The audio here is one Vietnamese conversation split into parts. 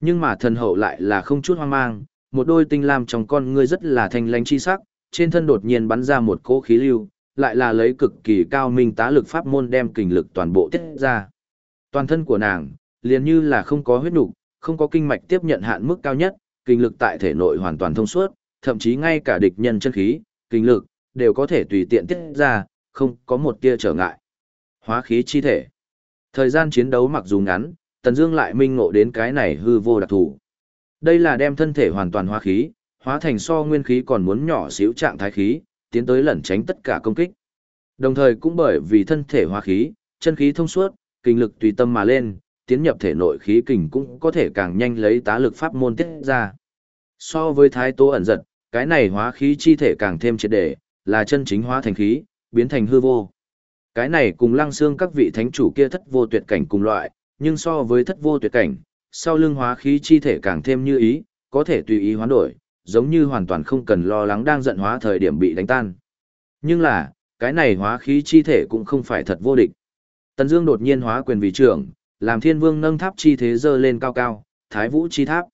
Nhưng mà thần hậu lại là không chút hoang mang, một đôi tinh lam trong con ngươi rất là thanh lánh chi sắc, trên thân đột nhiên bắn ra một cỗ khí lưu, lại là lấy cực kỳ cao minh tá lực pháp môn đem kình lực toàn bộ tiết ra. Toàn thân của nàng, liền như là không có huyết nục, không có kinh mạch tiếp nhận hạn mức cao nhất, kinh lực tại thể nội hoàn toàn thông suốt, thậm chí ngay cả địch nhân chân khí, kinh lực đều có thể tùy tiện tiết ra, không có một tia trở ngại. Hóa khí chi thể. Thời gian chiến đấu mặc dù ngắn, Tần Dương lại minh ngộ đến cái này hư vô đặc thù. Đây là đem thân thể hoàn toàn hóa khí, hóa thành so nguyên khí còn muốn nhỏ xíu trạng thái khí, tiến tới lẩn tránh tất cả công kích. Đồng thời cũng bởi vì thân thể hóa khí, chân khí thông suốt, kinh lực tùy tâm mà lên, tiến nhập thể nội khí kình cũng có thể càng nhanh lấy tá lực pháp môn tiết ra. So với thái tố ẩn giật, cái này hóa khí chi thể càng thêm triệt để, là chân chính hóa thành khí, biến thành hư vô. Cái này cùng lăng xương các vị thánh chủ kia thất vô tuyệt cảnh cùng loại, nhưng so với thất vô tuyệt cảnh, sau lưng hóa khí chi thể càng thêm như ý, có thể tùy ý hoán đổi, giống như hoàn toàn không cần lo lắng đang giận hóa thời điểm bị đánh tan. Nhưng là, cái này hóa khí chi thể cũng không phải thật vô địch. Tần Dương đột nhiên hóa quyền vị trưởng, làm Thiên Vương nâng tháp chi thế giơ lên cao cao, Thái Vũ chi tháp.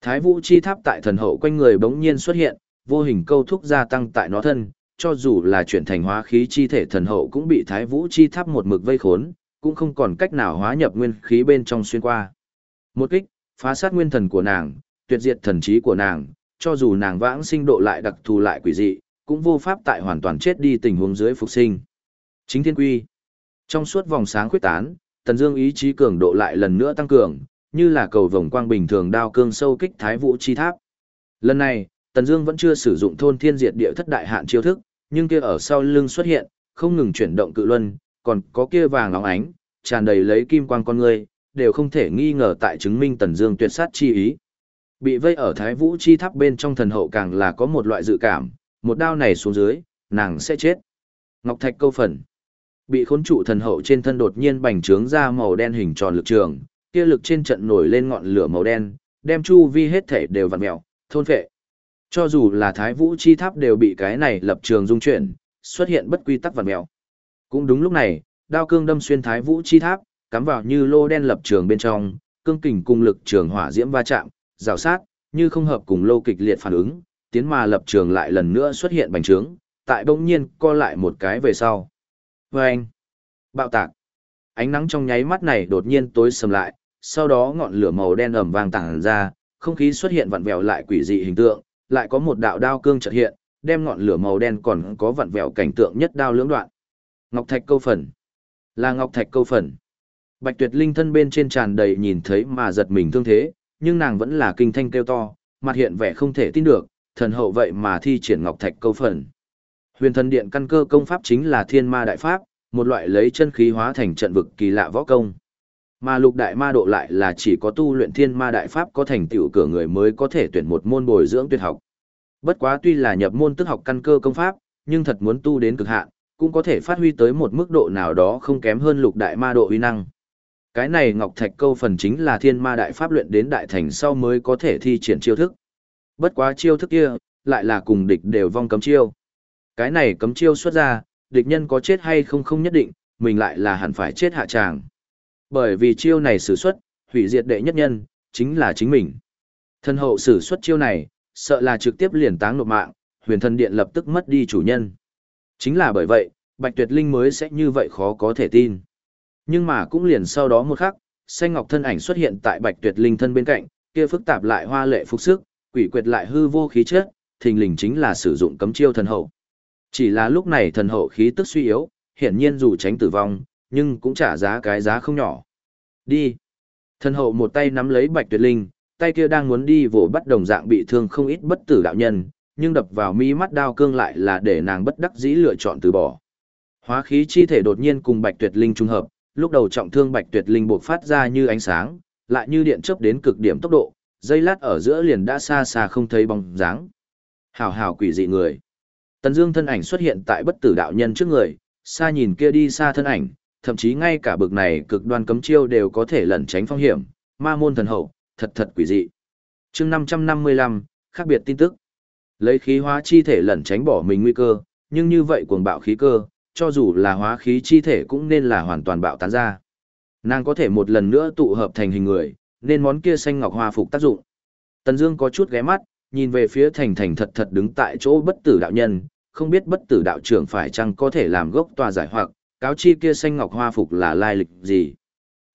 Thái Vũ chi tháp tại thần hậu quanh người bỗng nhiên xuất hiện, vô hình câu thúc gia tăng tại nó thân, cho dù là chuyển thành hóa khí chi thể thần hậu cũng bị Thái Vũ chi tháp một mực vây khốn, cũng không còn cách nào hóa nhập nguyên khí bên trong xuyên qua. Một kích, phá sát nguyên thần của nàng, tuyệt diệt thần trí của nàng, cho dù nàng vãng sinh độ lại đặc thù lại quỷ dị, cũng vô pháp tại hoàn toàn chết đi tình huống dưới phục sinh. Chính thiên quy. Trong suốt vòng sáng khuyết tán, Tần Dương ý chí cường độ lại lần nữa tăng cường, như là cầu vồng quang bình thường đao cương sâu kích thái vũ chi tháp. Lần này, Tần Dương vẫn chưa sử dụng thôn thiên diệt địa thất đại hạn chiêu thức, nhưng kia ở sau lưng xuất hiện, không ngừng chuyển động cự luân, còn có kia vàng óng ánh, tràn đầy lấy kim quang con người, đều không thể nghi ngờ tại chứng minh Tần Dương tuyệt sát chi ý. Bị vây ở Thái Vũ chi tháp bên trong thần hậu càng là có một loại dự cảm, một đao này xuống dưới, nàng sẽ chết. Ngọc Thạch câu phần. Bị khốn trụ thần hậu trên thân đột nhiên bành trướng ra màu đen hình tròn lực trường, kia lực trên trận nổi lên ngọn lửa màu đen, đem chu vi hết thể đều vặn mèo, thôn phệ. Cho dù là Thái Vũ chi tháp đều bị cái này lập trường dung chuyển, xuất hiện bất quy tắc vặn mèo. Cũng đúng lúc này, đao cương đâm xuyên Thái Vũ chi tháp, cắm vào như lô đen lập trường bên trong, cương kình cùng lực trường hỏa diễm va chạm, rào sát, như không hợp cùng lô kịch liệt phản ứng, tiến mà lập trường lại lần nữa xuất hiện bành trướng, tại bỗng nhiên co lại một cái về sau. Và anh, bạo tạc, ánh nắng trong nháy mắt này đột nhiên tối sầm lại, sau đó ngọn lửa màu đen ẩm vàng tàng ra, không khí xuất hiện vặn vẹo lại quỷ dị hình tượng, lại có một đạo đao cương chợt hiện, đem ngọn lửa màu đen còn có vặn vẹo cảnh tượng nhất đao lưỡng đoạn. Ngọc thạch câu phần, là ngọc thạch câu phần. Bạch Tuyệt Linh thân bên trên tràn đầy nhìn thấy mà giật mình thương thế, nhưng nàng vẫn là kinh thanh kêu to, mặt hiện vẻ không thể tin được, thần hậu vậy mà thi triển ngọc thạch câu phần. Huyền thần điện căn cơ công pháp chính là thiên ma đại pháp, một loại lấy chân khí hóa thành trận vực kỳ lạ võ công. Mà lục đại ma độ lại là chỉ có tu luyện thiên ma đại pháp có thành tựu cửa người mới có thể tuyển một môn bồi dưỡng tuyệt học. Bất quá tuy là nhập môn tức học căn cơ công pháp, nhưng thật muốn tu đến cực hạn, cũng có thể phát huy tới một mức độ nào đó không kém hơn lục đại ma độ uy năng. Cái này Ngọc Thạch câu phần chính là thiên ma đại pháp luyện đến đại thành sau mới có thể thi triển chiêu thức. Bất quá chiêu thức kia, lại là cùng địch đều vong cấm chiêu. Cái này cấm chiêu xuất ra, địch nhân có chết hay không không nhất định, mình lại là hẳn phải chết hạ tràng. Bởi vì chiêu này sử xuất, hủy diệt đệ nhất nhân, chính là chính mình. Thân hậu sử xuất chiêu này, sợ là trực tiếp liền táng nộp mạng, huyền thần điện lập tức mất đi chủ nhân. Chính là bởi vậy, Bạch Tuyệt Linh mới sẽ như vậy khó có thể tin. Nhưng mà cũng liền sau đó một khắc, xanh ngọc thân ảnh xuất hiện tại Bạch Tuyệt Linh thân bên cạnh, kia phức tạp lại hoa lệ phục sức, quỷ quyệt lại hư vô khí chất, thình lình chính là sử dụng cấm chiêu thần hậu. Chỉ là lúc này thần hậu khí tức suy yếu, hiển nhiên dù tránh tử vong, nhưng cũng trả giá cái giá không nhỏ. Đi. Thần hậu một tay nắm lấy Bạch Tuyệt Linh, tay kia đang muốn đi vồ bắt đồng dạng bị thương không ít bất tử đạo nhân, nhưng đập vào mi mắt đao cương lại là để nàng bất đắc dĩ lựa chọn từ bỏ. Hóa khí chi thể đột nhiên cùng Bạch Tuyệt Linh trung hợp, lúc đầu trọng thương Bạch Tuyệt Linh bộc phát ra như ánh sáng, lại như điện chớp đến cực điểm tốc độ, dây lát ở giữa liền đã xa xa không thấy bóng dáng. hảo hảo quỷ dị người. Tần Dương thân ảnh xuất hiện tại bất tử đạo nhân trước người, xa nhìn kia đi xa thân ảnh, thậm chí ngay cả bực này cực đoan cấm chiêu đều có thể lẩn tránh phong hiểm, ma môn thần hậu, thật thật quỷ dị. Chương 555, khác biệt tin tức. Lấy khí hóa chi thể lẩn tránh bỏ mình nguy cơ, nhưng như vậy cuồng bạo khí cơ, cho dù là hóa khí chi thể cũng nên là hoàn toàn bạo tán ra. Nàng có thể một lần nữa tụ hợp thành hình người, nên món kia xanh ngọc hoa phục tác dụng. Tần Dương có chút ghé mắt, nhìn về phía thành thành thật thật đứng tại chỗ bất tử đạo nhân, không biết bất tử đạo trưởng phải chăng có thể làm gốc tòa giải hoặc, cáo chi kia xanh ngọc hoa phục là lai lịch gì.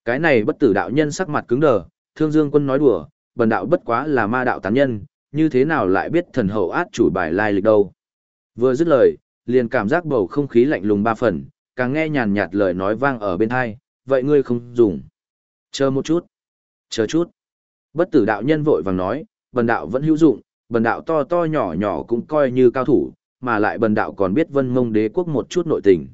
Cái này bất tử đạo nhân sắc mặt cứng đờ, Thương Dương Quân nói đùa, bần đạo bất quá là ma đạo tán nhân, như thế nào lại biết thần hậu át chủ bài lai lịch đâu. Vừa dứt lời, liền cảm giác bầu không khí lạnh lùng ba phần, càng nghe nhàn nhạt lời nói vang ở bên hai, vậy ngươi không dùng. Chờ một chút. Chờ chút. Bất tử đạo nhân vội vàng nói, bần đạo vẫn hữu dụng, bần đạo to to nhỏ nhỏ cũng coi như cao thủ, mà lại bần đạo còn biết vân mông đế quốc một chút nội tình.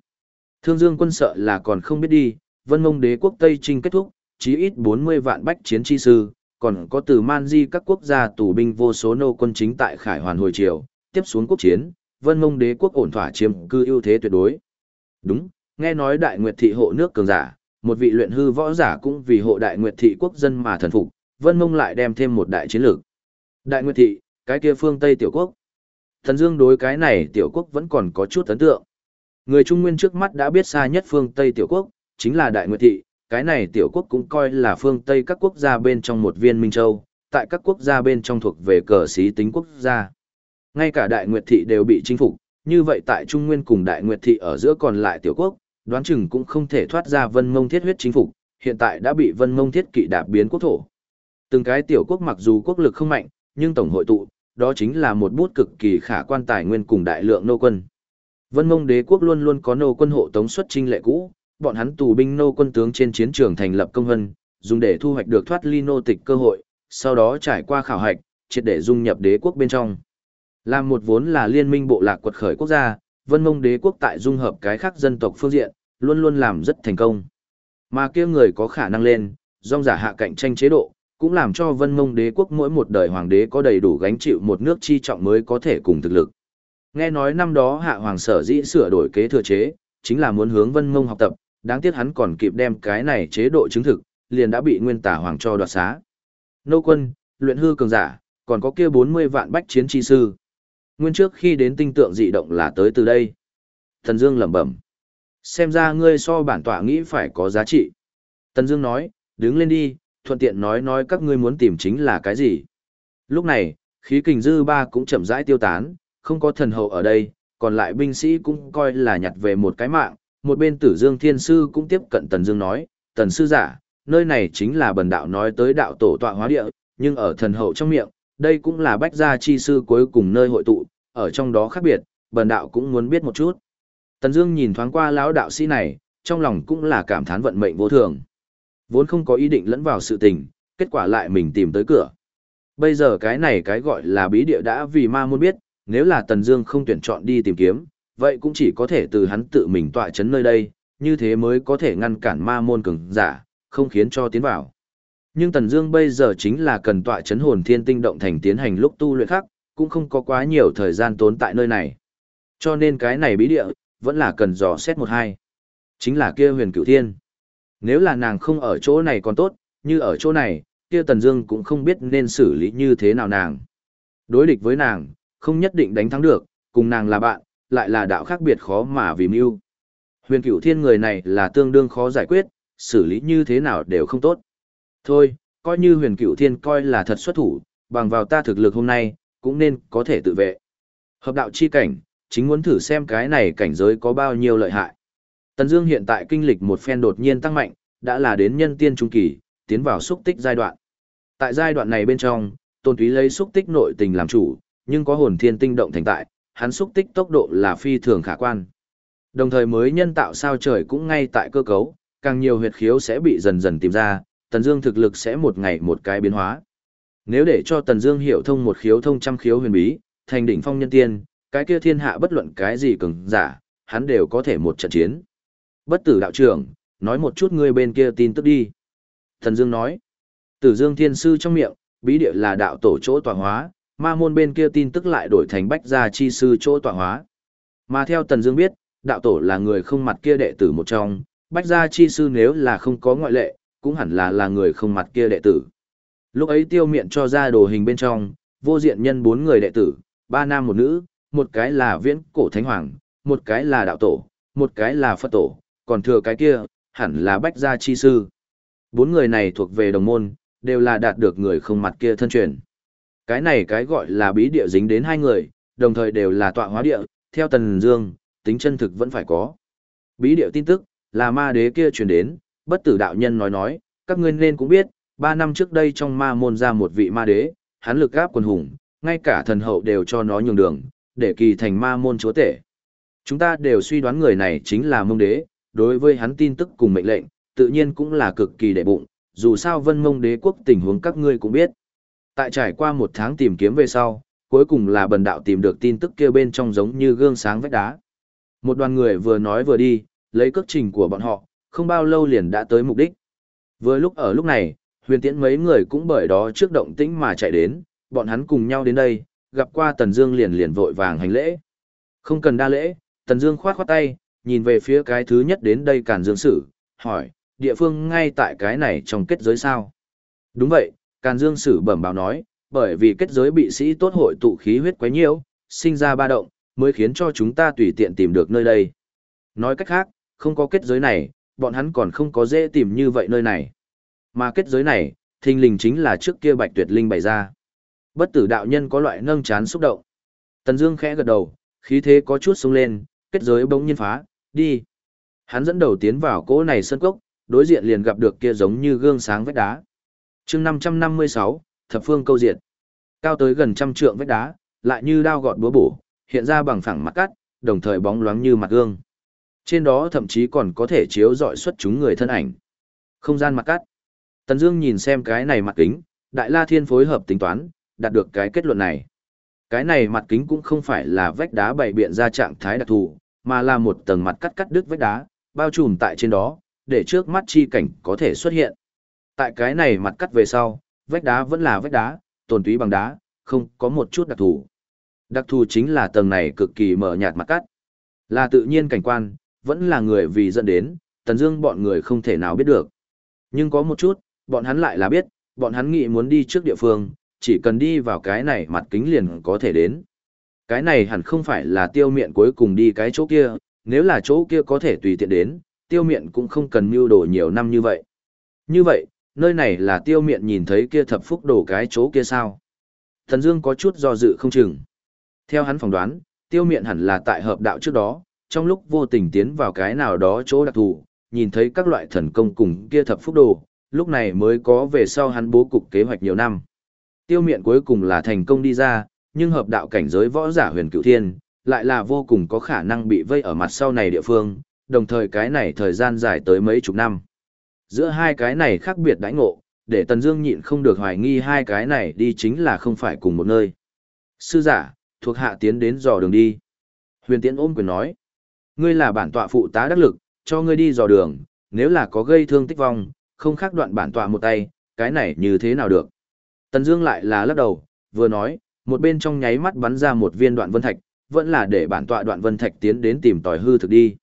Thương dương quân sợ là còn không biết đi, vân mông đế quốc Tây Trinh kết thúc, chí ít 40 vạn bách chiến chi sư, còn có từ man di các quốc gia tù binh vô số nô quân chính tại khải hoàn hồi triều, tiếp xuống quốc chiến, vân mông đế quốc ổn thỏa chiếm cư ưu thế tuyệt đối. Đúng, nghe nói đại nguyệt thị hộ nước cường giả, một vị luyện hư võ giả cũng vì hộ đại nguyệt thị quốc dân mà thần phục, vân mông lại đem thêm một đại chiến lược. Đại nguyệt thị, cái kia phương Tây tiểu quốc. Thần Dương đối cái này tiểu quốc vẫn còn có chút ấn tượng. Người Trung Nguyên trước mắt đã biết xa nhất phương Tây tiểu quốc, chính là Đại Nguyệt Thị, cái này tiểu quốc cũng coi là phương Tây các quốc gia bên trong một viên Minh Châu, tại các quốc gia bên trong thuộc về cờ sĩ tính quốc gia. Ngay cả Đại Nguyệt Thị đều bị chinh phục, như vậy tại Trung Nguyên cùng Đại Nguyệt Thị ở giữa còn lại tiểu quốc, đoán chừng cũng không thể thoát ra vân mông thiết huyết chính phục, hiện tại đã bị vân mông thiết kỵ đạp biến quốc thổ. Từng cái tiểu quốc mặc dù quốc lực không mạnh, nhưng tổng hội tụ, đó chính là một bút cực kỳ khả quan tài nguyên cùng đại lượng nô quân. Vân mông đế quốc luôn luôn có nô quân hộ tống xuất trinh lệ cũ, bọn hắn tù binh nô quân tướng trên chiến trường thành lập công hân, dùng để thu hoạch được thoát ly nô tịch cơ hội, sau đó trải qua khảo hạch, triệt để dung nhập đế quốc bên trong. Làm một vốn là liên minh bộ lạc quật khởi quốc gia, Vân Mông đế quốc tại dung hợp cái khác dân tộc phương diện, luôn luôn làm rất thành công. Mà kia người có khả năng lên, dòng giả hạ cạnh tranh chế độ, cũng làm cho Vân Mông đế quốc mỗi một đời hoàng đế có đầy đủ gánh chịu một nước chi trọng mới có thể cùng thực lực. Nghe nói năm đó hạ hoàng sở dĩ sửa đổi kế thừa chế, chính là muốn hướng Vân Mông học tập, đáng tiếc hắn còn kịp đem cái này chế độ chứng thực, liền đã bị nguyên tả hoàng cho đoạt xá. Nô quân, luyện hư cường giả, còn có kia 40 vạn bách chiến chi sư. Nguyên trước khi đến tinh tượng dị động là tới từ đây. Thần Dương lẩm bẩm. Xem ra ngươi so bản tọa nghĩ phải có giá trị. Tần Dương nói, đứng lên đi, thuận tiện nói nói các ngươi muốn tìm chính là cái gì. Lúc này, khí kình dư ba cũng chậm rãi tiêu tán, không có thần hậu ở đây, còn lại binh sĩ cũng coi là nhặt về một cái mạng, một bên tử dương thiên sư cũng tiếp cận tần dương nói, tần sư giả, nơi này chính là bần đạo nói tới đạo tổ tọa hóa địa, nhưng ở thần hậu trong miệng, đây cũng là bách gia chi sư cuối cùng nơi hội tụ, ở trong đó khác biệt, bần đạo cũng muốn biết một chút. Tần Dương nhìn thoáng qua lão đạo sĩ này, trong lòng cũng là cảm thán vận mệnh vô thường. Vốn không có ý định lẫn vào sự tình, kết quả lại mình tìm tới cửa. Bây giờ cái này cái gọi là bí địa đã vì ma môn biết, nếu là Tần Dương không tuyển chọn đi tìm kiếm, vậy cũng chỉ có thể từ hắn tự mình tọa chấn nơi đây, như thế mới có thể ngăn cản ma môn cường giả, không khiến cho tiến vào. Nhưng Tần Dương bây giờ chính là cần tọa chấn hồn thiên tinh động thành tiến hành lúc tu luyện khác, cũng không có quá nhiều thời gian tốn tại nơi này. Cho nên cái này bí địa, vẫn là cần dò xét một hai. Chính là kia huyền cửu thiên. Nếu là nàng không ở chỗ này còn tốt, như ở chỗ này, kia Tần Dương cũng không biết nên xử lý như thế nào nàng. Đối địch với nàng, không nhất định đánh thắng được, cùng nàng là bạn, lại là đạo khác biệt khó mà vì mưu. Huyền cửu thiên người này là tương đương khó giải quyết, xử lý như thế nào đều không tốt. Thôi, coi như huyền cửu thiên coi là thật xuất thủ, bằng vào ta thực lực hôm nay, cũng nên có thể tự vệ. Hợp đạo chi cảnh, chính muốn thử xem cái này cảnh giới có bao nhiêu lợi hại. Tần Dương hiện tại kinh lịch một phen đột nhiên tăng mạnh, đã là đến nhân tiên trung kỳ, tiến vào xúc tích giai đoạn. Tại giai đoạn này bên trong, Tôn Túy lấy xúc tích nội tình làm chủ, nhưng có hồn thiên tinh động thành tại, hắn xúc tích tốc độ là phi thường khả quan. Đồng thời mới nhân tạo sao trời cũng ngay tại cơ cấu, càng nhiều huyệt khiếu sẽ bị dần dần tìm ra, Tần Dương thực lực sẽ một ngày một cái biến hóa. Nếu để cho Tần Dương hiểu thông một khiếu thông trăm khiếu huyền bí, thành đỉnh phong nhân tiên, cái kia thiên hạ bất luận cái gì cường giả, hắn đều có thể một trận chiến. Bất tử đạo trưởng, nói một chút ngươi bên kia tin tức đi. Tần Dương nói. Tử Dương Thiên Sư trong miệng, bí địa là đạo tổ chỗ tọa hóa, ma môn bên kia tin tức lại đổi thành bách gia chi sư chỗ tọa hóa. Mà theo Tần Dương biết, đạo tổ là người không mặt kia đệ tử một trong, bách gia chi sư nếu là không có ngoại lệ, cũng hẳn là là người không mặt kia đệ tử. Lúc ấy tiêu miệng cho ra đồ hình bên trong, vô diện nhân bốn người đệ tử, ba nam một nữ, một cái là viễn cổ thánh hoàng, một cái là đạo tổ, một cái là phật tổ, còn thừa cái kia, hẳn là bách gia chi sư. Bốn người này thuộc về đồng môn, đều là đạt được người không mặt kia thân truyền. Cái này cái gọi là bí địa dính đến hai người, đồng thời đều là tọa hóa địa, theo Tần Dương, tính chân thực vẫn phải có. Bí địa tin tức, là ma đế kia truyền đến, bất tử đạo nhân nói nói, các ngươi nên cũng biết, ba năm trước đây trong ma môn ra một vị ma đế, hắn lực gáp quần hùng, ngay cả thần hậu đều cho nó nhường đường, để kỳ thành ma môn chúa tể. Chúng ta đều suy đoán người này chính là mông đế, đối với hắn tin tức cùng mệnh lệnh, tự nhiên cũng là cực kỳ đệ bụng, dù sao vân mông đế quốc tình huống các ngươi cũng biết. Tại trải qua một tháng tìm kiếm về sau, cuối cùng là bần đạo tìm được tin tức kia bên trong giống như gương sáng vách đá. Một đoàn người vừa nói vừa đi, lấy cước trình của bọn họ, không bao lâu liền đã tới mục đích. Vừa lúc ở lúc này, huyền tiễn mấy người cũng bởi đó trước động tĩnh mà chạy đến, bọn hắn cùng nhau đến đây, gặp qua Tần Dương liền liền vội vàng hành lễ. Không cần đa lễ, Tần Dương khoát khoát tay, nhìn về phía cái thứ nhất đến đây Càn Dương Sử, hỏi, địa phương ngay tại cái này trong kết giới sao? Đúng vậy, Càn Dương Sử bẩm báo nói, bởi vì kết giới bị sĩ tốt hội tụ khí huyết quá nhiều, sinh ra ba động, mới khiến cho chúng ta tùy tiện tìm được nơi đây. Nói cách khác, không có kết giới này, bọn hắn còn không có dễ tìm như vậy nơi này. Mà kết giới này, thình lình chính là trước kia Bạch Tuyệt Linh bày ra. Bất tử đạo nhân có loại nâng chán xúc động. Tần Dương khẽ gật đầu, khí thế có chút sung lên, kết giới bỗng nhiên phá, đi. Hắn dẫn đầu tiến vào cỗ này sân cốc, đối diện liền gặp được kia giống như gương sáng vách đá. Chương 556, Thập Phương câu diệt, Cao tới gần trăm trượng vách đá, lại như đao gọt búa bổ, hiện ra bằng phẳng mặt cắt, đồng thời bóng loáng như mặt gương. Trên đó thậm chí còn có thể chiếu rọi xuất chúng người thân ảnh. Không gian mặt cắt. Tần Dương nhìn xem cái này mặt kính, Đại La Thiên phối hợp tính toán, đạt được cái kết luận này. Cái này mặt kính cũng không phải là vách đá bày biện ra trạng thái đặc thù, mà là một tầng mặt cắt cắt đứt vách đá, bao trùm tại trên đó, để trước mắt chi cảnh có thể xuất hiện. Tại cái này mặt cắt về sau, vách đá vẫn là vách đá, tồn túy bằng đá, không có một chút đặc thù. Đặc thù chính là tầng này cực kỳ mở nhạt mặt cắt. Là tự nhiên cảnh quan, vẫn là người vì dẫn đến, Tần Dương bọn người không thể nào biết được. Nhưng có một chút, bọn hắn lại là biết, bọn hắn nghĩ muốn đi trước địa phương, chỉ cần đi vào cái này mặt kính liền có thể đến. Cái này hẳn không phải là tiêu miện cuối cùng đi cái chỗ kia, nếu là chỗ kia có thể tùy tiện đến, tiêu miện cũng không cần mưu đồ nhiều năm như vậy. Như vậy, nơi này là tiêu miện nhìn thấy kia thập phúc đổ cái chỗ kia sao? Thần Dương có chút do dự không chừng. Theo hắn phỏng đoán, tiêu miện hẳn là tại hợp đạo trước đó, trong lúc vô tình tiến vào cái nào đó chỗ đặc thù, nhìn thấy các loại thần công cùng kia thập phúc đồ, lúc này mới có về sau hắn bố cục kế hoạch nhiều năm. Tiêu miện cuối cùng là thành công đi ra, nhưng hợp đạo cảnh giới võ giả huyền cựu thiên, lại là vô cùng có khả năng bị vây ở mặt sau này địa phương, đồng thời cái này thời gian dài tới mấy chục năm. Giữa hai cái này khác biệt đãi ngộ, để Tần Dương nhịn không được hoài nghi hai cái này đi chính là không phải cùng một nơi. Sư giả, thuộc hạ tiến đến dò đường đi. Huyền Tiễn ôm quyền nói, ngươi là bản tọa phụ tá đắc lực, cho ngươi đi dò đường, nếu là có gây thương tích vong, không khác đoạn bản tọa một tay, cái này như thế nào được. Tần Dương lại là lắc đầu, vừa nói, một bên trong nháy mắt bắn ra một viên đoạn vân thạch, vẫn là để bản tọa đoạn vân thạch tiến đến tìm tòi hư thực đi.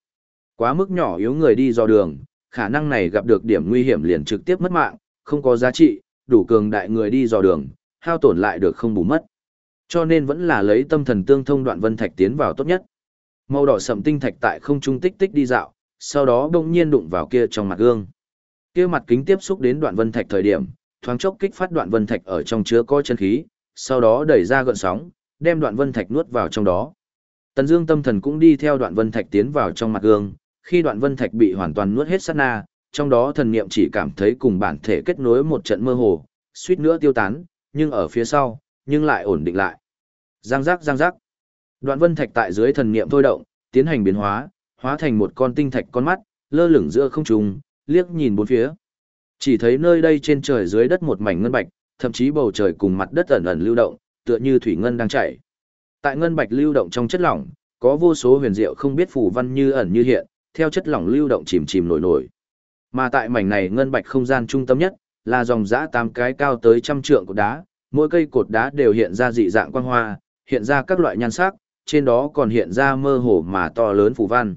Quá mức nhỏ yếu người đi dò đường, khả năng này gặp được điểm nguy hiểm liền trực tiếp mất mạng, không có giá trị, đủ cường đại người đi dò đường, hao tổn lại được không bù mất. Cho nên vẫn là lấy tâm thần tương thông đoạn vân thạch tiến vào tốt nhất. Màu đỏ sẫm tinh thạch tại không trung tích tích đi dạo, sau đó bỗng nhiên đụng vào kia trong mặt gương. Kia mặt kính tiếp xúc đến đoạn vân thạch thời điểm, thoáng chốc kích phát đoạn vân thạch ở trong chứa có chân khí, sau đó đẩy ra gợn sóng, đem đoạn vân thạch nuốt vào trong đó. Tần Dương tâm thần cũng đi theo đoạn vân thạch tiến vào trong mặt gương, khi đoạn vân thạch bị hoàn toàn nuốt hết sát na, trong đó thần niệm chỉ cảm thấy cùng bản thể kết nối một trận mơ hồ, suýt nữa tiêu tán, nhưng ở phía sau, nhưng lại ổn định lại. Giang giác giang giác. Đoạn vân thạch tại dưới thần niệm thôi động, tiến hành biến hóa, hóa thành một con tinh thạch con mắt, lơ lửng giữa không trung, liếc nhìn bốn phía. Chỉ thấy nơi đây trên trời dưới đất một mảnh ngân bạch, thậm chí bầu trời cùng mặt đất ẩn ẩn lưu động, tựa như thủy ngân đang chảy. Tại ngân bạch lưu động trong chất lỏng, có vô số huyền diệu không biết phù văn như ẩn như hiện, theo chất lỏng lưu động chìm chìm nổi nổi. Mà tại mảnh này ngân bạch không gian trung tâm nhất, là dòng dã tám cái cao tới trăm trượng của đá, mỗi cây cột đá đều hiện ra dị dạng quang hoa, hiện ra các loại nhan sắc, trên đó còn hiện ra mơ hồ mà to lớn phù văn.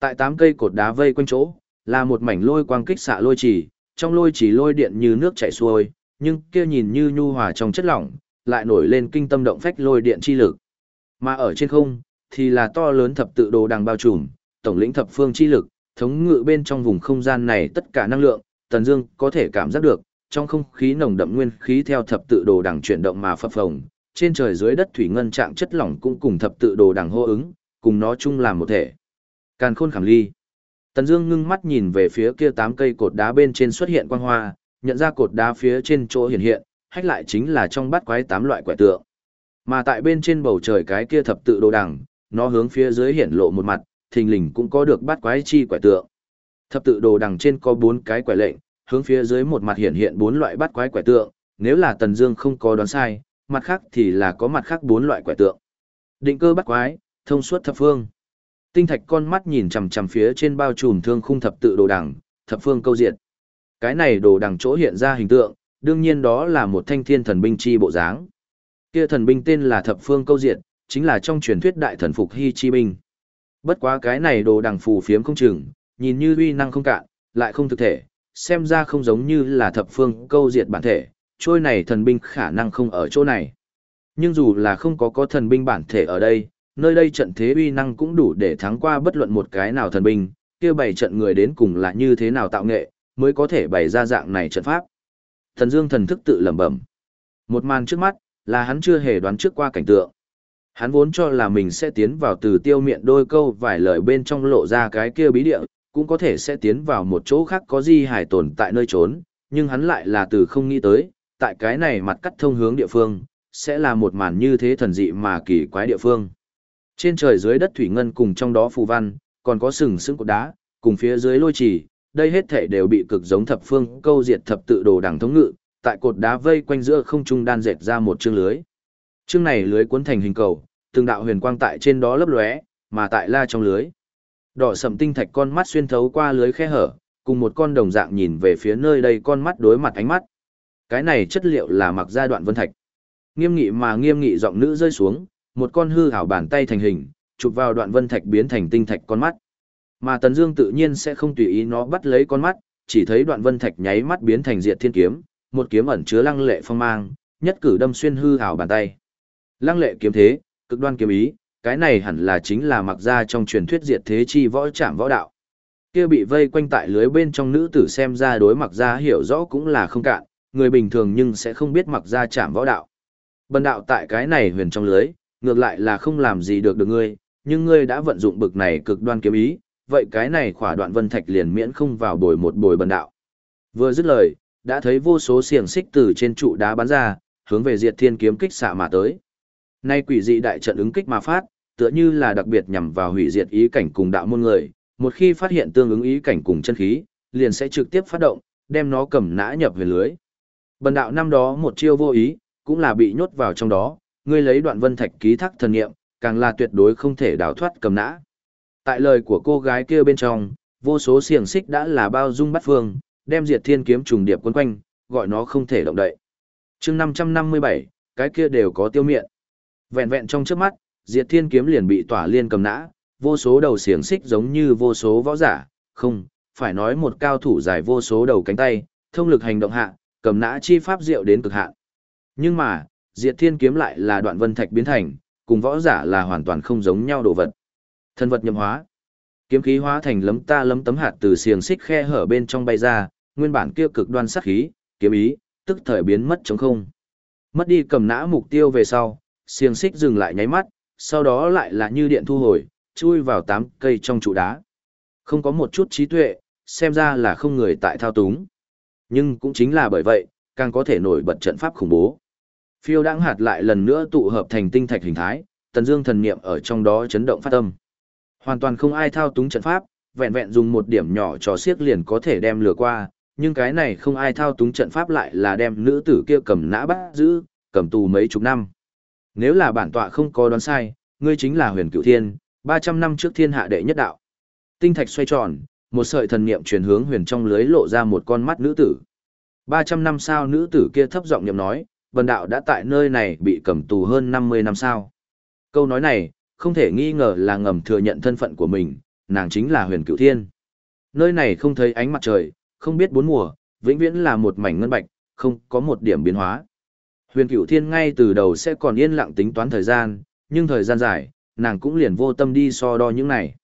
Tại tám cây cột đá vây quanh chỗ, là một mảnh lôi quang kích xạ lôi chỉ, trong lôi chỉ lôi điện như nước chảy xuôi, nhưng kia nhìn như nhu hòa trong chất lỏng, lại nổi lên kinh tâm động phách lôi điện chi lực. Mà ở trên không, thì là to lớn thập tự đồ đằng bao trùm, tổng lĩnh thập phương chi lực, thống ngự bên trong vùng không gian này tất cả năng lượng, Tần Dương có thể cảm giác được, trong không khí nồng đậm nguyên khí theo thập tự đồ đằng chuyển động mà phập phồng, trên trời dưới đất thủy ngân trạng chất lỏng cũng cùng thập tự đồ đằng hô ứng, cùng nó chung làm một thể. Càn khôn khảm ly. Tần Dương ngưng mắt nhìn về phía kia tám cây cột đá bên trên xuất hiện quang hoa, nhận ra cột đá phía trên chỗ hiện hiện, hách lại chính là trong bát quái tám loại quẻ tượng. Mà tại bên trên bầu trời cái kia thập tự đồ đằng, nó hướng phía dưới hiện lộ một mặt, thình lình cũng có được bát quái chi quẻ tượng. Thập tự đồ đằng trên có bốn cái quẻ lệnh, hướng phía dưới một mặt hiện hiện bốn loại bát quái quẻ tượng, nếu là Tần Dương không có đoán sai, mặt khác thì là có mặt khác bốn loại quẻ tượng. Định cơ bát quái, thông suốt thập phương. Tinh thạch con mắt nhìn chằm chằm phía trên bao trùm thương khung thập tự đồ đằng, thập phương câu diệt. Cái này đồ đằng chỗ hiện ra hình tượng, đương nhiên đó là một thanh thiên thần binh chi bộ dáng. Kia thần binh tên là thập phương câu diệt, chính là trong truyền thuyết đại thần phục hy chi binh. Bất quá cái này đồ đằng phù phiếm không chừng, nhìn như uy năng không cạn, lại không thực thể, xem ra không giống như là thập phương câu diệt bản thể, trôi này thần binh khả năng không ở chỗ này. Nhưng dù là không có có thần binh bản thể ở đây, nơi đây trận thế uy năng cũng đủ để thắng qua bất luận một cái nào thần binh, kia bảy trận người đến cùng là như thế nào tạo nghệ, mới có thể bày ra dạng này trận pháp. Thần Dương thần thức tự lẩm bẩm. Một màn trước mắt, là hắn chưa hề đoán trước qua cảnh tượng. Hắn vốn cho là mình sẽ tiến vào từ tiêu miệng đôi câu vài lời bên trong lộ ra cái kia bí địa, cũng có thể sẽ tiến vào một chỗ khác có di hải tồn tại nơi trốn, nhưng hắn lại là từ không nghĩ tới, tại cái này mặt cắt thông hướng địa phương, sẽ là một màn như thế thần dị mà kỳ quái địa phương. Trên trời dưới đất thủy ngân cùng trong đó phù văn, còn có sừng sững cột đá, cùng phía dưới lôi trì, đây hết thể đều bị cực giống thập phương câu diệt thập tự đồ đẳng thống ngự, tại cột đá vây quanh giữa không trung đan dệt ra một chương lưới. Chương này lưới cuốn thành hình cầu, từng đạo huyền quang tại trên đó lấp lóe, mà tại la trong lưới. Đỏ sầm tinh thạch con mắt xuyên thấu qua lưới khe hở, cùng một con đồng dạng nhìn về phía nơi đây con mắt đối mặt ánh mắt. Cái này chất liệu là mặc gia đoạn vân thạch. Nghiêm nghị mà nghiêm nghị giọng nữ rơi xuống, một con hư hảo bàn tay thành hình, chụp vào đoạn vân thạch biến thành tinh thạch con mắt. Mà Tần Dương tự nhiên sẽ không tùy ý nó bắt lấy con mắt, chỉ thấy đoạn vân thạch nháy mắt biến thành diệt thiên kiếm, một kiếm ẩn chứa lăng lệ phong mang, nhất cử đâm xuyên hư hảo bàn tay. Lăng lệ kiếm thế, cực đoan kiếm ý, cái này hẳn là chính là mặc ra trong truyền thuyết diệt thế chi võ trảm võ đạo. Kia bị vây quanh tại lưới bên trong nữ tử xem ra đối mặc ra hiểu rõ cũng là không cạn, người bình thường nhưng sẽ không biết mặc ra trảm võ đạo. Bần đạo tại cái này huyền trong lưới, ngược lại là không làm gì được được ngươi, nhưng ngươi đã vận dụng bực này cực đoan kiếm ý, vậy cái này khỏa đoạn vân thạch liền miễn không vào bồi một bồi bần đạo. Vừa dứt lời, đã thấy vô số xiềng xích từ trên trụ đá bắn ra, hướng về diệt thiên kiếm kích xạ mà tới. Nay quỷ dị đại trận ứng kích mà phát, tựa như là đặc biệt nhằm vào hủy diệt ý cảnh cùng đạo môn người, một khi phát hiện tương ứng ý cảnh cùng chân khí, liền sẽ trực tiếp phát động, đem nó cầm nã nhập về lưới. Bần đạo năm đó một chiêu vô ý, cũng là bị nhốt vào trong đó, ngươi lấy đoạn vân thạch ký thác thần nghiệm, càng là tuyệt đối không thể đào thoát cầm nã. Tại lời của cô gái kia bên trong, vô số xiềng xích đã là bao dung bắt phương, đem diệt thiên kiếm trùng điệp quấn quanh, gọi nó không thể động đậy. chương 557, cái kia đều có tiêu miệng. Vẹn vẹn trong trước mắt, diệt thiên kiếm liền bị tỏa liên cầm nã, vô số đầu xiềng xích giống như vô số võ giả, không, phải nói một cao thủ dài vô số đầu cánh tay, thông lực hành động hạ, cầm nã chi pháp diệu đến cực hạn. Nhưng mà, diệt thiên kiếm lại là đoạn vân thạch biến thành, cùng võ giả là hoàn toàn không giống nhau đồ vật. Thân vật nhậm hóa. Kiếm khí hóa thành lấm ta lấm tấm hạt từ xiềng xích khe hở bên trong bay ra, nguyên bản kia cực đoan sát khí, kiếm ý, tức thời biến mất trống không. Mất đi cầm nã mục tiêu về sau, xiềng xích dừng lại nháy mắt, sau đó lại là như điện thu hồi, chui vào tám cây trong trụ đá. Không có một chút trí tuệ, xem ra là không người tại thao túng. Nhưng cũng chính là bởi vậy, càng có thể nổi bật trận pháp khủng bố. Phiêu đãng hạt lại lần nữa tụ hợp thành tinh thạch hình thái, tần dương thần niệm ở trong đó chấn động phát tâm. Hoàn toàn không ai thao túng trận pháp, vẹn vẹn dùng một điểm nhỏ cho xiếc liền có thể đem lừa qua, nhưng cái này không ai thao túng trận pháp lại là đem nữ tử kia cầm nã bắt giữ, cầm tù mấy chục năm. Nếu là bản tọa không có đoán sai, ngươi chính là huyền cựu thiên, 300 năm trước thiên hạ đệ nhất đạo. Tinh thạch xoay tròn, một sợi thần niệm truyền hướng huyền trong lưới lộ ra một con mắt nữ tử. 300 năm sau nữ tử kia thấp giọng niệm nói, Vân đạo đã tại nơi này bị cầm tù hơn 50 năm sau. Câu nói này, không thể nghi ngờ là ngầm thừa nhận thân phận của mình, nàng chính là huyền cựu thiên. Nơi này không thấy ánh mặt trời, không biết bốn mùa, vĩnh viễn là một mảnh ngân bạch, không có một điểm biến hóa. Huyền Cửu thiên ngay từ đầu sẽ còn yên lặng tính toán thời gian, nhưng thời gian dài, nàng cũng liền vô tâm đi so đo những này.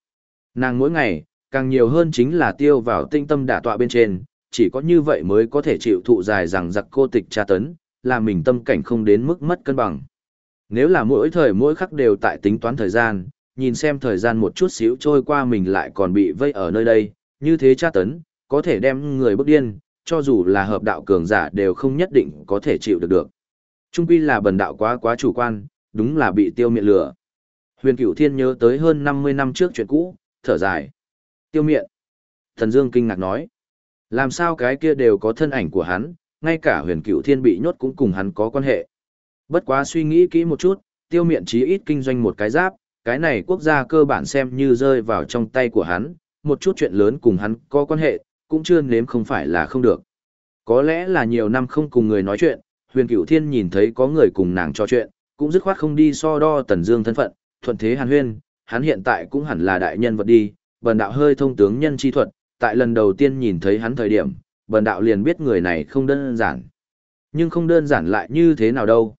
Nàng mỗi ngày, càng nhiều hơn chính là tiêu vào tinh tâm đả tọa bên trên, chỉ có như vậy mới có thể chịu thụ dài rằng giặc cô tịch tra tấn, làm mình tâm cảnh không đến mức mất cân bằng. Nếu là mỗi thời mỗi khắc đều tại tính toán thời gian, nhìn xem thời gian một chút xíu trôi qua mình lại còn bị vây ở nơi đây, như thế tra tấn, có thể đem người bước điên, cho dù là hợp đạo cường giả đều không nhất định có thể chịu được được. Trung quy là bần đạo quá quá chủ quan, đúng là bị tiêu miệng lửa. Huyền Cửu Thiên nhớ tới hơn 50 năm trước chuyện cũ, thở dài. Tiêu miệng. Thần Dương kinh ngạc nói. Làm sao cái kia đều có thân ảnh của hắn, ngay cả huyền Cửu Thiên bị nhốt cũng cùng hắn có quan hệ. Bất quá suy nghĩ kỹ một chút, tiêu miệng chí ít kinh doanh một cái giáp, cái này quốc gia cơ bản xem như rơi vào trong tay của hắn, một chút chuyện lớn cùng hắn có quan hệ, cũng chưa nếm không phải là không được. Có lẽ là nhiều năm không cùng người nói chuyện, huyền cửu thiên nhìn thấy có người cùng nàng trò chuyện, cũng dứt khoát không đi so đo tần dương thân phận, thuận thế hàn huyên, hắn hiện tại cũng hẳn là đại nhân vật đi, bần đạo hơi thông tướng nhân chi thuật, tại lần đầu tiên nhìn thấy hắn thời điểm, bần đạo liền biết người này không đơn giản. Nhưng không đơn giản lại như thế nào đâu.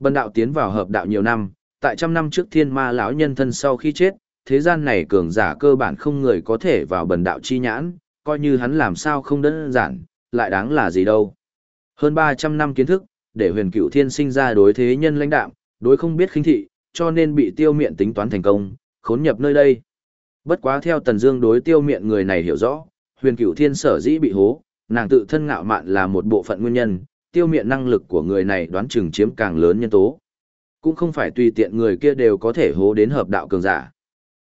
Bần đạo tiến vào hợp đạo nhiều năm, tại trăm năm trước thiên ma lão nhân thân sau khi chết, thế gian này cường giả cơ bản không người có thể vào bần đạo chi nhãn, coi như hắn làm sao không đơn giản, lại đáng là gì đâu. Hơn 300 năm kiến thức, để huyền cửu thiên sinh ra đối thế nhân lãnh đạm, đối không biết khinh thị, cho nên bị tiêu miện tính toán thành công, khốn nhập nơi đây. Bất quá theo Tần Dương đối tiêu miện người này hiểu rõ, huyền cửu thiên sở dĩ bị hố, nàng tự thân ngạo mạn là một bộ phận nguyên nhân, tiêu miện năng lực của người này đoán chừng chiếm càng lớn nhân tố. Cũng không phải tùy tiện người kia đều có thể hố đến hợp đạo cường giả.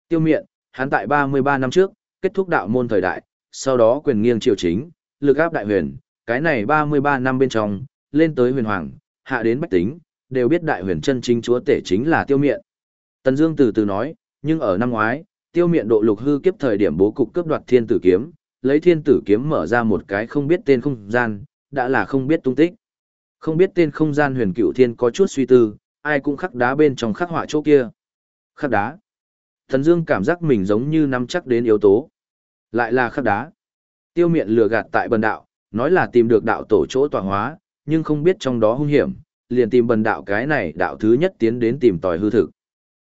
Tiêu miện, hắn tại 33 năm trước, kết thúc đạo môn thời đại, sau đó quyền nghiêng triều chính, lực áp đại huyền, cái này 33 năm bên trong, lên tới huyền hoàng, hạ đến bách tính, đều biết đại huyền chân chính chúa tể chính là tiêu miện. Tần Dương từ từ nói, nhưng ở năm ngoái, tiêu miện độ lục hư kiếp thời điểm bố cục cướp đoạt thiên tử kiếm, lấy thiên tử kiếm mở ra một cái không biết tên không gian, đã là không biết tung tích. Không biết tên không gian huyền cựu thiên có chút suy tư, ai cũng khắc đá bên trong khắc họa chỗ kia. Khắc đá. Thần Dương cảm giác mình giống như nắm chắc đến yếu tố. Lại là khắc đá. Tiêu miện lừa gạt tại bần đạo, nói là tìm được đạo tổ chỗ tọa hóa, nhưng không biết trong đó hung hiểm, liền tìm bần đạo cái này đạo thứ nhất tiến đến tìm tòi hư thực.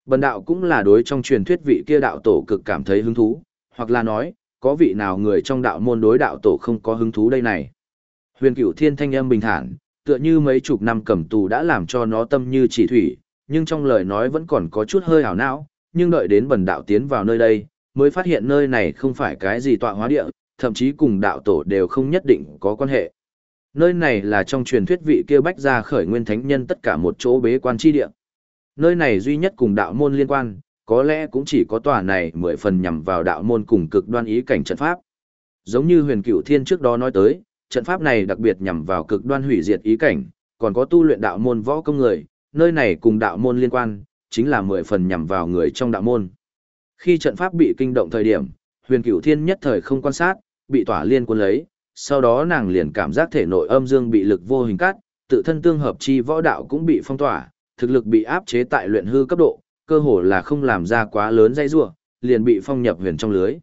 Bần đạo cũng là đối trong truyền thuyết vị kia đạo tổ cực cảm thấy hứng thú, hoặc là nói, có vị nào người trong đạo môn đối đạo tổ không có hứng thú đây này. Huyền cửu thiên thanh âm bình thản, tựa như mấy chục năm cầm tù đã làm cho nó tâm như chỉ thủy, nhưng trong lời nói vẫn còn có chút hơi hảo não, nhưng đợi đến bần đạo tiến vào nơi đây, mới phát hiện nơi này không phải cái gì tọa hóa địa, thậm chí cùng đạo tổ đều không nhất định có quan hệ. Nơi này là trong truyền thuyết vị kia bách ra khởi nguyên thánh nhân tất cả một chỗ bế quan chi địa. Nơi này duy nhất cùng đạo môn liên quan, có lẽ cũng chỉ có tòa này mười phần nhằm vào đạo môn cùng cực đoan ý cảnh trận pháp. Giống như huyền cửu thiên trước đó nói tới, trận pháp này đặc biệt nhằm vào cực đoan hủy diệt ý cảnh, còn có tu luyện đạo môn võ công người, nơi này cùng đạo môn liên quan, chính là mười phần nhằm vào người trong đạo môn. Khi trận pháp bị kinh động thời điểm, huyền cửu thiên nhất thời không quan sát, bị tỏa liên quân lấy, sau đó nàng liền cảm giác thể nội âm dương bị lực vô hình cắt, tự thân tương hợp chi võ đạo cũng bị phong tỏa, thực lực bị áp chế tại luyện hư cấp độ, cơ hồ là không làm ra quá lớn dây rủa, liền bị phong nhập huyền trong lưới.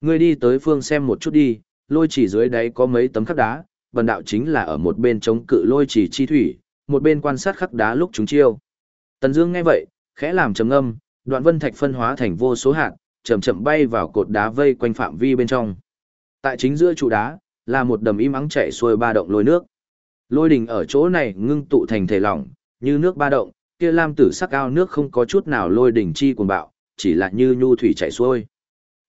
Ngươi đi tới phương xem một chút đi, lôi chỉ dưới đáy có mấy tấm khắc đá, bần đạo chính là ở một bên chống cự lôi chỉ chi thủy, một bên quan sát khắc đá lúc chúng chiêu. Tần Dương nghe vậy, khẽ làm trầm ngâm, đoạn vân thạch phân hóa thành vô số hạt, chậm chậm bay vào cột đá vây quanh phạm vi bên trong. Tại chính giữa trụ đá, là một đầm im ắng chảy xuôi ba động lôi nước. Lôi đỉnh ở chỗ này ngưng tụ thành thể lỏng, như nước ba động, kia lam tử sắc ao nước không có chút nào lôi đỉnh chi cuồng bạo, chỉ là như nhu thủy chảy xuôi.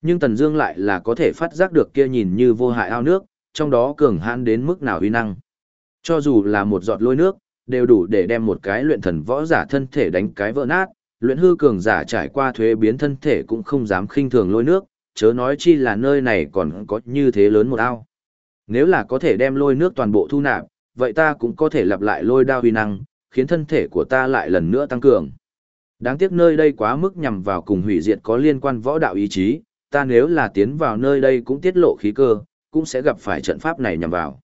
Nhưng Tần Dương lại là có thể phát giác được kia nhìn như vô hại ao nước, trong đó cường hãn đến mức nào uy năng. Cho dù là một giọt lôi nước, đều đủ để đem một cái luyện thần võ giả thân thể đánh cái vỡ nát, luyện hư cường giả trải qua thuế biến thân thể cũng không dám khinh thường lôi nước, chớ nói chi là nơi này còn có như thế lớn một ao. Nếu là có thể đem lôi nước toàn bộ thu nạp, vậy ta cũng có thể lặp lại lôi đao huy năng, khiến thân thể của ta lại lần nữa tăng cường. Đáng tiếc nơi đây quá mức nhằm vào cùng hủy diệt có liên quan võ đạo ý chí, ta nếu là tiến vào nơi đây cũng tiết lộ khí cơ, cũng sẽ gặp phải trận pháp này nhằm vào.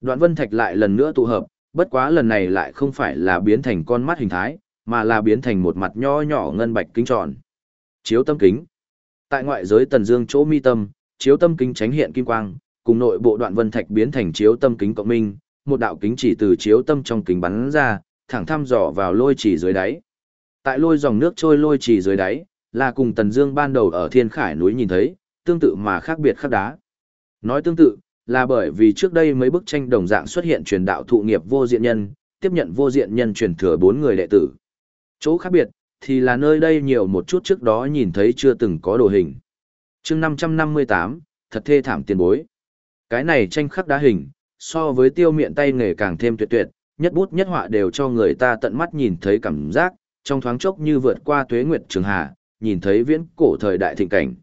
Đoạn vân thạch lại lần nữa tụ hợp, bất quá lần này lại không phải là biến thành con mắt hình thái, mà là biến thành một mặt nho nhỏ ngân bạch kính tròn. Chiếu tâm kính. Tại ngoại giới tần dương chỗ mi tâm, chiếu tâm kính tránh hiện kim quang, cùng nội bộ đoạn vân thạch biến thành chiếu tâm kính cộng minh, một đạo kính chỉ từ chiếu tâm trong kính bắn ra, thẳng thăm dò vào lôi chỉ dưới đáy. Tại lôi dòng nước trôi lôi chỉ dưới đáy, là cùng Tần Dương ban đầu ở Thiên Khải núi nhìn thấy, tương tự mà khác biệt khác đá. Nói tương tự, là bởi vì trước đây mấy bức tranh đồng dạng xuất hiện truyền đạo thụ nghiệp vô diện nhân, tiếp nhận vô diện nhân truyền thừa bốn người đệ tử. Chỗ khác biệt, thì là nơi đây nhiều một chút trước đó nhìn thấy chưa từng có đồ hình. chương 558, thật thê thảm tiền bối. Cái này tranh khắc đá hình, so với tiêu miệng tay nghề càng thêm tuyệt tuyệt, nhất bút nhất họa đều cho người ta tận mắt nhìn thấy cảm giác, trong thoáng chốc như vượt qua tuế nguyệt trường hà, nhìn thấy viễn cổ thời đại thịnh cảnh.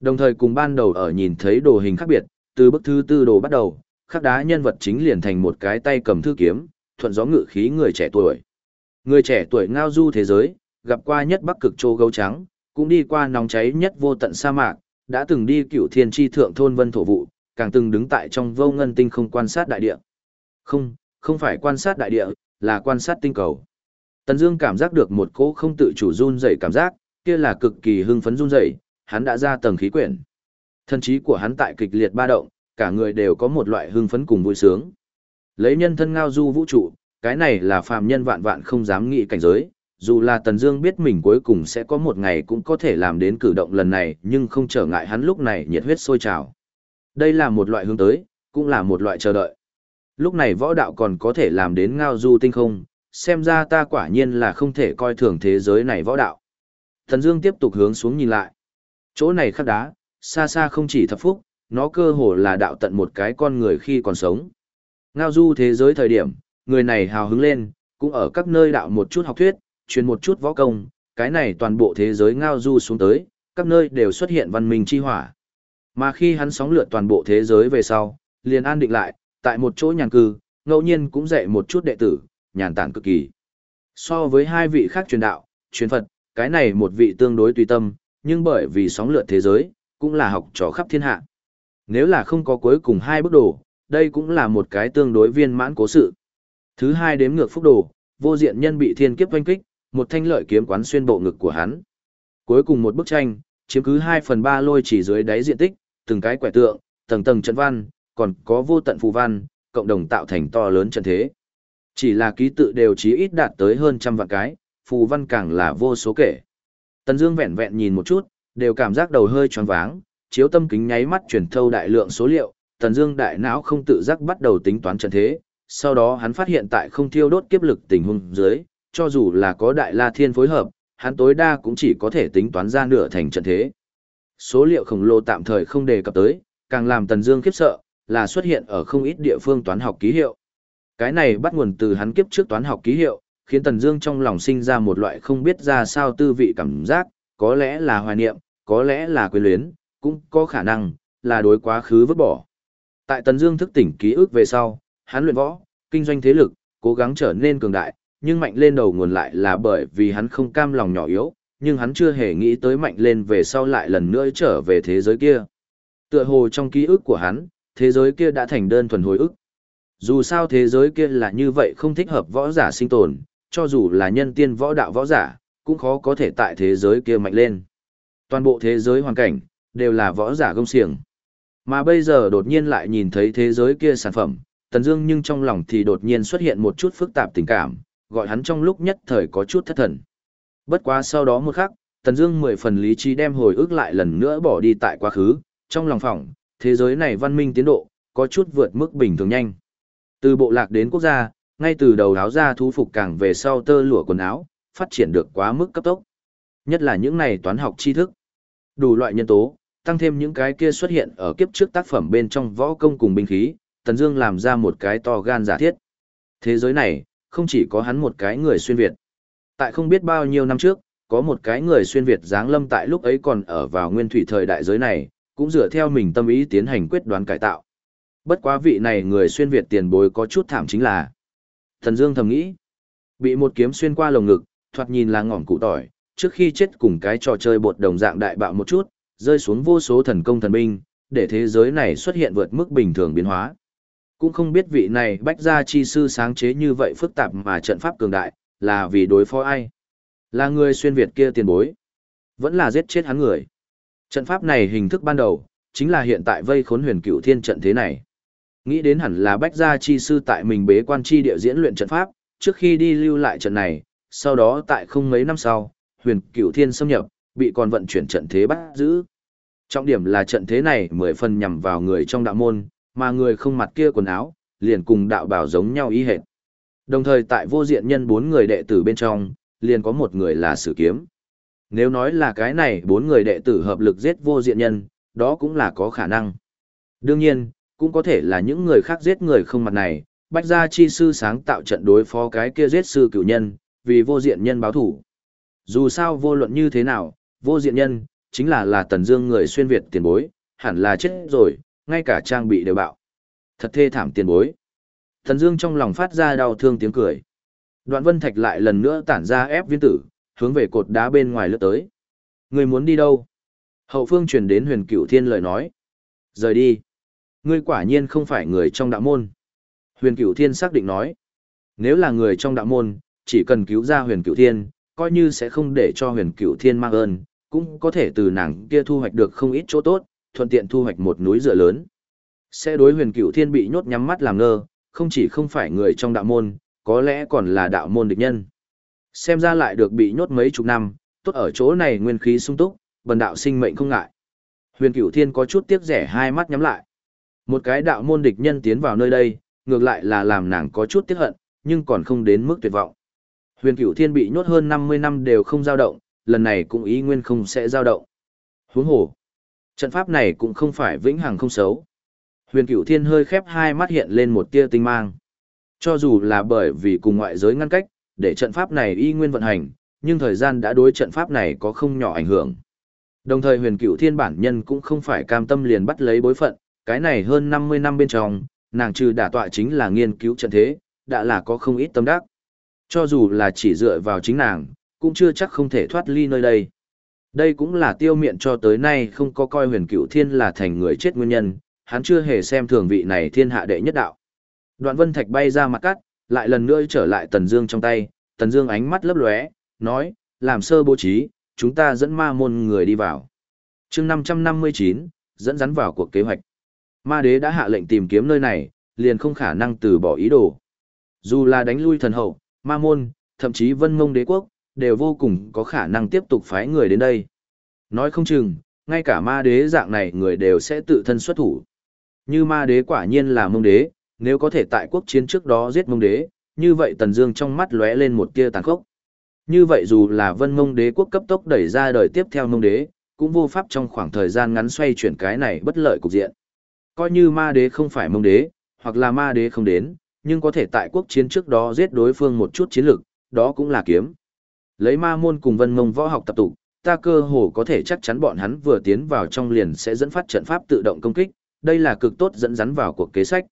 Đồng thời cùng ban đầu ở nhìn thấy đồ hình khác biệt, từ bức thứ tư đồ bắt đầu, khắc đá nhân vật chính liền thành một cái tay cầm thư kiếm, thuận gió ngự khí người trẻ tuổi. Người trẻ tuổi ngao du thế giới, gặp qua nhất bắc cực châu gấu trắng, cũng đi qua nóng cháy nhất vô tận sa mạc, đã từng đi cửu thiên tri thượng thôn vân thổ vụ, càng từng đứng tại trong vô ngân tinh không quan sát đại địa. Không, không phải quan sát đại địa, là quan sát tinh cầu. Tần Dương cảm giác được một cỗ không tự chủ run rẩy cảm giác, kia là cực kỳ hưng phấn run rẩy, hắn đã ra tầng khí quyển. Thân trí của hắn tại kịch liệt ba động, cả người đều có một loại hưng phấn cùng vui sướng. Lấy nhân thân ngao du vũ trụ, cái này là phàm nhân vạn vạn không dám nghĩ cảnh giới, dù là Tần Dương biết mình cuối cùng sẽ có một ngày cũng có thể làm đến cử động lần này, nhưng không trở ngại hắn lúc này nhiệt huyết sôi trào. Đây là một loại hướng tới, cũng là một loại chờ đợi. Lúc này võ đạo còn có thể làm đến ngao du tinh không, xem ra ta quả nhiên là không thể coi thường thế giới này võ đạo. Thần Dương tiếp tục hướng xuống nhìn lại. Chỗ này khắc đá, xa xa không chỉ thập phúc, nó cơ hồ là đạo tận một cái con người khi còn sống. Ngao du thế giới thời điểm, người này hào hứng lên, cũng ở các nơi đạo một chút học thuyết, truyền một chút võ công, cái này toàn bộ thế giới ngao du xuống tới, các nơi đều xuất hiện văn minh chi hỏa. Mà khi hắn sóng lượt toàn bộ thế giới về sau, liền an định lại, tại một chỗ nhàn cư, ngẫu nhiên cũng dạy một chút đệ tử, nhàn tản cực kỳ. So với hai vị khác truyền đạo, truyền Phật, cái này một vị tương đối tùy tâm, nhưng bởi vì sóng lượt thế giới, cũng là học trò khắp thiên hạ. Nếu là không có cuối cùng hai bước đồ, đây cũng là một cái tương đối viên mãn cố sự. Thứ hai đếm ngược phúc đồ, vô diện nhân bị thiên kiếp oanh kích, một thanh lợi kiếm quán xuyên bộ ngực của hắn. Cuối cùng một bức tranh, chiếm cứ 2 phần 3 lôi chỉ dưới đáy diện tích, từng cái quẻ tượng, tầng tầng trận văn, còn có vô tận phù văn, cộng đồng tạo thành to lớn trận thế. Chỉ là ký tự đều chí ít đạt tới hơn trăm vạn cái, phù văn càng là vô số kể. Tần Dương vẹn vẹn nhìn một chút, đều cảm giác đầu hơi choáng váng, chiếu tâm kính nháy mắt truyền thâu đại lượng số liệu, Tần Dương đại não không tự giác bắt đầu tính toán trận thế, sau đó hắn phát hiện tại không thiêu đốt kiếp lực tình huống dưới, cho dù là có đại la thiên phối hợp, hắn tối đa cũng chỉ có thể tính toán ra nửa thành trận thế. Số liệu khổng lồ tạm thời không đề cập tới, càng làm Tần Dương khiếp sợ, là xuất hiện ở không ít địa phương toán học ký hiệu. Cái này bắt nguồn từ hắn kiếp trước toán học ký hiệu, khiến Tần Dương trong lòng sinh ra một loại không biết ra sao tư vị cảm giác, có lẽ là hoài niệm, có lẽ là quyến luyến, cũng có khả năng là đối quá khứ vứt bỏ. Tại Tần Dương thức tỉnh ký ức về sau, hắn luyện võ, kinh doanh thế lực, cố gắng trở nên cường đại, nhưng mạnh lên đầu nguồn lại là bởi vì hắn không cam lòng nhỏ yếu, nhưng hắn chưa hề nghĩ tới mạnh lên về sau lại lần nữa trở về thế giới kia. Tựa hồ trong ký ức của hắn, thế giới kia đã thành đơn thuần hồi ức. Dù sao thế giới kia là như vậy không thích hợp võ giả sinh tồn, cho dù là nhân tiên võ đạo võ giả, cũng khó có thể tại thế giới kia mạnh lên. Toàn bộ thế giới hoàn cảnh, đều là võ giả gông xiềng. Mà bây giờ đột nhiên lại nhìn thấy thế giới kia sản phẩm, Tần Dương nhưng trong lòng thì đột nhiên xuất hiện một chút phức tạp tình cảm, gọi hắn trong lúc nhất thời có chút thất thần. Bất quá sau đó một khắc, Tần Dương mười phần lý trí đem hồi ức lại lần nữa bỏ đi tại quá khứ, trong lòng phỏng, thế giới này văn minh tiến độ có chút vượt mức bình thường nhanh. Từ bộ lạc đến quốc gia, ngay từ đầu áo ra thú phục càng về sau tơ lụa quần áo, phát triển được quá mức cấp tốc. Nhất là những này toán học tri thức. Đủ loại nhân tố, tăng thêm những cái kia xuất hiện ở kiếp trước tác phẩm bên trong võ công cùng binh khí, Tần Dương làm ra một cái to gan giả thiết. Thế giới này, không chỉ có hắn một cái người xuyên Việt. Tại không biết bao nhiêu năm trước, có một cái người xuyên Việt giáng lâm tại lúc ấy còn ở vào nguyên thủy thời đại giới này, cũng dựa theo mình tâm ý tiến hành quyết đoán cải tạo. Bất quá vị này người xuyên Việt tiền bối có chút thảm chính là. Thần Dương thầm nghĩ, bị một kiếm xuyên qua lồng ngực, thoạt nhìn là ngọn cụ tỏi, trước khi chết cùng cái trò chơi bột đồng dạng đại bạo một chút, rơi xuống vô số thần công thần binh, để thế giới này xuất hiện vượt mức bình thường biến hóa. Cũng không biết vị này bách gia chi sư sáng chế như vậy phức tạp mà trận pháp cường đại, là vì đối phó ai? Là người xuyên Việt kia tiền bối. Vẫn là giết chết hắn người. Trận pháp này hình thức ban đầu, chính là hiện tại vây khốn huyền cựu thiên trận thế này. Nghĩ đến hẳn là bách gia chi sư tại mình bế quan chi địa diễn luyện trận pháp, trước khi đi lưu lại trận này, sau đó tại không mấy năm sau, huyền cựu thiên xâm nhập, bị còn vận chuyển trận thế bắt giữ. Trọng điểm là trận thế này mười phần nhằm vào người trong đạo môn, mà người không mặt kia quần áo, liền cùng đạo bảo giống nhau y hệt. Đồng thời tại vô diện nhân bốn người đệ tử bên trong, liền có một người là sử kiếm. Nếu nói là cái này bốn người đệ tử hợp lực giết vô diện nhân, đó cũng là có khả năng. Đương nhiên, cũng có thể là những người khác giết người không mặt này, bách gia chi sư sáng tạo trận đối phó cái kia giết sư cửu nhân, vì vô diện nhân báo thủ. Dù sao vô luận như thế nào, vô diện nhân, chính là là tần dương người xuyên Việt tiền bối, hẳn là chết rồi, ngay cả trang bị đều bạo. Thật thê thảm tiền bối. Thần dương trong lòng phát ra đau thương tiếng cười. Đoạn vân thạch lại lần nữa tản ra ép viên tử, hướng về cột đá bên ngoài lướt tới. Người muốn đi đâu? Hậu phương truyền đến huyền cửu thiên lời nói. Rời đi. Ngươi quả nhiên không phải người trong đạo môn. Huyền cửu thiên xác định nói. Nếu là người trong đạo môn, chỉ cần cứu ra huyền cửu thiên, coi như sẽ không để cho huyền cửu thiên mang ơn, cũng có thể từ nàng kia thu hoạch được không ít chỗ tốt, thuận tiện thu hoạch một núi dựa lớn. Sẽ đối huyền cửu thiên bị nhốt nhắm mắt làm ngơ, không chỉ không phải người trong đạo môn, có lẽ còn là đạo môn địch nhân. Xem ra lại được bị nhốt mấy chục năm, tốt ở chỗ này nguyên khí sung túc, bần đạo sinh mệnh không ngại. Huyền cửu thiên có chút tiếc rẻ hai mắt nhắm lại. Một cái đạo môn địch nhân tiến vào nơi đây, ngược lại là làm nàng có chút tiếc hận, nhưng còn không đến mức tuyệt vọng. Huyền Cửu Thiên bị nhốt hơn 50 năm đều không dao động, lần này cũng ý nguyên không sẽ dao động. Huống hồ, trận pháp này cũng không phải vĩnh hằng không xấu. Huyền Cửu Thiên hơi khép hai mắt hiện lên một tia tinh mang. Cho dù là bởi vì cùng ngoại giới ngăn cách, để trận pháp này y nguyên vận hành, nhưng thời gian đã đối trận pháp này có không nhỏ ảnh hưởng. Đồng thời huyền cửu thiên bản nhân cũng không phải cam tâm liền bắt lấy bối phận, cái này hơn 50 năm bên trong, nàng trừ đả tọa chính là nghiên cứu trận thế, đã là có không ít tâm đắc. Cho dù là chỉ dựa vào chính nàng, cũng chưa chắc không thể thoát ly nơi đây. Đây cũng là tiêu miệng cho tới nay không có coi huyền cửu thiên là thành người chết nguyên nhân, hắn chưa hề xem thường vị này thiên hạ đệ nhất đạo. Đoạn vân thạch bay ra mặt cắt, lại lần nữa trở lại Tần Dương trong tay, Tần Dương ánh mắt lấp lóe, nói, làm sơ bố trí, chúng ta dẫn ma môn người đi vào. Chương 559, dẫn dắn vào cuộc kế hoạch. Ma đế đã hạ lệnh tìm kiếm nơi này, liền không khả năng từ bỏ ý đồ. Dù là đánh lui thần hậu, ma môn, thậm chí vân mông đế quốc, đều vô cùng có khả năng tiếp tục phái người đến đây. Nói không chừng, ngay cả ma đế dạng này người đều sẽ tự thân xuất thủ. Như ma đế quả nhiên là mông đế, nếu có thể tại quốc chiến trước đó giết mông đế, như vậy Tần Dương trong mắt lóe lên một tia tàn khốc. Như vậy dù là Vân Mông Đế quốc cấp tốc đẩy ra đời tiếp theo Mông Đế, cũng vô pháp trong khoảng thời gian ngắn xoay chuyển cái này bất lợi cục diện. Coi như Ma Đế không phải Mông Đế, hoặc là Ma Đế không đến, nhưng có thể tại quốc chiến trước đó giết đối phương một chút chiến lực, đó cũng là kiếm. Lấy Ma môn cùng Vân Mông võ học tập tụ, ta cơ hồ có thể chắc chắn bọn hắn vừa tiến vào trong liền sẽ dẫn phát trận pháp tự động công kích, đây là cực tốt dẫn dắn vào cuộc kế sách.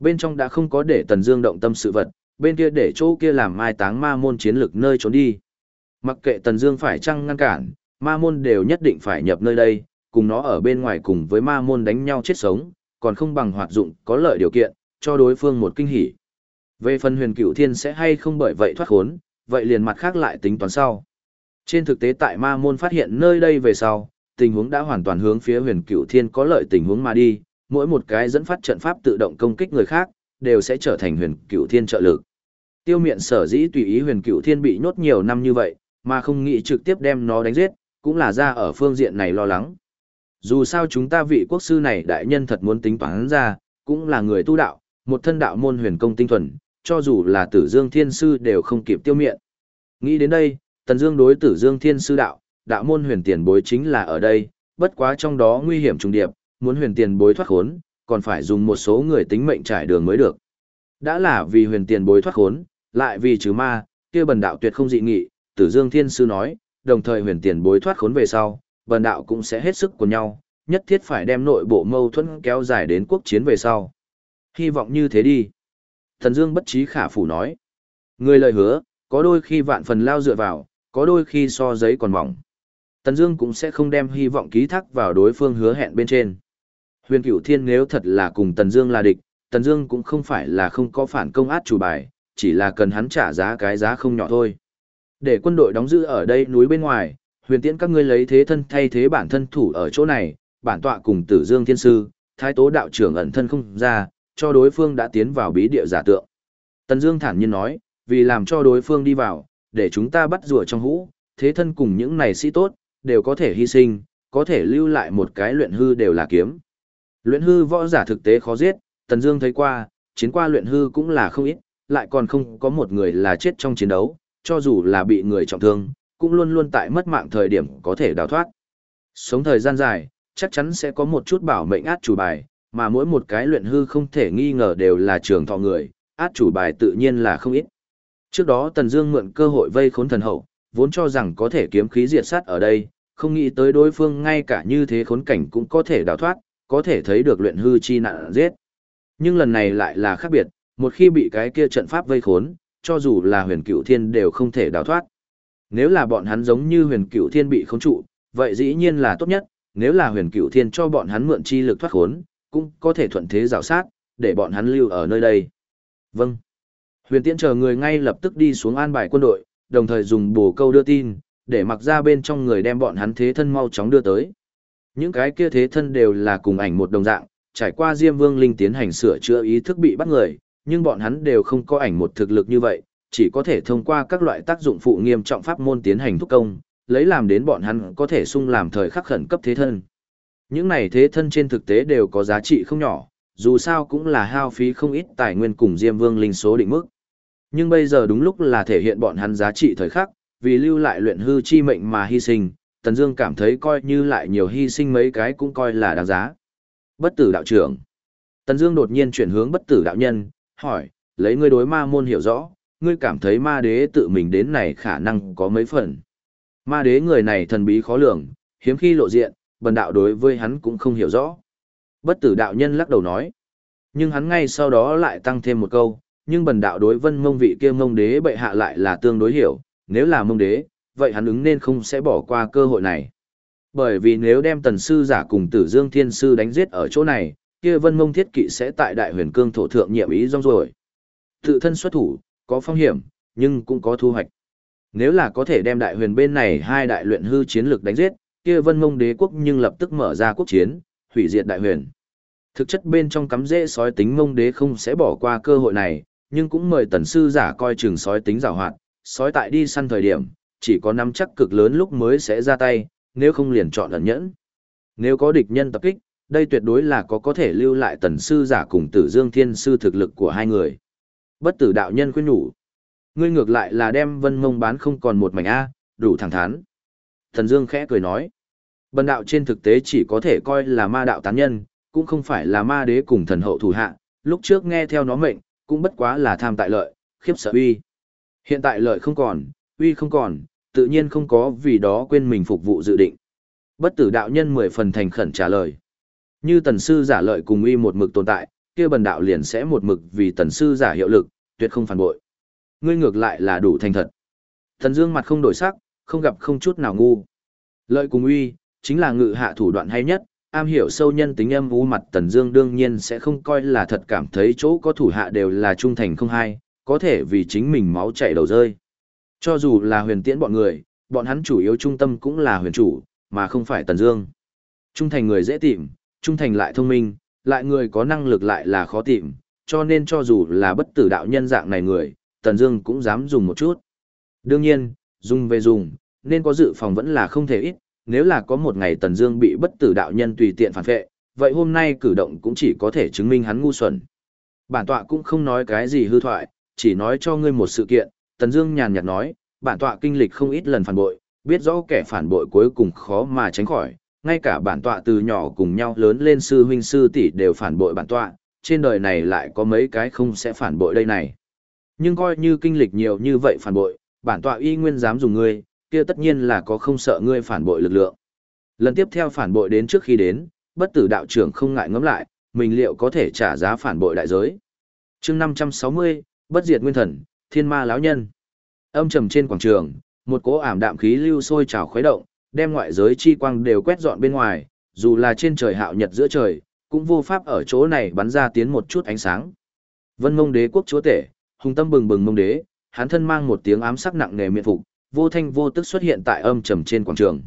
Bên trong đã không có để Tần Dương động tâm sự vật, bên kia để chỗ kia làm mai táng ma môn chiến lực nơi trốn đi. Mặc kệ Tần Dương phải chăng ngăn cản, ma môn đều nhất định phải nhập nơi đây, cùng nó ở bên ngoài cùng với ma môn đánh nhau chết sống, còn không bằng hoạt dụng có lợi điều kiện, cho đối phương một kinh hỉ. Về phần huyền cửu thiên sẽ hay không bởi vậy thoát khốn, vậy liền mặt khác lại tính toán sau. Trên thực tế tại ma môn phát hiện nơi đây về sau, tình huống đã hoàn toàn hướng phía huyền cửu thiên có lợi tình huống mà đi, mỗi một cái dẫn phát trận pháp tự động công kích người khác, đều sẽ trở thành huyền cửu thiên trợ lực. Tiêu miện sở dĩ tùy ý huyền cửu thiên bị nhốt nhiều năm như vậy, mà không nghĩ trực tiếp đem nó đánh giết, cũng là ra ở phương diện này lo lắng. Dù sao chúng ta vị quốc sư này đại nhân thật muốn tính toán ra, cũng là người tu đạo, một thân đạo môn huyền công tinh thuần, cho dù là tử dương thiên sư đều không kịp tiêu miệng. Nghĩ đến đây, tần dương đối tử dương thiên sư đạo, đạo môn huyền tiền bối chính là ở đây, bất quá trong đó nguy hiểm trùng điệp, muốn huyền tiền bối thoát khốn, còn phải dùng một số người tính mệnh trải đường mới được. Đã là vì huyền tiền bối thoát khốn, lại vì trừ ma, kia bần đạo tuyệt không dị nghị, Tử Dương Thiên Sư nói, đồng thời huyền tiền bối thoát khốn về sau, bần đạo cũng sẽ hết sức của nhau, nhất thiết phải đem nội bộ mâu thuẫn kéo dài đến quốc chiến về sau. Hy vọng như thế đi. Thần Dương bất trí khả phủ nói. Người lời hứa, có đôi khi vạn phần lao dựa vào, có đôi khi so giấy còn mỏng. Tần Dương cũng sẽ không đem hy vọng ký thác vào đối phương hứa hẹn bên trên. Huyền Cửu Thiên nếu thật là cùng Tần Dương là địch, Tần Dương cũng không phải là không có phản công át chủ bài, chỉ là cần hắn trả giá cái giá không nhỏ thôi. Để quân đội đóng giữ ở đây núi bên ngoài, huyền tiễn các ngươi lấy thế thân thay thế bản thân thủ ở chỗ này, bản tọa cùng Tử Dương Thiên Sư, Thái Tố đạo trưởng ẩn thân không ra, cho đối phương đã tiến vào bí địa giả tượng. Tần Dương thản nhiên nói, vì làm cho đối phương đi vào, để chúng ta bắt rùa trong hũ, thế thân cùng những này sĩ tốt, đều có thể hy sinh, có thể lưu lại một cái luyện hư đều là kiếm. Luyện hư võ giả thực tế khó giết, Tần Dương thấy qua, chiến qua luyện hư cũng là không ít, lại còn không có một người là chết trong chiến đấu, cho dù là bị người trọng thương, cũng luôn luôn tại mất mạng thời điểm có thể đào thoát. Sống thời gian dài, chắc chắn sẽ có một chút bảo mệnh át chủ bài, mà mỗi một cái luyện hư không thể nghi ngờ đều là trường thọ người, át chủ bài tự nhiên là không ít. Trước đó Tần Dương mượn cơ hội vây khốn thần hậu, vốn cho rằng có thể kiếm khí diệt sát ở đây, không nghĩ tới đối phương ngay cả như thế khốn cảnh cũng có thể đào thoát, có thể thấy được luyện hư chi nạn giết. Nhưng lần này lại là khác biệt, một khi bị cái kia trận pháp vây khốn, cho dù là huyền cửu thiên đều không thể đào thoát. Nếu là bọn hắn giống như huyền cửu thiên bị khống trụ, vậy dĩ nhiên là tốt nhất, nếu là huyền cửu thiên cho bọn hắn mượn chi lực thoát khốn, cũng có thể thuận thế rào sát, để bọn hắn lưu ở nơi đây. Vâng. Huyền tiễn chờ người ngay lập tức đi xuống an bài quân đội, đồng thời dùng bổ câu đưa tin, để mặc ra bên trong người đem bọn hắn thế thân mau chóng đưa tới. Những cái kia thế thân đều là cùng ảnh một đồng dạng, trải qua Diêm Vương Linh tiến hành sửa chữa ý thức bị bắt người, nhưng bọn hắn đều không có ảnh một thực lực như vậy, chỉ có thể thông qua các loại tác dụng phụ nghiêm trọng pháp môn tiến hành thúc công, lấy làm đến bọn hắn có thể sung làm thời khắc khẩn cấp thế thân. Những này thế thân trên thực tế đều có giá trị không nhỏ, dù sao cũng là hao phí không ít tài nguyên cùng Diêm Vương Linh số định mức. Nhưng bây giờ đúng lúc là thể hiện bọn hắn giá trị thời khắc, vì lưu lại luyện hư chi mệnh mà hy sinh, Tần Dương cảm thấy coi như lại nhiều hy sinh mấy cái cũng coi là đáng giá. Bất tử đạo trưởng. Tần Dương đột nhiên chuyển hướng bất tử đạo nhân, hỏi, lấy ngươi đối ma môn hiểu rõ, ngươi cảm thấy ma đế tự mình đến này khả năng có mấy phần. Ma đế người này thần bí khó lường, hiếm khi lộ diện, bần đạo đối với hắn cũng không hiểu rõ. Bất tử đạo nhân lắc đầu nói. Nhưng hắn ngay sau đó lại tăng thêm một câu, nhưng bần đạo đối vân mông vị kia mông đế bệ hạ lại là tương đối hiểu, nếu là mông đế, vậy hắn ứng nên không sẽ bỏ qua cơ hội này. Bởi vì nếu đem tần sư giả cùng tử dương thiên sư đánh giết ở chỗ này, kia vân mông thiết kỵ sẽ tại đại huyền cương thổ thượng nhiệm ý rong rồi. Tự thân xuất thủ, có phong hiểm, nhưng cũng có thu hoạch. Nếu là có thể đem đại huyền bên này hai đại luyện hư chiến lực đánh giết, kia vân mông đế quốc nhưng lập tức mở ra quốc chiến, hủy diệt đại huyền. Thực chất bên trong cắm rễ sói tính mông đế không sẽ bỏ qua cơ hội này, nhưng cũng mời tần sư giả coi chừng sói tính giảo hoạt, sói tại đi săn thời điểm, chỉ có nắm chắc cực lớn lúc mới sẽ ra tay, nếu không liền chọn ẩn nhẫn. Nếu có địch nhân tập kích, đây tuyệt đối là có có thể lưu lại tần sư giả cùng tử dương thiên sư thực lực của hai người. Bất tử đạo nhân khuyên nhủ. Ngươi ngược lại là đem vân mông bán không còn một mảnh A, đủ thẳng thắn. Thần Dương khẽ cười nói. Bần đạo trên thực tế chỉ có thể coi là ma đạo tán nhân, cũng không phải là ma đế cùng thần hậu thủ hạ, lúc trước nghe theo nó mệnh, cũng bất quá là tham tại lợi, khiếp sợ uy. Hiện tại lợi không còn, uy không còn, tự nhiên không có vì đó quên mình phục vụ dự định. Bất tử đạo nhân mười phần thành khẩn trả lời. Như tần sư giả lợi cùng uy một mực tồn tại, kia bần đạo liền sẽ một mực vì tần sư giả hiệu lực, tuyệt không phản bội. Ngươi ngược lại là đủ thành thật. Thần Dương mặt không đổi sắc, không gặp không chút nào ngu. Lợi cùng uy, chính là ngự hạ thủ đoạn hay nhất, am hiểu sâu nhân tính âm u mặt Tần Dương đương nhiên sẽ không coi là thật cảm thấy chỗ có thủ hạ đều là trung thành không hay, có thể vì chính mình máu chảy đầu rơi. Cho dù là huyền tiễn bọn người, bọn hắn chủ yếu trung tâm cũng là huyền chủ, mà không phải Tần Dương. Trung thành người dễ tìm, trung thành lại thông minh, lại người có năng lực lại là khó tìm, cho nên cho dù là bất tử đạo nhân dạng này người, Tần Dương cũng dám dùng một chút. Đương nhiên, dùng về dùng, nên có dự phòng vẫn là không thể ít, nếu là có một ngày Tần Dương bị bất tử đạo nhân tùy tiện phản vệ, vậy hôm nay cử động cũng chỉ có thể chứng minh hắn ngu xuẩn. Bản tọa cũng không nói cái gì hư thoại, chỉ nói cho ngươi một sự kiện, Tần Dương nhàn nhạt nói, bản tọa kinh lịch không ít lần phản bội, biết rõ kẻ phản bội cuối cùng khó mà tránh khỏi, ngay cả bản tọa từ nhỏ cùng nhau lớn lên sư huynh sư tỷ đều phản bội bản tọa, trên đời này lại có mấy cái không sẽ phản bội đây này. Nhưng coi như kinh lịch nhiều như vậy phản bội, bản tọa y nguyên dám dùng ngươi, kia tất nhiên là có không sợ ngươi phản bội lực lượng. Lần tiếp theo phản bội đến trước khi đến, bất tử đạo trưởng không ngại ngẫm lại, mình liệu có thể trả giá phản bội đại giới. chương 560, bất diệt nguyên thần, thiên ma lão nhân. Âm trầm trên quảng trường, một cỗ ảm đạm khí lưu sôi trào khuấy động, đem ngoại giới chi quang đều quét dọn bên ngoài, dù là trên trời hạo nhật giữa trời, cũng vô pháp ở chỗ này bắn ra tiến một chút ánh sáng. Vân Mông Đế quốc chúa tể, hùng tâm bừng bừng mông đế, hắn thân mang một tiếng ám sắc nặng nề miệng phục, vô thanh vô tức xuất hiện tại âm trầm trên quảng trường.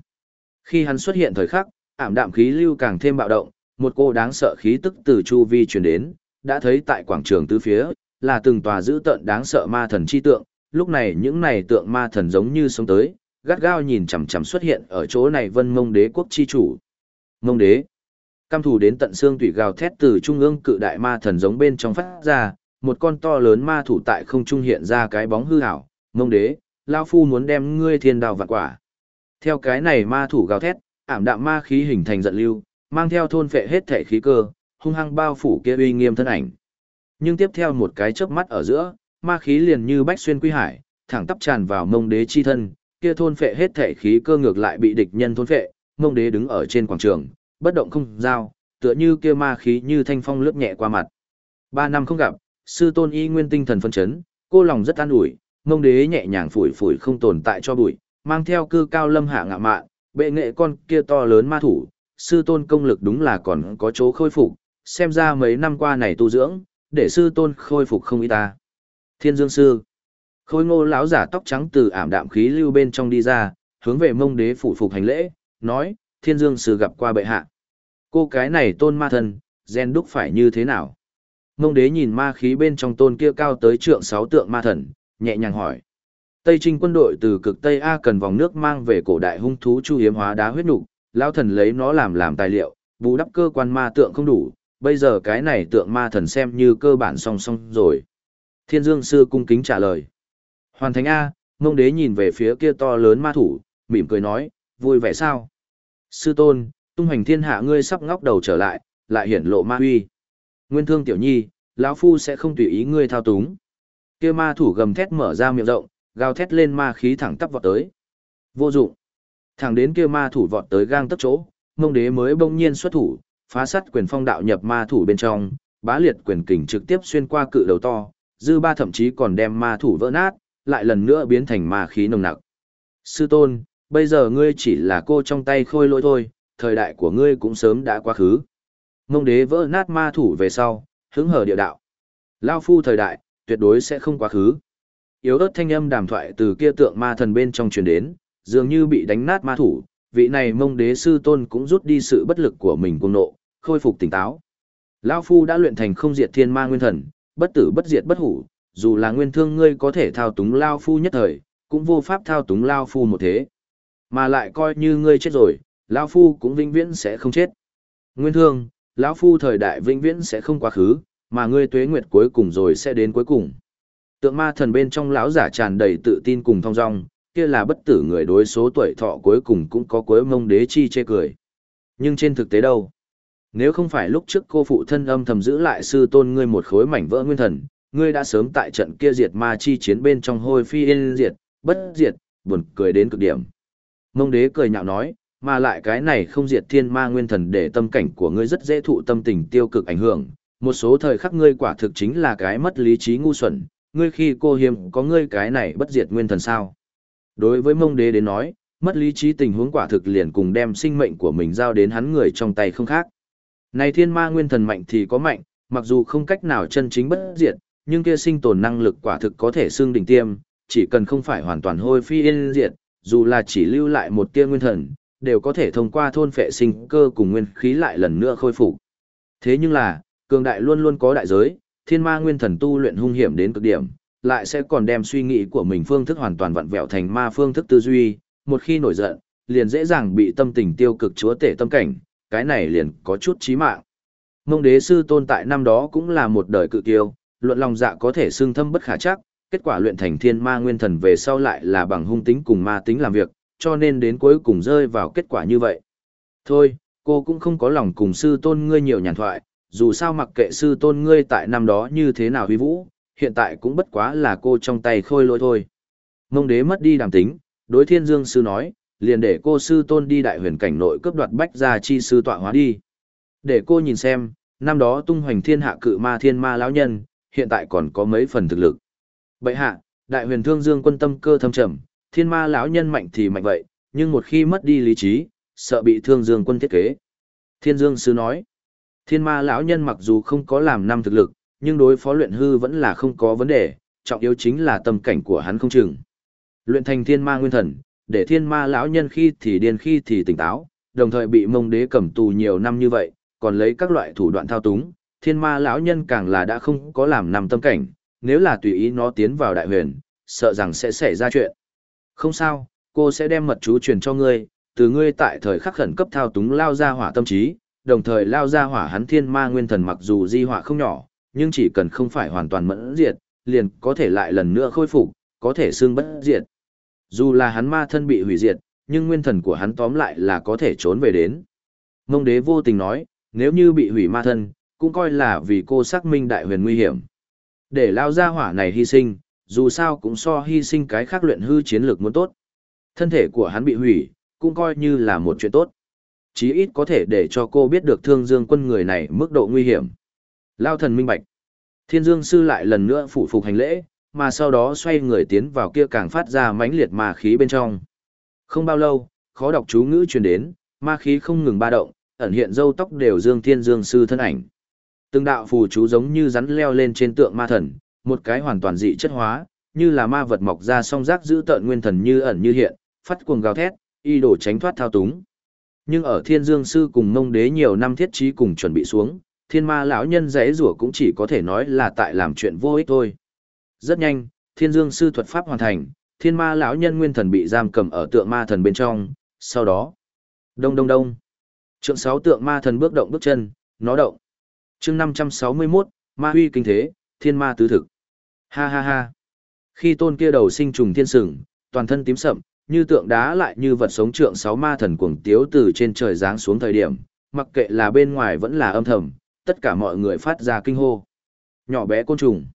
Khi hắn xuất hiện thời khắc, ảm đạm khí lưu càng thêm bạo động, một cô đáng sợ khí tức từ chu vi truyền đến, đã thấy tại quảng trường tứ phía, là từng tòa giữ tợn đáng sợ ma thần chi tượng, lúc này những này tượng ma thần giống như sống tới, gắt gao nhìn chằm chằm xuất hiện ở chỗ này Vân Mông Đế quốc chi chủ. Mông Đế. Cam thủ đến tận xương tủy gào thét từ trung ương cự đại ma thần giống bên trong phát ra, một con to lớn ma thủ tại không trung hiện ra cái bóng hư ảo, mông đế, lao phu muốn đem ngươi thiên đào vạn quả. Theo cái này ma thủ gào thét, ảm đạm ma khí hình thành giận lưu, mang theo thôn phệ hết thể khí cơ, hung hăng bao phủ kia uy nghiêm thân ảnh. Nhưng tiếp theo một cái chớp mắt ở giữa, ma khí liền như bách xuyên quy hải, thẳng tắp tràn vào mông đế chi thân, kia thôn phệ hết thể khí cơ ngược lại bị địch nhân thôn phệ, mông đế đứng ở trên quảng trường, bất động không giao, tựa như kia ma khí như thanh phong lướt nhẹ qua mặt. Ba năm không gặp, sư tôn y nguyên tinh thần phân chấn, cô lòng rất an ủi, mông đế nhẹ nhàng phủi phủi không tồn tại cho bụi, mang theo cư cao lâm hạ ngạ mạn, bệ nghệ con kia to lớn ma thủ, sư tôn công lực đúng là còn có chỗ khôi phục, xem ra mấy năm qua này tu dưỡng, để sư tôn khôi phục không ít ta. Thiên Dương sư, khôi ngô lão giả tóc trắng từ ảm đạm khí lưu bên trong đi ra, hướng về mông đế phủ phục hành lễ, nói, Thiên Dương sư gặp qua bệ hạ. Cô cái này tôn ma thần, gen đúc phải như thế nào? Mông đế nhìn ma khí bên trong tôn kia cao tới trượng sáu tượng ma thần, nhẹ nhàng hỏi. Tây Trinh quân đội từ cực Tây A cần vòng nước mang về cổ đại hung thú chu hiếm hóa đá huyết nục, lão thần lấy nó làm làm tài liệu, bù đắp cơ quan ma tượng không đủ, bây giờ cái này tượng ma thần xem như cơ bản song song rồi. Thiên Dương sư cung kính trả lời. Hoàn thành A, mông đế nhìn về phía kia to lớn ma thủ, mỉm cười nói, vui vẻ sao? Sư tôn, tung hành thiên hạ ngươi sắp ngóc đầu trở lại, lại hiển lộ ma huy. Nguyên thương tiểu nhi, lão phu sẽ không tùy ý ngươi thao túng. Kia ma thủ gầm thét mở ra miệng rộng, gào thét lên ma khí thẳng tắp vọt tới. Vô dụng. Thẳng đến kia ma thủ vọt tới gang tấc chỗ, mông đế mới bỗng nhiên xuất thủ, phá sắt quyền phong đạo nhập ma thủ bên trong, bá liệt quyền kình trực tiếp xuyên qua cự đầu to, dư ba thậm chí còn đem ma thủ vỡ nát, lại lần nữa biến thành ma khí nồng nặc. Sư tôn, bây giờ ngươi chỉ là cô trong tay khôi lỗi thôi, thời đại của ngươi cũng sớm đã quá khứ. Mông đế vỡ nát ma thủ về sau, hứng hở địa đạo. Lao phu thời đại, tuyệt đối sẽ không quá khứ. Yếu ớt thanh âm đàm thoại từ kia tượng ma thần bên trong truyền đến, dường như bị đánh nát ma thủ, vị này mông đế sư tôn cũng rút đi sự bất lực của mình cung nộ, khôi phục tỉnh táo. Lao phu đã luyện thành không diệt thiên ma nguyên thần, bất tử bất diệt bất hủ, dù là nguyên thương ngươi có thể thao túng Lao phu nhất thời, cũng vô pháp thao túng Lao phu một thế. Mà lại coi như ngươi chết rồi, Lao phu cũng vĩnh viễn sẽ không chết. Nguyên thương, lão phu thời đại vĩnh viễn sẽ không quá khứ, mà ngươi tuế nguyệt cuối cùng rồi sẽ đến cuối cùng. Tượng ma thần bên trong lão giả tràn đầy tự tin cùng thong dong, kia là bất tử người đối số tuổi thọ cuối cùng cũng có cuối mông đế chi chê cười. Nhưng trên thực tế đâu? Nếu không phải lúc trước cô phụ thân âm thầm giữ lại sư tôn ngươi một khối mảnh vỡ nguyên thần, ngươi đã sớm tại trận kia diệt ma chi chiến bên trong hôi phi yên diệt, bất diệt, buồn cười đến cực điểm. Mông đế cười nhạo nói, mà lại cái này không diệt thiên ma nguyên thần để tâm cảnh của ngươi rất dễ thụ tâm tình tiêu cực ảnh hưởng. Một số thời khắc ngươi quả thực chính là cái mất lý trí ngu xuẩn, ngươi khi cô hiếm có ngươi cái này bất diệt nguyên thần sao. Đối với mông đế đến nói, mất lý trí tình huống quả thực liền cùng đem sinh mệnh của mình giao đến hắn người trong tay không khác. Này thiên ma nguyên thần mạnh thì có mạnh, mặc dù không cách nào chân chính bất diệt, nhưng kia sinh tồn năng lực quả thực có thể xương đỉnh tiêm, chỉ cần không phải hoàn toàn hôi phi yên diệt, dù là chỉ lưu lại một tia nguyên thần, đều có thể thông qua thôn phệ sinh cơ cùng nguyên khí lại lần nữa khôi phục. Thế nhưng là, cường đại luôn luôn có đại giới, thiên ma nguyên thần tu luyện hung hiểm đến cực điểm, lại sẽ còn đem suy nghĩ của mình phương thức hoàn toàn vặn vẹo thành ma phương thức tư duy, một khi nổi giận, liền dễ dàng bị tâm tình tiêu cực chúa tể tâm cảnh, cái này liền có chút chí mạng. Mông đế sư tôn tại năm đó cũng là một đời cự kiêu, luận lòng dạ có thể xương thâm bất khả chắc, kết quả luyện thành thiên ma nguyên thần về sau lại là bằng hung tính cùng ma tính làm việc, cho nên đến cuối cùng rơi vào kết quả như vậy. Thôi, cô cũng không có lòng cùng sư tôn ngươi nhiều nhàn thoại, dù sao mặc kệ sư tôn ngươi tại năm đó như thế nào huy vũ, hiện tại cũng bất quá là cô trong tay khôi lỗi thôi. Mông đế mất đi đàm tính, đối thiên dương sư nói, liền để cô sư tôn đi đại huyền cảnh nội cướp đoạt bách gia chi sư tọa hóa đi. Để cô nhìn xem, năm đó tung hoành thiên hạ cự ma thiên ma lão nhân, hiện tại còn có mấy phần thực lực. Bệ hạ, đại huyền thương dương quân tâm cơ thâm trầm, thiên ma lão nhân mạnh thì mạnh vậy, nhưng một khi mất đi lý trí, sợ bị thương dương quân thiết kế. Thiên dương sư nói, thiên ma lão nhân mặc dù không có làm năm thực lực, nhưng đối phó luyện hư vẫn là không có vấn đề, trọng yếu chính là tâm cảnh của hắn không chừng. Luyện thành thiên ma nguyên thần, để thiên ma lão nhân khi thì điên khi thì tỉnh táo, đồng thời bị mông đế cầm tù nhiều năm như vậy, còn lấy các loại thủ đoạn thao túng, thiên ma lão nhân càng là đã không có làm nằm tâm cảnh, nếu là tùy ý nó tiến vào đại huyền, sợ rằng sẽ xảy ra chuyện. Không sao, cô sẽ đem mật chú truyền cho ngươi, từ ngươi tại thời khắc khẩn cấp thao túng lao ra hỏa tâm trí, đồng thời lao ra hỏa hắn thiên ma nguyên thần mặc dù di hỏa không nhỏ, nhưng chỉ cần không phải hoàn toàn mẫn diệt, liền có thể lại lần nữa khôi phục, có thể xương bất diệt. Dù là hắn ma thân bị hủy diệt, nhưng nguyên thần của hắn tóm lại là có thể trốn về đến. Mông đế vô tình nói, nếu như bị hủy ma thân, cũng coi là vì cô xác minh đại huyền nguy hiểm. Để lao ra hỏa này hy sinh, dù sao cũng so hy sinh cái khác luyện hư chiến lược muốn tốt. Thân thể của hắn bị hủy, cũng coi như là một chuyện tốt. Chí ít có thể để cho cô biết được thương dương quân người này mức độ nguy hiểm. Lao thần minh bạch. Thiên dương sư lại lần nữa phủ phục hành lễ, mà sau đó xoay người tiến vào kia càng phát ra mãnh liệt ma khí bên trong. Không bao lâu, khó đọc chú ngữ truyền đến, ma khí không ngừng ba động, ẩn hiện râu tóc đều dương thiên dương sư thân ảnh. Từng đạo phù chú giống như rắn leo lên trên tượng ma thần, một cái hoàn toàn dị chất hóa, như là ma vật mọc ra song rác giữ tợn nguyên thần như ẩn như hiện, phát cuồng gào thét, y đổ tránh thoát thao túng. Nhưng ở Thiên Dương sư cùng Mông Đế nhiều năm thiết trí cùng chuẩn bị xuống, Thiên Ma lão nhân rẽ rủa cũng chỉ có thể nói là tại làm chuyện vô ích thôi. Rất nhanh, Thiên Dương sư thuật pháp hoàn thành, Thiên Ma lão nhân nguyên thần bị giam cầm ở tượng ma thần bên trong, sau đó, đông đông đông. Trượng sáu tượng ma thần bước động bước chân, nó động. Chương 561, Ma huy kinh thế, Thiên Ma tứ thực. Ha ha ha. Khi tôn kia đầu sinh trùng thiên sừng, toàn thân tím sậm, như tượng đá lại như vật sống trượng sáu ma thần cuồng tiếu từ trên trời giáng xuống thời điểm, mặc kệ là bên ngoài vẫn là âm thầm, tất cả mọi người phát ra kinh hô. Nhỏ bé côn trùng.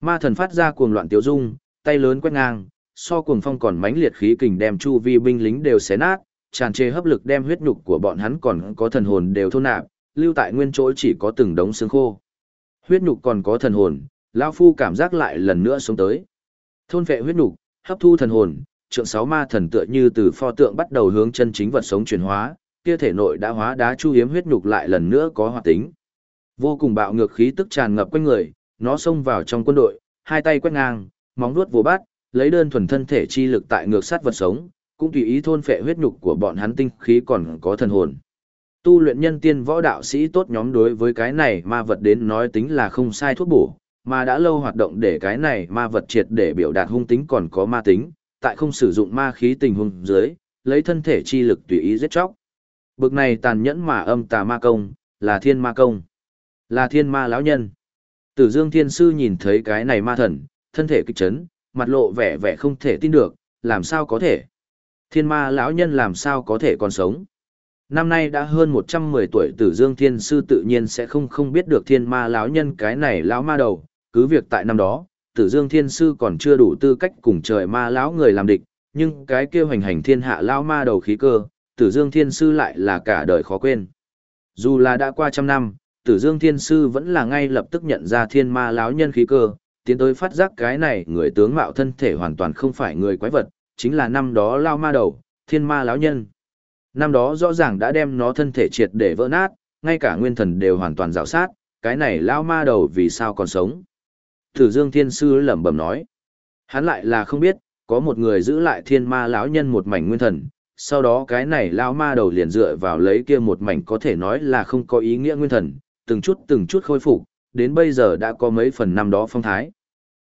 Ma thần phát ra cuồng loạn tiếu dung, tay lớn quét ngang, so cuồng phong còn mãnh liệt khí kình đem chu vi binh lính đều xé nát, tràn trề hấp lực đem huyết nhục của bọn hắn còn có thần hồn đều thôn nạp, lưu tại nguyên chỗ chỉ có từng đống xương khô. Huyết nhục còn có thần hồn, lão phu cảm giác lại lần nữa xuống tới. Thôn vệ huyết nhục, hấp thu thần hồn, trượng sáu ma thần tựa như từ pho tượng bắt đầu hướng chân chính vật sống chuyển hóa, kia thể nội đã hóa đá chu hiếm huyết nhục lại lần nữa có hoạt tính. Vô cùng bạo ngược khí tức tràn ngập quanh người, nó xông vào trong quân đội, hai tay quét ngang, móng vuốt vồ bát, lấy đơn thuần thân thể chi lực tại ngược sát vật sống, cũng tùy ý thôn phệ huyết nhục của bọn hắn tinh khí còn có thần hồn. Tu luyện nhân tiên võ đạo sĩ tốt nhóm đối với cái này ma vật đến nói tính là không sai thuốc bổ, mà đã lâu hoạt động để cái này ma vật triệt để biểu đạt hung tính còn có ma tính, tại không sử dụng ma khí tình huống dưới, lấy thân thể chi lực tùy ý giết chóc. Bực này tàn nhẫn mà âm tà ma công, là thiên ma công, là thiên ma lão nhân. Tử Dương Thiên Sư nhìn thấy cái này ma thần, thân thể kịch chấn, mặt lộ vẻ vẻ không thể tin được, làm sao có thể? Thiên ma lão nhân làm sao có thể còn sống? Năm nay đã hơn 110 tuổi Tử Dương Thiên Sư tự nhiên sẽ không không biết được thiên ma lão nhân cái này lão ma đầu, cứ việc tại năm đó, Tử Dương Thiên Sư còn chưa đủ tư cách cùng trời ma lão người làm địch, nhưng cái kia hành hành thiên hạ lão ma đầu khí cơ, Tử Dương Thiên Sư lại là cả đời khó quên. Dù là đã qua trăm năm, Tử Dương Thiên Sư vẫn là ngay lập tức nhận ra thiên ma lão nhân khí cơ, tiến tới phát giác cái này người tướng mạo thân thể hoàn toàn không phải người quái vật, chính là năm đó lao ma đầu, thiên ma lão nhân. Năm đó rõ ràng đã đem nó thân thể triệt để vỡ nát, ngay cả nguyên thần đều hoàn toàn rào sát, cái này lao ma đầu vì sao còn sống. Tử Dương Thiên Sư lẩm bẩm nói. Hắn lại là không biết, có một người giữ lại thiên ma lão nhân một mảnh nguyên thần, sau đó cái này lão ma đầu liền dựa vào lấy kia một mảnh có thể nói là không có ý nghĩa nguyên thần, từng chút từng chút khôi phục, đến bây giờ đã có mấy phần năm đó phong thái.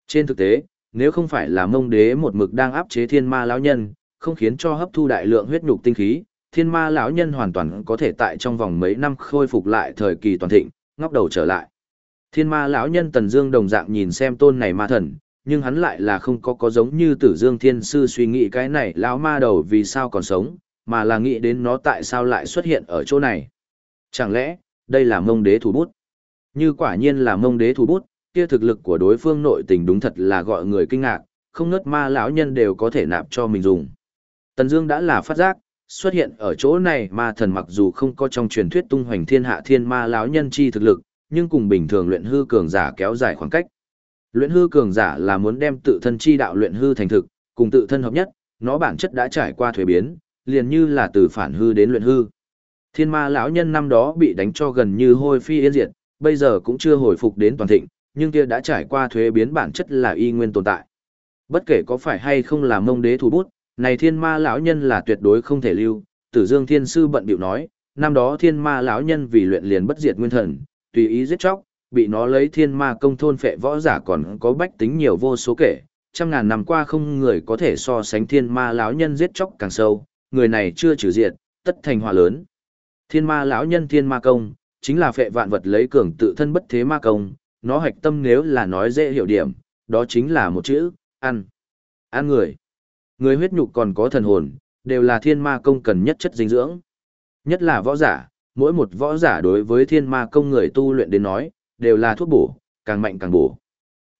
Trên thực tế, nếu không phải là mông đế một mực đang áp chế thiên ma lão nhân, không khiến cho hấp thu đại lượng huyết nhục tinh khí, thiên ma lão nhân hoàn toàn có thể tại trong vòng mấy năm khôi phục lại thời kỳ toàn thịnh, ngóc đầu trở lại. Thiên ma lão nhân Tần Dương đồng dạng nhìn xem tôn này ma thần, nhưng hắn lại là không có có giống như Tử Dương Thiên sư suy nghĩ cái này lão ma đầu vì sao còn sống, mà là nghĩ đến nó tại sao lại xuất hiện ở chỗ này. Chẳng lẽ, đây là Mông Đế thủ bút? Như quả nhiên là Mông Đế thủ bút, kia thực lực của đối phương nội tình đúng thật là gọi người kinh ngạc, không ngớt ma lão nhân đều có thể nạp cho mình dùng. Tần Dương đã là phát giác, xuất hiện ở chỗ này ma thần mặc dù không có trong truyền thuyết tung hoành thiên hạ thiên ma lão nhân chi thực lực, nhưng cùng bình thường luyện hư cường giả kéo dài khoảng cách. Luyện hư cường giả là muốn đem tự thân chi đạo luyện hư thành thực, cùng tự thân hợp nhất, nó bản chất đã trải qua thuế biến, liền như là từ phản hư đến luyện hư. Thiên ma lão nhân năm đó bị đánh cho gần như hôi phi yên diệt, bây giờ cũng chưa hồi phục đến toàn thịnh, nhưng kia đã trải qua thuế biến bản chất là y nguyên tồn tại. Bất kể có phải hay không là mông đế thủ bút, này thiên ma lão nhân là tuyệt đối không thể lưu, Tử Dương Thiên sư bận biểu nói, năm đó thiên ma lão nhân vì luyện liền bất diệt nguyên thần, tùy ý giết chóc, bị nó lấy thiên ma công thôn phệ võ giả còn có bách tính nhiều vô số kể, trăm ngàn năm qua không người có thể so sánh thiên ma lão nhân giết chóc càng sâu, người này chưa trừ diệt, tất thành hòa lớn. Thiên ma lão nhân thiên ma công, chính là phệ vạn vật lấy cường tự thân bất thế ma công, nó hạch tâm nếu là nói dễ hiểu điểm, đó chính là một chữ, ăn. Ăn người. Người huyết nhục còn có thần hồn, đều là thiên ma công cần nhất chất dinh dưỡng. Nhất là võ giả, mỗi một võ giả đối với thiên ma công người tu luyện đến nói, đều là thuốc bổ, càng mạnh càng bổ.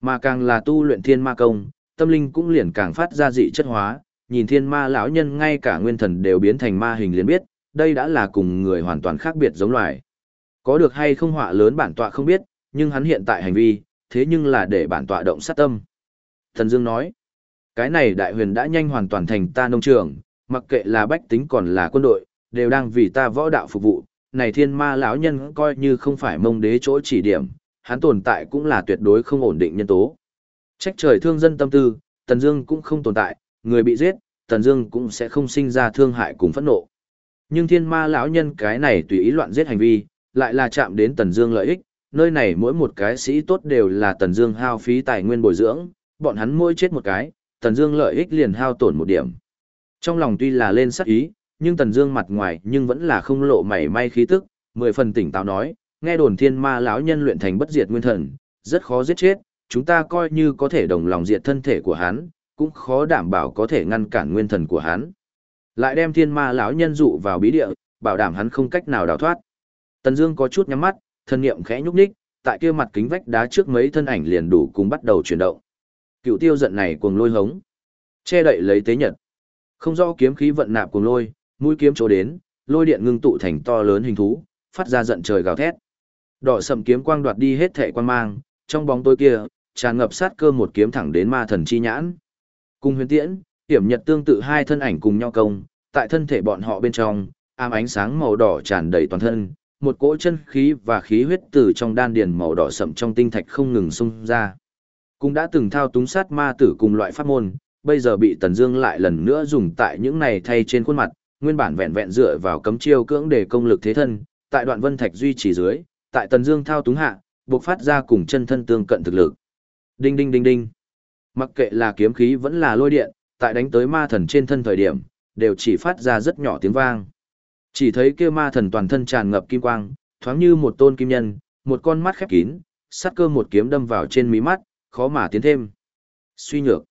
Mà càng là tu luyện thiên ma công, tâm linh cũng liền càng phát ra dị chất hóa, nhìn thiên ma lão nhân ngay cả nguyên thần đều biến thành ma hình liền biết, đây đã là cùng người hoàn toàn khác biệt giống loài. Có được hay không họa lớn bản tọa không biết, nhưng hắn hiện tại hành vi, thế nhưng là để bản tọa động sát tâm. Thần Dương nói, cái này đại huyền đã nhanh hoàn toàn thành ta nông trường, mặc kệ là bách tính còn là quân đội, đều đang vì ta võ đạo phục vụ, này thiên ma lão nhân coi như không phải mông đế chỗ chỉ điểm, hắn tồn tại cũng là tuyệt đối không ổn định nhân tố. Trách trời thương dân tâm tư, Tần Dương cũng không tồn tại, người bị giết, Tần Dương cũng sẽ không sinh ra thương hại cùng phẫn nộ. Nhưng thiên ma lão nhân cái này tùy ý loạn giết hành vi, lại là chạm đến Tần Dương lợi ích, nơi này mỗi một cái sĩ tốt đều là Tần Dương hao phí tài nguyên bồi dưỡng, bọn hắn mỗi chết một cái, Tần Dương lợi ích liền hao tổn một điểm. Trong lòng tuy là lên sát ý, nhưng Tần Dương mặt ngoài nhưng vẫn là không lộ mảy may khí tức, mười phần tỉnh táo nói, nghe đồn thiên ma lão nhân luyện thành bất diệt nguyên thần, rất khó giết chết, chúng ta coi như có thể đồng lòng diệt thân thể của hắn, cũng khó đảm bảo có thể ngăn cản nguyên thần của hắn. Lại đem thiên ma lão nhân dụ vào bí địa, bảo đảm hắn không cách nào đào thoát. Tần Dương có chút nhắm mắt, thân niệm khẽ nhúc nhích, tại kia mặt kính vách đá trước mấy thân ảnh liền đủ cùng bắt đầu chuyển động. Cựu tiêu giận này cuồng lôi hống, che đậy lấy tế nhật. Không rõ kiếm khí vận nạp cuồng lôi, mũi kiếm chỗ đến, lôi điện ngưng tụ thành to lớn hình thú, phát ra giận trời gào thét. Đỏ sầm kiếm quang đoạt đi hết thể quan mang, trong bóng tối kia, tràn ngập sát cơ một kiếm thẳng đến ma thần chi nhãn. Cùng huyền tiễn, hiểm nhật tương tự hai thân ảnh cùng nhau công, tại thân thể bọn họ bên trong, ám ánh sáng màu đỏ tràn đầy toàn thân, một cỗ chân khí và khí huyết từ trong đan điền màu đỏ sậm trong tinh thạch không ngừng xung ra. Cũng đã từng thao túng sát ma tử cùng loại pháp môn, bây giờ bị Tần Dương lại lần nữa dùng tại những này thay trên khuôn mặt, nguyên bản vẹn vẹn dựa vào cấm chiêu cưỡng để công lực thế thân, tại đoạn vân thạch duy trì dưới, tại Tần Dương thao túng hạ, bộc phát ra cùng chân thân tương cận thực lực. Đinh đinh đinh đinh. Mặc kệ là kiếm khí vẫn là lôi điện, tại đánh tới ma thần trên thân thời điểm, đều chỉ phát ra rất nhỏ tiếng vang. Chỉ thấy kia ma thần toàn thân tràn ngập kim quang, thoáng như một tôn kim nhân, một con mắt khép kín, sát cơ một kiếm đâm vào trên mí mắt, khó mà tiến thêm. Suy nhược.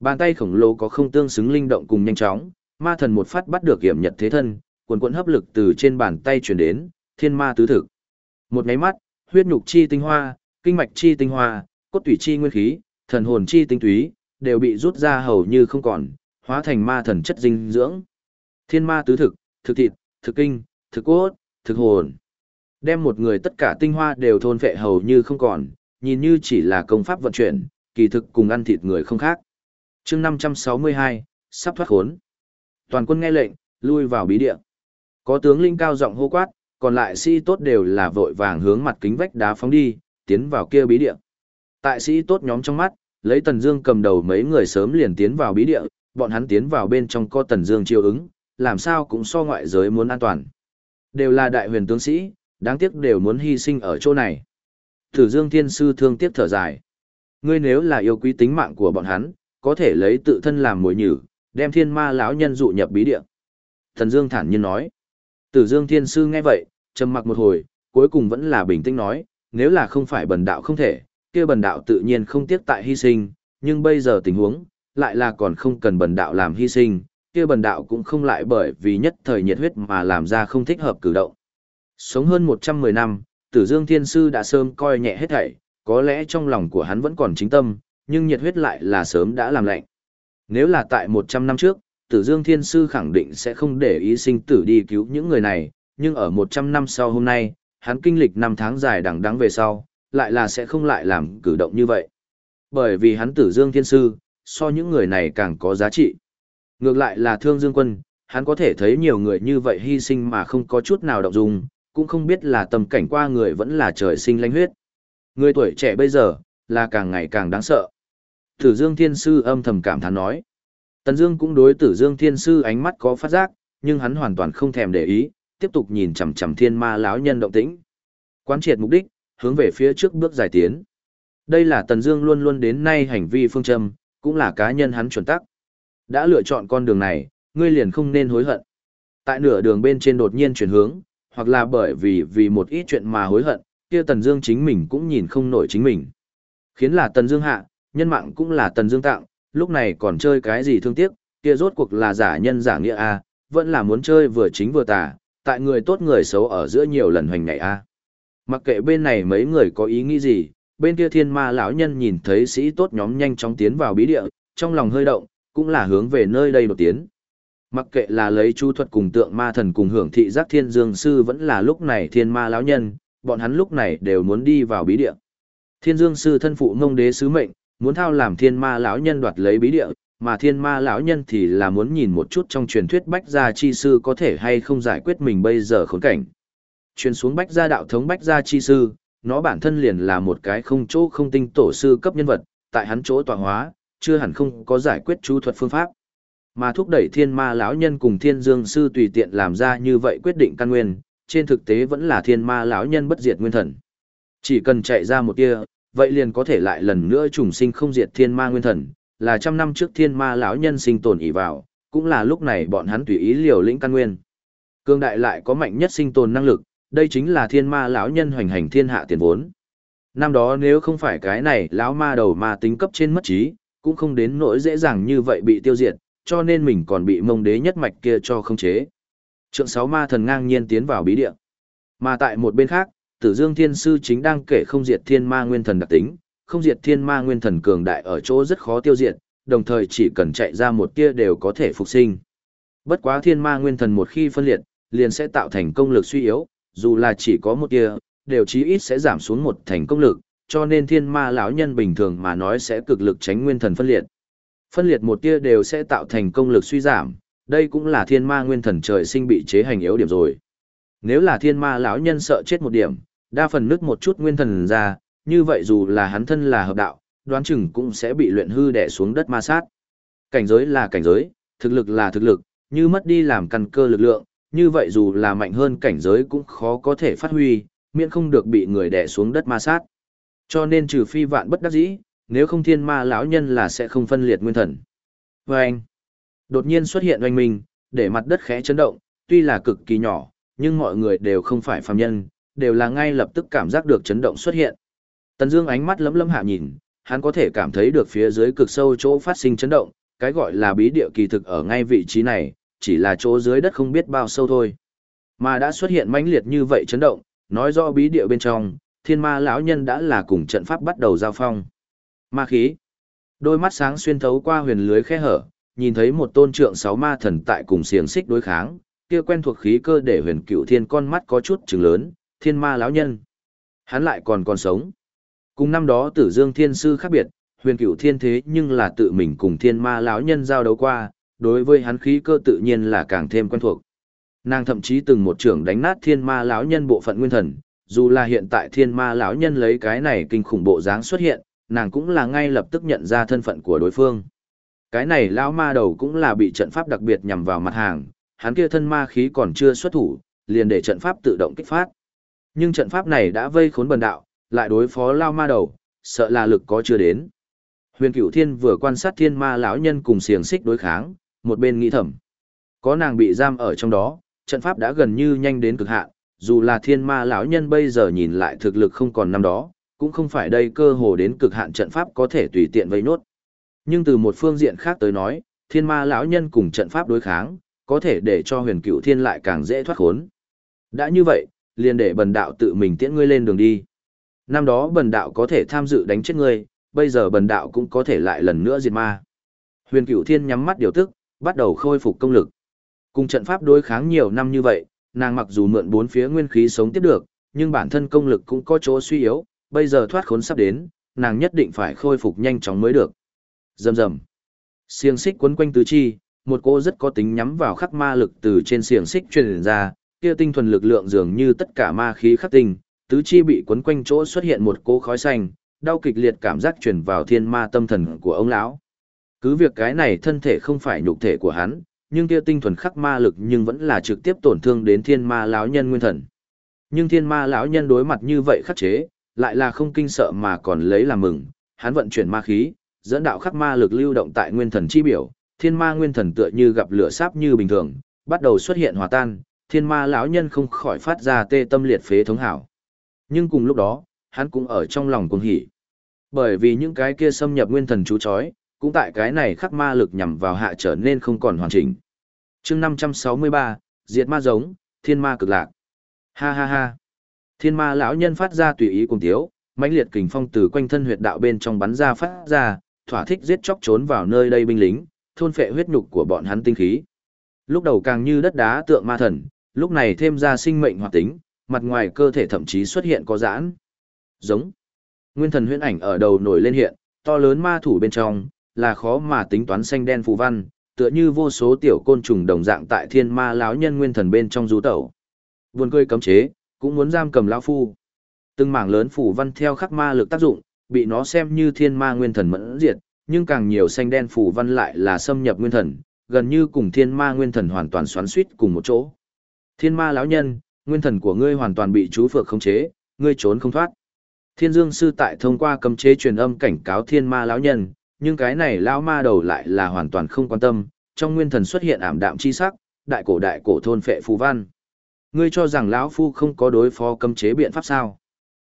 Bàn tay khổng lồ có không tương xứng linh động cùng nhanh chóng, ma thần một phát bắt được hiểm nhật thế thân, quần cuộn hấp lực từ trên bàn tay truyền đến, thiên ma tứ thực. Một nháy mắt, huyết nhục chi tinh hoa, kinh mạch chi tinh hoa, cốt tủy chi nguyên khí, thần hồn chi tinh túy, đều bị rút ra hầu như không còn, hóa thành ma thần chất dinh dưỡng. Thiên ma tứ thực, thực thịt, thực kinh, thực cốt, thực hồn. Đem một người tất cả tinh hoa đều thôn phệ hầu như không còn, nhìn như chỉ là công pháp vận chuyển, kỳ thực cùng ăn thịt người không khác. chương 562, sắp thoát khốn. Toàn quân nghe lệnh, lui vào bí địa. Có tướng linh cao giọng hô quát, còn lại sĩ tốt đều là vội vàng hướng mặt kính vách đá phóng đi, tiến vào kia bí địa. Tại sĩ tốt nhóm trong mắt, lấy Tần Dương cầm đầu mấy người sớm liền tiến vào bí địa, bọn hắn tiến vào bên trong có Tần Dương chiêu ứng, làm sao cũng so ngoại giới muốn an toàn. Đều là đại huyền tướng sĩ, đáng tiếc đều muốn hy sinh ở chỗ này. Tử Dương Thiên Sư thương tiếc thở dài. Ngươi nếu là yêu quý tính mạng của bọn hắn, có thể lấy tự thân làm mồi nhử, đem thiên ma lão nhân dụ nhập bí địa. Thần Dương thản nhiên nói. Tử Dương Thiên Sư nghe vậy, trầm mặc một hồi, cuối cùng vẫn là bình tĩnh nói, nếu là không phải bần đạo không thể, kia bần đạo tự nhiên không tiếc tại hy sinh, nhưng bây giờ tình huống, lại là còn không cần bần đạo làm hy sinh, kia bần đạo cũng không lại bởi vì nhất thời nhiệt huyết mà làm ra không thích hợp cử động. Sống hơn 110 năm, Tử Dương Thiên Sư đã sớm coi nhẹ hết thảy, có lẽ trong lòng của hắn vẫn còn chính tâm, nhưng nhiệt huyết lại là sớm đã làm lạnh. Nếu là tại 100 năm trước, Tử Dương Thiên Sư khẳng định sẽ không để ý sinh tử đi cứu những người này, nhưng ở 100 năm sau hôm nay, hắn kinh lịch năm tháng dài đằng đẵng về sau, lại là sẽ không lại làm cử động như vậy. Bởi vì hắn Tử Dương Thiên Sư, so những người này càng có giá trị. Ngược lại là Thương Dương Quân, hắn có thể thấy nhiều người như vậy hy sinh mà không có chút nào động dung, cũng không biết là tầm cảnh qua người vẫn là trời sinh lãnh huyết. Người tuổi trẻ bây giờ, là càng ngày càng đáng sợ. Tử Dương Thiên Sư âm thầm cảm thán nói. Tần Dương cũng đối Tử Dương Thiên Sư ánh mắt có phát giác, nhưng hắn hoàn toàn không thèm để ý, tiếp tục nhìn chằm chằm Thiên Ma lão nhân động tĩnh. Quán triệt mục đích, hướng về phía trước bước giải tiến. Đây là Tần Dương luôn luôn đến nay hành vi phương châm, cũng là cá nhân hắn chuẩn tắc. Đã lựa chọn con đường này, ngươi liền không nên hối hận. Tại nửa đường bên trên đột nhiên chuyển hướng, hoặc là bởi vì vì một ít chuyện mà hối hận, kia Tần Dương chính mình cũng nhìn không nổi chính mình. Khiến là Tần Dương hạ, nhân mạng cũng là Tần Dương tặng, lúc này còn chơi cái gì thương tiếc, kia rốt cuộc là giả nhân giả nghĩa a, vẫn là muốn chơi vừa chính vừa tà, tại người tốt người xấu ở giữa nhiều lần hoành này a. À. Mặc kệ bên này mấy người có ý nghĩ gì, bên kia Thiên Ma lão nhân nhìn thấy sĩ tốt nhóm nhanh chóng tiến vào bí địa, trong lòng hơi động, cũng là hướng về nơi đây đột tiến. Mặc kệ là lấy chu thuật cùng tượng ma thần cùng hưởng thị giác thiên dương sư vẫn là lúc này thiên ma lão nhân, bọn hắn lúc này đều muốn đi vào bí địa. Thiên dương sư thân phụ ngông đế sứ mệnh, muốn thao làm thiên ma lão nhân đoạt lấy bí địa, mà thiên ma lão nhân thì là muốn nhìn một chút trong truyền thuyết bách gia chi sư có thể hay không giải quyết mình bây giờ khốn cảnh. Truyền xuống bách gia đạo thống bách gia chi sư, nó bản thân liền là một cái không chỗ không tinh tổ sư cấp nhân vật, tại hắn chỗ tọa hóa, chưa hẳn không có giải quyết chú thuật phương pháp mà thúc đẩy thiên ma lão nhân cùng thiên dương sư tùy tiện làm ra như vậy quyết định căn nguyên trên thực tế vẫn là thiên ma lão nhân bất diệt nguyên thần chỉ cần chạy ra một kia vậy liền có thể lại lần nữa trùng sinh không diệt thiên ma nguyên thần là trăm năm trước thiên ma lão nhân sinh tồn ỉ vào cũng là lúc này bọn hắn tùy ý liều lĩnh căn nguyên cương đại lại có mạnh nhất sinh tồn năng lực đây chính là thiên ma lão nhân hoành hành thiên hạ tiền vốn năm đó nếu không phải cái này lão ma đầu ma tính cấp trên mất trí cũng không đến nỗi dễ dàng như vậy bị tiêu diệt cho nên mình còn bị mông đế nhất mạch kia cho không chế. Trượng sáu ma thần ngang nhiên tiến vào bí địa. Mà tại một bên khác, Tử Dương Thiên Sư chính đang kể không diệt thiên ma nguyên thần đặc tính, không diệt thiên ma nguyên thần cường đại ở chỗ rất khó tiêu diệt, đồng thời chỉ cần chạy ra một tia đều có thể phục sinh. Bất quá thiên ma nguyên thần một khi phân liệt, liền sẽ tạo thành công lực suy yếu, dù là chỉ có một tia, đều chí ít sẽ giảm xuống một thành công lực, cho nên thiên ma lão nhân bình thường mà nói sẽ cực lực tránh nguyên thần phân liệt. Phân liệt một tia đều sẽ tạo thành công lực suy giảm, đây cũng là thiên ma nguyên thần trời sinh bị chế hành yếu điểm rồi. Nếu là thiên ma lão nhân sợ chết một điểm, đa phần nứt một chút nguyên thần ra, như vậy dù là hắn thân là hợp đạo, đoán chừng cũng sẽ bị luyện hư đè xuống đất ma sát. Cảnh giới là cảnh giới, thực lực là thực lực, như mất đi làm căn cơ lực lượng, như vậy dù là mạnh hơn cảnh giới cũng khó có thể phát huy, miễn không được bị người đè xuống đất ma sát. Cho nên trừ phi vạn bất đắc dĩ, nếu không thiên ma lão nhân là sẽ không phân liệt nguyên thần. Và anh, đột nhiên xuất hiện oanh minh, để mặt đất khẽ chấn động, tuy là cực kỳ nhỏ, nhưng mọi người đều không phải phàm nhân, đều là ngay lập tức cảm giác được chấn động xuất hiện. Tần Dương ánh mắt lấm lấm hạ nhìn, hắn có thể cảm thấy được phía dưới cực sâu chỗ phát sinh chấn động, cái gọi là bí địa kỳ thực ở ngay vị trí này, chỉ là chỗ dưới đất không biết bao sâu thôi. Mà đã xuất hiện mãnh liệt như vậy chấn động, nói rõ bí địa bên trong, Thiên Ma lão nhân đã là cùng trận pháp bắt đầu giao phong. Ma khí. Đôi mắt sáng xuyên thấu qua huyền lưới khe hở, nhìn thấy một tôn trượng sáu ma thần tại cùng xiềng xích đối kháng, kia quen thuộc khí cơ để huyền cựu thiên con mắt có chút trừng lớn, thiên ma lão nhân. Hắn lại còn còn sống. Cùng năm đó tử dương thiên sư khác biệt, huyền cựu thiên thế nhưng là tự mình cùng thiên ma lão nhân giao đấu qua, đối với hắn khí cơ tự nhiên là càng thêm quen thuộc. Nàng thậm chí từng một trưởng đánh nát thiên ma lão nhân bộ phận nguyên thần, dù là hiện tại thiên ma lão nhân lấy cái này kinh khủng bộ dáng xuất hiện, nàng cũng là ngay lập tức nhận ra thân phận của đối phương. Cái này lão ma đầu cũng là bị trận pháp đặc biệt nhằm vào mặt hàng, hắn kia thân ma khí còn chưa xuất thủ, liền để trận pháp tự động kích phát. Nhưng trận pháp này đã vây khốn bần đạo, lại đối phó lao ma đầu, sợ là lực có chưa đến. Huyền Cửu Thiên vừa quan sát thiên ma lão nhân cùng xiềng xích đối kháng, một bên nghĩ thầm. Có nàng bị giam ở trong đó, trận pháp đã gần như nhanh đến cực hạn, dù là thiên ma lão nhân bây giờ nhìn lại thực lực không còn năm đó, cũng không phải đây cơ hồ đến cực hạn trận pháp có thể tùy tiện vây nốt. Nhưng từ một phương diện khác tới nói, thiên ma lão nhân cùng trận pháp đối kháng, có thể để cho huyền cựu thiên lại càng dễ thoát khốn. Đã như vậy, liền để bần đạo tự mình tiễn ngươi lên đường đi. Năm đó bần đạo có thể tham dự đánh chết ngươi, bây giờ bần đạo cũng có thể lại lần nữa diệt ma. Huyền cửu thiên nhắm mắt điều tức, bắt đầu khôi phục công lực. Cùng trận pháp đối kháng nhiều năm như vậy, nàng mặc dù mượn bốn phía nguyên khí sống tiếp được, nhưng bản thân công lực cũng có chỗ suy yếu, bây giờ thoát khốn sắp đến, nàng nhất định phải khôi phục nhanh chóng mới được. Rầm rầm. Xiềng xích quấn quanh tứ chi, một cô rất có tính nhắm vào khắc ma lực từ trên xiềng xích truyền ra, kia tinh thuần lực lượng dường như tất cả ma khí khắc tinh, tứ chi bị quấn quanh chỗ xuất hiện một cỗ khói xanh, đau kịch liệt cảm giác truyền vào thiên ma tâm thần của ông lão. Cứ việc cái này thân thể không phải nhục thể của hắn, nhưng kia tinh thuần khắc ma lực nhưng vẫn là trực tiếp tổn thương đến thiên ma lão nhân nguyên thần. Nhưng thiên ma lão nhân đối mặt như vậy khắc chế, lại là không kinh sợ mà còn lấy làm mừng, hắn vận chuyển ma khí, dẫn đạo khắc ma lực lưu động tại nguyên thần chi biểu, thiên ma nguyên thần tựa như gặp lửa sáp như bình thường, bắt đầu xuất hiện hòa tan, thiên ma lão nhân không khỏi phát ra tê tâm liệt phế thống hảo. Nhưng cùng lúc đó, hắn cũng ở trong lòng cuồng hỉ. Bởi vì những cái kia xâm nhập nguyên thần chú chói, cũng tại cái này khắc ma lực nhằm vào hạ trở nên không còn hoàn chỉnh. chương 563, diệt ma giống, thiên ma cực lạc. Ha ha ha. Thiên ma lão nhân phát ra tùy ý cùng tiếu, mãnh liệt kình phong từ quanh thân huyệt đạo bên trong bắn ra phát ra, thỏa thích giết chóc trốn vào nơi đây binh lính, thôn phệ huyết nhục của bọn hắn tinh khí. Lúc đầu càng như đất đá tượng ma thần, lúc này thêm ra sinh mệnh hoạt tính, mặt ngoài cơ thể thậm chí xuất hiện có giãn. Giống. Nguyên thần huyễn ảnh ở đầu nổi lên hiện, to lớn ma thủ bên trong, là khó mà tính toán xanh đen phù văn, tựa như vô số tiểu côn trùng đồng dạng tại thiên ma lão nhân nguyên thần bên trong du tẩu. Buồn cười cấm chế, cũng muốn giam cầm lão phu. Từng mảng lớn phù văn theo khắc ma lực tác dụng, bị nó xem như thiên ma nguyên thần mẫn diệt, nhưng càng nhiều xanh đen phù văn lại là xâm nhập nguyên thần, gần như cùng thiên ma nguyên thần hoàn toàn xoắn suýt cùng một chỗ. Thiên ma lão nhân, nguyên thần của ngươi hoàn toàn bị chú phược khống chế, ngươi trốn không thoát. Thiên Dương sư tại thông qua cấm chế truyền âm cảnh cáo thiên ma lão nhân, nhưng cái này lão ma đầu lại là hoàn toàn không quan tâm, trong nguyên thần xuất hiện ảm đạm chi sắc, đại cổ đại cổ thôn phệ phù văn. Ngươi cho rằng lão phu không có đối phó cấm chế biện pháp sao?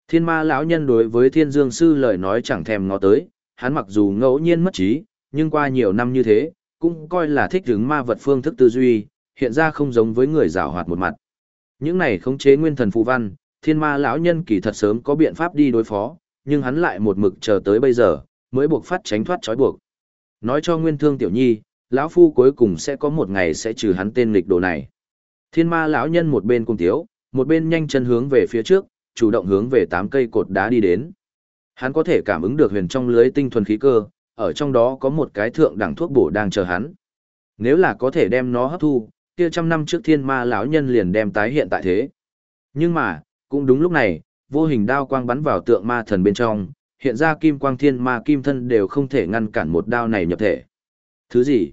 Thiên ma lão nhân đối với Thiên Dương sư lời nói chẳng thèm ngó tới, hắn mặc dù ngẫu nhiên mất trí, nhưng qua nhiều năm như thế, cũng coi là thích ứng ma vật phương thức tư duy, hiện ra không giống với người giảo hoạt một mặt. Những này khống chế nguyên thần phù văn, thiên ma lão nhân kỳ thật sớm có biện pháp đi đối phó, nhưng hắn lại một mực chờ tới bây giờ, mới buộc phát tránh thoát trói buộc. Nói cho nguyên thương tiểu nhi, lão phu cuối cùng sẽ có một ngày sẽ trừ hắn tên lịch đồ này. Thiên ma lão nhân một bên cung tiếu, một bên nhanh chân hướng về phía trước, chủ động hướng về tám cây cột đá đi đến. Hắn có thể cảm ứng được huyền trong lưới tinh thuần khí cơ, ở trong đó có một cái thượng đẳng thuốc bổ đang chờ hắn. Nếu là có thể đem nó hấp thu, kia trăm năm trước thiên ma lão nhân liền đem tái hiện tại thế. Nhưng mà, cũng đúng lúc này, vô hình đao quang bắn vào tượng ma thần bên trong, hiện ra kim quang thiên ma kim thân đều không thể ngăn cản một đao này nhập thể. Thứ gì?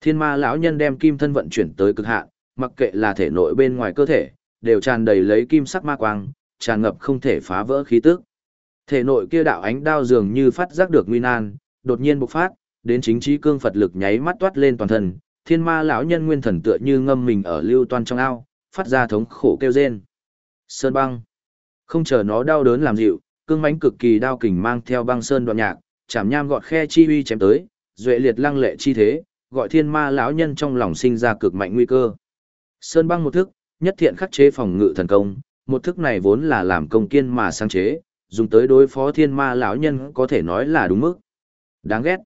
Thiên ma lão nhân đem kim thân vận chuyển tới cực hạn, mặc kệ là thể nội bên ngoài cơ thể, đều tràn đầy lấy kim sắc ma quang, tràn ngập không thể phá vỡ khí tức. Thể nội kia đạo ánh đao dường như phát giác được nguy nan, đột nhiên bộc phát, đến chính trí cương Phật lực nháy mắt toát lên toàn thân, thiên ma lão nhân nguyên thần tựa như ngâm mình ở lưu toan trong ao, phát ra thống khổ kêu rên. Sơn băng. Không chờ nó đau đớn làm dịu, cương mãnh cực kỳ đao kình mang theo băng sơn đoạn nhạc, chạm nham gọt khe chi uy chém tới, duệ liệt lăng lệ chi thế, gọi thiên ma lão nhân trong lòng sinh ra cực mạnh nguy cơ. Sơn băng một thức, nhất thiện khắc chế phòng ngự thần công, một thức này vốn là làm công kiên mà sáng chế, dùng tới đối phó thiên ma lão nhân có thể nói là đúng mức. Đáng ghét.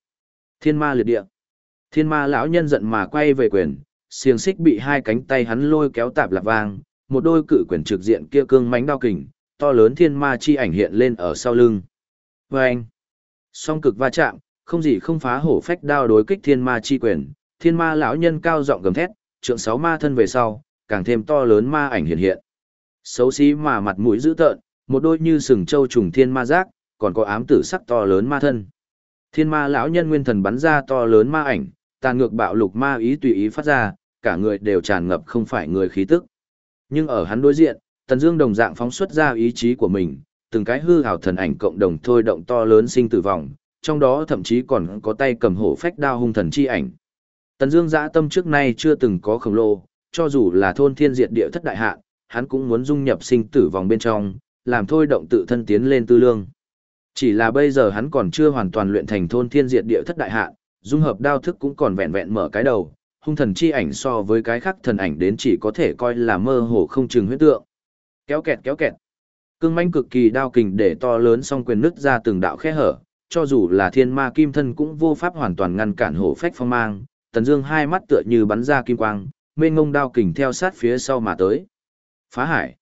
Thiên ma liệt địa. Thiên ma lão nhân giận mà quay về quyền, xiềng xích bị hai cánh tay hắn lôi kéo tạp lạc vang, một đôi cự quyền trực diện kia cương mánh đao kình, to lớn thiên ma chi ảnh hiện lên ở sau lưng. Và anh, song cực va chạm, không gì không phá hổ phách đao đối kích thiên ma chi quyền, thiên ma lão nhân cao giọng gầm thét, trượng sáu ma thân về sau, càng thêm to lớn ma ảnh hiện hiện. Xấu xí mà mặt mũi dữ tợn, một đôi như sừng trâu trùng thiên ma giác, còn có ám tử sắc to lớn ma thân. Thiên ma lão nhân nguyên thần bắn ra to lớn ma ảnh, tàn ngược bạo lục ma ý tùy ý phát ra, cả người đều tràn ngập không phải người khí tức. Nhưng ở hắn đối diện, Tần Dương đồng dạng phóng xuất ra ý chí của mình, từng cái hư ảo thần ảnh cộng đồng thôi động to lớn sinh tử vòng, trong đó thậm chí còn có tay cầm hổ phách đao hung thần chi ảnh. Tần Dương dã tâm trước nay chưa từng có khổng lồ, cho dù là thôn thiên diệt địa thất đại hạ, hắn cũng muốn dung nhập sinh tử vòng bên trong, làm thôi động tự thân tiến lên tư lương. Chỉ là bây giờ hắn còn chưa hoàn toàn luyện thành thôn thiên diệt địa thất đại hạ, dung hợp đao thức cũng còn vẹn vẹn mở cái đầu, hung thần chi ảnh so với cái khác thần ảnh đến chỉ có thể coi là mơ hồ không chừng huyết tượng. Kéo kẹt kéo kẹt. Cương manh cực kỳ đao kình để to lớn song quyền nứt ra từng đạo khe hở, cho dù là thiên ma kim thân cũng vô pháp hoàn toàn ngăn cản hổ phách phong mang, tần dương hai mắt tựa như bắn ra kim quang, mênh ngông đao kình theo sát phía sau mà tới. Phá hải.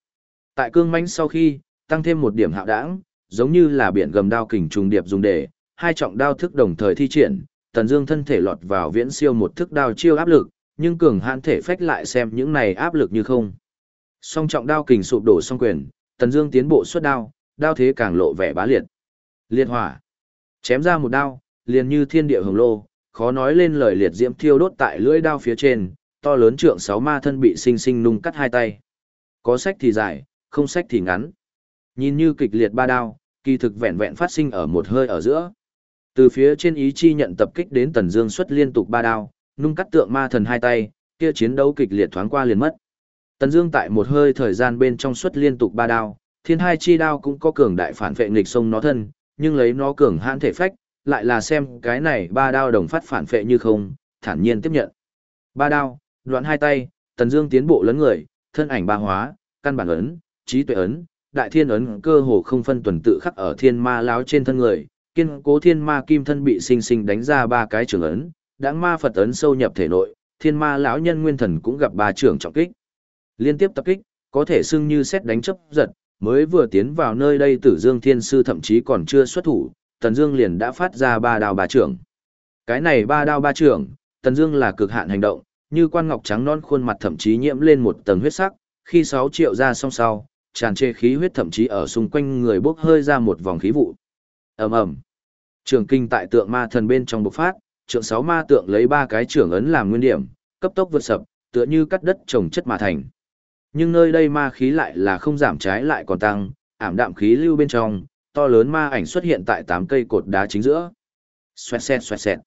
Tại cương manh sau khi, tăng thêm một điểm hạo đãng, giống như là biển gầm đao kình trùng điệp dùng để, hai trọng đao thức đồng thời thi triển, Tần Dương thân thể lọt vào viễn siêu một thức đao chiêu áp lực, nhưng cường hãn thể phách lại xem những này áp lực như không. Song trọng đao kình sụp đổ song quyền, Tần Dương tiến bộ xuất đao, đao thế càng lộ vẻ bá liệt. Liệt hỏa. Chém ra một đao, liền như thiên địa hồng lô, khó nói lên lời liệt diễm thiêu đốt tại lưỡi đao phía trên, to lớn trượng sáu ma thân bị sinh sinh nung cắt hai tay. Có sách thì dài, không sách thì ngắn. Nhìn như kịch liệt ba đao, kỳ thực vẹn vẹn phát sinh ở một hơi ở giữa. Từ phía trên ý chi nhận tập kích đến Tần Dương xuất liên tục ba đao, nung cắt tượng ma thần hai tay, kia chiến đấu kịch liệt thoáng qua liền mất. Tần Dương tại một hơi thời gian bên trong xuất liên tục ba đao, thiên hai chi đao cũng có cường đại phản vệ nghịch sông nó thân, nhưng lấy nó cường hãn thể phách, lại là xem cái này ba đao đồng phát phản vệ như không, thản nhiên tiếp nhận. Ba đao, đoạn hai tay, Tần Dương tiến bộ lớn người, thân ảnh ba hóa, căn bản ấn, trí tuệ ấn, đại thiên ấn cơ hồ không phân tuần tự khắc ở thiên ma láo trên thân người, kiên cố thiên ma kim thân bị sinh sinh đánh ra ba cái trường ấn, đãng ma Phật ấn sâu nhập thể nội, thiên ma lão nhân nguyên thần cũng gặp ba trường trọng kích. Liên tiếp tập kích, có thể xưng như xét đánh chấp giật, mới vừa tiến vào nơi đây Tử Dương Thiên sư thậm chí còn chưa xuất thủ, Tần Dương liền đã phát ra ba đao ba trưởng. Cái này ba đao ba trưởng, Tần Dương là cực hạn hành động, như quan ngọc trắng non khuôn mặt thậm chí nhiễm lên một tầng huyết sắc, khi 6 triệu ra song sau, tràn trề khí huyết thậm chí ở xung quanh người bốc hơi ra một vòng khí vụ. Ầm ầm. Trường kinh tại tượng ma thần bên trong bộc phát, trượng sáu ma tượng lấy ba cái trưởng ấn làm nguyên điểm, cấp tốc vượt sập, tựa như cắt đất trồng chất mà thành. Nhưng nơi đây ma khí lại là không giảm trái lại còn tăng, ảm đạm khí lưu bên trong, to lớn ma ảnh xuất hiện tại tám cây cột đá chính giữa. Xoẹt xẹt xoẹt xẹt.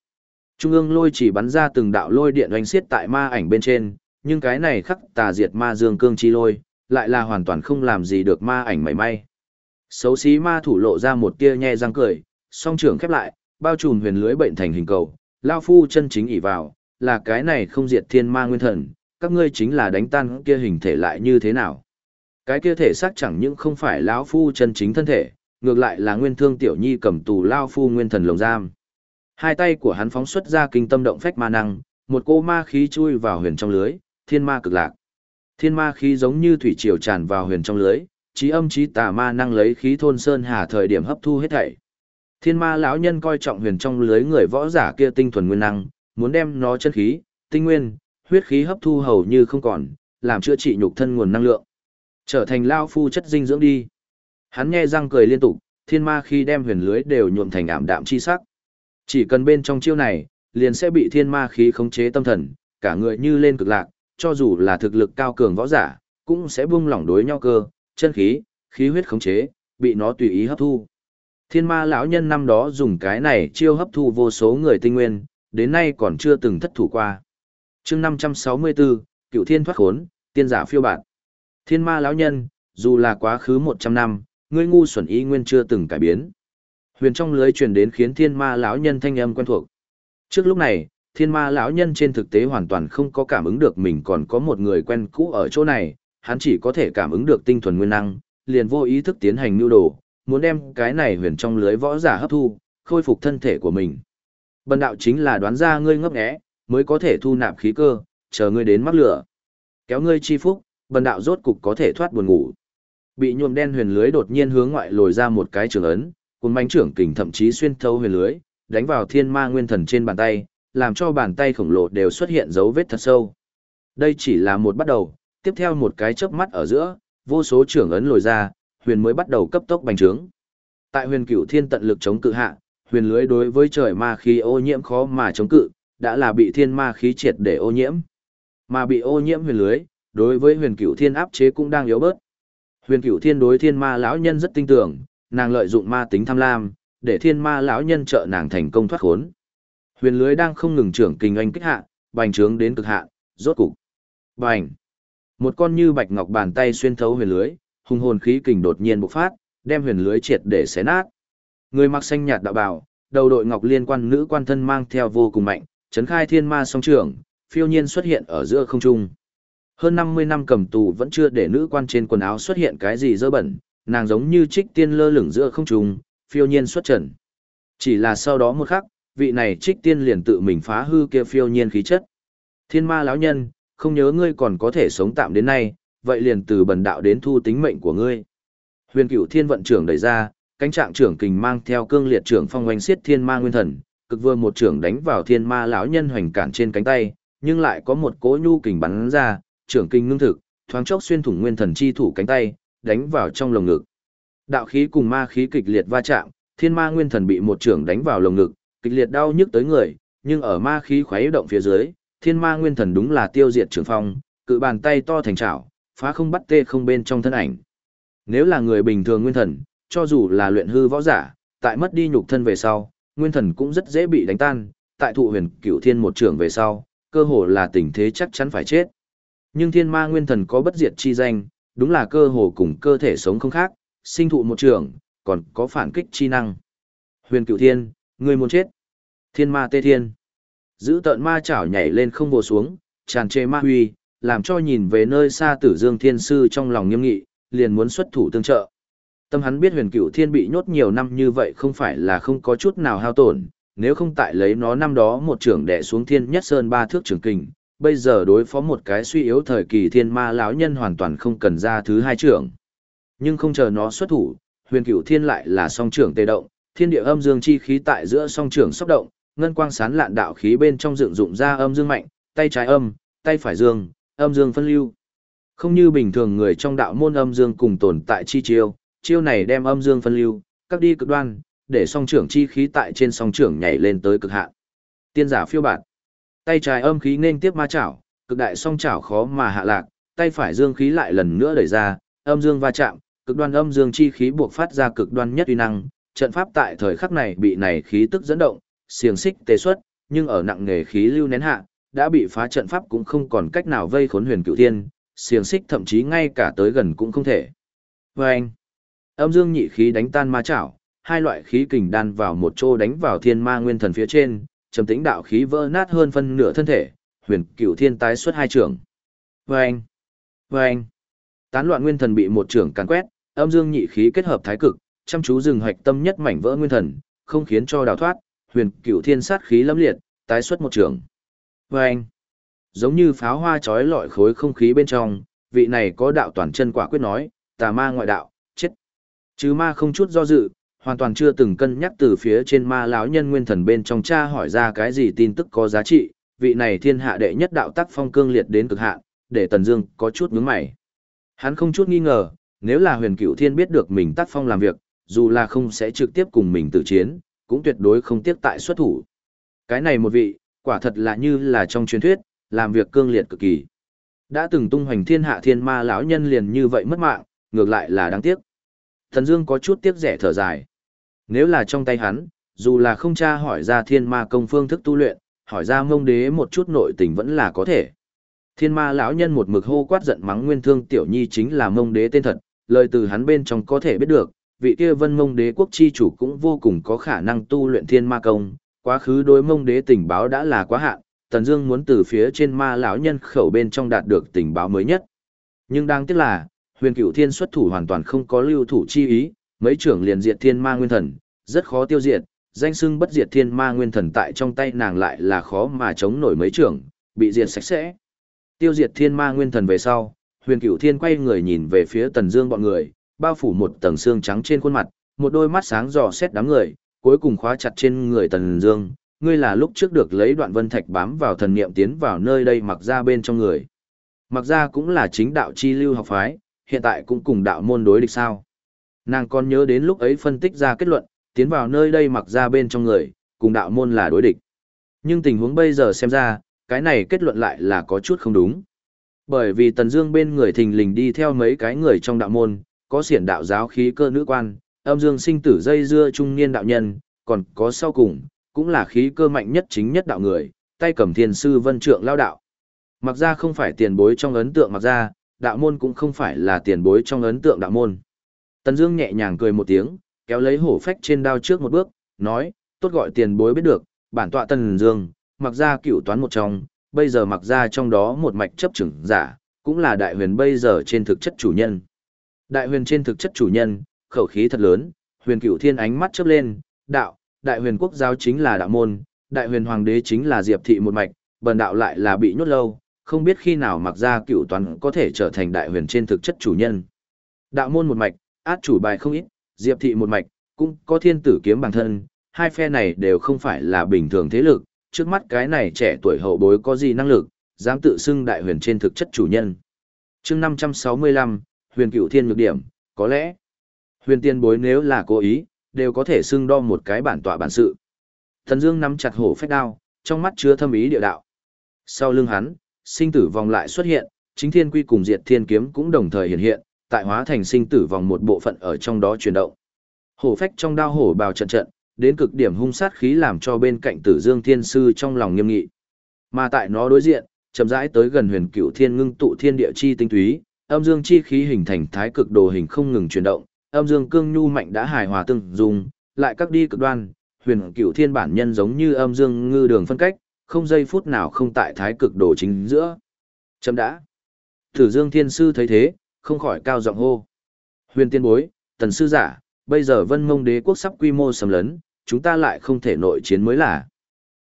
Trung ương lôi chỉ bắn ra từng đạo lôi điện oanh xiết tại ma ảnh bên trên, nhưng cái này khắc tà diệt ma dương cương chi lôi, lại là hoàn toàn không làm gì được ma ảnh mảy may. Xấu xí ma thủ lộ ra một tia nhe răng cười, song trưởng khép lại, bao trùm huyền lưới bệnh thành hình cầu, lao phu chân chính ỉ vào, là cái này không diệt thiên ma nguyên thần, các ngươi chính là đánh tan kia hình thể lại như thế nào. Cái kia thể xác chẳng những không phải lão phu chân chính thân thể, ngược lại là nguyên thương tiểu nhi cầm tù lao phu nguyên thần lồng giam. Hai tay của hắn phóng xuất ra kinh tâm động phách ma năng, một cô ma khí chui vào huyền trong lưới, thiên ma cực lạc. Thiên ma khí giống như thủy triều tràn vào huyền trong lưới, trí âm trí tà ma năng lấy khí thôn sơn hà thời điểm hấp thu hết thảy. Thiên ma lão nhân coi trọng huyền trong lưới người võ giả kia tinh thuần nguyên năng, muốn đem nó chân khí, tinh nguyên, huyết khí hấp thu hầu như không còn, làm chữa trị nhục thân nguồn năng lượng. Trở thành lao phu chất dinh dưỡng đi. Hắn nghe răng cười liên tục, thiên ma khi đem huyền lưới đều nhuộm thành ảm đạm chi sắc. Chỉ cần bên trong chiêu này, liền sẽ bị thiên ma khí khống chế tâm thần, cả người như lên cực lạc, cho dù là thực lực cao cường võ giả, cũng sẽ buông lỏng đối nhau cơ, chân khí, khí huyết khống chế, bị nó tùy ý hấp thu. Thiên ma lão nhân năm đó dùng cái này chiêu hấp thu vô số người tinh nguyên, đến nay còn chưa từng thất thủ qua. chương 564, cựu thiên thoát khốn, tiên giả phiêu bản. Thiên ma lão nhân, dù là quá khứ 100 năm, ngươi ngu xuẩn ý nguyên chưa từng cải biến. Huyền trong lưới truyền đến khiến thiên ma lão nhân thanh âm quen thuộc. Trước lúc này, thiên ma lão nhân trên thực tế hoàn toàn không có cảm ứng được mình còn có một người quen cũ ở chỗ này, hắn chỉ có thể cảm ứng được tinh thuần nguyên năng, liền vô ý thức tiến hành nhu đồ, muốn đem cái này huyền trong lưới võ giả hấp thu, khôi phục thân thể của mình. Bần đạo chính là đoán ra ngươi ngấp nghé, mới có thể thu nạp khí cơ, chờ ngươi đến mắc lửa. Kéo ngươi chi phúc, bần đạo rốt cục có thể thoát buồn ngủ. Bị nhuộm đen huyền lưới đột nhiên hướng ngoại lồi ra một cái trường ấn, cuốn manh trưởng kình thậm chí xuyên thấu huyền lưới, đánh vào thiên ma nguyên thần trên bàn tay, làm cho bàn tay khổng lồ đều xuất hiện dấu vết thật sâu. Đây chỉ là một bắt đầu, tiếp theo một cái chớp mắt ở giữa, vô số trưởng ấn lồi ra, huyền mới bắt đầu cấp tốc bành trướng. Tại huyền cửu thiên tận lực chống cự hạ, huyền lưới đối với trời ma khí ô nhiễm khó mà chống cự, đã là bị thiên ma khí triệt để ô nhiễm. Mà bị ô nhiễm huyền lưới, đối với huyền cửu thiên áp chế cũng đang yếu bớt. Huyền cửu thiên đối thiên ma lão nhân rất tin tưởng, nàng lợi dụng ma tính tham lam, để thiên ma lão nhân trợ nàng thành công thoát khốn. Huyền lưới đang không ngừng trưởng kinh anh kích hạ, bành trướng đến cực hạ, rốt cục. Bành! Một con như bạch ngọc bàn tay xuyên thấu huyền lưới, hùng hồn khí kình đột nhiên bộc phát, đem huyền lưới triệt để xé nát. Người mặc xanh nhạt đạo bào, đầu đội ngọc liên quan nữ quan thân mang theo vô cùng mạnh, chấn khai thiên ma song trưởng, phiêu nhiên xuất hiện ở giữa không trung. Hơn 50 năm cầm tù vẫn chưa để nữ quan trên quần áo xuất hiện cái gì dơ bẩn, nàng giống như trích tiên lơ lửng giữa không trung, phiêu nhiên xuất trần. Chỉ là sau đó một khắc, vị này trích tiên liền tự mình phá hư kia phiêu nhiên khí chất. Thiên ma lão nhân, không nhớ ngươi còn có thể sống tạm đến nay, vậy liền từ bần đạo đến thu tính mệnh của ngươi. Huyền cửu thiên vận trưởng đẩy ra, cánh trạng trưởng kình mang theo cương liệt trưởng phong oanh xiết thiên ma nguyên thần, cực vừa một trưởng đánh vào thiên ma lão nhân hoành cản trên cánh tay, nhưng lại có một cỗ nhu kình bắn ra, trưởng kình ngưng thực, thoáng chốc xuyên thủng nguyên thần chi thủ cánh tay, đánh vào trong lồng ngực. Đạo khí cùng ma khí kịch liệt va chạm, thiên ma nguyên thần bị một trưởng đánh vào lồng ngực, kịch liệt đau nhức tới người, nhưng ở ma khí khuấy động phía dưới, thiên ma nguyên thần đúng là tiêu diệt Trường phong, cự bàn tay to thành trảo, phá không bắt tê không bên trong thân ảnh. Nếu là người bình thường nguyên thần, cho dù là luyện hư võ giả, tại mất đi nhục thân về sau, nguyên thần cũng rất dễ bị đánh tan, tại thụ huyền cửu thiên một trường về sau, cơ hồ là tình thế chắc chắn phải chết. Nhưng thiên ma nguyên thần có bất diệt chi danh, đúng là cơ hồ cùng cơ thể sống không khác, sinh thụ một trường, còn có phản kích chi năng. Huyền cựu thiên, người muốn chết. Thiên ma tê thiên. Giữ tợn ma chảo nhảy lên không vô xuống, tràn trề ma huy, làm cho nhìn về nơi xa tử dương thiên sư trong lòng nghiêm nghị, liền muốn xuất thủ tương trợ. Tâm hắn biết huyền cửu thiên bị nhốt nhiều năm như vậy không phải là không có chút nào hao tổn, nếu không tại lấy nó năm đó một trưởng đẻ xuống thiên nhất sơn ba thước trưởng kình, bây giờ đối phó một cái suy yếu thời kỳ thiên ma lão nhân hoàn toàn không cần ra thứ hai trưởng. Nhưng không chờ nó xuất thủ, huyền cửu thiên lại là song trưởng tê động, thiên địa âm dương chi khí tại giữa song trưởng sóc động, ngân quang sán lạn đạo khí bên trong dựng dụng ra âm dương mạnh, tay trái âm, tay phải dương, âm dương phân lưu. Không như bình thường người trong đạo môn âm dương cùng tồn tại chi chiêu, chiêu này đem âm dương phân lưu, các đi cực đoan, để song trưởng chi khí tại trên song trưởng nhảy lên tới cực hạn. Tiên giả phiêu bạt. Tay trái âm khí nên tiếp ma chảo, cực đại song chảo khó mà hạ lạc, tay phải dương khí lại lần nữa đẩy ra, âm dương va chạm, cực đoan âm dương chi khí buộc phát ra cực đoan nhất uy năng, trận pháp tại thời khắc này bị này khí tức dẫn động, xiềng xích tê xuất, nhưng ở nặng nghề khí lưu nén hạ, đã bị phá trận pháp cũng không còn cách nào vây khốn huyền Cựu thiên, xiềng xích thậm chí ngay cả tới gần cũng không thể. Và anh, âm dương nhị khí đánh tan ma chảo, hai loại khí kình đan vào một chỗ đánh vào thiên ma nguyên thần phía trên, trầm tĩnh đạo khí vỡ nát hơn phân nửa thân thể, huyền Cựu thiên tái xuất hai trưởng. Và anh, và anh, tán loạn nguyên thần bị một trưởng càn quét, âm dương nhị khí kết hợp thái cực, chăm chú dừng hoạch tâm nhất mảnh vỡ nguyên thần, không khiến cho đào thoát, huyền Cựu thiên sát khí lâm liệt, tái xuất một trường. Và anh, giống như pháo hoa chói lọi khối không khí bên trong, vị này có đạo toàn chân quả quyết nói, tà ma ngoại đạo, chết. Chứ ma không chút do dự, hoàn toàn chưa từng cân nhắc từ phía trên ma lão nhân nguyên thần bên trong cha hỏi ra cái gì tin tức có giá trị, vị này thiên hạ đệ nhất đạo tắc phong cương liệt đến cực hạn, để Tần Dương có chút nhướng mày. Hắn không chút nghi ngờ, nếu là Huyền Cựu Thiên biết được mình tác phong làm việc, dù là không sẽ trực tiếp cùng mình tự chiến, cũng tuyệt đối không tiếc tại xuất thủ. Cái này một vị, quả thật là như là trong truyền thuyết, làm việc cương liệt cực kỳ. Đã từng tung hoành thiên hạ thiên ma lão nhân liền như vậy mất mạng, ngược lại là đáng tiếc. Thần Dương có chút tiếc rẻ thở dài. Nếu là trong tay hắn, dù là không tra hỏi ra thiên ma công phương thức tu luyện, hỏi ra mông đế một chút nội tình vẫn là có thể. Thiên ma lão nhân một mực hô quát giận mắng nguyên thương tiểu nhi chính là mông đế tên thật, lời từ hắn bên trong có thể biết được, vị kia vân mông đế quốc chi chủ cũng vô cùng có khả năng tu luyện thiên ma công, quá khứ đối mông đế tình báo đã là quá hạn, Tần Dương muốn từ phía trên ma lão nhân khẩu bên trong đạt được tình báo mới nhất. Nhưng đáng tiếc là, Huyền Cửu Thiên xuất thủ hoàn toàn không có lưu thủ chi ý, mấy trưởng liền diệt thiên ma nguyên thần, rất khó tiêu diệt, danh xưng bất diệt thiên ma nguyên thần tại trong tay nàng lại là khó mà chống nổi mấy trưởng, bị diệt sạch sẽ. Tiêu diệt thiên ma nguyên thần về sau, huyền cửu thiên quay người nhìn về phía tần dương bọn người, bao phủ một tầng xương trắng trên khuôn mặt, một đôi mắt sáng dò xét đám người, cuối cùng khóa chặt trên người tần dương, ngươi là lúc trước được lấy đoạn vân thạch bám vào thần niệm tiến vào nơi đây mặc ra bên trong người. Mặc ra cũng là chính đạo chi lưu học phái, hiện tại cũng cùng đạo môn đối địch sao. Nàng còn nhớ đến lúc ấy phân tích ra kết luận, tiến vào nơi đây mặc ra bên trong người, cùng đạo môn là đối địch. Nhưng tình huống bây giờ xem ra, cái này kết luận lại là có chút không đúng. Bởi vì Tần Dương bên người thình lình đi theo mấy cái người trong đạo môn, có xiển đạo giáo khí cơ nữ quan, âm dương sinh tử dây dưa trung niên đạo nhân, còn có sau cùng, cũng là khí cơ mạnh nhất chính nhất đạo người, tay cầm thiên sư vân trượng lao đạo. Mặc ra không phải tiền bối trong ấn tượng mặc ra, đạo môn cũng không phải là tiền bối trong ấn tượng đạo môn. Tần Dương nhẹ nhàng cười một tiếng, kéo lấy hổ phách trên đao trước một bước, nói, tốt gọi tiền bối biết được, bản tọa Tần Dương, mặc ra cựu toán một trong, bây giờ mặc ra trong đó một mạch chấp trưởng giả, cũng là đại huyền bây giờ trên thực chất chủ nhân. Đại huyền trên thực chất chủ nhân, khẩu khí thật lớn, huyền cựu thiên ánh mắt chớp lên, đạo, đại huyền quốc giáo chính là đạo môn, đại huyền hoàng đế chính là diệp thị một mạch, bần đạo lại là bị nhốt lâu, không biết khi nào mặc ra cựu toán có thể trở thành đại huyền trên thực chất chủ nhân. Đạo môn một mạch, át chủ bài không ít, diệp thị một mạch, cũng có thiên tử kiếm bản thân, hai phe này đều không phải là bình thường thế lực, trước mắt cái này trẻ tuổi hậu bối có gì năng lực, dám tự xưng đại huyền trên thực chất chủ nhân. chương 565, huyền cựu thiên nhược điểm, có lẽ, huyền tiên bối nếu là cố ý, đều có thể xưng đo một cái bản tọa bản sự. Thần Dương nắm chặt hổ phách đao, trong mắt chứa thâm ý địa đạo. Sau lưng hắn, sinh tử vòng lại xuất hiện, chính thiên quy cùng diệt thiên kiếm cũng đồng thời hiện hiện, tại hóa thành sinh tử vòng một bộ phận ở trong đó chuyển động. Hổ phách trong đao hổ bào trận trận, đến cực điểm hung sát khí làm cho bên cạnh tử dương thiên sư trong lòng nghiêm nghị. Mà tại nó đối diện, chậm rãi tới gần huyền cựu thiên ngưng tụ thiên địa chi tinh túy, âm dương chi khí hình thành thái cực đồ hình không ngừng chuyển động, âm dương cương nhu mạnh đã hài hòa tương dùng, lại các đi cực đoan, huyền cửu thiên bản nhân giống như âm dương ngư đường phân cách, không giây phút nào không tại thái cực đồ chính giữa. Chấm đã. Thử Dương Thiên Sư thấy thế, không khỏi cao giọng hô. Huyền tiên bối, tần sư giả, bây giờ vân mông đế quốc sắp quy mô sầm lớn, chúng ta lại không thể nội chiến mới là.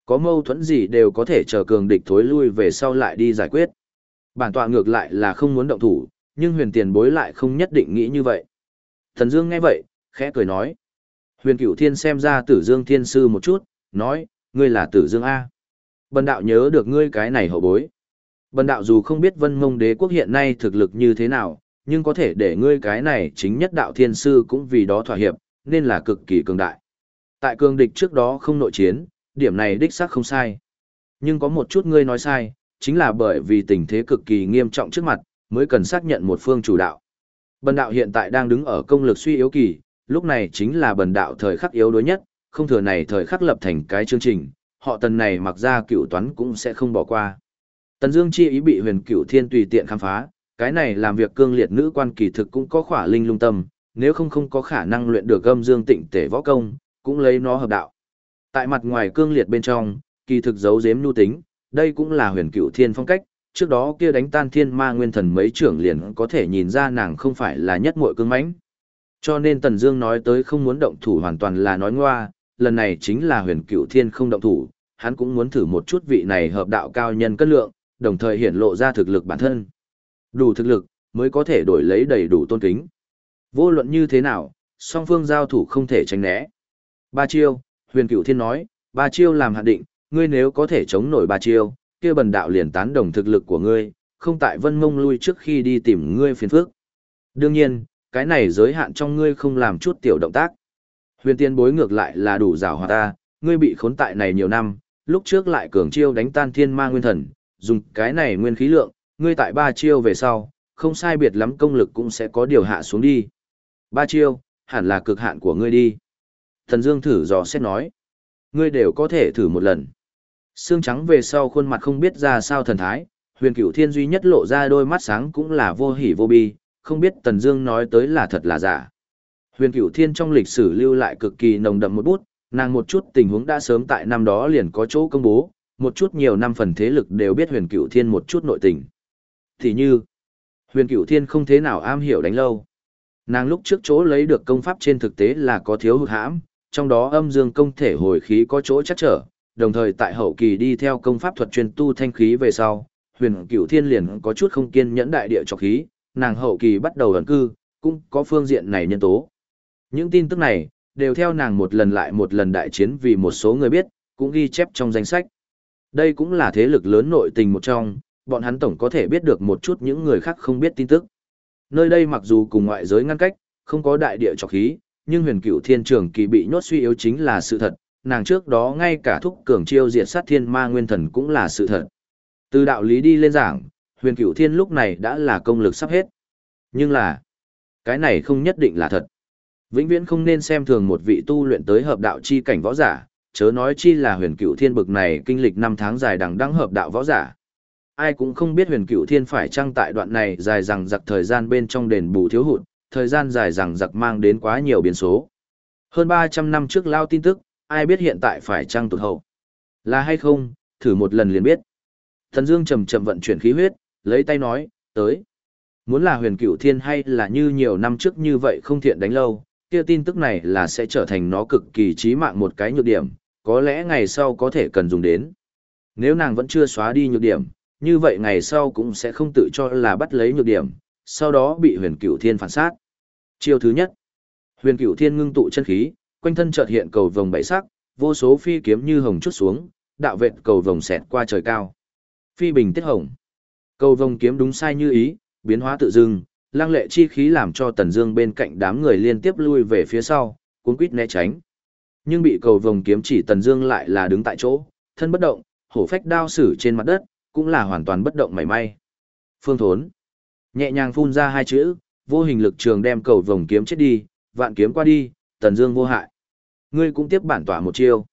Có mâu thuẫn gì đều có thể chờ cường địch thối lui về sau lại đi giải quyết. Bản tọa ngược lại là không muốn động thủ, nhưng huyền tiền bối lại không nhất định nghĩ như vậy. Thần Dương nghe vậy, khẽ cười nói. Huyền cửu thiên xem ra tử Dương thiên sư một chút, nói, ngươi là tử Dương A. Bần đạo nhớ được ngươi cái này hậu bối. Bần đạo dù không biết vân mông đế quốc hiện nay thực lực như thế nào, nhưng có thể để ngươi cái này chính nhất đạo thiên sư cũng vì đó thỏa hiệp, nên là cực kỳ cường đại. Tại cường địch trước đó không nội chiến, điểm này đích xác không sai. Nhưng có một chút ngươi nói sai, chính là bởi vì tình thế cực kỳ nghiêm trọng trước mặt, mới cần xác nhận một phương chủ đạo. Bần đạo hiện tại đang đứng ở công lực suy yếu kỳ, lúc này chính là bần đạo thời khắc yếu đối nhất, không thừa này thời khắc lập thành cái chương trình, họ tần này mặc ra cựu toán cũng sẽ không bỏ qua. Tần Dương chi ý bị huyền cựu thiên tùy tiện khám phá, cái này làm việc cương liệt nữ quan kỳ thực cũng có khỏa linh lung tâm, nếu không không có khả năng luyện được âm dương tịnh tể võ công, cũng lấy nó hợp đạo. Tại mặt ngoài cương liệt bên trong, kỳ thực giấu giếm nhu tính, đây cũng là huyền cựu thiên phong cách, trước đó kia đánh tan thiên ma nguyên thần mấy trưởng liền có thể nhìn ra nàng không phải là nhất muội cương mãnh. Cho nên Tần Dương nói tới không muốn động thủ hoàn toàn là nói ngoa, lần này chính là huyền cựu thiên không động thủ, hắn cũng muốn thử một chút vị này hợp đạo cao nhân cân lượng, đồng thời hiển lộ ra thực lực bản thân. Đủ thực lực, mới có thể đổi lấy đầy đủ tôn kính. Vô luận như thế nào, song phương giao thủ không thể tránh né. Ba chiêu, huyền Cựu thiên nói, ba chiêu làm hạn định, ngươi nếu có thể chống nổi ba chiêu, kia bần đạo liền tán đồng thực lực của ngươi, không tại vân mông lui trước khi đi tìm ngươi phiền phước. Đương nhiên, cái này giới hạn trong ngươi không làm chút tiểu động tác. Huyền tiên bối ngược lại là đủ rào hòa ta, ngươi bị khốn tại này nhiều năm, lúc trước lại cường chiêu đánh tan thiên ma nguyên thần, dùng cái này nguyên khí lượng, ngươi tại ba chiêu về sau, không sai biệt lắm công lực cũng sẽ có điều hạ xuống đi. Ba chiêu, hẳn là cực hạn của ngươi đi. Thần Dương thử dò xét nói. Ngươi đều có thể thử một lần. Xương trắng về sau khuôn mặt không biết ra sao thần thái, huyền cửu thiên duy nhất lộ ra đôi mắt sáng cũng là vô hỉ vô bi, không biết Tần Dương nói tới là thật là giả. Huyền cửu thiên trong lịch sử lưu lại cực kỳ nồng đậm một bút, nàng một chút tình huống đã sớm tại năm đó liền có chỗ công bố, một chút nhiều năm phần thế lực đều biết huyền cửu thiên một chút nội tình. Thì như, huyền cửu thiên không thế nào am hiểu đánh lâu. Nàng lúc trước chỗ lấy được công pháp trên thực tế là có thiếu hụt hãm, trong đó âm dương công thể hồi khí có chỗ chắc trở, đồng thời tại hậu kỳ đi theo công pháp thuật truyền tu thanh khí về sau, huyền cửu thiên liền có chút không kiên nhẫn đại địa trọc khí, nàng hậu kỳ bắt đầu ẩn cư, cũng có phương diện này nhân tố. Những tin tức này, đều theo nàng một lần lại một lần đại chiến vì một số người biết, cũng ghi chép trong danh sách. Đây cũng là thế lực lớn nội tình một trong, bọn hắn tổng có thể biết được một chút những người khác không biết tin tức. Nơi đây mặc dù cùng ngoại giới ngăn cách, không có đại địa trọc khí, nhưng huyền cửu thiên trường kỳ bị nhốt suy yếu chính là sự thật, nàng trước đó ngay cả thúc cường chiêu diệt sát thiên ma nguyên thần cũng là sự thật. Từ đạo lý đi lên giảng, huyền cửu thiên lúc này đã là công lực sắp hết. Nhưng là, cái này không nhất định là thật. Vĩnh viễn không nên xem thường một vị tu luyện tới hợp đạo chi cảnh võ giả, chớ nói chi là huyền cửu thiên bực này kinh lịch năm tháng dài đằng đăng hợp đạo võ giả. Ai cũng không biết huyền cửu thiên phải trăng tại đoạn này dài rằng giặc thời gian bên trong đền bù thiếu hụt, thời gian dài rằng giặc mang đến quá nhiều biến số. Hơn 300 năm trước lao tin tức, ai biết hiện tại phải trăng tụt hậu. Là hay không, thử một lần liền biết. Thần Dương chậm chậm vận chuyển khí huyết, lấy tay nói, tới. Muốn là huyền cửu thiên hay là như nhiều năm trước như vậy không thiện đánh lâu, kia tin tức này là sẽ trở thành nó cực kỳ chí mạng một cái nhược điểm, có lẽ ngày sau có thể cần dùng đến. Nếu nàng vẫn chưa xóa đi nhược điểm, như vậy ngày sau cũng sẽ không tự cho là bắt lấy nhược điểm, sau đó bị huyền cửu thiên phản sát. Chiêu thứ nhất, huyền cửu thiên ngưng tụ chân khí, quanh thân chợt hiện cầu vồng bảy sắc, vô số phi kiếm như hồng chút xuống, đạo vệt cầu vồng xẹt qua trời cao. Phi bình tiết hồng. Cầu vồng kiếm đúng sai như ý, biến hóa tự dưng, lang lệ chi khí làm cho Tần Dương bên cạnh đám người liên tiếp lui về phía sau, cuống quýt né tránh. Nhưng bị cầu vồng kiếm chỉ Tần Dương lại là đứng tại chỗ, thân bất động, hổ phách đao sử trên mặt đất, cũng là hoàn toàn bất động mảy may. Phương Thốn nhẹ nhàng phun ra hai chữ, vô hình lực trường đem cầu vồng kiếm chết đi, vạn kiếm qua đi, Tần Dương vô hại. Ngươi cũng tiếp bản tỏa một chiêu.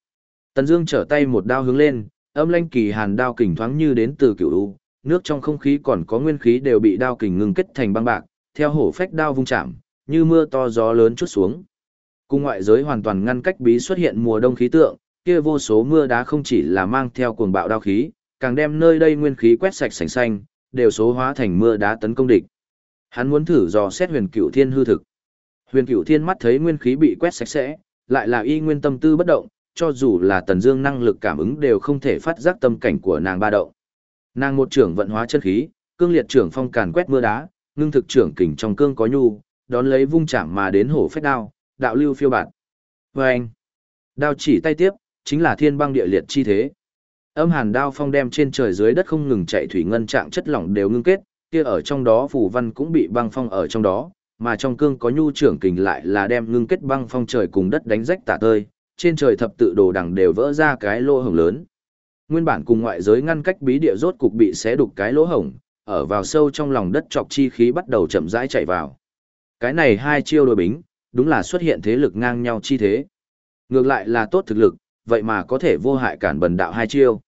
Tần Dương trở tay một đao hướng lên, âm lanh kỳ hàn đao kình thoáng như đến từ cửu u, nước trong không khí còn có nguyên khí đều bị đao kình ngưng kết thành băng bạc, theo hổ phách đao vung chạm, như mưa to gió lớn chút xuống. Cùng ngoại giới hoàn toàn ngăn cách bí xuất hiện mùa đông khí tượng, kia vô số mưa đá không chỉ là mang theo cuồng bạo đao khí, càng đem nơi đây nguyên khí quét sạch sành xanh, đều số hóa thành mưa đá tấn công địch. Hắn muốn thử dò xét huyền cửu thiên hư thực. Huyền cửu thiên mắt thấy nguyên khí bị quét sạch sẽ, lại là y nguyên tâm tư bất động, cho dù là tần dương năng lực cảm ứng đều không thể phát giác tâm cảnh của nàng ba động. Nàng một trưởng vận hóa chân khí, cương liệt trưởng phong càn quét mưa đá, ngưng thực trưởng kình trong cương có nhu, đón lấy vung chạm mà đến hổ phách đao, đạo lưu phiêu bạt. Và anh, đao chỉ tay tiếp, chính là thiên băng địa liệt chi thế. Âm hàn đao phong đem trên trời dưới đất không ngừng chạy thủy ngân trạng chất lỏng đều ngưng kết, kia ở trong đó phù văn cũng bị băng phong ở trong đó, mà trong cương có nhu trưởng kình lại là đem ngưng kết băng phong trời cùng đất đánh rách tả tơi, trên trời thập tự đồ đằng đều vỡ ra cái lỗ hổng lớn. Nguyên bản cùng ngoại giới ngăn cách bí địa rốt cục bị xé đục cái lỗ hổng, ở vào sâu trong lòng đất trọc chi khí bắt đầu chậm rãi chạy vào. Cái này hai chiêu đối bính, đúng là xuất hiện thế lực ngang nhau chi thế. Ngược lại là tốt thực lực, vậy mà có thể vô hại cản bần đạo hai chiêu.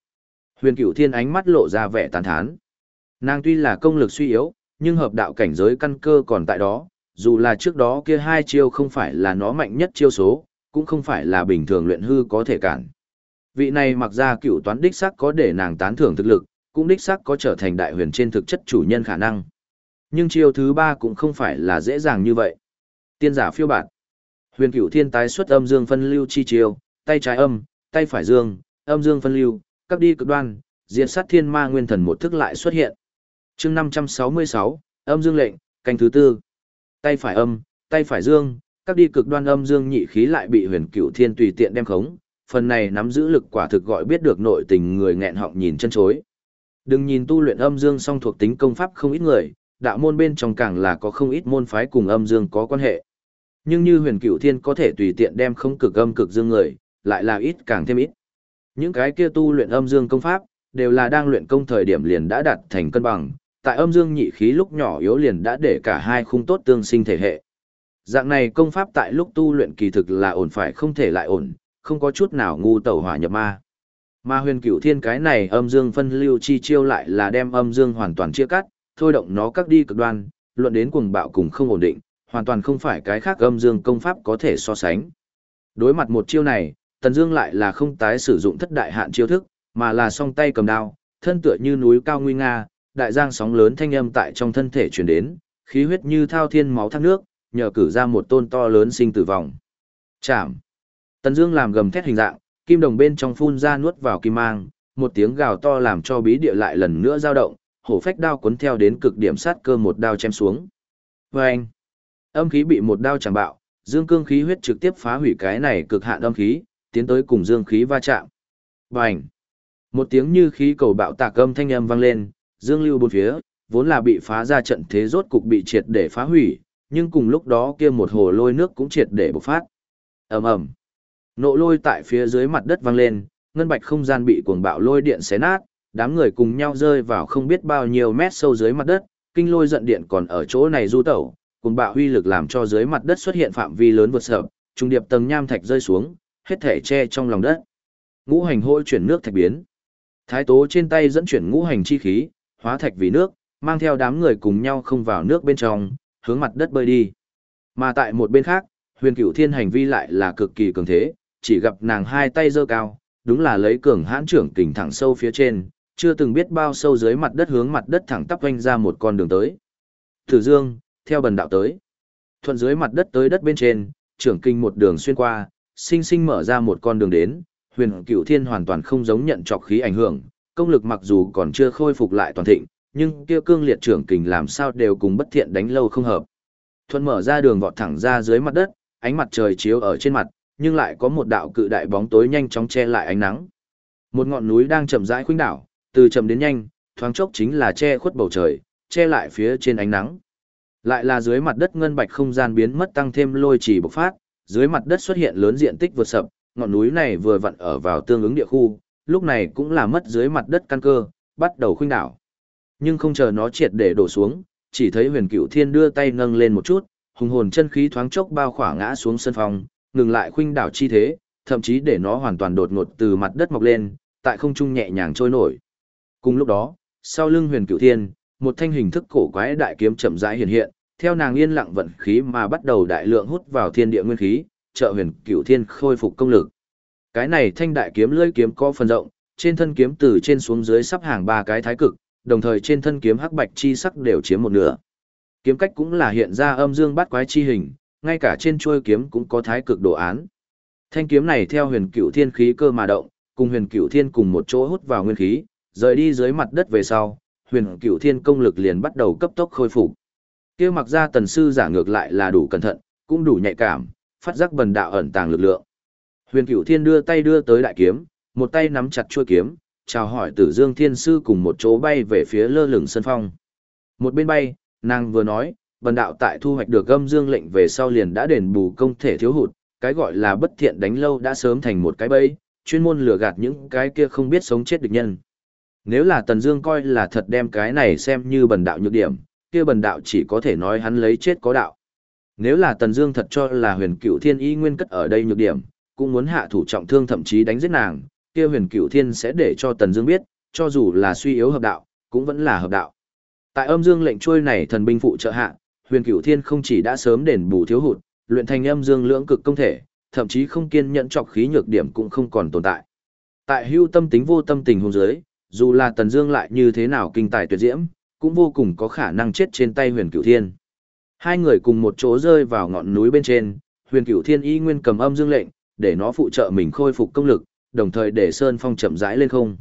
Huyền Cửu Thiên ánh mắt lộ ra vẻ tàn thán. Nàng tuy là công lực suy yếu, nhưng hợp đạo cảnh giới căn cơ còn tại đó, dù là trước đó kia hai chiêu không phải là nó mạnh nhất chiêu số, cũng không phải là bình thường luyện hư có thể cản. Vị này mặc ra cựu toán đích sắc có để nàng tán thưởng thực lực, cũng đích sắc có trở thành đại huyền trên thực chất chủ nhân khả năng. Nhưng chiêu thứ ba cũng không phải là dễ dàng như vậy. Tiên giả phiêu bản, Huyền cửu thiên tái xuất âm dương phân lưu chi chiêu, tay trái âm, tay phải dương, âm dương phân lưu, các đi cực đoan, diệt sát thiên ma nguyên thần một thức lại xuất hiện. chương 566, âm dương lệnh, canh thứ tư. Tay phải âm, tay phải dương, các đi cực đoan âm dương nhị khí lại bị huyền cửu thiên tùy tiện đem khống, phần này nắm giữ lực quả thực gọi biết được nội tình người nghẹn họng nhìn chân chối. Đừng nhìn tu luyện âm dương song thuộc tính công pháp không ít người, đạo môn bên trong càng là có không ít môn phái cùng âm dương có quan hệ. Nhưng như huyền cửu thiên có thể tùy tiện đem không cực âm cực dương người, lại là ít càng thêm ít. Những cái kia tu luyện âm dương công pháp, đều là đang luyện công thời điểm liền đã đạt thành cân bằng, tại âm dương nhị khí lúc nhỏ yếu liền đã để cả hai khung tốt tương sinh thể hệ. Dạng này công pháp tại lúc tu luyện kỳ thực là ổn phải không thể lại ổn, không có chút nào ngu tẩu hỏa nhập ma. Mà huyền cửu thiên cái này âm dương phân lưu chi chiêu lại là đem âm dương hoàn toàn chia cắt, thôi động nó các đi cực đoan, luận đến cuồng bạo cùng không ổn định, hoàn toàn không phải cái khác âm dương công pháp có thể so sánh. Đối mặt một chiêu này, Tần Dương lại là không tái sử dụng thất đại hạn chiêu thức, mà là song tay cầm đao, thân tựa như núi cao nguy nga, đại giang sóng lớn thanh âm tại trong thân thể truyền đến, khí huyết như thao thiên máu thác nước, nhờ cử ra một tôn to lớn sinh tử vòng. Chạm. Tần Dương làm gầm thét hình dạng, kim đồng bên trong phun ra nuốt vào kim mang, một tiếng gào to làm cho bí địa lại lần nữa dao động, hổ phách đao cuốn theo đến cực điểm sát cơ một đao chém xuống. Oeng! Âm khí bị một đao chẳng bạo, dương cương khí huyết trực tiếp phá hủy cái này cực hạn âm khí, tiến tới cùng dương khí va chạm. Bành! Một tiếng như khí cầu bạo tạc âm thanh âm vang lên, dương lưu bốn phía, vốn là bị phá ra trận thế rốt cục bị triệt để phá hủy, nhưng cùng lúc đó kia một hồ lôi nước cũng triệt để bộc phát. Ầm ầm. Nộ lôi tại phía dưới mặt đất vang lên, ngân bạch không gian bị cuồng bạo lôi điện xé nát, đám người cùng nhau rơi vào không biết bao nhiêu mét sâu dưới mặt đất, kinh lôi giận điện còn ở chỗ này du tẩu, cuồng bạo huy lực làm cho dưới mặt đất xuất hiện phạm vi lớn vượt sợ, trung điệp tầng nham thạch rơi xuống, hết thể che trong lòng đất. Ngũ hành hôi chuyển nước thạch biến. Thái tố trên tay dẫn chuyển ngũ hành chi khí, hóa thạch vì nước, mang theo đám người cùng nhau không vào nước bên trong, hướng mặt đất bơi đi. Mà tại một bên khác, huyền cửu thiên hành vi lại là cực kỳ cường thế, chỉ gặp nàng hai tay giơ cao, đúng là lấy cường hãn trưởng kình thẳng sâu phía trên, chưa từng biết bao sâu dưới mặt đất hướng mặt đất thẳng tắp vanh ra một con đường tới. Thử Dương, theo bần đạo tới. Thuận dưới mặt đất tới đất bên trên, trưởng kinh một đường xuyên qua, sinh sinh mở ra một con đường đến, huyền cửu thiên hoàn toàn không giống nhận trọc khí ảnh hưởng, công lực mặc dù còn chưa khôi phục lại toàn thịnh, nhưng kia cương liệt trưởng kình làm sao đều cùng bất thiện đánh lâu không hợp. Thuận mở ra đường vọt thẳng ra dưới mặt đất, ánh mặt trời chiếu ở trên mặt, nhưng lại có một đạo cự đại bóng tối nhanh chóng che lại ánh nắng. Một ngọn núi đang chậm rãi khuynh đảo, từ chậm đến nhanh, thoáng chốc chính là che khuất bầu trời, che lại phía trên ánh nắng. Lại là dưới mặt đất ngân bạch không gian biến mất tăng thêm lôi chỉ bộc phát, dưới mặt đất xuất hiện lớn diện tích vượt sập, ngọn núi này vừa vặn ở vào tương ứng địa khu, lúc này cũng là mất dưới mặt đất căn cơ, bắt đầu khuynh đảo. Nhưng không chờ nó triệt để đổ xuống, chỉ thấy huyền cửu thiên đưa tay nâng lên một chút, hùng hồn chân khí thoáng chốc bao khỏa ngã xuống sân phòng, ngừng lại khuynh đảo chi thế, thậm chí để nó hoàn toàn đột ngột từ mặt đất mọc lên, tại không trung nhẹ nhàng trôi nổi. Cùng lúc đó, sau lưng huyền cửu thiên, một thanh hình thức cổ quái đại kiếm chậm rãi hiện hiện, theo nàng yên lặng vận khí mà bắt đầu đại lượng hút vào thiên địa nguyên khí, trợ huyền cửu thiên khôi phục công lực. Cái này thanh đại kiếm lưỡi kiếm có phần rộng, trên thân kiếm từ trên xuống dưới sắp hàng ba cái thái cực, đồng thời trên thân kiếm hắc bạch chi sắc đều chiếm một nửa. Kiếm cách cũng là hiện ra âm dương bát quái chi hình, ngay cả trên chuôi kiếm cũng có thái cực đồ án. Thanh kiếm này theo huyền cửu thiên khí cơ mà động, cùng huyền cửu thiên cùng một chỗ hút vào nguyên khí, rời đi dưới mặt đất về sau, huyền cửu thiên công lực liền bắt đầu cấp tốc khôi phục. Kia mặc ra tần sư giả ngược lại là đủ cẩn thận, cũng đủ nhạy cảm, phát giác bần đạo ẩn tàng lực lượng. Huyền cửu thiên đưa tay đưa tới đại kiếm, một tay nắm chặt chuôi kiếm, chào hỏi tử dương thiên sư cùng một chỗ bay về phía lơ lửng sân phong. Một bên bay, nàng vừa nói, bần đạo tại thu hoạch được âm dương lệnh về sau liền đã đền bù công thể thiếu hụt, cái gọi là bất thiện đánh lâu đã sớm thành một cái bẫy, chuyên môn lừa gạt những cái kia không biết sống chết địch nhân. Nếu là Tần Dương coi là thật đem cái này xem như bần đạo nhược điểm, kia bần đạo chỉ có thể nói hắn lấy chết có đạo. Nếu là Tần Dương thật cho là Huyền Cựu Thiên y nguyên cất ở đây nhược điểm, cũng muốn hạ thủ trọng thương thậm chí đánh giết nàng, kia Huyền Cửu Thiên sẽ để cho Tần Dương biết, cho dù là suy yếu hợp đạo, cũng vẫn là hợp đạo. Tại Âm Dương lệnh trôi này thần binh phụ trợ hạ, Huyền Cửu Thiên không chỉ đã sớm đền bù thiếu hụt, luyện thành Âm Dương lưỡng cực công thể, thậm chí không kiên nhẫn trọc khí nhược điểm cũng không còn tồn tại. Tại hưu tâm tính vô tâm tình hôn dưới, dù là Tần Dương lại như thế nào kinh tài tuyệt diễm, cũng vô cùng có khả năng chết trên tay Huyền Cửu Thiên. Hai người cùng một chỗ rơi vào ngọn núi bên trên, Huyền Cửu Thiên y nguyên cầm âm dương lệnh, để nó phụ trợ mình khôi phục công lực, đồng thời để Sơn Phong chậm rãi lên không.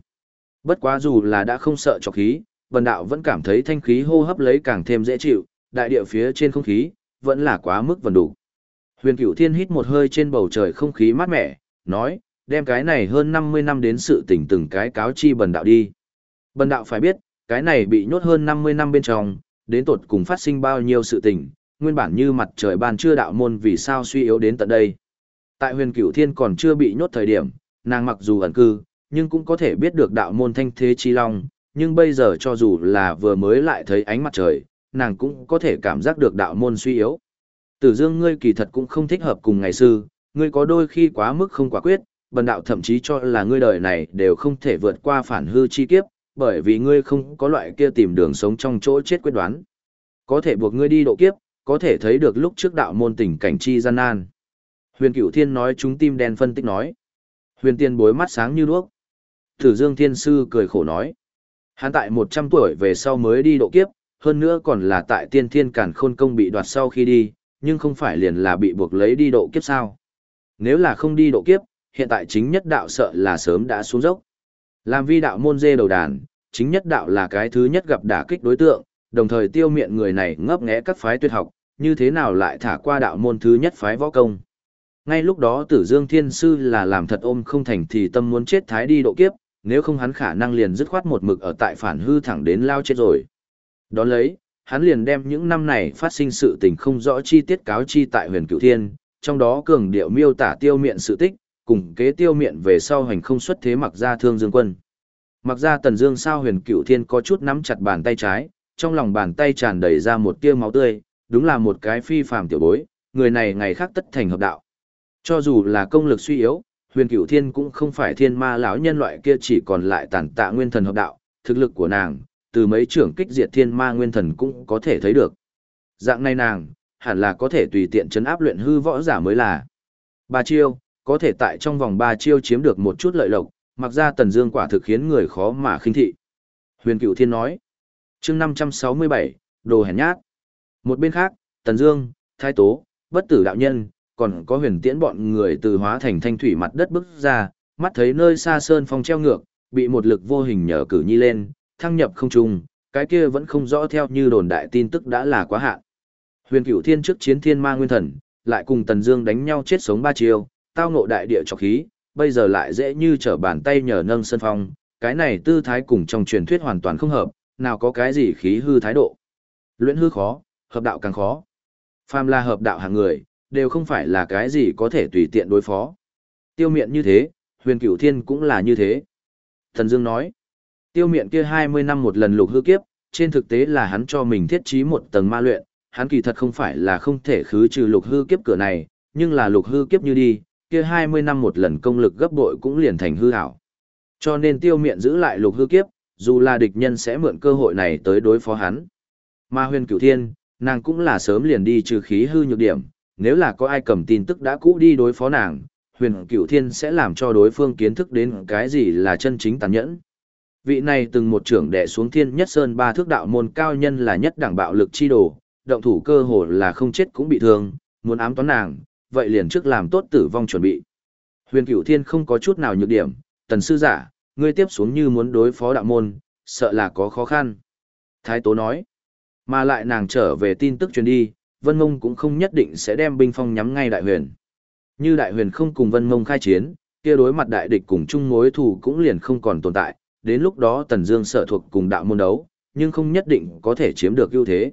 Bất quá dù là đã không sợ trọc khí, Vân Đạo vẫn cảm thấy thanh khí hô hấp lấy càng thêm dễ chịu, đại địa phía trên không khí vẫn là quá mức vần đủ. Huyền Cửu Thiên hít một hơi trên bầu trời không khí mát mẻ, nói, đem cái này hơn 50 năm đến sự tình từng cái cáo chi bần đạo đi. Bần đạo phải biết, cái này bị nhốt hơn 50 năm bên trong, đến tột cùng phát sinh bao nhiêu sự tình, nguyên bản như mặt trời ban chưa đạo môn vì sao suy yếu đến tận đây. Tại huyền cửu thiên còn chưa bị nhốt thời điểm, nàng mặc dù ẩn cư, nhưng cũng có thể biết được đạo môn thanh thế chi long, nhưng bây giờ cho dù là vừa mới lại thấy ánh mặt trời, nàng cũng có thể cảm giác được đạo môn suy yếu. Tử dương ngươi kỳ thật cũng không thích hợp cùng ngày sư, ngươi có đôi khi quá mức không quả quyết, bần đạo thậm chí cho là ngươi đời này đều không thể vượt qua phản hư chi kiếp, bởi vì ngươi không có loại kia tìm đường sống trong chỗ chết quyết đoán. Có thể buộc ngươi đi độ kiếp, có thể thấy được lúc trước đạo môn tình cảnh chi gian nan. Huyền Cửu Thiên nói chúng tim đen phân tích nói. Huyền Tiên bối mắt sáng như đuốc. Tử Dương Thiên Sư cười khổ nói. Hắn tại 100 tuổi về sau mới đi độ kiếp, hơn nữa còn là tại tiên thiên cản khôn công bị đoạt sau khi đi, nhưng không phải liền là bị buộc lấy đi độ kiếp sao. Nếu là không đi độ kiếp, hiện tại chính nhất đạo sợ là sớm đã xuống dốc. Làm vi đạo môn dê đầu đàn, chính nhất đạo là cái thứ nhất gặp đả kích đối tượng, đồng thời tiêu miệng người này ngấp nghé các phái tuyệt học, như thế nào lại thả qua đạo môn thứ nhất phái võ công. Ngay lúc đó tử dương thiên sư là làm thật ôm không thành thì tâm muốn chết thái đi độ kiếp, nếu không hắn khả năng liền dứt khoát một mực ở tại phản hư thẳng đến lao chết rồi. Đón lấy, hắn liền đem những năm này phát sinh sự tình không rõ chi tiết cáo chi tại huyền cửu thiên, trong đó cường điệu miêu tả tiêu Miện sự tích, cùng kế tiêu Miện về sau hành không xuất thế mặc ra thương dương quân. Mặc ra tần dương sao huyền cựu thiên có chút nắm chặt bàn tay trái, trong lòng bàn tay tràn đầy ra một tia máu tươi, đúng là một cái phi phàm tiểu bối, người này ngày khác tất thành hợp đạo. Cho dù là công lực suy yếu, huyền cựu thiên cũng không phải thiên ma lão nhân loại kia chỉ còn lại tàn tạ nguyên thần hợp đạo, thực lực của nàng, từ mấy trưởng kích diệt thiên ma nguyên thần cũng có thể thấy được. Dạng này nàng, hẳn là có thể tùy tiện chấn áp luyện hư võ giả mới là. Ba chiêu, có thể tại trong vòng ba chiêu chiếm được một chút lợi lộc, mặc ra Tần Dương quả thực khiến người khó mà khinh thị. Huyền Cựu Thiên nói. Chương 567, đồ hèn nhát. Một bên khác, Tần Dương, Thái Tố, Bất Tử đạo nhân, còn có Huyền Tiễn bọn người từ hóa thành thanh thủy mặt đất bước ra, mắt thấy nơi xa sơn phong treo ngược, bị một lực vô hình nhờ cử nhi lên, thăng nhập không trung, cái kia vẫn không rõ theo như đồn đại tin tức đã là quá hạn. Huyền Cửu Thiên trước chiến Thiên Ma Nguyên Thần, lại cùng Tần Dương đánh nhau chết sống ba chiêu, tao ngộ đại địa trọc khí, bây giờ lại dễ như trở bàn tay nhờ nâng sơn phong, cái này tư thái cùng trong truyền thuyết hoàn toàn không hợp, nào có cái gì khí hư thái độ. Luyện hư khó, hợp đạo càng khó. Phàm là hợp đạo hàng người, đều không phải là cái gì có thể tùy tiện đối phó. Tiêu miện như thế, huyền cửu thiên cũng là như thế. Thần Dương nói, tiêu miện kia 20 năm một lần lục hư kiếp, trên thực tế là hắn cho mình thiết trí một tầng ma luyện, hắn kỳ thật không phải là không thể khứ trừ lục hư kiếp cửa này, nhưng là lục hư kiếp như đi, kia 20 năm một lần công lực gấp bội cũng liền thành hư hảo. Cho nên tiêu miện giữ lại lục hư kiếp, dù là địch nhân sẽ mượn cơ hội này tới đối phó hắn. Mà huyền cửu thiên, nàng cũng là sớm liền đi trừ khí hư nhược điểm, nếu là có ai cầm tin tức đã cũ đi đối phó nàng, huyền cửu thiên sẽ làm cho đối phương kiến thức đến cái gì là chân chính tàn nhẫn. Vị này từng một trưởng đệ xuống thiên nhất sơn ba thước đạo môn cao nhân là nhất đẳng bạo lực chi đồ, động thủ cơ hồ là không chết cũng bị thương, muốn ám toán nàng, vậy liền trước làm tốt tử vong chuẩn bị. Huyền cửu thiên không có chút nào nhược điểm, tần sư giả, ngươi tiếp xuống như muốn đối phó đạo môn, sợ là có khó khăn. Thái Tố nói, mà lại nàng trở về tin tức truyền đi, Vân Mông cũng không nhất định sẽ đem binh phong nhắm ngay đại huyền. Như đại huyền không cùng Vân Mông khai chiến, kia đối mặt đại địch cùng chung mối thù cũng liền không còn tồn tại, đến lúc đó Tần Dương sợ thuộc cùng đạo môn đấu, nhưng không nhất định có thể chiếm được ưu thế.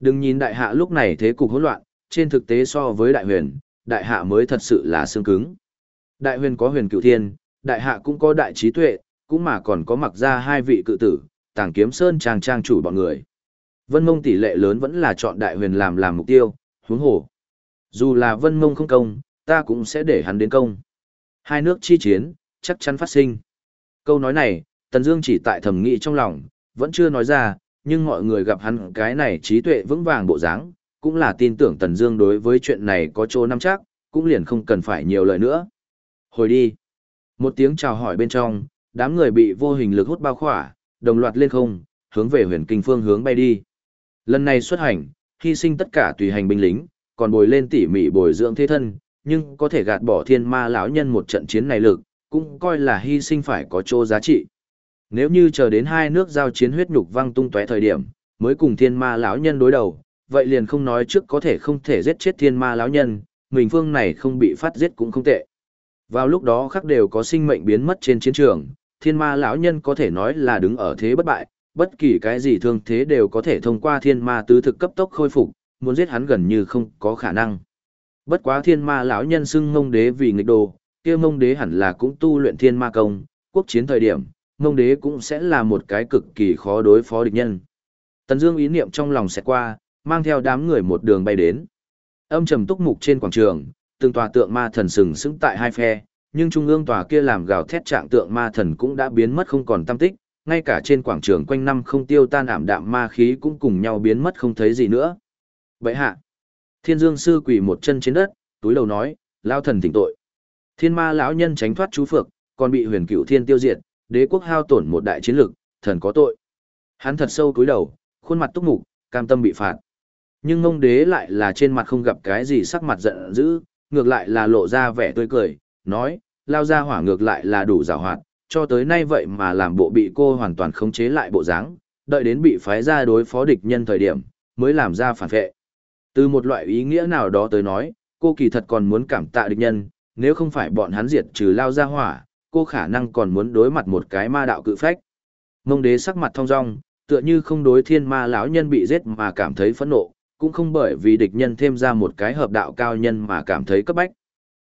Đừng nhìn đại hạ lúc này thế cục hỗn loạn, trên thực tế so với đại huyền, đại hạ mới thật sự là xương cứng. Đại huyền có huyền cửu thiên, đại hạ cũng có đại trí tuệ, cũng mà còn có mặc ra hai vị cự tử, tàng kiếm sơn trang trang chủ bọn người. Vân mông tỷ lệ lớn vẫn là chọn đại huyền làm làm mục tiêu, huống hồ. Dù là vân mông không công, ta cũng sẽ để hắn đến công. Hai nước chi chiến, chắc chắn phát sinh. Câu nói này, Tần Dương chỉ tại thầm nghĩ trong lòng, vẫn chưa nói ra, nhưng mọi người gặp hắn cái này trí tuệ vững vàng bộ dáng, cũng là tin tưởng Tần Dương đối với chuyện này có chỗ nắm chắc, cũng liền không cần phải nhiều lời nữa. Hồi đi. Một tiếng chào hỏi bên trong, đám người bị vô hình lực hút bao khỏa, đồng loạt lên không, hướng về huyền kinh phương hướng bay đi. Lần này xuất hành, hy sinh tất cả tùy hành binh lính, còn bồi lên tỉ mỉ bồi dưỡng thế thân, nhưng có thể gạt bỏ thiên ma lão nhân một trận chiến này lực, cũng coi là hy sinh phải có chỗ giá trị. Nếu như chờ đến hai nước giao chiến huyết nhục văng tung tóe thời điểm, mới cùng thiên ma lão nhân đối đầu, vậy liền không nói trước có thể không thể giết chết thiên ma lão nhân, mình phương này không bị phát giết cũng không tệ. Vào lúc đó khắc đều có sinh mệnh biến mất trên chiến trường, thiên ma lão nhân có thể nói là đứng ở thế bất bại, bất kỳ cái gì thương thế đều có thể thông qua thiên ma tứ thực cấp tốc khôi phục, muốn giết hắn gần như không có khả năng. Bất quá thiên ma lão nhân xưng mông đế vì nghịch đồ, kia mông đế hẳn là cũng tu luyện thiên ma công, quốc chiến thời điểm, mông đế cũng sẽ là một cái cực kỳ khó đối phó địch nhân. Tần Dương ý niệm trong lòng sẽ qua, mang theo đám người một đường bay đến. Âm trầm túc mục trên quảng trường, từng tòa tượng ma thần sừng sững tại hai phe, nhưng trung ương tòa kia làm gào thét trạng tượng ma thần cũng đã biến mất không còn tâm tích, ngay cả trên quảng trường quanh năm không tiêu tan ảm đạm ma khí cũng cùng nhau biến mất không thấy gì nữa. Vậy hạ, thiên dương sư quỳ một chân trên đất, túi đầu nói, lao thần thỉnh tội. Thiên ma lão nhân tránh thoát chú phược, còn bị huyền cửu thiên tiêu diệt, đế quốc hao tổn một đại chiến lực, thần có tội. Hắn thật sâu túi đầu, khuôn mặt túc mục, cam tâm bị phạt. Nhưng ngông đế lại là trên mặt không gặp cái gì sắc mặt giận dữ, ngược lại là lộ ra vẻ tươi cười, nói, lao ra hỏa ngược lại là đủ rào hoạt, cho tới nay vậy mà làm bộ bị cô hoàn toàn khống chế lại bộ dáng, đợi đến bị phái ra đối phó địch nhân thời điểm, mới làm ra phản vệ. Từ một loại ý nghĩa nào đó tới nói, cô kỳ thật còn muốn cảm tạ địch nhân, nếu không phải bọn hắn diệt trừ lao ra hỏa, cô khả năng còn muốn đối mặt một cái ma đạo cự phách. Mông đế sắc mặt thong dong, tựa như không đối thiên ma lão nhân bị giết mà cảm thấy phẫn nộ, cũng không bởi vì địch nhân thêm ra một cái hợp đạo cao nhân mà cảm thấy cấp bách.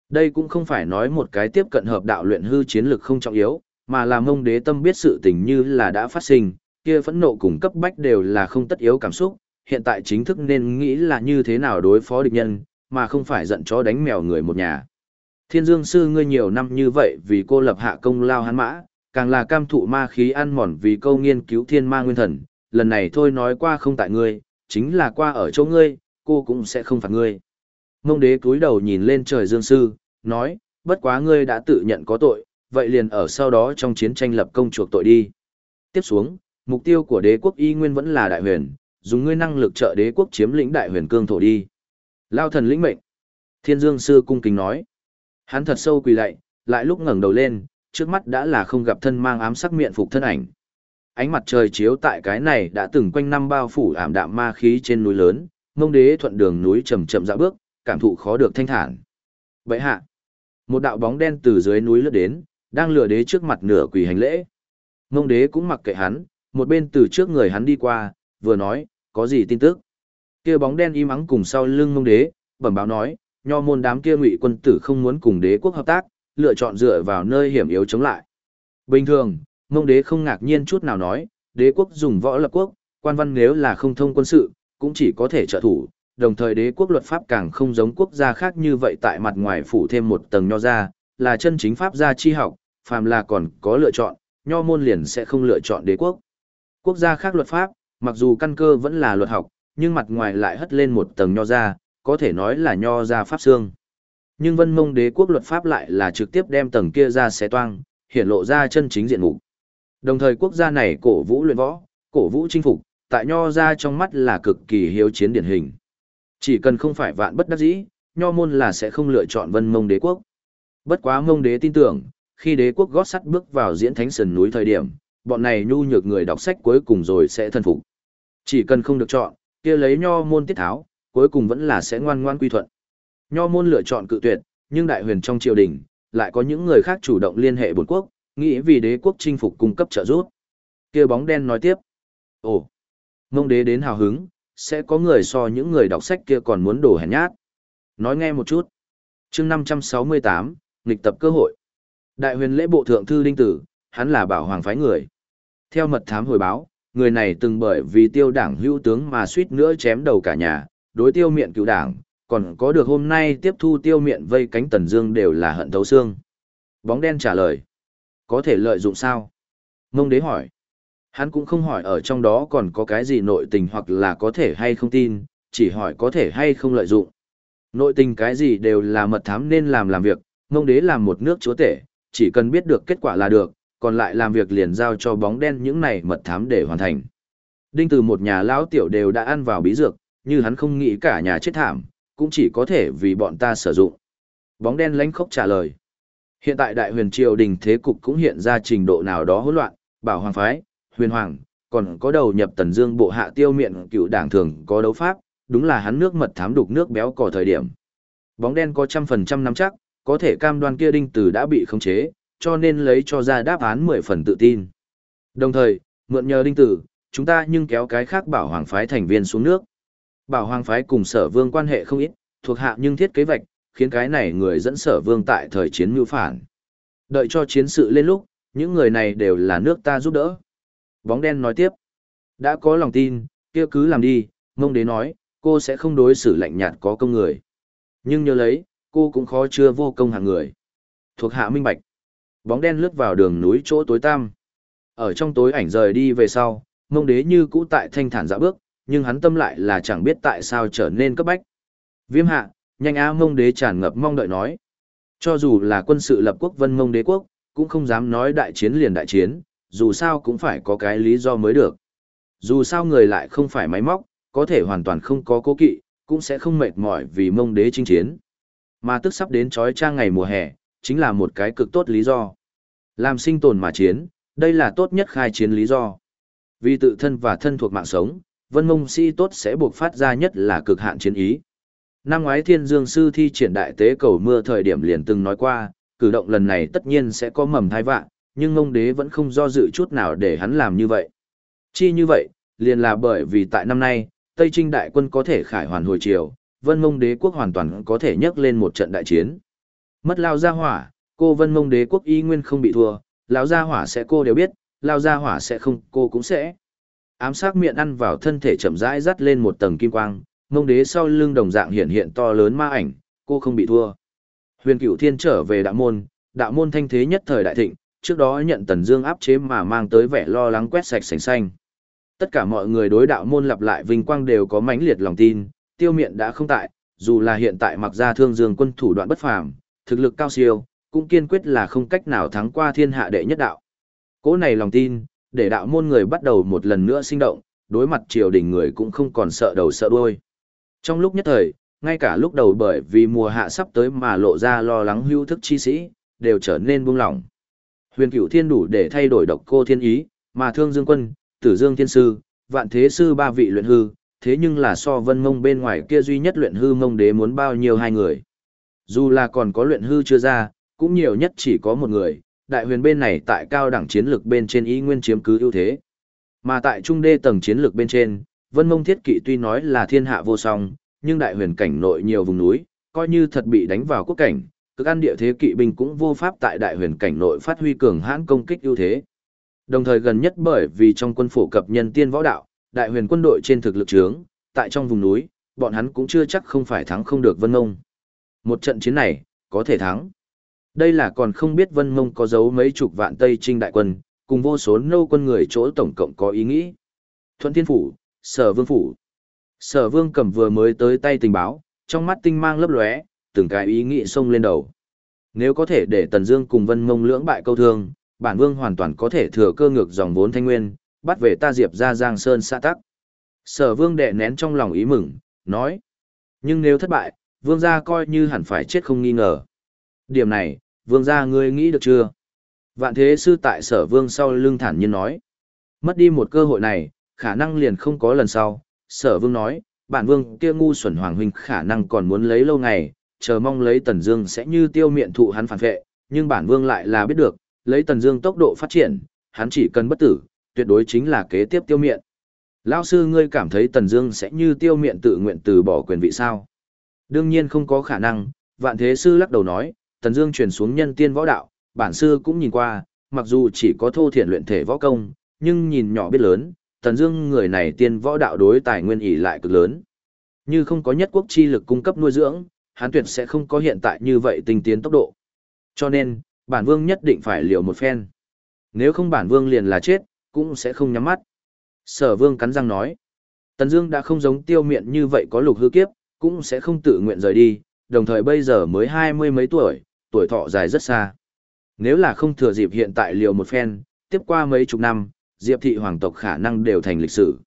Đây cũng không phải nói một cái tiếp cận hợp đạo luyện hư chiến lực không trọng yếu, mà là mông đế tâm biết sự tình như là đã phát sinh, kia phẫn nộ cùng cấp bách đều là không tất yếu cảm xúc, hiện tại chính thức nên nghĩ là như thế nào đối phó địch nhân, mà không phải giận chó đánh mèo người một nhà. Thiên Dương sư ngươi nhiều năm như vậy vì cô lập hạ công lao hắn mã, càng là cam thụ ma khí ăn mòn vì câu nghiên cứu thiên ma nguyên thần, lần này thôi nói qua không tại ngươi, chính là qua ở chỗ ngươi, cô cũng sẽ không phạt ngươi. Mông đế cúi đầu nhìn lên trời Dương sư, nói, bất quá ngươi đã tự nhận có tội, vậy liền ở sau đó trong chiến tranh lập công chuộc tội đi. Tiếp xuống, mục tiêu của đế quốc y nguyên vẫn là đại huyền, dùng ngươi năng lực trợ đế quốc chiếm lĩnh đại huyền cương thổ đi. Lao thần lĩnh mệnh. Thiên Dương sư cung kính nói. Hắn thật sâu quỳ lạy, lại lúc ngẩng đầu lên, trước mắt đã là không gặp thân mang ám sắc miệng phục thân ảnh. Ánh mặt trời chiếu tại cái này đã từng quanh năm bao phủ ảm đạm ma khí trên núi lớn, mông đế thuận đường núi chậm chậm dạo bước, cảm thụ khó được thanh thản. Vậy hạ, một đạo bóng đen từ dưới núi lướt đến, đang lừa đế trước mặt nửa quỳ hành lễ. Mông đế cũng mặc kệ hắn, một bên từ trước người hắn đi qua, vừa nói, có gì tin tức. kia bóng đen im ắng cùng sau lưng mông đế, bẩm báo nói, nho môn đám kia ngụy quân tử không muốn cùng đế quốc hợp tác, lựa chọn dựa vào nơi hiểm yếu chống lại. Bình thường, mông đế không ngạc nhiên chút nào nói, đế quốc dùng võ lập quốc, quan văn nếu là không thông quân sự, cũng chỉ có thể trợ thủ, đồng thời đế quốc luật pháp càng không giống quốc gia khác như vậy tại mặt ngoài phủ thêm một tầng nho ra, là chân chính pháp gia chi học, phàm là còn có lựa chọn, nho môn liền sẽ không lựa chọn đế quốc. Quốc gia khác luật pháp, mặc dù căn cơ vẫn là luật học, nhưng mặt ngoài lại hất lên một tầng nho gia, có thể nói là nho gia pháp xương. Nhưng vân mông đế quốc luật pháp lại là trực tiếp đem tầng kia ra xé toang, hiện lộ ra chân chính diện mục. Đồng thời quốc gia này cổ vũ luyện võ, cổ vũ chinh phục, tại nho gia trong mắt là cực kỳ hiếu chiến điển hình. Chỉ cần không phải vạn bất đắc dĩ, nho môn là sẽ không lựa chọn vân mông đế quốc. Bất quá mông đế tin tưởng, khi đế quốc gót sắt bước vào diễn thánh sườn núi thời điểm, bọn này nhu nhược người đọc sách cuối cùng rồi sẽ thân phục. Chỉ cần không được chọn, kia lấy nho môn tiết tháo, cuối cùng vẫn là sẽ ngoan ngoan quy thuận. Nho môn lựa chọn cự tuyệt, nhưng đại huyền trong triều đình, lại có những người khác chủ động liên hệ bổn quốc, nghĩ vì đế quốc chinh phục cung cấp trợ giúp. Kia bóng đen nói tiếp. Ồ, mông đế đến hào hứng, sẽ có người so những người đọc sách kia còn muốn đổ hèn nhát. Nói nghe một chút. chương 568, nghịch tập cơ hội. Đại huyền lễ bộ thượng thư đinh tử, hắn là bảo hoàng phái người. Theo mật thám hồi báo, người này từng bởi vì tiêu đảng hữu tướng mà suýt nữa chém đầu cả nhà, đối tiêu miệng cứu đảng, còn có được hôm nay tiếp thu tiêu miệng vây cánh tần dương đều là hận thấu xương. Bóng đen trả lời. Có thể lợi dụng sao? Mông đế hỏi. Hắn cũng không hỏi ở trong đó còn có cái gì nội tình hoặc là có thể hay không tin, chỉ hỏi có thể hay không lợi dụng. Nội tình cái gì đều là mật thám nên làm làm việc, mông đế làm một nước chúa tể, chỉ cần biết được kết quả là được, còn lại làm việc liền giao cho bóng đen những này mật thám để hoàn thành. Đinh từ một nhà lão tiểu đều đã ăn vào bí dược, như hắn không nghĩ cả nhà chết thảm, cũng chỉ có thể vì bọn ta sử dụng. Bóng đen lánh khóc trả lời. Hiện tại đại huyền triều đình thế cục cũng hiện ra trình độ nào đó hỗn loạn, bảo hoàng phái, huyền hoàng, còn có đầu nhập tần dương bộ hạ tiêu miệng cựu đảng thường có đấu pháp, đúng là hắn nước mật thám đục nước béo cò thời điểm. Bóng đen có trăm phần trăm nắm chắc, có thể cam đoan kia đinh tử đã bị khống chế, cho nên lấy cho ra đáp án mười phần tự tin. Đồng thời, mượn nhờ đinh tử, chúng ta nhưng kéo cái khác bảo hoàng phái thành viên xuống nước. Bảo hoàng phái cùng sở vương quan hệ không ít, thuộc hạ nhưng thiết kế vạch, khiến cái này người dẫn sở vương tại thời chiến mưu phản. Đợi cho chiến sự lên lúc, những người này đều là nước ta giúp đỡ. Bóng đen nói tiếp, đã có lòng tin, kia cứ làm đi, mông đế nói, cô sẽ không đối xử lạnh nhạt có công người. Nhưng nhớ lấy, cô cũng khó chưa vô công hàng người. Thuộc hạ minh bạch. Bóng đen lướt vào đường núi chỗ tối tăm. Ở trong tối ảnh rời đi về sau, mông đế như cũ tại thanh thản dã bước, nhưng hắn tâm lại là chẳng biết tại sao trở nên cấp bách. Viêm hạ, nhanh á mông đế tràn ngập mong đợi nói. Cho dù là quân sự lập quốc vân mông đế quốc, cũng không dám nói đại chiến liền đại chiến, dù sao cũng phải có cái lý do mới được. Dù sao người lại không phải máy móc, có thể hoàn toàn không có cố kỵ, cũng sẽ không mệt mỏi vì mông đế chinh chiến. Mà tức sắp đến trói trang ngày mùa hè, chính là một cái cực tốt lý do. Làm sinh tồn mà chiến, đây là tốt nhất khai chiến lý do. Vì tự thân và thân thuộc mạng sống, vân mông sĩ tốt sẽ buộc phát ra nhất là cực hạn chiến ý. Năm ngoái thiên dương sư thi triển đại tế cầu mưa thời điểm liền từng nói qua, cử động lần này tất nhiên sẽ có mầm thai vạn, nhưng ngông đế vẫn không do dự chút nào để hắn làm như vậy. Chi như vậy, liền là bởi vì tại năm nay, Tây Trinh đại quân có thể khải hoàn hồi chiều, vân mông đế quốc hoàn toàn có thể nhấc lên một trận đại chiến. Mất lao gia hỏa, cô vân mông đế quốc y nguyên không bị thua, lão gia hỏa sẽ cô đều biết, lao gia hỏa sẽ không, cô cũng sẽ. Ám sát miệng ăn vào thân thể chậm rãi dắt lên một tầng kim quang, mông đế sau lưng đồng dạng hiện hiện to lớn ma ảnh, cô không bị thua. Huyền cửu thiên trở về đạo môn, đạo môn thanh thế nhất thời đại thịnh, trước đó nhận tần dương áp chế mà mang tới vẻ lo lắng quét sạch sành xanh. Tất cả mọi người đối đạo môn lặp lại vinh quang đều có mãnh liệt lòng tin, tiêu miện đã không tại, dù là hiện tại mặc ra thương dương quân thủ đoạn bất phàm, thực lực cao siêu, cũng kiên quyết là không cách nào thắng qua thiên hạ đệ nhất đạo. Cố này lòng tin, để đạo môn người bắt đầu một lần nữa sinh động, đối mặt triều đình người cũng không còn sợ đầu sợ đuôi. Trong lúc nhất thời, ngay cả lúc đầu bởi vì mùa hạ sắp tới mà lộ ra lo lắng hưu thức chi sĩ, đều trở nên buông lỏng. Huyền cửu thiên đủ để thay đổi độc cô thiên ý, mà thương dương quân, tử dương thiên sư, vạn thế sư ba vị luyện hư, thế nhưng là so vân mông bên ngoài kia duy nhất luyện hư mông đế muốn bao nhiêu hai người. Dù là còn có luyện hư chưa ra, cũng nhiều nhất chỉ có một người, đại huyền bên này tại cao đẳng chiến lược bên trên ý nguyên chiếm cứ ưu thế. Mà tại trung đê tầng chiến lược bên trên, vân mông thiết kỵ tuy nói là thiên hạ vô song, nhưng đại huyền cảnh nội nhiều vùng núi, coi như thật bị đánh vào quốc cảnh, cực ăn địa thế kỵ binh cũng vô pháp tại đại huyền cảnh nội phát huy cường hãn công kích ưu thế. Đồng thời gần nhất bởi vì trong quân phổ cập nhân tiên võ đạo, đại huyền quân đội trên thực lực trướng, tại trong vùng núi, bọn hắn cũng chưa chắc không phải thắng không được Vân Mông. Một trận chiến này, có thể thắng. Đây là còn không biết Vân Mông có giấu mấy chục vạn Tây Trinh đại quân, cùng vô số nô quân người chỗ tổng cộng có ý nghĩ. Thuận Thiên Phủ, Sở Vương Phủ. Sở Vương cầm vừa mới tới tay tình báo, trong mắt tinh mang lấp lóe, từng cái ý nghĩ xông lên đầu. Nếu có thể để Tần Dương cùng Vân Mông lưỡng bại câu thương, bản vương hoàn toàn có thể thừa cơ ngược dòng vốn thanh nguyên, bắt về ta Diệp ra Giang Sơn xã tắc. Sở Vương đệ nén trong lòng ý mừng, nói: "Nhưng nếu thất bại, vương gia coi như hẳn phải chết không nghi ngờ." Điểm này, vương gia ngươi nghĩ được chưa? Vạn Thế sư tại Sở Vương sau lưng thản nhiên nói: "Mất đi một cơ hội này, khả năng liền không có lần sau." Sở Vương nói: "Bản vương kia ngu xuẩn hoàng huynh khả năng còn muốn lấy lâu ngày, chờ mong lấy Tần Dương sẽ như tiêu miệng thụ hắn phản vệ, nhưng bản vương lại là biết được, lấy Tần Dương tốc độ phát triển, hắn chỉ cần bất tử, tuyệt đối chính là kế tiếp tiêu miện. Lão sư ngươi cảm thấy Tần Dương sẽ như tiêu miện tự nguyện từ bỏ quyền vị sao? Đương nhiên không có khả năng, Vạn Thế sư lắc đầu nói, Tần Dương truyền xuống nhân tiên võ đạo, bản sư cũng nhìn qua, mặc dù chỉ có thô thiện luyện thể võ công, nhưng nhìn nhỏ biết lớn, Tần Dương người này tiên võ đạo đối tài nguyên ỷ lại cực lớn. Như không có nhất quốc chi lực cung cấp nuôi dưỡng, hắn tuyệt sẽ không có hiện tại như vậy tinh tiến tốc độ. Cho nên, bản vương nhất định phải liều một phen. Nếu không bản vương liền là chết, cũng sẽ không nhắm mắt. Sở vương cắn răng nói. Tần Dương đã không giống tiêu miện như vậy có lục hư kiếp, cũng sẽ không tự nguyện rời đi, đồng thời bây giờ mới hai mươi mấy tuổi, tuổi thọ dài rất xa. Nếu là không thừa dịp hiện tại liều một phen, tiếp qua mấy chục năm, Diệp thị hoàng tộc khả năng đều thành lịch sử.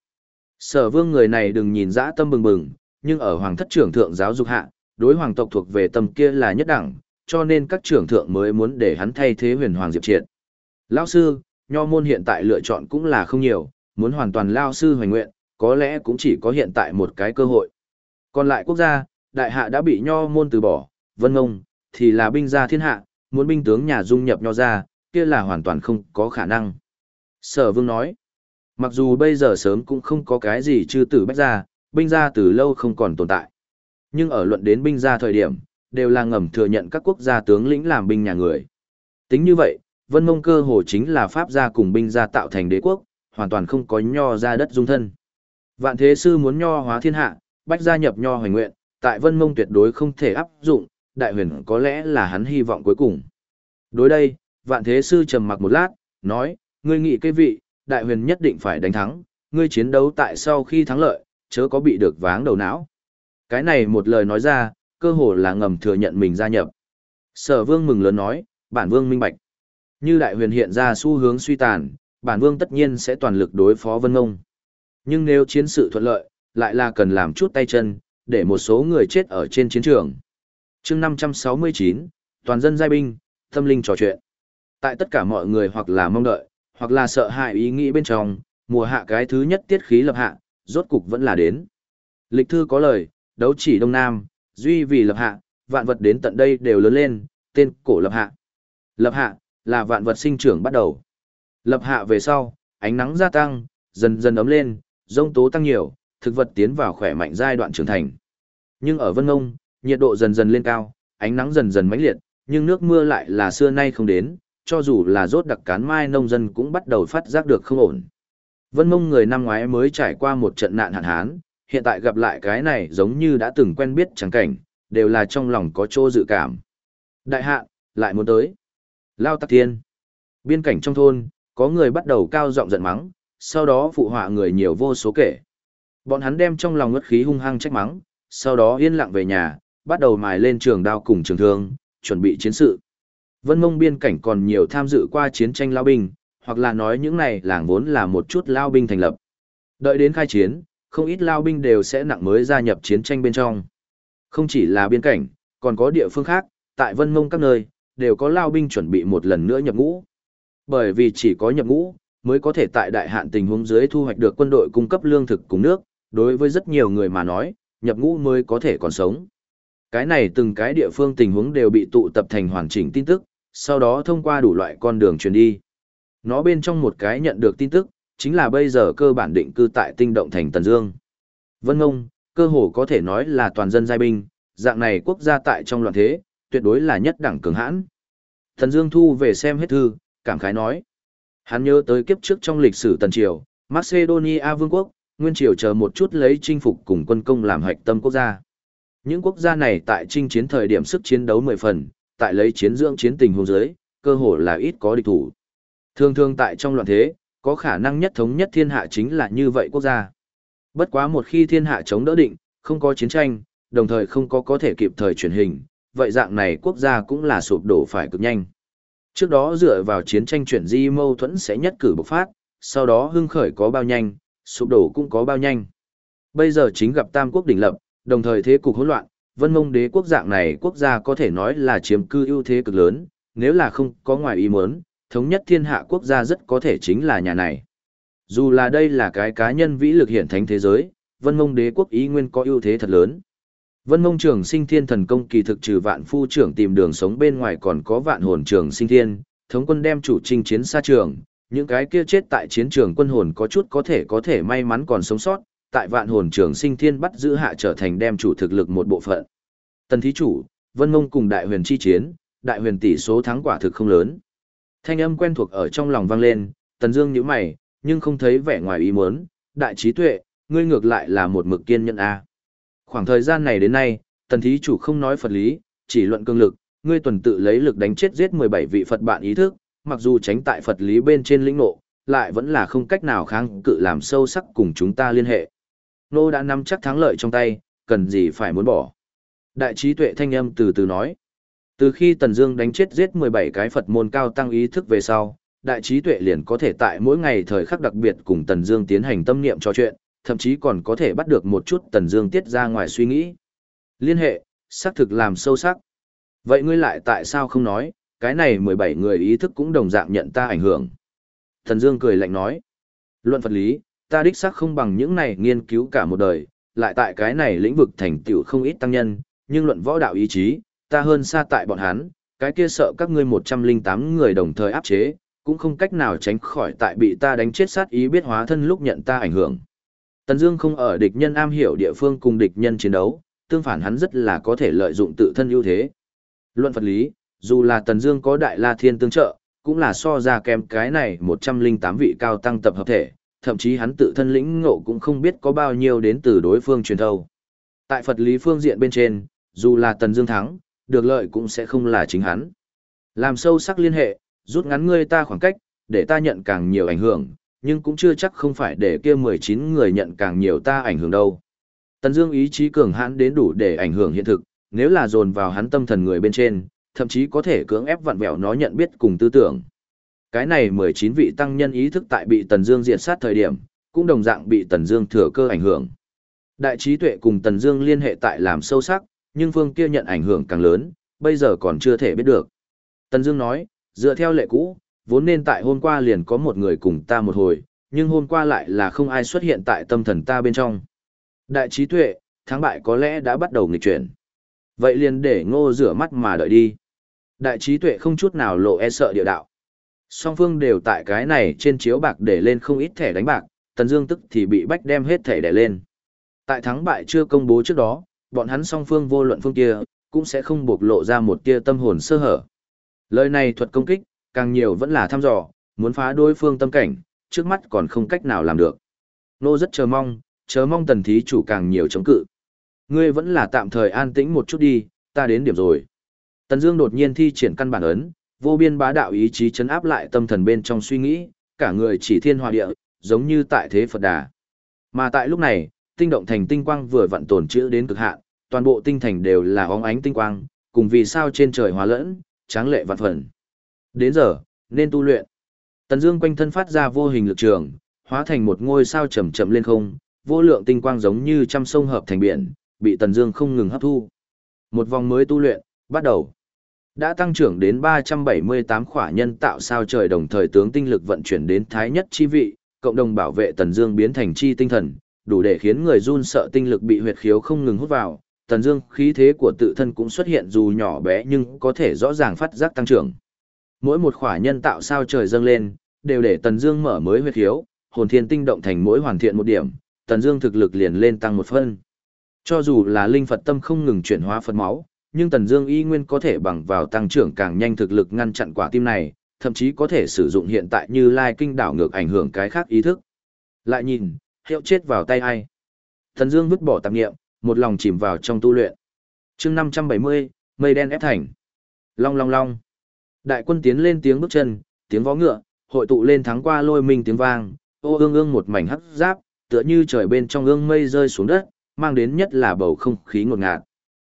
Sở vương người này đừng nhìn dã tâm bừng bừng, nhưng ở hoàng thất trưởng thượng giáo dục hạ, đối hoàng tộc thuộc về tầm kia là nhất đẳng, cho nên các trưởng thượng mới muốn để hắn thay thế huyền hoàng diệp triệt. Lão sư, nho môn hiện tại lựa chọn cũng là không nhiều, muốn hoàn toàn lao sư hoành nguyện, có lẽ cũng chỉ có hiện tại một cái cơ hội. Còn lại quốc gia, đại hạ đã bị nho môn từ bỏ, vân ngông, thì là binh gia thiên hạ, muốn binh tướng nhà dung nhập nho ra, kia là hoàn toàn không có khả năng. Sở vương nói, mặc dù bây giờ sớm cũng không có cái gì chư tử bách gia, binh gia từ lâu không còn tồn tại. Nhưng ở luận đến binh gia thời điểm, đều là ngầm thừa nhận các quốc gia tướng lĩnh làm binh nhà người. Tính như vậy, Vân Mông cơ hồ chính là Pháp gia cùng binh gia tạo thành đế quốc, hoàn toàn không có nho ra đất dung thân. Vạn Thế Sư muốn nho hóa thiên hạ, bách gia nhập nho hoành nguyện, tại Vân Mông tuyệt đối không thể áp dụng, đại huyền có lẽ là hắn hy vọng cuối cùng. Đối đây, Vạn Thế Sư trầm mặc một lát, nói, ngươi nghĩ cái vị, đại huyền nhất định phải đánh thắng, ngươi chiến đấu tại sau khi thắng lợi, chớ có bị được váng đầu não. Cái này một lời nói ra, cơ hồ là ngầm thừa nhận mình gia nhập. Sở vương mừng lớn nói, bản vương minh bạch. Như đại huyền hiện ra xu hướng suy tàn, bản vương tất nhiên sẽ toàn lực đối phó vân ngông. Nhưng nếu chiến sự thuận lợi, lại là cần làm chút tay chân, để một số người chết ở trên chiến trường. chương 569, toàn dân giai binh, tâm linh trò chuyện. Tại tất cả mọi người hoặc là mong đợi, hoặc là sợ hãi ý nghĩ bên trong, mùa hạ cái thứ nhất tiết khí lập hạ, rốt cục vẫn là đến. Lịch thư có lời, đấu chỉ Đông Nam, duy vì lập hạ, vạn vật đến tận đây đều lớn lên, tên cổ lập hạ. Lập hạ, là vạn vật sinh trưởng bắt đầu. Lập hạ về sau, ánh nắng gia tăng, dần dần ấm lên, rông tố tăng nhiều, thực vật tiến vào khỏe mạnh giai đoạn trưởng thành. Nhưng ở Vân Ngông, nhiệt độ dần dần lên cao, ánh nắng dần dần mãnh liệt, nhưng nước mưa lại là xưa nay không đến, cho dù là rốt đặc cán mai nông dân cũng bắt đầu phát giác được không ổn. Vân Mông người năm ngoái mới trải qua một trận nạn hạn hán, hiện tại gặp lại cái này giống như đã từng quen biết chẳng cảnh, đều là trong lòng có chỗ dự cảm. Đại hạ, lại muốn tới. Lao tắc thiên. Biên cảnh trong thôn, có người bắt đầu cao giọng giận mắng, sau đó phụ họa người nhiều vô số kể. Bọn hắn đem trong lòng ngất khí hung hăng trách mắng, sau đó yên lặng về nhà, bắt đầu mài lên trường đao cùng trường thương, chuẩn bị chiến sự. Vân mông biên cảnh còn nhiều tham dự qua chiến tranh lao binh, hoặc là nói những này làng vốn là một chút lao binh thành lập. Đợi đến khai chiến, không ít lao binh đều sẽ nặng mới gia nhập chiến tranh bên trong. Không chỉ là biên cảnh, còn có địa phương khác, tại Vân Mông các nơi, đều có lao binh chuẩn bị một lần nữa nhập ngũ. Bởi vì chỉ có nhập ngũ, mới có thể tại đại hạn tình huống dưới thu hoạch được quân đội cung cấp lương thực cùng nước, đối với rất nhiều người mà nói, nhập ngũ mới có thể còn sống. Cái này từng cái địa phương tình huống đều bị tụ tập thành hoàn chỉnh tin tức, sau đó thông qua đủ loại con đường truyền đi. Nó bên trong một cái nhận được tin tức, chính là bây giờ cơ bản định cư tại tinh động thành Tần Dương. Vân Ngông, cơ hồ có thể nói là toàn dân giai binh, dạng này quốc gia tại trong loạn thế, tuyệt đối là nhất đẳng cường hãn. Thần Dương thu về xem hết thư, cảm khái nói. Hắn nhớ tới kiếp trước trong lịch sử Tần Triều, Macedonia Vương quốc, Nguyên Triều chờ một chút lấy chinh phục cùng quân công làm hạch tâm quốc gia. Những quốc gia này tại chinh chiến thời điểm sức chiến đấu mười phần, tại lấy chiến dưỡng chiến tình huống dưới, cơ hồ là ít có địch thủ. Thường thường tại trong loạn thế, có khả năng nhất thống nhất thiên hạ chính là như vậy quốc gia. Bất quá một khi thiên hạ chống đỡ định, không có chiến tranh, đồng thời không có có thể kịp thời chuyển hình, vậy dạng này quốc gia cũng là sụp đổ phải cực nhanh. Trước đó dựa vào chiến tranh chuyển di mâu thuẫn sẽ nhất cử bộc phát, sau đó hưng khởi có bao nhanh, sụp đổ cũng có bao nhanh. Bây giờ chính gặp tam quốc đỉnh lập, đồng thời thế cục hỗn loạn, vân mông đế quốc dạng này quốc gia có thể nói là chiếm cư ưu thế cực lớn, nếu là không có ngoài ý muốn, thống nhất thiên hạ quốc gia rất có thể chính là nhà này. Dù là đây là cái cá nhân vĩ lực hiển thánh thế giới, vân mông đế quốc ý nguyên có ưu thế thật lớn. Vân mông trường sinh thiên thần công kỳ thực trừ vạn phu trưởng tìm đường sống bên ngoài còn có vạn hồn trường sinh thiên, thống quân đem chủ trinh chiến xa trường, những cái kia chết tại chiến trường quân hồn có chút có thể có thể may mắn còn sống sót, tại vạn hồn trường sinh thiên bắt giữ hạ trở thành đem chủ thực lực một bộ phận. Tần thí chủ, Vân Mông cùng đại huyền chi chiến, đại huyền tỷ số thắng quả thực không lớn. Thanh âm quen thuộc ở trong lòng vang lên, Tần Dương nhíu mày, nhưng không thấy vẻ ngoài ý muốn, đại trí tuệ, ngươi ngược lại là một mực kiên nhẫn a. Khoảng thời gian này đến nay, Tần thí chủ không nói Phật lý, chỉ luận cương lực, ngươi tuần tự lấy lực đánh chết giết 17 vị Phật bạn ý thức, mặc dù tránh tại Phật lý bên trên lĩnh ngộ, lại vẫn là không cách nào kháng cự làm sâu sắc cùng chúng ta liên hệ. Nô đã nắm chắc thắng lợi trong tay, cần gì phải muốn bỏ. Đại trí tuệ thanh âm từ từ nói. Từ khi Tần Dương đánh chết giết 17 cái Phật môn cao tăng ý thức về sau, đại trí tuệ liền có thể tại mỗi ngày thời khắc đặc biệt cùng Tần Dương tiến hành tâm niệm trò chuyện, thậm chí còn có thể bắt được một chút Tần Dương tiết ra ngoài suy nghĩ. Liên hệ, xác thực làm sâu sắc. Vậy ngươi lại tại sao không nói, cái này 17 người ý thức cũng đồng dạng nhận ta ảnh hưởng. Tần Dương cười lạnh nói, luận vật lý, ta đích xác không bằng những này nghiên cứu cả một đời, lại tại cái này lĩnh vực thành tựu không ít tăng nhân, nhưng luận võ đạo ý chí, ta hơn xa tại bọn hắn, cái kia sợ các ngươi 108 người đồng thời áp chế, cũng không cách nào tránh khỏi tại bị ta đánh chết sát ý biết hóa thân lúc nhận ta ảnh hưởng. Tần Dương không ở địch nhân am hiểu địa phương cùng địch nhân chiến đấu, tương phản hắn rất là có thể lợi dụng tự thân ưu thế. Luận Phật lý, dù là Tần Dương có Đại La Thiên tương trợ, cũng là so ra kém cái này 108 vị cao tăng tập hợp thể, thậm chí hắn tự thân lĩnh ngộ cũng không biết có bao nhiêu đến từ đối phương truyền thâu. Tại Phật lý phương diện bên trên, dù là Tần Dương thắng, được lợi cũng sẽ không là chính hắn. Làm sâu sắc liên hệ, rút ngắn ngươi ta khoảng cách, để ta nhận càng nhiều ảnh hưởng, nhưng cũng chưa chắc không phải để kia 19 người nhận càng nhiều ta ảnh hưởng đâu. Tần Dương ý chí cường hãn đến đủ để ảnh hưởng hiện thực, nếu là dồn vào hắn tâm thần người bên trên, thậm chí có thể cưỡng ép vặn vẹo nó nhận biết cùng tư tưởng. Cái này 19 vị tăng nhân ý thức tại bị Tần Dương diệt sát thời điểm, cũng đồng dạng bị Tần Dương thừa cơ ảnh hưởng. Đại trí tuệ cùng Tần Dương liên hệ tại làm sâu sắc, nhưng phương kia nhận ảnh hưởng càng lớn, bây giờ còn chưa thể biết được. Tần Dương nói, dựa theo lệ cũ, vốn nên tại hôm qua liền có một người cùng ta một hồi, nhưng hôm qua lại là không ai xuất hiện tại tâm thần ta bên trong. Đại trí tuệ, thắng bại có lẽ đã bắt đầu nghịch chuyển. Vậy liền để ngô rửa mắt mà đợi đi. Đại trí tuệ không chút nào lộ e sợ địa đạo. Song phương đều tại cái này trên chiếu bạc để lên không ít thẻ đánh bạc, Tần Dương tức thì bị bách đem hết thẻ để lên. Tại thắng bại chưa công bố trước đó, bọn hắn song phương vô luận phương kia, cũng sẽ không bộc lộ ra một tia tâm hồn sơ hở. Lời này thuật công kích, càng nhiều vẫn là thăm dò, muốn phá đối phương tâm cảnh, trước mắt còn không cách nào làm được. Nô rất chờ mong, chờ mong tần thí chủ càng nhiều chống cự. Ngươi vẫn là tạm thời an tĩnh một chút đi, ta đến điểm rồi. Tần Dương đột nhiên thi triển căn bản ấn, vô biên bá đạo ý chí chấn áp lại tâm thần bên trong suy nghĩ, cả người chỉ thiên hòa địa, giống như tại thế Phật Đà. Mà tại lúc này, tinh động thành tinh quang vừa vặn tồn trữ đến cực hạn, toàn bộ tinh thành đều là óng ánh tinh quang, cùng vì sao trên trời hòa lẫn, tráng lệ vạn phần. Đến giờ, nên tu luyện. Tần Dương quanh thân phát ra vô hình lực trường, hóa thành một ngôi sao chậm chậm lên không, vô lượng tinh quang giống như trăm sông hợp thành biển, bị Tần Dương không ngừng hấp thu. Một vòng mới tu luyện, bắt đầu. Đã tăng trưởng đến 378 khỏa nhân tạo sao trời đồng thời tướng tinh lực vận chuyển đến thái nhất chi vị, cộng đồng bảo vệ Tần Dương biến thành chi tinh thần, đủ để khiến người run sợ tinh lực bị huyệt khiếu không ngừng hút vào, Tần Dương khí thế của tự thân cũng xuất hiện dù nhỏ bé nhưng có thể rõ ràng phát giác tăng trưởng. Mỗi một khỏa nhân tạo sao trời dâng lên, đều để Tần Dương mở mới huyết khiếu, hồn thiên tinh động thành mỗi hoàn thiện một điểm, Tần Dương thực lực liền lên tăng một phân. Cho dù là linh Phật tâm không ngừng chuyển hóa Phật máu, nhưng Tần Dương y nguyên có thể bằng vào tăng trưởng càng nhanh thực lực ngăn chặn quả tim này, thậm chí có thể sử dụng hiện tại như Lai kinh đảo ngược ảnh hưởng cái khác ý thức. Lại nhìn, hiệu chết vào tay ai? Tần Dương vứt bỏ tạp niệm, một lòng chìm vào trong tu luyện. Chương 570, mây đen ép thành. Long long long. Đại quân tiến lên tiếng bước chân, tiếng vó ngựa, hội tụ lên thắng qua lôi minh tiếng vang, ô ương ương một mảnh hắc giáp, tựa như trời bên trong ương mây rơi xuống đất, mang đến nhất là bầu không khí ngột ngạt.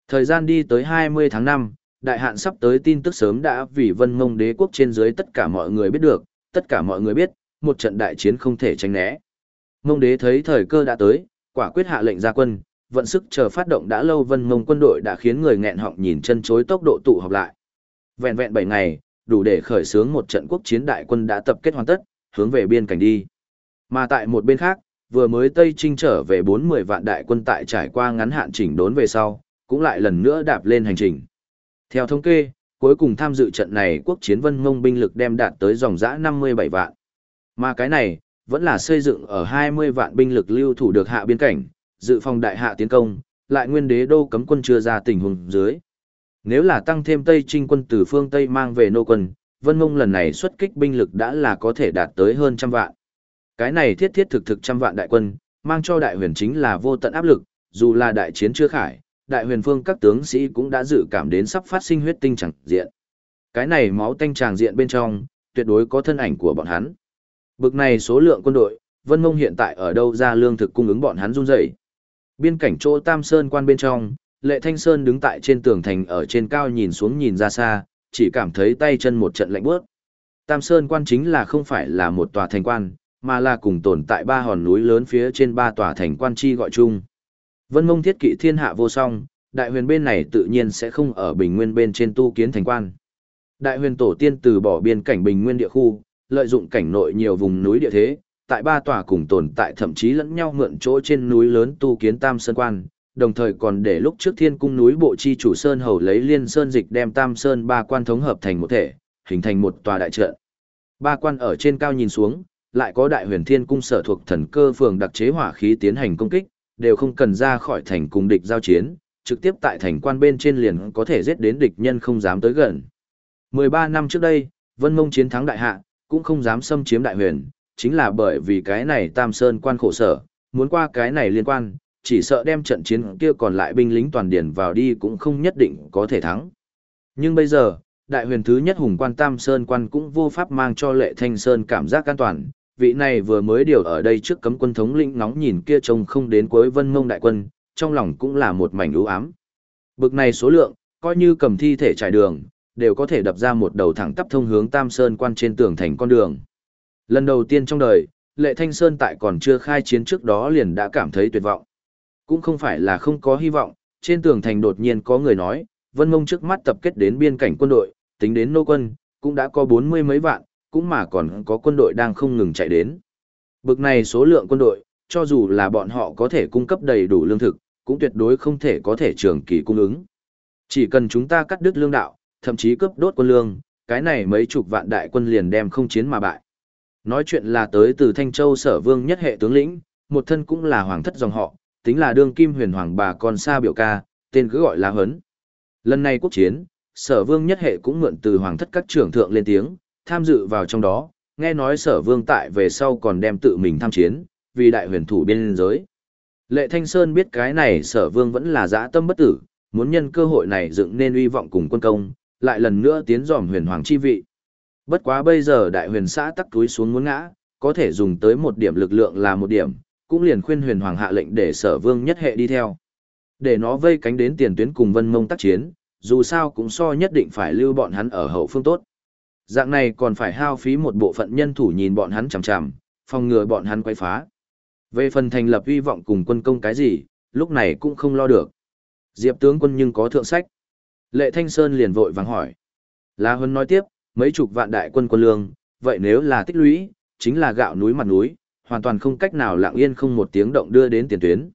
Thời gian đi tới 20 tháng 5, đại hạn sắp tới tin tức sớm đã vì vân mông đế quốc trên dưới tất cả mọi người biết được, tất cả mọi người biết, một trận đại chiến không thể tránh né. Mông đế thấy thời cơ đã tới, quả quyết hạ lệnh ra quân, vận sức chờ phát động đã lâu vân mông quân đội đã khiến người nghẹn họng nhìn chân chối tốc độ tụ họp lại. Vẹn vẹn 7 ngày, đủ để khởi xướng một trận quốc chiến đại quân đã tập kết hoàn tất, hướng về biên cảnh đi. Mà tại một bên khác, vừa mới Tây Trinh trở về 40 vạn đại quân tại trải qua ngắn hạn chỉnh đốn về sau, cũng lại lần nữa đạp lên hành trình. Theo thống kê, cuối cùng tham dự trận này quốc chiến vân mông binh lực đem đạt tới dòng dã 57 vạn. Mà cái này, vẫn là xây dựng ở 20 vạn binh lực lưu thủ được hạ biên cảnh, dự phòng đại hạ tiến công, lại nguyên đế đô cấm quân chưa ra tình huống dưới. Nếu là tăng thêm Tây Trinh quân từ phương Tây mang về nô quân, Vân Mông lần này xuất kích binh lực đã là có thể đạt tới hơn trăm vạn. Cái này thiết thiết thực thực trăm vạn đại quân, mang cho đại huyền chính là vô tận áp lực, dù là đại chiến chưa khải, đại huyền phương các tướng sĩ cũng đã dự cảm đến sắp phát sinh huyết tinh chẳng diện. Cái này máu tanh tràng diện bên trong, tuyệt đối có thân ảnh của bọn hắn. Bực này số lượng quân đội, Vân Mông hiện tại ở đâu ra lương thực cung ứng bọn hắn run rẩy. Biên cảnh chỗ Tam Sơn quan bên trong, Lệ Thanh Sơn đứng tại trên tường thành ở trên cao nhìn xuống nhìn ra xa, chỉ cảm thấy tay chân một trận lạnh bước. Tam Sơn quan chính là không phải là một tòa thành quan, mà là cùng tồn tại ba hòn núi lớn phía trên ba tòa thành quan chi gọi chung. Vân mông thiết kỵ thiên hạ vô song, đại huyền bên này tự nhiên sẽ không ở bình nguyên bên trên tu kiến thành quan. Đại huyền tổ tiên từ bỏ biên cảnh bình nguyên địa khu, lợi dụng cảnh nội nhiều vùng núi địa thế, tại ba tòa cùng tồn tại thậm chí lẫn nhau mượn chỗ trên núi lớn tu kiến tam sơn quan, đồng thời còn để lúc trước thiên cung núi bộ chi chủ sơn hầu lấy liên sơn dịch đem tam sơn ba quan thống hợp thành một thể, hình thành một tòa đại trận. Ba quan ở trên cao nhìn xuống, lại có đại huyền thiên cung sở thuộc thần cơ phường đặc chế hỏa khí tiến hành công kích, đều không cần ra khỏi thành cùng địch giao chiến, trực tiếp tại thành quan bên trên liền có thể giết đến địch nhân không dám tới gần. 13 năm trước đây, Vân Mông chiến thắng đại hạ, cũng không dám xâm chiếm đại huyền, chính là bởi vì cái này Tam Sơn quan khổ sở, muốn qua cái này liên quan, chỉ sợ đem trận chiến kia còn lại binh lính toàn điển vào đi cũng không nhất định có thể thắng. Nhưng bây giờ, đại huyền thứ nhất hùng quan Tam Sơn quan cũng vô pháp mang cho lệ thanh sơn cảm giác an toàn. Vị này vừa mới điều ở đây trước cấm quân thống lĩnh ngóng nhìn kia trông không đến cuối vân mông đại quân, trong lòng cũng là một mảnh ưu ám. Bực này số lượng, coi như cầm thi thể trải đường, đều có thể đập ra một đầu thẳng tắp thông hướng Tam Sơn quan trên tường thành con đường. Lần đầu tiên trong đời, Lệ Thanh Sơn tại còn chưa khai chiến trước đó liền đã cảm thấy tuyệt vọng. Cũng không phải là không có hy vọng, trên tường thành đột nhiên có người nói, Vân Mông trước mắt tập kết đến biên cảnh quân đội, tính đến nô quân, cũng đã có bốn mươi mấy vạn, cũng mà còn có quân đội đang không ngừng chạy đến. Bực này số lượng quân đội, cho dù là bọn họ có thể cung cấp đầy đủ lương thực, cũng tuyệt đối không thể có thể trường kỳ cung ứng. Chỉ cần chúng ta cắt đứt lương đạo, thậm chí cướp đốt quân lương, cái này mấy chục vạn đại quân liền đem không chiến mà bại. Nói chuyện là tới từ Thanh Châu sở vương nhất hệ tướng lĩnh, một thân cũng là hoàng thất dòng họ, tính là đương kim huyền hoàng bà con xa biểu ca, tên cứ gọi là hấn. Lần này quốc chiến, sở vương nhất hệ cũng mượn từ hoàng thất các trưởng thượng lên tiếng, tham dự vào trong đó, nghe nói sở vương tại về sau còn đem tự mình tham chiến, vì đại huyền thủ biên giới. Lệ Thanh Sơn biết cái này sở vương vẫn là dã tâm bất tử, muốn nhân cơ hội này dựng nên uy vọng cùng quân công, lại lần nữa tiến dòm huyền hoàng chi vị. Bất quá bây giờ đại huyền xã tắc túi xuống muốn ngã, có thể dùng tới một điểm lực lượng là một điểm, cũng liền khuyên huyền hoàng hạ lệnh để sở vương nhất hệ đi theo. Để nó vây cánh đến tiền tuyến cùng vân mông tác chiến, dù sao cũng so nhất định phải lưu bọn hắn ở hậu phương tốt. Dạng này còn phải hao phí một bộ phận nhân thủ nhìn bọn hắn chằm chằm, phòng ngừa bọn hắn quay phá. Về phần thành lập hy vọng cùng quân công cái gì, lúc này cũng không lo được. Diệp tướng quân nhưng có thượng sách. Lệ Thanh Sơn liền vội vàng hỏi. La Huân nói tiếp, mấy chục vạn đại quân quân lương, vậy nếu là tích lũy, chính là gạo núi mặt núi, hoàn toàn không cách nào lặng yên không một tiếng động đưa đến tiền tuyến.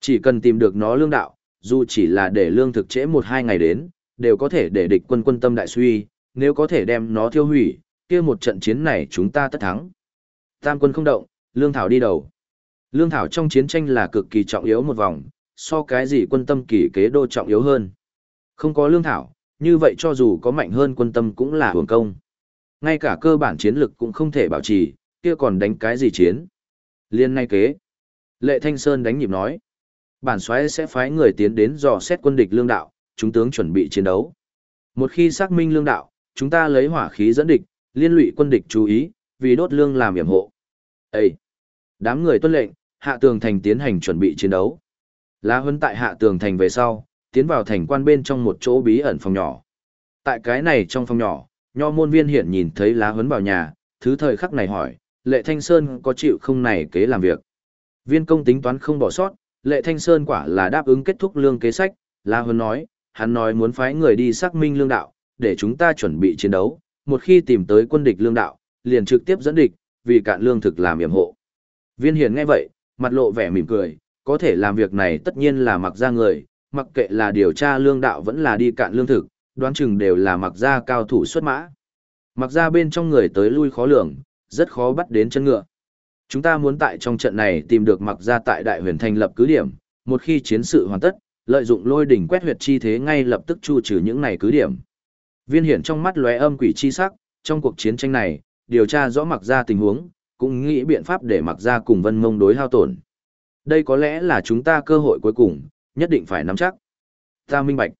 Chỉ cần tìm được nó lương đạo, dù chỉ là để lương thực trễ một hai ngày đến, đều có thể để địch quân quân tâm đại suy, nếu có thể đem nó tiêu hủy, kia một trận chiến này chúng ta tất thắng. Tam quân không động, lương thảo đi đầu. Lương thảo trong chiến tranh là cực kỳ trọng yếu một vòng, so cái gì quân tâm kỳ kế đô trọng yếu hơn. Không có lương thảo, như vậy cho dù có mạnh hơn quân tâm cũng là hưởng công. Ngay cả cơ bản chiến lực cũng không thể bảo trì, kia còn đánh cái gì chiến. Liên ngay kế. Lệ Thanh Sơn đánh nhịp nói. Bản xoáy sẽ phái người tiến đến dò xét quân địch lương đạo, chúng tướng chuẩn bị chiến đấu. Một khi xác minh lương đạo, chúng ta lấy hỏa khí dẫn địch, liên lụy quân địch chú ý, vì đốt lương làm yểm hộ. Ê! Đám người tuân lệnh, hạ tường thành tiến hành chuẩn bị chiến đấu. Lá huấn tại hạ tường thành về sau, tiến vào thành quan bên trong một chỗ bí ẩn phòng nhỏ. Tại cái này trong phòng nhỏ, nho môn viên hiện nhìn thấy lá huấn vào nhà, thứ thời khắc này hỏi, lệ thanh sơn có chịu không này kế làm việc. Viên công tính toán không bỏ sót, lệ thanh sơn quả là đáp ứng kết thúc lương kế sách, La Huân nói, hắn nói muốn phái người đi xác minh lương đạo, để chúng ta chuẩn bị chiến đấu, một khi tìm tới quân địch lương đạo, liền trực tiếp dẫn địch, vì cạn lương thực làm yểm hộ. Viên hiền nghe vậy, mặt lộ vẻ mỉm cười, có thể làm việc này tất nhiên là mặc ra người, mặc kệ là điều tra lương đạo vẫn là đi cạn lương thực, đoán chừng đều là mặc ra cao thủ xuất mã. Mặc ra bên trong người tới lui khó lường, rất khó bắt đến chân ngựa. Chúng ta muốn tại trong trận này tìm được mặc ra tại đại huyền thành lập cứ điểm, một khi chiến sự hoàn tất, lợi dụng lôi đỉnh quét huyệt chi thế ngay lập tức chu trừ những này cứ điểm. Viên hiển trong mắt lóe âm quỷ chi sắc, trong cuộc chiến tranh này, điều tra rõ mặc ra tình huống, cũng nghĩ biện pháp để mặc ra cùng vân mông đối hao tổn. Đây có lẽ là chúng ta cơ hội cuối cùng, nhất định phải nắm chắc. Ta minh bạch.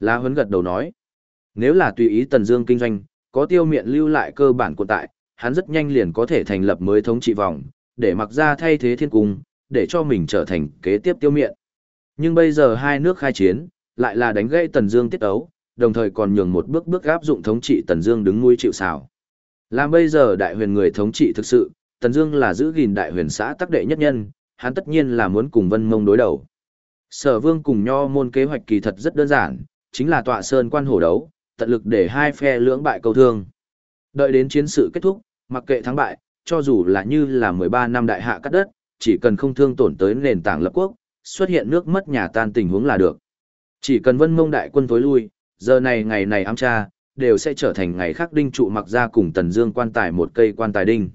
La Huấn gật đầu nói. Nếu là tùy ý Tần Dương kinh doanh, có tiêu miện lưu lại cơ bản của tại, hắn rất nhanh liền có thể thành lập mới thống trị vòng, để mặc ra thay thế thiên cung, để cho mình trở thành kế tiếp tiêu miện. Nhưng bây giờ hai nước khai chiến, lại là đánh gây Tần Dương tiết ấu, đồng thời còn nhường một bước bước áp dụng thống trị Tần Dương đứng nuôi chịu sào. Làm bây giờ đại huyền người thống trị thực sự, Tần Dương là giữ gìn đại huyền xã tắc đệ nhất nhân, hắn tất nhiên là muốn cùng Vân Mông đối đầu. Sở Vương cùng Nho môn kế hoạch kỳ thật rất đơn giản, chính là tọa sơn quan hổ đấu, tận lực để hai phe lưỡng bại câu thương. Đợi đến chiến sự kết thúc, mặc kệ thắng bại, cho dù là như là 13 năm đại hạ cắt đất, chỉ cần không thương tổn tới nền tảng lập quốc, xuất hiện nước mất nhà tan tình huống là được. Chỉ cần Vân Mông đại quân tối lui, giờ này ngày này ám tra, đều sẽ trở thành ngày khác đinh trụ mặc ra cùng Tần Dương quan tài một cây quan tài đinh.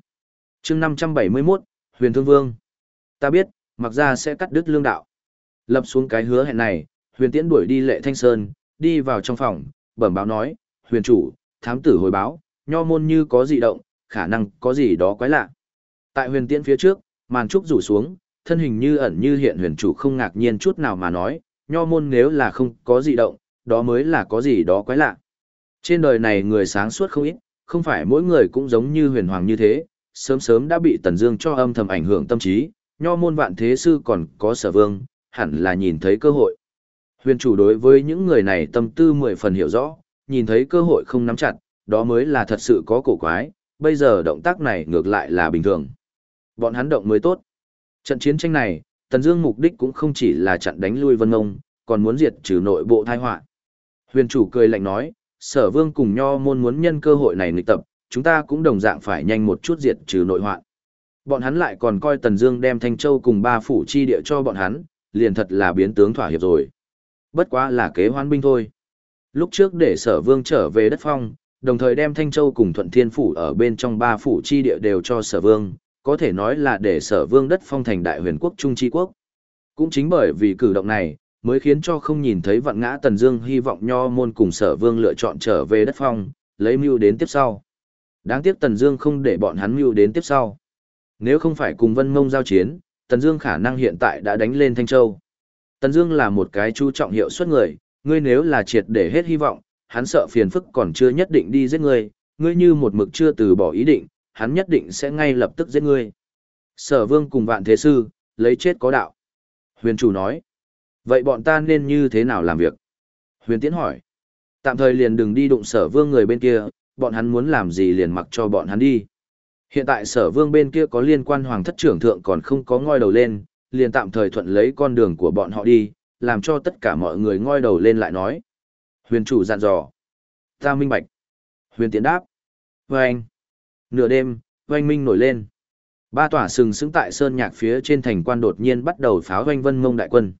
Chương 571, Huyền Thương Vương. Ta biết, mặc ra sẽ cắt đứt lương đạo. Lập xuống cái hứa hẹn này, Huyền Tiễn đuổi đi Lệ Thanh Sơn, đi vào trong phòng, bẩm báo nói, "Huyền chủ, thám tử hồi báo, nho môn như có dị động, khả năng có gì đó quái lạ." Tại Huyền Tiễn phía trước, màn trúc rủ xuống, thân hình như ẩn như hiện Huyền chủ không ngạc nhiên chút nào mà nói, "Nho môn nếu là không có dị động, đó mới là có gì đó quái lạ." Trên đời này người sáng suốt không ít, không phải mỗi người cũng giống như huyền hoàng như thế, sớm sớm đã bị Tần Dương cho âm thầm ảnh hưởng tâm trí, nho môn vạn thế sư còn có sở vương, hẳn là nhìn thấy cơ hội. Huyền chủ đối với những người này tâm tư mười phần hiểu rõ, nhìn thấy cơ hội không nắm chặt, đó mới là thật sự có cổ quái, bây giờ động tác này ngược lại là bình thường. Bọn hắn động mới tốt. Trận chiến tranh này, Tần Dương mục đích cũng không chỉ là chặn đánh lui Vân Ngông, còn muốn diệt trừ nội bộ tai họa. Huyền chủ cười lạnh nói, sở vương cùng nho môn muốn nhân cơ hội này nghịch tập, chúng ta cũng đồng dạng phải nhanh một chút diệt trừ nội họa. Bọn hắn lại còn coi Tần Dương đem Thanh Châu cùng ba phủ chi địa cho bọn hắn, liền thật là biến tướng thỏa hiệp rồi. Bất quá là kế hoãn binh thôi. Lúc trước để Sở Vương trở về đất phong, đồng thời đem Thanh Châu cùng Thuận Thiên phủ ở bên trong ba phủ chi địa đều cho Sở Vương, có thể nói là để Sở Vương đất phong thành đại huyền quốc trung chi quốc. Cũng chính bởi vì cử động này, mới khiến cho không nhìn thấy vạn ngã Tần Dương hy vọng nho môn cùng sở vương lựa chọn trở về đất phong, lấy mưu đến tiếp sau. Đáng tiếc Tần Dương không để bọn hắn mưu đến tiếp sau. Nếu không phải cùng Vân Mông giao chiến, Tần Dương khả năng hiện tại đã đánh lên Thanh Châu. Tần Dương là một cái chú trọng hiệu suất người, ngươi nếu là triệt để hết hy vọng, hắn sợ phiền phức còn chưa nhất định đi giết ngươi, ngươi như một mực chưa từ bỏ ý định, hắn nhất định sẽ ngay lập tức giết ngươi. Sở Vương cùng Vạn Thế sư, lấy chết có đạo. Huyền chủ nói, Vậy bọn ta nên như thế nào làm việc? Huyền Tiễn hỏi. Tạm thời liền đừng đi đụng sở vương người bên kia, bọn hắn muốn làm gì liền mặc cho bọn hắn đi. Hiện tại sở vương bên kia có liên quan hoàng thất trưởng thượng còn không có ngoi đầu lên, liền tạm thời thuận lấy con đường của bọn họ đi, làm cho tất cả mọi người ngoi đầu lên lại nói. Huyền chủ dặn dò. Ta minh bạch. Huyền Tiễn đáp. Vâng. Nửa đêm, vâng oanh minh nổi lên. Ba tỏa sừng sững tại sơn nhạc phía trên thành quan đột nhiên bắt đầu pháo vâng oanh vân mông đại quân.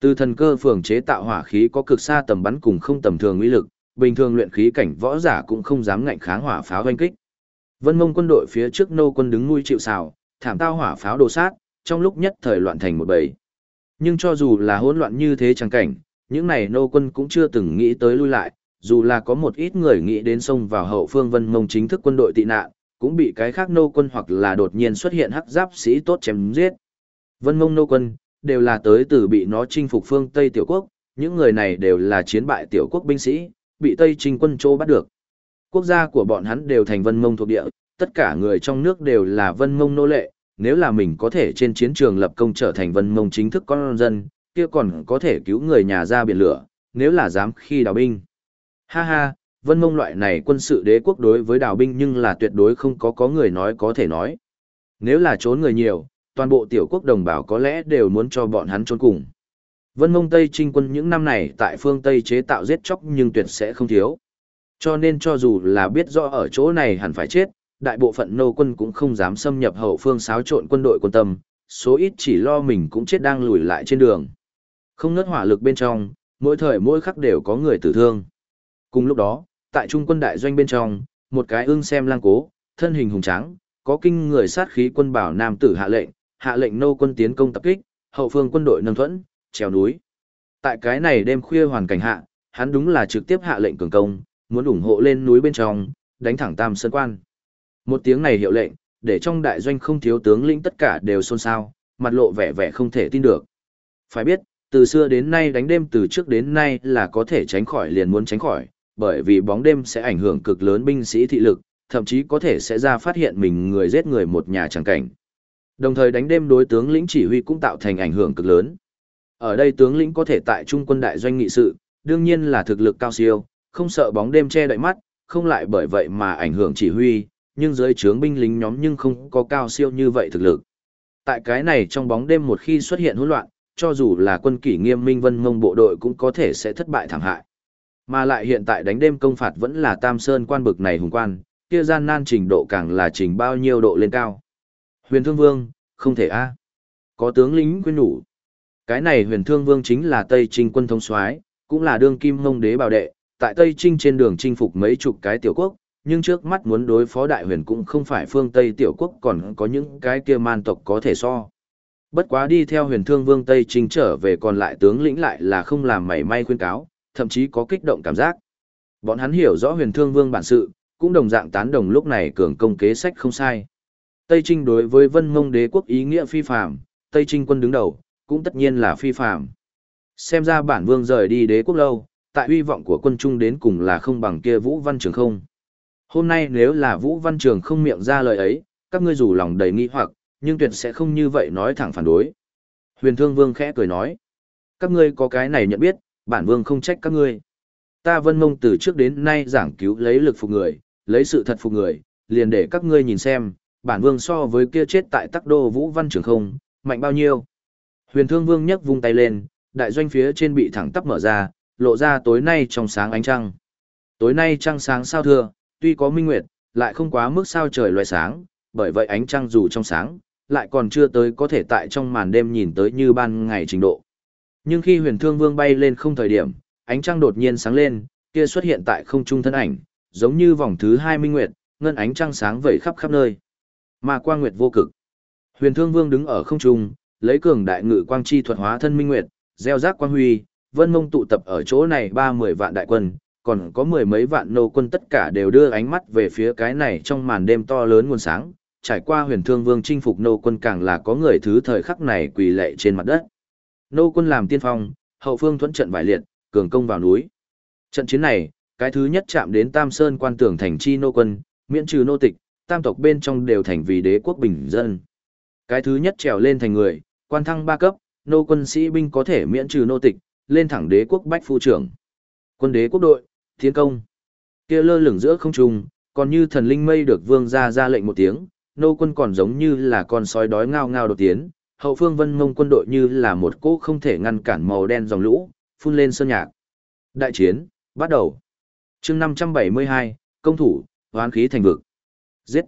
Từ thần cơ phường chế tạo hỏa khí có cực xa tầm bắn cùng không tầm thường uy lực, bình thường luyện khí cảnh võ giả cũng không dám ngạnh kháng hỏa pháo vâng oanh kích. Vân Mông quân đội phía trước nô quân đứng nuôi chịu sào, thảm tao hỏa pháo đồ sát, trong lúc nhất thời loạn thành một bầy. Nhưng cho dù là hỗn loạn như thế chẳng cảnh, những này nô quân cũng chưa từng nghĩ tới lui lại, dù là có một ít người nghĩ đến xông vào hậu phương Vân Mông chính thức quân đội tị nạn, cũng bị cái khác nô quân hoặc là đột nhiên xuất hiện hắc giáp sĩ tốt chém giết. Vân Mông nô quân, đều là tới từ bị nó chinh phục phương Tây tiểu quốc, những người này đều là chiến bại tiểu quốc binh sĩ, bị Tây Trinh quân trô bắt được. Quốc gia của bọn hắn đều thành vân mông thuộc địa, tất cả người trong nước đều là vân mông nô lệ, nếu là mình có thể trên chiến trường lập công trở thành vân mông chính thức con dân, kia còn có thể cứu người nhà ra biển lửa, nếu là dám khi đào binh. Ha ha, vân mông loại này quân sự đế quốc đối với đào binh nhưng là tuyệt đối không có có người nói có thể nói. Nếu là trốn người nhiều, toàn bộ tiểu quốc đồng bào có lẽ đều muốn cho bọn hắn trốn cùng. Vân mông Tây trinh quân những năm này tại phương Tây chế tạo giết chóc nhưng tuyệt sẽ không thiếu. Cho nên cho dù là biết rõ ở chỗ này hẳn phải chết, đại bộ phận nô quân cũng không dám xâm nhập hậu phương xáo trộn quân đội quân tâm, số ít chỉ lo mình cũng chết đang lùi lại trên đường. Không ngớt hỏa lực bên trong, mỗi thời mỗi khắc đều có người tử thương. Cùng lúc đó, tại trung quân đại doanh bên trong, một cái ưng xem lang cố, thân hình hùng tráng, có kinh người sát khí quân bảo nam tử hạ lệnh, hạ lệnh nô quân tiến công tập kích, hậu phương quân đội nâng thuẫn, trèo núi. Tại cái này đêm khuya hoàn cảnh hạ, hắn đúng là trực tiếp hạ lệnh cường công, muốn ủng hộ lên núi bên trong, đánh thẳng Tam Sơn Quan. Một tiếng này hiệu lệnh, để trong đại doanh không thiếu tướng lĩnh tất cả đều xôn xao, mặt lộ vẻ vẻ không thể tin được. Phải biết, từ xưa đến nay đánh đêm từ trước đến nay là có thể tránh khỏi liền muốn tránh khỏi, bởi vì bóng đêm sẽ ảnh hưởng cực lớn binh sĩ thị lực, thậm chí có thể sẽ ra phát hiện mình người giết người một nhà chẳng cảnh. Đồng thời đánh đêm đối tướng lĩnh chỉ huy cũng tạo thành ảnh hưởng cực lớn. Ở đây tướng lĩnh có thể tại trung quân đại doanh nghị sự, đương nhiên là thực lực cao siêu, không sợ bóng đêm che đậy mắt, không lại bởi vậy mà ảnh hưởng chỉ huy, nhưng dưới trướng binh lính nhóm nhưng không có cao siêu như vậy thực lực. Tại cái này trong bóng đêm một khi xuất hiện hỗn loạn, cho dù là quân kỷ nghiêm minh vân mông bộ đội cũng có thể sẽ thất bại thảm hại. Mà lại hiện tại đánh đêm công phạt vẫn là Tam Sơn quan bực này hùng quan, kia gian nan trình độ càng là trình bao nhiêu độ lên cao. Huyền Thương Vương, không thể a. Có tướng lính quyên nhủ. Cái này Huyền Thương Vương chính là Tây Trinh quân thống soái, cũng là đương kim ngông đế bảo đệ, tại Tây Trinh trên đường chinh phục mấy chục cái tiểu quốc, nhưng trước mắt muốn đối phó đại huyền cũng không phải phương Tây tiểu quốc còn có những cái kia man tộc có thể so. Bất quá đi theo huyền thương vương Tây Trinh trở về còn lại tướng lĩnh lại là không làm mảy may khuyên cáo, thậm chí có kích động cảm giác. Bọn hắn hiểu rõ huyền thương vương bản sự, cũng đồng dạng tán đồng lúc này cường công kế sách không sai. Tây Trinh đối với vân mông đế quốc ý nghĩa phi phạm, Tây Trinh quân đứng đầu, cũng tất nhiên là phi phạm. Xem ra bản vương rời đi đế quốc lâu, tại uy vọng của quân trung đến cùng là không bằng kia Vũ Văn Trường không. Hôm nay nếu là Vũ Văn Trường không miệng ra lời ấy, các ngươi dù lòng đầy nghi hoặc, nhưng tuyệt sẽ không như vậy nói thẳng phản đối. Huyền Thương Vương khẽ cười nói, các ngươi có cái này nhận biết, bản vương không trách các ngươi. Ta vân mông từ trước đến nay giảng cứu lấy lực phục người, lấy sự thật phục người, liền để các ngươi nhìn xem, bản vương so với kia chết tại tắc đô Vũ Văn Trường không, mạnh bao nhiêu. Huyền Thương Vương nhấc vung tay lên, đại doanh phía trên bị thẳng tắp mở ra, lộ ra tối nay trong sáng ánh trăng. Tối nay trăng sáng sao thưa, tuy có minh nguyệt, lại không quá mức sao trời loại sáng, bởi vậy ánh trăng dù trong sáng, lại còn chưa tới có thể tại trong màn đêm nhìn tới như ban ngày trình độ. Nhưng khi huyền thương vương bay lên không thời điểm, ánh trăng đột nhiên sáng lên, kia xuất hiện tại không trung thân ảnh, giống như vòng thứ hai minh nguyệt, ngân ánh trăng sáng vẩy khắp khắp nơi. Mà quang nguyệt vô cực. Huyền thương vương đứng ở không trung, lấy cường đại ngự quang chi thuật hóa thân minh nguyệt, gieo rác quang huy, vân mông tụ tập ở chỗ này ba mười vạn đại quân, còn có mười mấy vạn nô quân tất cả đều đưa ánh mắt về phía cái này trong màn đêm to lớn nguồn sáng, trải qua huyền thương vương chinh phục nô quân càng là có người thứ thời khắc này quỳ lệ trên mặt đất. Nô quân làm tiên phong, hậu phương thuẫn trận vải liệt, cường công vào núi. Trận chiến này, cái thứ nhất chạm đến Tam Sơn quan tưởng thành chi nô quân, miễn trừ nô tịch, tam tộc bên trong đều thành vì đế quốc bình dân. Cái thứ nhất trèo lên thành người, quan thăng ba cấp, nô quân sĩ binh có thể miễn trừ nô tịch, lên thẳng đế quốc bách phu trưởng. Quân đế quốc đội, tiến công. Kia lơ lửng giữa không trung, còn như thần linh mây được vương ra ra lệnh một tiếng, nô quân còn giống như là con sói đói ngao ngao đột tiến, hậu phương vân mông quân đội như là một cỗ không thể ngăn cản màu đen dòng lũ, phun lên sơn nhạc. Đại chiến, bắt đầu. chương 572, công thủ, hoán khí thành vực. Giết.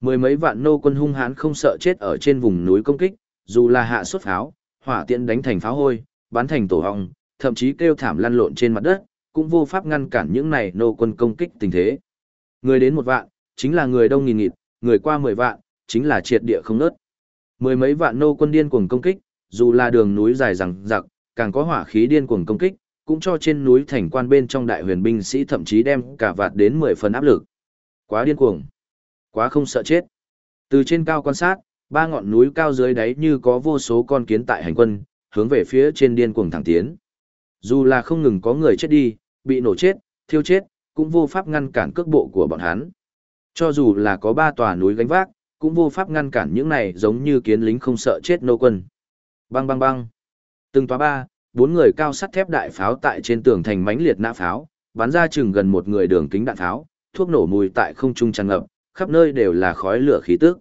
Mười mấy vạn nô quân hung hãn không sợ chết ở trên vùng núi công kích, dù là hạ xuất pháo, hỏa tiện đánh thành pháo hôi, bắn thành tổ hong, thậm chí kêu thảm lăn lộn trên mặt đất, cũng vô pháp ngăn cản những này nô quân công kích tình thế. Người đến một vạn, chính là người đông nghìn nghịt, người qua mười vạn, chính là triệt địa không nớt. Mười mấy vạn nô quân điên cuồng công kích, dù là đường núi dài rằng giặc, càng có hỏa khí điên cuồng công kích, cũng cho trên núi thành quan bên trong đại huyền binh sĩ thậm chí đem cả vạt đến mười phần áp lực. Quá điên cuồng, quá không sợ chết. Từ trên cao quan sát, ba ngọn núi cao dưới đáy như có vô số con kiến tại hành quân, hướng về phía trên điên cuồng thẳng tiến. Dù là không ngừng có người chết đi, bị nổ chết, thiêu chết, cũng vô pháp ngăn cản cước bộ của bọn hắn. Cho dù là có ba tòa núi gánh vác, cũng vô pháp ngăn cản những này giống như kiến lính không sợ chết nô quân. Bang bang bang. Từng tòa ba, bốn người cao sắt thép đại pháo tại trên tường thành mãnh liệt nã pháo, bắn ra chừng gần một người đường kính đạn pháo, thuốc nổ mùi tại không trung tràn ngập, khắp nơi đều là khói lửa khí tức.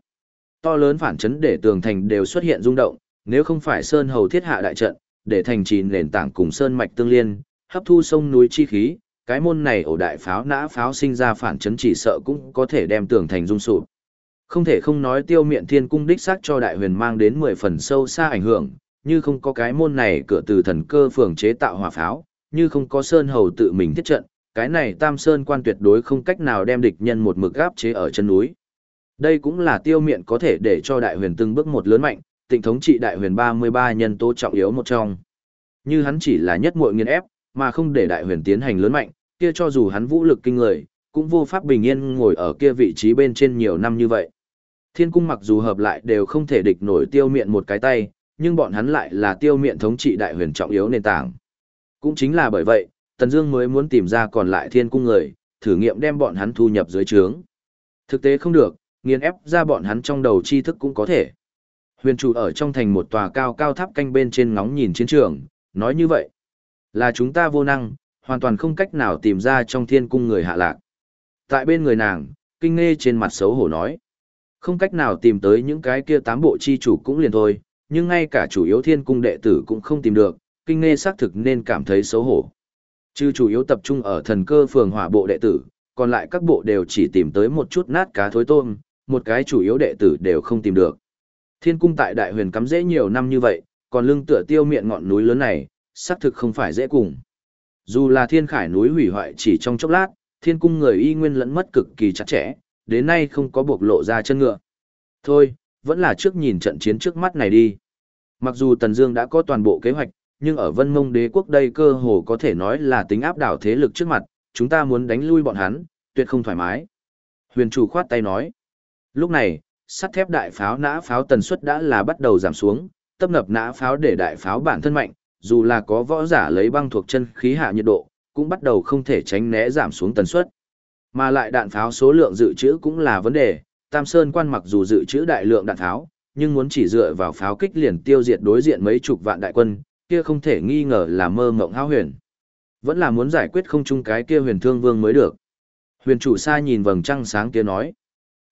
To lớn phản chấn để tường thành đều xuất hiện rung động, nếu không phải sơn hầu thiết hạ đại trận, để thành trì nền tảng cùng sơn mạch tương liên, hấp thu sông núi chi khí, cái môn này ổ đại pháo nã pháo sinh ra phản chấn chỉ sợ cũng có thể đem tường thành rung sụp. Không thể không nói tiêu miện thiên cung đích xác cho đại huyền mang đến 10 phần sâu xa ảnh hưởng, như không có cái môn này cửa từ thần cơ phường chế tạo hỏa pháo, như không có sơn hầu tự mình thiết trận, cái này tam sơn quan tuyệt đối không cách nào đem địch nhân một mực gáp chế ở chân núi. Đây cũng là tiêu miện có thể để cho đại huyền từng bước một lớn mạnh, tịnh thống trị đại huyền 33 nhân tố trọng yếu một trong. Như hắn chỉ là nhất muội nghiên ép, mà không để đại huyền tiến hành lớn mạnh, kia cho dù hắn vũ lực kinh người, cũng vô pháp bình yên ngồi ở kia vị trí bên trên nhiều năm như vậy. Thiên cung mặc dù hợp lại đều không thể địch nổi tiêu miện một cái tay, nhưng bọn hắn lại là tiêu miện thống trị đại huyền trọng yếu nền tảng. Cũng chính là bởi vậy, Tần Dương mới muốn tìm ra còn lại thiên cung người, thử nghiệm đem bọn hắn thu nhập dưới trướng. Thực tế không được, nghiền ép ra bọn hắn trong đầu tri thức cũng có thể. Huyền chủ ở trong thành một tòa cao cao tháp canh bên trên ngóng nhìn chiến trường, nói như vậy, là chúng ta vô năng, hoàn toàn không cách nào tìm ra trong thiên cung người hạ lạc. Tại bên người nàng, kinh nghe trên mặt xấu hổ nói, không cách nào tìm tới những cái kia tám bộ chi chủ cũng liền thôi, nhưng ngay cả chủ yếu thiên cung đệ tử cũng không tìm được, kinh nghe xác thực nên cảm thấy xấu hổ. Chứ chủ yếu tập trung ở thần cơ phường hỏa bộ đệ tử, còn lại các bộ đều chỉ tìm tới một chút nát cá thối tôm, một cái chủ yếu đệ tử đều không tìm được. Thiên cung tại đại huyền cắm dễ nhiều năm như vậy, còn lưng tựa tiêu miệng ngọn núi lớn này, xác thực không phải dễ cùng. Dù là thiên khải núi hủy hoại chỉ trong chốc lát, thiên cung người y nguyên lẫn mất cực kỳ chặt chẽ, đến nay không có bộc lộ ra chân ngựa. Thôi, vẫn là trước nhìn trận chiến trước mắt này đi. Mặc dù Tần Dương đã có toàn bộ kế hoạch, nhưng ở Vân Mông Đế quốc đây cơ hồ có thể nói là tính áp đảo thế lực trước mặt, chúng ta muốn đánh lui bọn hắn, tuyệt không thoải mái. Huyền chủ khoát tay nói. Lúc này, sắt thép đại pháo nã pháo tần suất đã là bắt đầu giảm xuống, tập nập nã pháo để đại pháo bản thân mạnh, dù là có võ giả lấy băng thuộc chân khí hạ nhiệt độ, cũng bắt đầu không thể tránh né giảm xuống tần suất. Mà lại đạn pháo số lượng dự trữ cũng là vấn đề, Tam Sơn quan mặc dù dự trữ đại lượng đạn pháo, nhưng muốn chỉ dựa vào pháo kích liền tiêu diệt đối diện mấy chục vạn đại quân, kia không thể nghi ngờ là mơ mộng hao huyền. Vẫn là muốn giải quyết không chung cái kia huyền thương vương mới được. Huyền chủ xa nhìn vầng trăng sáng kia nói.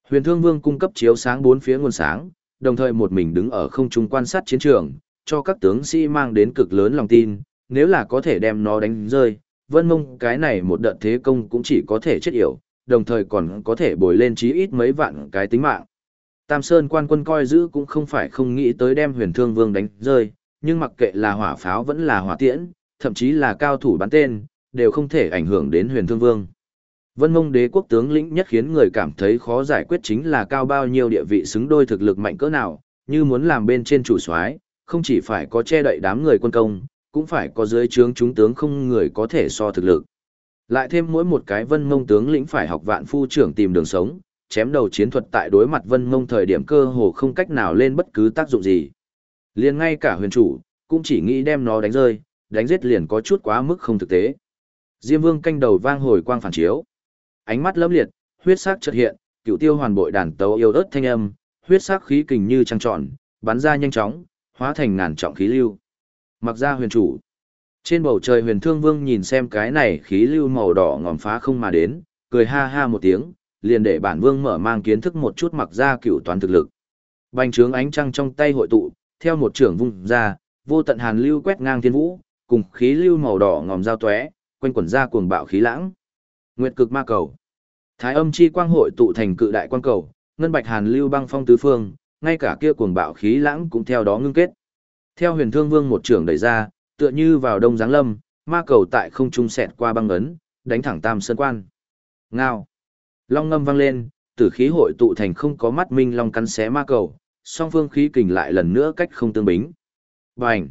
Huyền thương vương cung cấp chiếu sáng bốn phía nguồn sáng, đồng thời một mình đứng ở không trung quan sát chiến trường, cho các tướng sĩ mang đến cực lớn lòng tin, nếu là có thể đem nó đánh rơi, vân mông cái này một đợt thế công cũng chỉ có thể chết yểu, đồng thời còn có thể bồi lên chí ít mấy vạn cái tính mạng. Tam Sơn quan quân coi giữ cũng không phải không nghĩ tới đem huyền thương vương đánh rơi, nhưng mặc kệ là hỏa pháo vẫn là hỏa tiễn, thậm chí là cao thủ bắn tên, đều không thể ảnh hưởng đến huyền thương vương. Vân mông đế quốc tướng lĩnh nhất khiến người cảm thấy khó giải quyết chính là cao bao nhiêu địa vị xứng đôi thực lực mạnh cỡ nào, như muốn làm bên trên chủ soái, không chỉ phải có che đậy đám người quân công, cũng phải có dưới trướng chúng tướng không người có thể so thực lực. Lại thêm mỗi một cái vân mông tướng lĩnh phải học vạn phu trưởng tìm đường sống, chém đầu chiến thuật tại đối mặt vân mông thời điểm cơ hồ không cách nào lên bất cứ tác dụng gì. Liền ngay cả huyền chủ, cũng chỉ nghĩ đem nó đánh rơi, đánh giết liền có chút quá mức không thực tế. Diêm vương canh đầu vang hồi quang phản chiếu. Ánh mắt lấm liệt, huyết sắc chợt hiện, cựu tiêu hoàn bội đàn tấu yêu ớt thanh âm, huyết sắc khí kình như trăng tròn, bắn ra nhanh chóng, hóa thành ngàn trọng khí lưu. Mặc ra huyền chủ. Trên bầu trời huyền thương vương nhìn xem cái này khí lưu màu đỏ ngòm phá không mà đến, cười ha ha một tiếng, liền để bản vương mở mang kiến thức một chút mặc ra cựu toán thực lực. Bành trướng ánh trăng trong tay hội tụ, theo một trưởng vung ra, vô tận hàn lưu quét ngang thiên vũ, cùng khí lưu màu đỏ ngòm giao tóe, quanh quẩn ra cuồng bạo khí lãng. Nguyệt cực ma cầu. Thái âm chi quang hội tụ thành cự đại quang cầu, ngân bạch hàn lưu băng phong tứ phương, ngay cả kia cuồng bạo khí lãng cũng theo đó ngưng kết. Theo huyền thương vương một trưởng đẩy ra, tựa như vào đông giáng lâm, ma cầu tại không trung xẹt qua băng ấn, đánh thẳng tam sơn quan. Ngao. Long ngâm vang lên, tử khí hội tụ thành không có mắt minh long cắn xé ma cầu, song phương khí kình lại lần nữa cách không tương bính. Bành!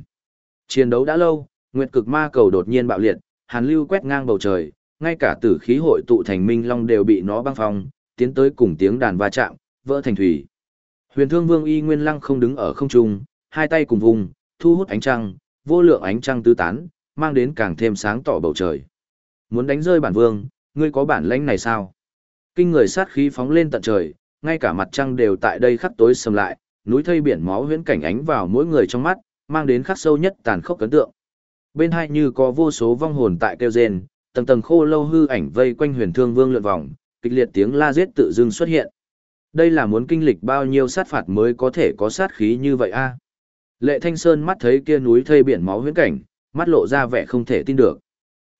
Chiến đấu đã lâu, nguyệt cực ma cầu đột nhiên bạo liệt, hàn lưu quét ngang bầu trời, ngay cả tử khí hội tụ thành minh long đều bị nó băng phong, tiến tới cùng tiếng đàn va chạm, vỡ thành thủy. Huyền Thương Vương Y Nguyên Lăng không đứng ở không trung, hai tay cùng vùng, thu hút ánh trăng, vô lượng ánh trăng tứ tán, mang đến càng thêm sáng tỏ bầu trời. Muốn đánh rơi bản vương, ngươi có bản lãnh này sao? Kinh người sát khí phóng lên tận trời, ngay cả mặt trăng đều tại đây khắc tối sầm lại, núi thây biển máu huyễn cảnh ánh vào mỗi người trong mắt, mang đến khắc sâu nhất tàn khốc ấn tượng. Bên hai như có vô số vong hồn tại kêu rên, tầng tầng khô lâu hư ảnh vây quanh huyền thương vương lượn vòng, kịch liệt tiếng la giết tự dưng xuất hiện. Đây là muốn kinh lịch bao nhiêu sát phạt mới có thể có sát khí như vậy a? Lệ Thanh Sơn mắt thấy kia núi thây biển máu huyễn cảnh, mắt lộ ra vẻ không thể tin được.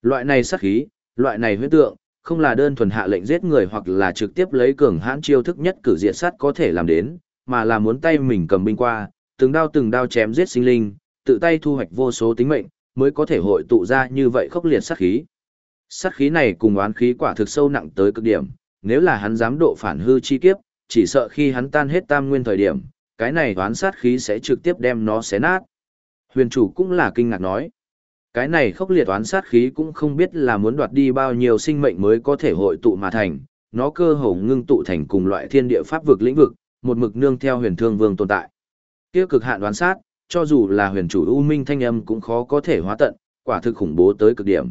Loại này sát khí, loại này huyễn tượng, không là đơn thuần hạ lệnh giết người hoặc là trực tiếp lấy cường hãn chiêu thức nhất cử diệt sát có thể làm đến, mà là muốn tay mình cầm binh qua, từng đao từng đao chém giết sinh linh, tự tay thu hoạch vô số tính mệnh, mới có thể hội tụ ra như vậy khốc liệt sát khí. Sát khí này cùng oán khí quả thực sâu nặng tới cực điểm, nếu là hắn dám độ phản hư chi kiếp, chỉ sợ khi hắn tan hết tam nguyên thời điểm, cái này toán sát khí sẽ trực tiếp đem nó xé nát. Huyền chủ cũng là kinh ngạc nói. Cái này khốc liệt toán sát khí cũng không biết là muốn đoạt đi bao nhiêu sinh mệnh mới có thể hội tụ mà thành, nó cơ hồ ngưng tụ thành cùng loại thiên địa pháp vực lĩnh vực, một mực nương theo huyền thương vương tồn tại. Kia cực hạn đoán sát, cho dù là huyền chủ U Minh thanh âm cũng khó có thể hóa tận, quả thực khủng bố tới cực điểm.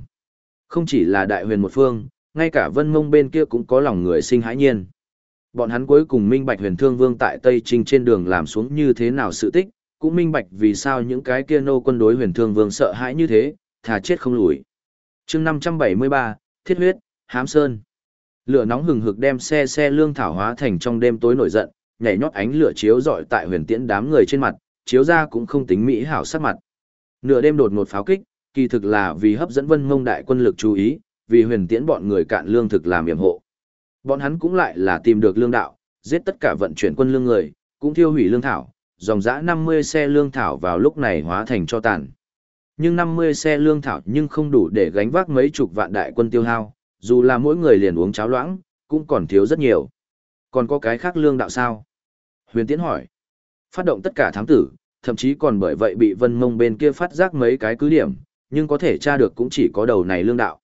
Không chỉ là đại huyền một phương, ngay cả vân mông bên kia cũng có lòng người sinh hãi nhiên. Bọn hắn cuối cùng minh bạch huyền thương vương tại Tây Trinh trên đường làm xuống như thế nào sự tích, cũng minh bạch vì sao những cái kia nô quân đối huyền thương vương sợ hãi như thế, thà chết không lùi. chương 573, Thiết huyết, Hám Sơn. Lửa nóng hừng hực đem xe xe lương thảo hóa thành trong đêm tối nổi giận, nhảy nhót ánh lửa chiếu rọi tại huyền tiễn đám người trên mặt, chiếu ra cũng không tính mỹ hảo sắc mặt. Nửa đêm đột ngột pháo kích, kỳ thực là vì hấp dẫn vân mông đại quân lực chú ý, vì huyền tiễn bọn người cạn lương thực làm yểm hộ. Bọn hắn cũng lại là tìm được lương đạo, giết tất cả vận chuyển quân lương người, cũng thiêu hủy lương thảo, dòng dã 50 xe lương thảo vào lúc này hóa thành cho tàn. Nhưng 50 xe lương thảo nhưng không đủ để gánh vác mấy chục vạn đại quân tiêu hao, dù là mỗi người liền uống cháo loãng, cũng còn thiếu rất nhiều. Còn có cái khác lương đạo sao? Huyền tiến hỏi. Phát động tất cả thám tử, thậm chí còn bởi vậy bị vân mông bên kia phát giác mấy cái cứ điểm, nhưng có thể tra được cũng chỉ có đầu này lương đạo.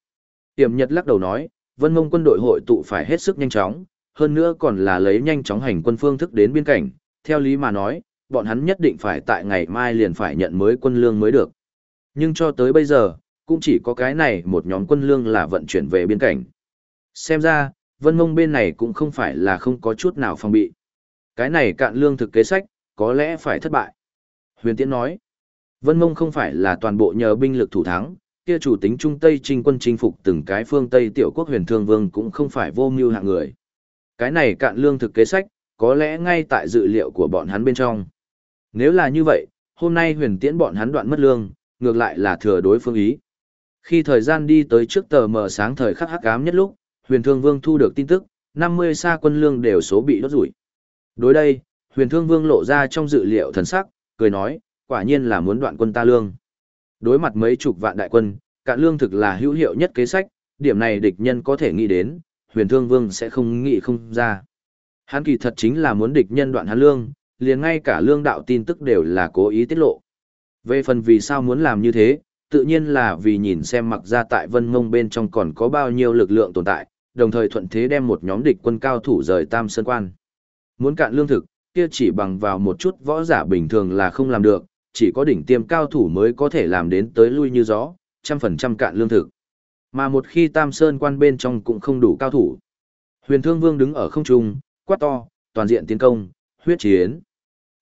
Tiềm Nhật lắc đầu nói, vân mông quân đội hội tụ phải hết sức nhanh chóng, hơn nữa còn là lấy nhanh chóng hành quân phương thức đến biên cảnh, theo lý mà nói, bọn hắn nhất định phải tại ngày mai liền phải nhận mới quân lương mới được. Nhưng cho tới bây giờ, cũng chỉ có cái này một nhóm quân lương là vận chuyển về biên cảnh. Xem ra, vân mông bên này cũng không phải là không có chút nào phòng bị. Cái này cạn lương thực kế sách, có lẽ phải thất bại. Huyền Tiễn nói, Vân Mông không phải là toàn bộ nhờ binh lực thủ thắng, kia chủ tính Trung Tây trinh quân chinh phục từng cái phương Tây tiểu quốc huyền thương vương cũng không phải vô mưu hạng người. Cái này cạn lương thực kế sách, có lẽ ngay tại dự liệu của bọn hắn bên trong. Nếu là như vậy, hôm nay huyền tiễn bọn hắn đoạn mất lương, ngược lại là thừa đối phương ý. Khi thời gian đi tới trước tờ mờ sáng thời khắc hắc ám nhất lúc, huyền thương vương thu được tin tức, 50 xa quân lương đều số bị đốt rủi. Đối đây, huyền thương vương lộ ra trong dự liệu thần sắc, cười nói, quả nhiên là muốn đoạn quân ta lương. Đối mặt mấy chục vạn đại quân, cạn lương thực là hữu hiệu nhất kế sách, điểm này địch nhân có thể nghĩ đến, huyền thương vương sẽ không nghĩ không ra. Hắn kỳ thật chính là muốn địch nhân đoạn hắn lương, liền ngay cả lương đạo tin tức đều là cố ý tiết lộ. Về phần vì sao muốn làm như thế, tự nhiên là vì nhìn xem mặc ra tại vân mông bên trong còn có bao nhiêu lực lượng tồn tại, đồng thời thuận thế đem một nhóm địch quân cao thủ rời tam sơn quan. Muốn cạn lương thực, kia chỉ bằng vào một chút võ giả bình thường là không làm được, chỉ có đỉnh tiêm cao thủ mới có thể làm đến tới lui như gió, trăm phần trăm cạn lương thực. Mà một khi tam sơn quan bên trong cũng không đủ cao thủ. Huyền Thương Vương đứng ở không trung, quát to, toàn diện tiến công, huyết chiến.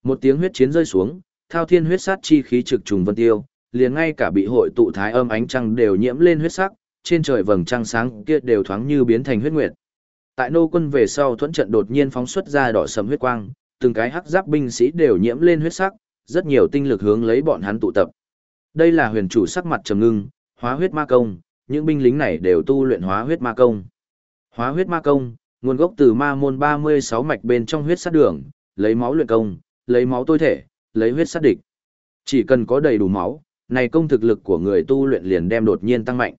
Một tiếng huyết chiến rơi xuống, thao thiên huyết sát chi khí trực trùng vân tiêu, liền ngay cả bị hội tụ thái âm ánh trăng đều nhiễm lên huyết sắc, trên trời vầng trăng sáng kia đều thoáng như biến thành huyết nguyệt. Tại nô quân về sau thuẫn trận đột nhiên phóng xuất ra đỏ sầm huyết quang, từng cái hắc giáp binh sĩ đều nhiễm lên huyết sắc, rất nhiều tinh lực hướng lấy bọn hắn tụ tập. Đây là huyền chủ sắc mặt trầm ngưng, hóa huyết ma công, những binh lính này đều tu luyện hóa huyết ma công. Hóa huyết ma công, nguồn gốc từ ma môn 36 mạch bên trong huyết sát đường, lấy máu luyện công, lấy máu tôi thể, lấy huyết sát địch. Chỉ cần có đầy đủ máu, này công thực lực của người tu luyện liền đem đột nhiên tăng mạnh.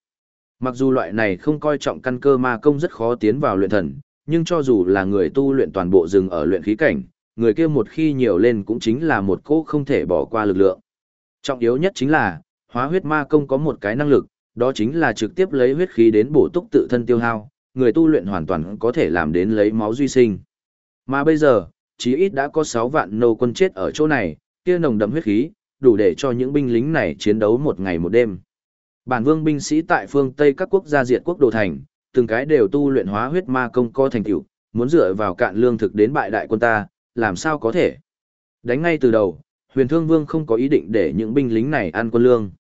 Mặc dù loại này không coi trọng căn cơ ma công rất khó tiến vào luyện thần, nhưng cho dù là người tu luyện toàn bộ dừng ở luyện khí cảnh, người kia một khi nhiều lên cũng chính là một cỗ không thể bỏ qua lực lượng. Trọng yếu nhất chính là, hóa huyết ma công có một cái năng lực, đó chính là trực tiếp lấy huyết khí đến bổ túc tự thân tiêu hao, người tu luyện hoàn toàn có thể làm đến lấy máu duy sinh. Mà bây giờ, chí ít đã có 6 vạn nô quân chết ở chỗ này, kia nồng đậm huyết khí, đủ để cho những binh lính này chiến đấu một ngày một đêm. Bản vương binh sĩ tại phương Tây các quốc gia diệt quốc đồ thành, từng cái đều tu luyện hóa huyết ma công co thành tựu, muốn dựa vào cạn lương thực đến bại đại quân ta, làm sao có thể? Đánh ngay từ đầu, Huyền Thương Vương không có ý định để những binh lính này ăn quân lương.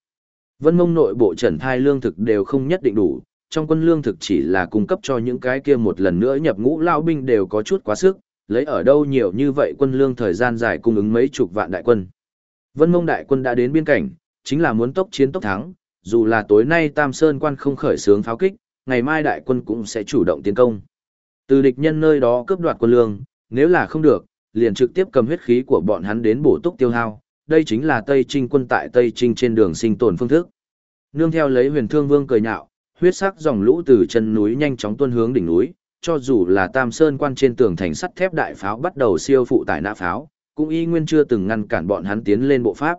Vân Mông nội bộ trần thai lương thực đều không nhất định đủ, trong quân lương thực chỉ là cung cấp cho những cái kia một lần nữa nhập ngũ lao binh đều có chút quá sức, lấy ở đâu nhiều như vậy quân lương thời gian dài cung ứng mấy chục vạn đại quân. Vân Mông đại quân đã đến biên cảnh, chính là muốn tốc chiến tốc thắng, dù là tối nay Tam Sơn quan không khởi sướng pháo kích, ngày mai đại quân cũng sẽ chủ động tiến công. Từ địch nhân nơi đó cướp đoạt quân lương, nếu là không được, liền trực tiếp cầm huyết khí của bọn hắn đến bổ túc tiêu hao, đây chính là Tây Trinh quân tại Tây Trinh trên đường sinh tồn phương thức. Nương theo lấy Huyền Thương Vương cười nhạo, huyết sắc dòng lũ từ chân núi nhanh chóng tuôn hướng đỉnh núi, cho dù là Tam Sơn quan trên tường thành sắt thép đại pháo bắt đầu siêu phụ tải nã pháo, cũng y nguyên chưa từng ngăn cản bọn hắn tiến lên bộ pháp.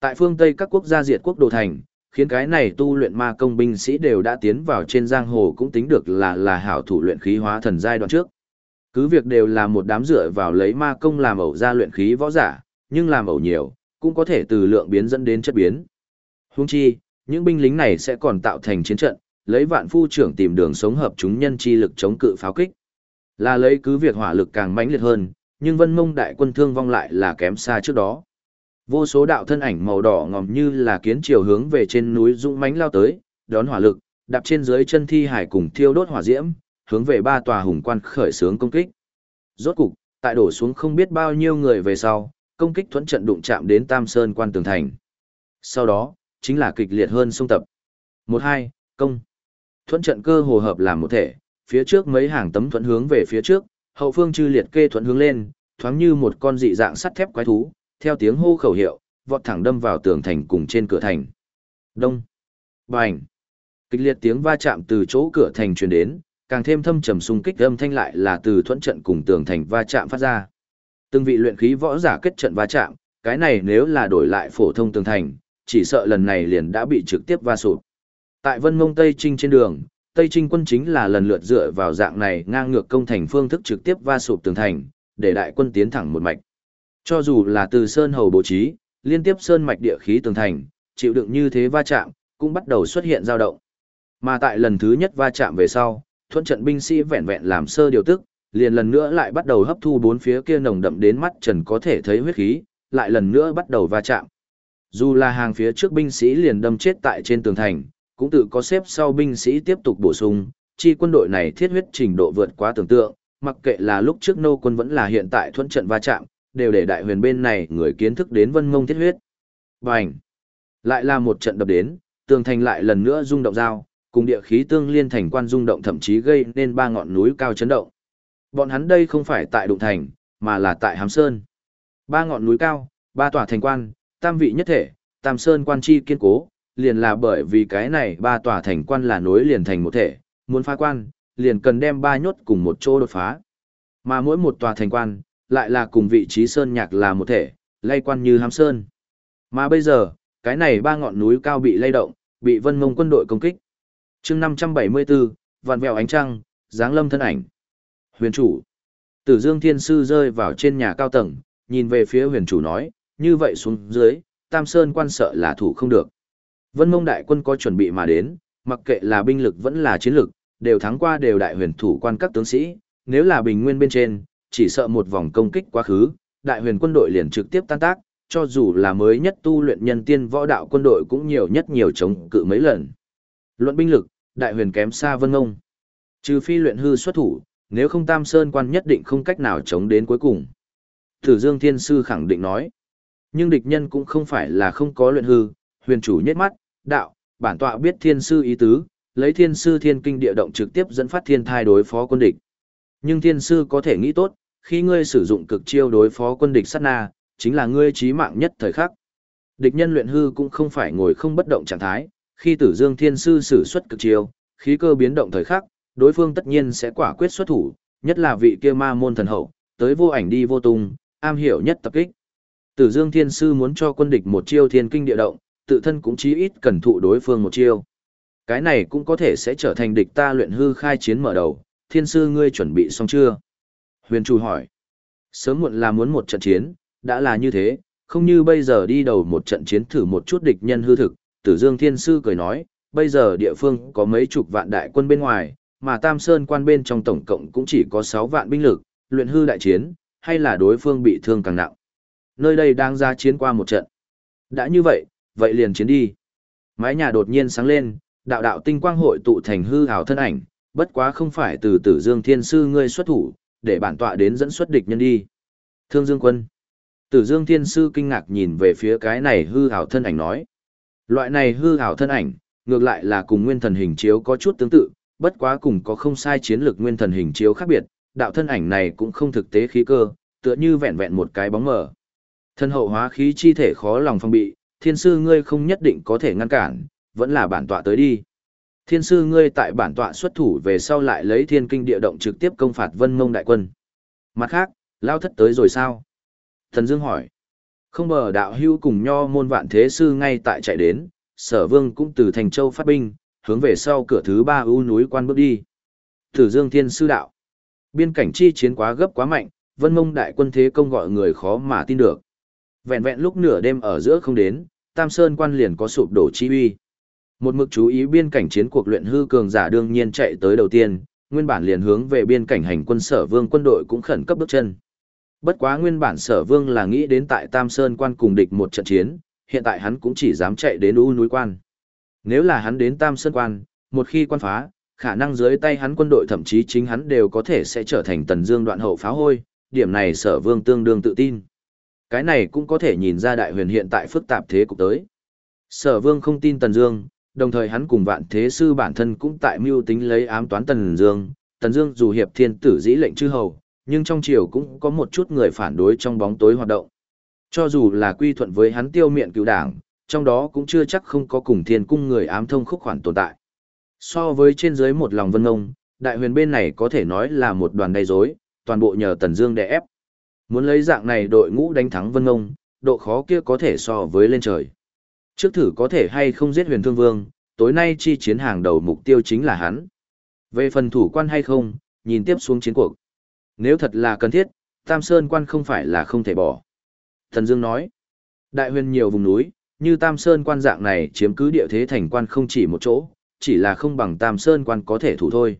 Tại phương Tây các quốc gia diệt quốc đồ thành, khiến cái này tu luyện ma công binh sĩ đều đã tiến vào trên giang hồ cũng tính được là là hảo thủ luyện khí hóa thần giai đoạn trước. Cứ việc đều là một đám dựa vào lấy ma công làm ẩu ra luyện khí võ giả, nhưng làm ẩu nhiều, cũng có thể từ lượng biến dẫn đến chất biến. Huống chi, những binh lính này sẽ còn tạo thành chiến trận, lấy vạn phu trưởng tìm đường sống hợp chúng nhân chi lực chống cự pháo kích. Là lấy cứ việc hỏa lực càng mãnh liệt hơn, nhưng vân mông đại quân thương vong lại là kém xa trước đó. Vô số đạo thân ảnh màu đỏ ngòm như là kiến chiều hướng về trên núi dũng mãnh lao tới, đón hỏa lực, đạp trên dưới chân thi hải cùng thiêu đốt hỏa diễm, hướng về ba tòa hùng quan khởi xướng công kích. Rốt cục, tại đổ xuống không biết bao nhiêu người về sau, công kích thuẫn trận đụng chạm đến Tam Sơn quan tường thành. Sau đó, chính là kịch liệt hơn xung tập. Một hai, công. Thuẫn trận cơ hồ hợp làm một thể, phía trước mấy hàng tấm thuẫn hướng về phía trước, hậu phương chư liệt kê thuẫn hướng lên, thoáng như một con dị dạng sắt thép quái thú, theo tiếng hô khẩu hiệu, vọt thẳng đâm vào tường thành cùng trên cửa thành. Đông. Bành. Kịch liệt tiếng va chạm từ chỗ cửa thành truyền đến, càng thêm thâm trầm xung kích âm thanh lại là từ thuẫn trận cùng tường thành va chạm phát ra. Từng vị luyện khí võ giả kết trận va chạm, cái này nếu là đổi lại phổ thông tường thành, chỉ sợ lần này liền đã bị trực tiếp va sụp. Tại Vân Mông Tây Trinh trên đường, Tây Trinh quân chính là lần lượt dựa vào dạng này ngang ngược công thành phương thức trực tiếp va sụp tường thành, để đại quân tiến thẳng một mạch. Cho dù là từ sơn hầu bố trí, liên tiếp sơn mạch địa khí tường thành, chịu đựng như thế va chạm, cũng bắt đầu xuất hiện dao động. Mà tại lần thứ nhất va chạm về sau, thuận trận binh sĩ vẹn vẹn làm sơ điều tức, liền lần nữa lại bắt đầu hấp thu bốn phía kia nồng đậm đến mắt trần có thể thấy huyết khí, lại lần nữa bắt đầu va chạm. Dù là hàng phía trước binh sĩ liền đâm chết tại trên tường thành, cũng tự có xếp sau binh sĩ tiếp tục bổ sung, chi quân đội này thiết huyết trình độ vượt quá tưởng tượng, mặc kệ là lúc trước nô quân vẫn là hiện tại thuận trận va chạm, đều để đại huyền bên này người kiến thức đến vân mông thiết huyết. Bành! Lại là một trận đập đến, tường thành lại lần nữa rung động dao, cùng địa khí tương liên thành quan rung động thậm chí gây nên ba ngọn núi cao chấn động. Bọn hắn đây không phải tại đụng thành, mà là tại Hám Sơn. Ba ngọn núi cao, ba tòa thành quan, tam vị nhất thể, tam sơn quan chi kiên cố, liền là bởi vì cái này ba tòa thành quan là nối liền thành một thể, muốn phá quan, liền cần đem ba nhốt cùng một chỗ đột phá. Mà mỗi một tòa thành quan, lại là cùng vị trí sơn nhạc là một thể, lay quan như hám sơn. Mà bây giờ, cái này ba ngọn núi cao bị lay động, bị vân mông quân đội công kích chương 574, vạn vẹo ánh trăng, dáng lâm thân ảnh. Huyền chủ. Tử Dương Thiên Sư rơi vào trên nhà cao tầng, nhìn về phía huyền chủ nói, như vậy xuống dưới, Tam Sơn quan sợ là thủ không được. Vân mông đại quân có chuẩn bị mà đến, mặc kệ là binh lực vẫn là chiến lực, đều thắng qua đều đại huyền thủ quan các tướng sĩ, nếu là bình nguyên bên trên, chỉ sợ một vòng công kích quá khứ, đại huyền quân đội liền trực tiếp tan tác, cho dù là mới nhất tu luyện nhân tiên võ đạo quân đội cũng nhiều nhất nhiều chống cự mấy lần. Luận binh lực, đại huyền kém xa vân ngông. Trừ phi luyện hư xuất thủ, nếu không tam sơn quan nhất định không cách nào chống đến cuối cùng. Thử Dương Thiên Sư khẳng định nói. Nhưng địch nhân cũng không phải là không có luyện hư, huyền chủ nhất mắt, đạo, bản tọa biết thiên sư ý tứ, lấy thiên sư thiên kinh địa động trực tiếp dẫn phát thiên thai đối phó quân địch. Nhưng thiên sư có thể nghĩ tốt, khi ngươi sử dụng cực chiêu đối phó quân địch sát na, chính là ngươi trí mạng nhất thời khắc. Địch nhân luyện hư cũng không phải ngồi không bất động trạng thái, khi Tử Dương Thiên sư sử xuất cực chiêu, khí cơ biến động thời khắc, đối phương tất nhiên sẽ quả quyết xuất thủ, nhất là vị kia ma môn thần hậu, tới vô ảnh đi vô tung, am hiểu nhất tập kích. Tử Dương Thiên sư muốn cho quân địch một chiêu thiên kinh địa động, tự thân cũng chí ít cần thụ đối phương một chiêu. Cái này cũng có thể sẽ trở thành địch ta luyện hư khai chiến mở đầu, thiên sư ngươi chuẩn bị xong chưa? Huyền chủ hỏi. Sớm muộn là muốn một trận chiến, đã là như thế, không như bây giờ đi đầu một trận chiến thử một chút địch nhân hư thực. Tử Dương Thiên Sư cười nói, bây giờ địa phương có mấy chục vạn đại quân bên ngoài, mà Tam Sơn quan bên trong tổng cộng cũng chỉ có 6 vạn binh lực, luyện hư đại chiến, hay là đối phương bị thương càng nặng. Nơi đây đang ra chiến qua một trận. Đã như vậy, vậy liền chiến đi. Mái nhà đột nhiên sáng lên, đạo đạo tinh quang hội tụ thành hư hào thân ảnh, bất quá không phải từ tử dương thiên sư ngươi xuất thủ, để bản tọa đến dẫn xuất địch nhân đi. Thương dương quân. Tử dương thiên sư kinh ngạc nhìn về phía cái này hư hào thân ảnh nói. Loại này hư ảo thân ảnh, ngược lại là cùng nguyên thần hình chiếu có chút tương tự, bất quá cùng có không sai chiến lược nguyên thần hình chiếu khác biệt, đạo thân ảnh này cũng không thực tế khí cơ, tựa như vẹn vẹn một cái bóng mờ. Thân hậu hóa khí chi thể khó lòng phong bị, thiên sư ngươi không nhất định có thể ngăn cản, vẫn là bản tọa tới đi. Thiên sư ngươi tại bản tọa xuất thủ về sau lại lấy thiên kinh địa động trực tiếp công phạt vân mông đại quân. Mặt khác, lao thất tới rồi sao? Thần Dương hỏi. Không bờ đạo hưu cùng nho môn vạn thế sư ngay tại chạy đến, sở vương cũng từ thành châu phát binh, hướng về sau cửa thứ ba ưu núi quan bước đi. Tử Dương Thiên Sư Đạo. Biên cảnh chi chiến quá gấp quá mạnh, vân mông đại quân thế công gọi người khó mà tin được. Vẹn vẹn lúc nửa đêm ở giữa không đến, Tam Sơn quan liền có sụp đổ chi uy. Một mực chú ý biên cảnh chiến cuộc luyện hư cường giả đương nhiên chạy tới đầu tiên, nguyên bản liền hướng về biên cảnh hành quân sở vương quân đội cũng khẩn cấp bước chân. Bất quá nguyên bản sở vương là nghĩ đến tại Tam Sơn quan cùng địch một trận chiến, hiện tại hắn cũng chỉ dám chạy đến U núi quan. Nếu là hắn đến Tam Sơn quan, một khi quan phá, khả năng dưới tay hắn quân đội thậm chí chính hắn đều có thể sẽ trở thành tần dương đoạn hậu phá hôi, điểm này sở vương tương đương tự tin. Cái này cũng có thể nhìn ra đại huyền hiện tại phức tạp thế cục tới. Sở vương không tin tần dương, đồng thời hắn cùng vạn thế sư bản thân cũng tại mưu tính lấy ám toán tần dương. Tần dương dù hiệp thiên tử dĩ lệnh chư hầu, nhưng trong triều cũng có một chút người phản đối trong bóng tối hoạt động. Cho dù là quy thuận với hắn tiêu miệng cứu đảng, trong đó cũng chưa chắc không có cùng thiên cung người ám thông khúc khoản tồn tại. So với trên dưới một lòng vân ngông, đại huyền bên này có thể nói là một đoàn đầy rối, toàn bộ nhờ Tần Dương đè ép. Muốn lấy dạng này đội ngũ đánh thắng vân ngông, độ khó kia có thể so với lên trời. Trước thử có thể hay không giết huyền thương vương, tối nay chi chiến hàng đầu mục tiêu chính là hắn. Về phần thủ quan hay không, nhìn tiếp xuống chiến cuộc. Nếu thật là cần thiết, Tam Sơn quan không phải là không thể bỏ. Thần Dương nói, đại huyền nhiều vùng núi, như Tam Sơn quan dạng này chiếm cứ địa thế thành quan không chỉ một chỗ, chỉ là không bằng Tam Sơn quan có thể thủ thôi.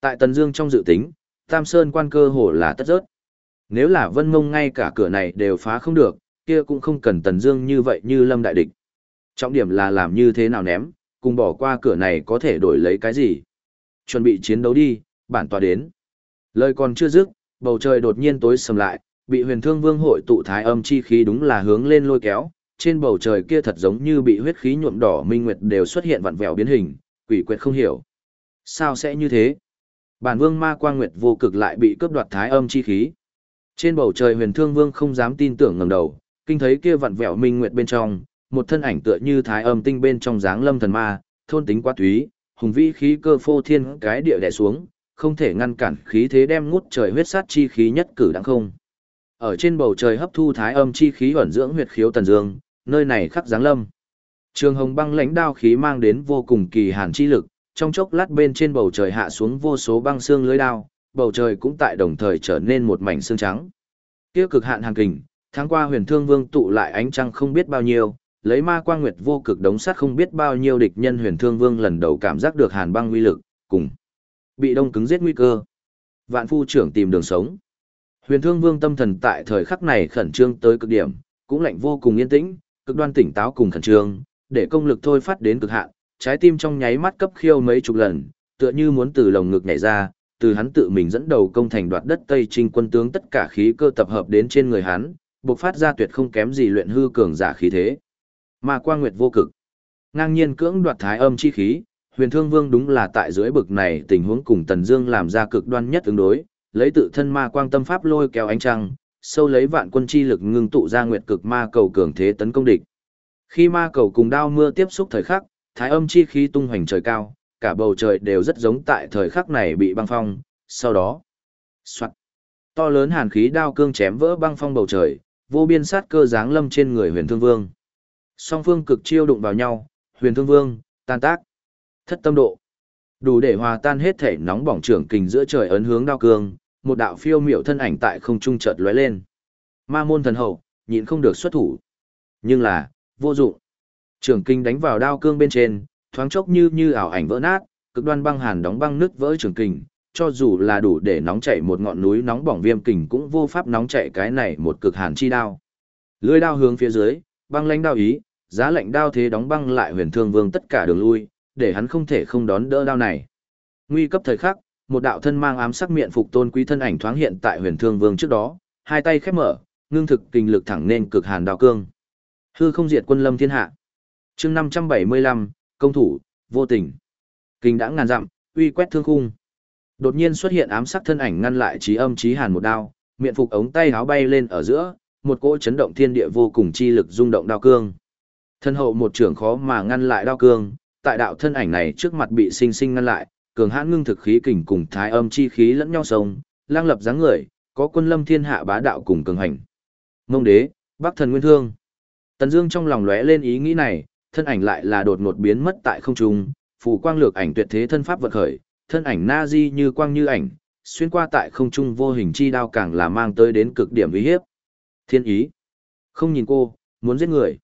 Tại Tần Dương trong dự tính, Tam Sơn quan cơ hồ là tất rớt. Nếu là Vân Mông ngay cả cửa này đều phá không được, kia cũng không cần Tần Dương như vậy như Lâm đại địch. Trọng điểm là làm như thế nào ném, cùng bỏ qua cửa này có thể đổi lấy cái gì. Chuẩn bị chiến đấu đi, bản tọa đến. Lời còn chưa dứt, bầu trời đột nhiên tối sầm lại, bị Huyền Thương Vương hội tụ thái âm chi khí đúng là hướng lên lôi kéo, trên bầu trời kia thật giống như bị huyết khí nhuộm đỏ minh nguyệt đều xuất hiện vặn vẹo biến hình, quỷ quyệt không hiểu. Sao sẽ như thế? Bản vương ma quang nguyệt vô cực lại bị cướp đoạt thái âm chi khí. Trên bầu trời huyền thương vương không dám tin tưởng ngẩng đầu, kinh thấy kia vặn vẹo minh nguyệt bên trong, một thân ảnh tựa như thái âm tinh bên trong dáng lâm thần ma, thôn tính quá túy, hùng vĩ khí cơ phô thiên cái địa đè xuống, không thể ngăn cản khí thế đem ngút trời huyết sát chi khí nhất cử đặng không. Ở trên bầu trời hấp thu thái âm chi khí ẩn dưỡng huyệt khiếu tần dương, nơi này khắc dáng lâm. Trường hồng băng lãnh đao khí mang đến vô cùng kỳ hàn chi lực, trong chốc lát bên trên bầu trời hạ xuống vô số băng xương lưới đao, bầu trời cũng tại đồng thời trở nên một mảnh xương trắng. Kia cực hạn hàng kình, tháng qua huyền thương vương tụ lại ánh trăng không biết bao nhiêu, lấy ma quang nguyệt vô cực đống sắt không biết bao nhiêu địch nhân huyền thương vương lần đầu cảm giác được hàn băng uy lực, cùng bị đông cứng giết nguy cơ. Vạn phu trưởng tìm đường sống. Huyền thương vương tâm thần tại thời khắc này khẩn trương tới cực điểm, cũng lạnh vô cùng yên tĩnh, cực đoan tỉnh táo cùng khẩn trương, để công lực thôi phát đến cực hạn, trái tim trong nháy mắt cấp khiêu mấy chục lần, tựa như muốn từ lồng ngực nhảy ra, từ hắn tự mình dẫn đầu công thành đoạt đất Tây Trinh quân tướng tất cả khí cơ tập hợp đến trên người hắn, bộc phát ra tuyệt không kém gì luyện hư cường giả khí thế. Mà quang nguyệt vô cực, ngang nhiên cưỡng đoạt thái âm chi khí, Huyền Thương Vương đúng là tại dưới bực này tình huống cùng Tần Dương làm ra cực đoan nhất ứng đối, lấy tự thân ma quang tâm pháp lôi kéo ánh trăng, sâu lấy vạn quân chi lực ngưng tụ ra nguyệt cực ma cầu cường thế tấn công địch. Khi ma cầu cùng đao mưa tiếp xúc thời khắc, thái âm chi khí tung hoành trời cao, cả bầu trời đều rất giống tại thời khắc này bị băng phong, sau đó, soạt, to lớn hàn khí đao cương chém vỡ băng phong bầu trời, vô biên sát cơ giáng lâm trên người Huyền Thương Vương. Song phương cực chiêu đụng vào nhau, Huyền Thương Vương tan tác, thất tâm độ, đủ để hòa tan hết thể nóng bỏng trưởng kình giữa trời ấn hướng đao cương, một đạo phiêu miểu thân ảnh tại không trung chợt lóe lên. Ma môn thần hậu, nhịn không được xuất thủ. Nhưng là, vô dụng. trưởng kinh đánh vào đao cương bên trên, thoáng chốc như như ảo ảnh vỡ nát, cực đoan băng hàn đóng băng nứt vỡ trưởng kình, cho dù là đủ để nóng chảy một ngọn núi nóng bỏng viêm kình cũng vô pháp nóng chảy cái này một cực hàn chi đao. Lưỡi đao hướng phía dưới, băng lãnh đao ý, giá lạnh đao thế đóng băng lại huyền thương vương tất cả đường lui, để hắn không thể không đón đỡ đao này. Nguy cấp thời khắc, một đạo thân mang ám sắc miệng phục tôn quý thân ảnh thoáng hiện tại huyền thương vương trước đó, hai tay khép mở, ngưng thực kinh lực thẳng nên cực hàn đao cương. Hư không diệt quân lâm thiên hạ. Chương 575, công thủ, vô tình. Kinh đã ngàn dặm, uy quét thương khung. Đột nhiên xuất hiện ám sắc thân ảnh ngăn lại chí âm chí hàn một đao, miệng phục ống tay háo bay lên ở giữa, một cỗ chấn động thiên địa vô cùng chi lực rung động đao cương. Thân hậu một trưởng khó mà ngăn lại đao cương, tại đạo thân ảnh này trước mặt bị sinh sinh ngăn lại, cường hãn ngưng thực khí kình cùng thái âm chi khí lẫn nhau sông, lang lập dáng người, có quân lâm thiên hạ bá đạo cùng cường hành. Mông đế, Bắc thần nguyên thương. Tần Dương trong lòng lóe lên ý nghĩ này, thân ảnh lại là đột ngột biến mất tại không trung, phù quang lược ảnh tuyệt thế thân pháp vận khởi, thân ảnh na di như quang như ảnh, xuyên qua tại không trung vô hình chi đao càng là mang tới đến cực điểm uy hiếp. Thiên ý, không nhìn cô, muốn giết người.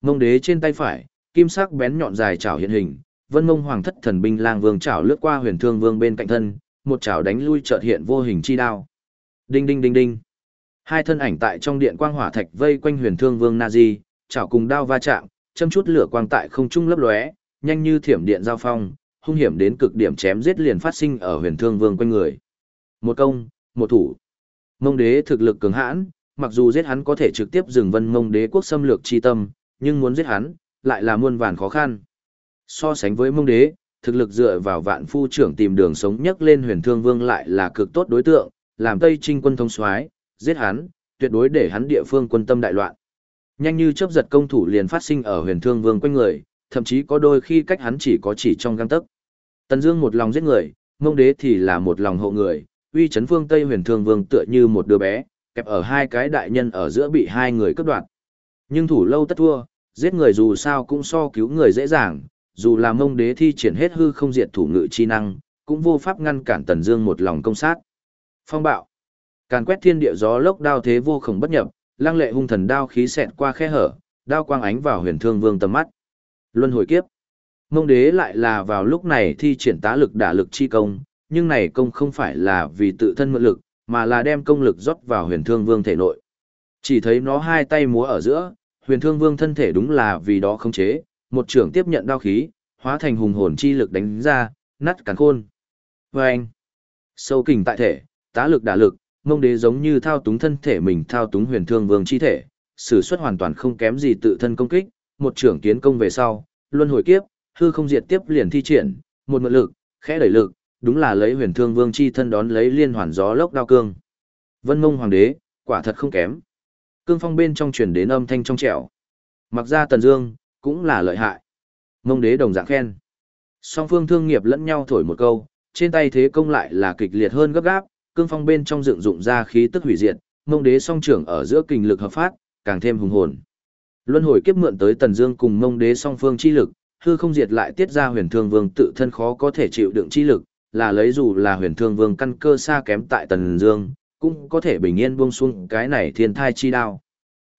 Mông đế trên tay phải, kim sắc bén nhọn dài chảo hiện hình, Vân Mông Hoàng thất thần binh lang vương chảo lướt qua Huyền Thương Vương bên cạnh thân, một chảo đánh lui chợt hiện vô hình chi đao. Đinh đinh đinh đinh. Hai thân ảnh tại trong điện quang hỏa thạch vây quanh Huyền Thương Vương Nazi, chảo cùng đao va chạm, châm chút lửa quang tại không trung lấp lóe, nhanh như thiểm điện giao phong, hung hiểm đến cực điểm chém giết liền phát sinh ở Huyền Thương Vương quanh người. Một công, một thủ. Mông đế thực lực cường hãn, mặc dù giết hắn có thể trực tiếp dừng Vân Mông đế quốc xâm lược chi tâm, nhưng muốn giết hắn, lại là muôn vàn khó khăn. So sánh với mông đế, thực lực dựa vào vạn phu trưởng tìm đường sống nhất lên huyền thương vương lại là cực tốt đối tượng, làm Tây Trinh quân thông soái, giết hắn, tuyệt đối để hắn địa phương quân tâm đại loạn. Nhanh như chớp giật công thủ liền phát sinh ở huyền thương vương quanh người, thậm chí có đôi khi cách hắn chỉ có chỉ trong găng tấc. Tần Dương một lòng giết người, mông đế thì là một lòng hộ người, uy chấn vương Tây huyền thương vương tựa như một đứa bé, kẹp ở hai cái đại nhân ở giữa bị hai người cướp đoạt. Nhưng thủ lâu tất thua, giết người dù sao cũng so cứu người dễ dàng, dù là mông đế thi triển hết hư không diệt thủ ngự chi năng, cũng vô pháp ngăn cản Tần Dương một lòng công sát. Phong bạo, càn quét thiên địa gió lốc đao thế vô cùng bất nhập, lăng lệ hung thần đao khí xẹt qua khe hở, đao quang ánh vào Huyền Thương Vương tầm mắt. Luân hồi kiếp. Mông đế lại là vào lúc này thi triển tá lực đả lực chi công, nhưng này công không phải là vì tự thân mượn lực, mà là đem công lực rót vào Huyền Thương Vương thể nội. Chỉ thấy nó hai tay múa ở giữa, Huyền Thương Vương thân thể đúng là vì đó khống chế, một trưởng tiếp nhận đao khí, hóa thành hùng hồn chi lực đánh ra, nát càn khôn. Và anh, sâu kình tại thể, tá lực đả lực, mông đế giống như thao túng thân thể mình thao túng huyền thương vương chi thể, sử xuất hoàn toàn không kém gì tự thân công kích, một trưởng kiến công về sau, luân hồi kiếp, hư không diệt tiếp liền thi triển, một mượn lực, khẽ đẩy lực, đúng là lấy huyền thương vương chi thân đón lấy liên hoàn gió lốc đao cương. Vân mông hoàng đế, quả thật không kém. Cương phong bên trong truyền đến âm thanh trong trẻo. Mặc ra tần dương, cũng là lợi hại. Mông đế đồng dạng khen. Song phương thương nghiệp lẫn nhau thổi một câu, trên tay thế công lại là kịch liệt hơn gấp gáp, cương phong bên trong dựng dụng ra khí tức hủy diệt, mông đế song trưởng ở giữa kình lực hợp phát, càng thêm hùng hồn. Luân hồi kiếp mượn tới Tần Dương cùng mông đế song phương chi lực, hư không diệt lại tiết ra huyền thương vương tự thân khó có thể chịu đựng chi lực, là lấy dù là huyền thương vương căn cơ xa kém tại Tần Dương, cũng có thể bình yên buông xuống cái này thiên thai chi đao.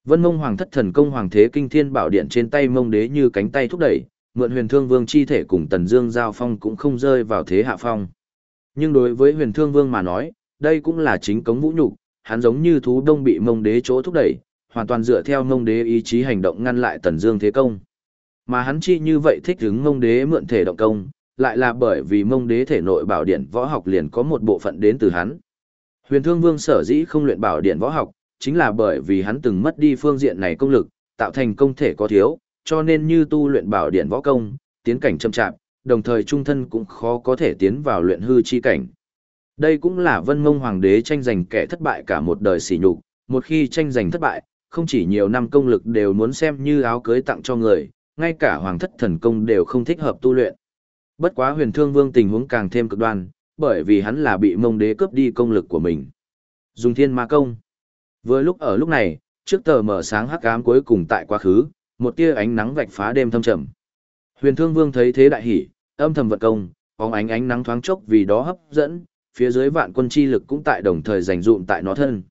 Vân Mông Hoàng thất thần công Hoàng thế kinh thiên bảo điện trên tay Mông đế như cánh tay thúc đẩy, mượn Huyền Thương Vương chi thể cùng Tần Dương giao phong cũng không rơi vào thế hạ phong. Nhưng đối với Huyền Thương Vương mà nói, đây cũng là chính cống vũ nhục, hắn giống như thú đông bị Mông đế chỗ thúc đẩy, hoàn toàn dựa theo Mông đế ý chí hành động ngăn lại Tần Dương thế công. Mà hắn chi như vậy thích hứng Mông đế mượn thể động công, lại là bởi vì Mông đế thể nội bảo điện võ học liền có một bộ phận đến từ hắn. Huyền Thương Vương sở dĩ không luyện bảo điện võ học, chính là bởi vì hắn từng mất đi phương diện này công lực, tạo thành công thể có thiếu, cho nên như tu luyện bảo điện võ công, tiến cảnh chậm chạp, đồng thời trung thân cũng khó có thể tiến vào luyện hư chi cảnh. Đây cũng là vân mông hoàng đế tranh giành kẻ thất bại cả một đời sỉ nhục, một khi tranh giành thất bại, không chỉ nhiều năm công lực đều muốn xem như áo cưới tặng cho người, ngay cả hoàng thất thần công đều không thích hợp tu luyện. Bất quá huyền thương vương tình huống càng thêm cực đoan, bởi vì hắn là bị mông đế cướp đi công lực của mình. Dùng thiên ma công. Vừa lúc ở lúc này, trước tờ mở sáng hắc ám cuối cùng tại quá khứ, một tia ánh nắng vạch phá đêm thâm trầm. Huyền Thương Vương thấy thế đại hỉ, âm thầm vận công, bóng ánh ánh nắng thoáng chốc vì đó hấp dẫn, phía dưới vạn quân chi lực cũng tại đồng thời dành dụm tại nó thân.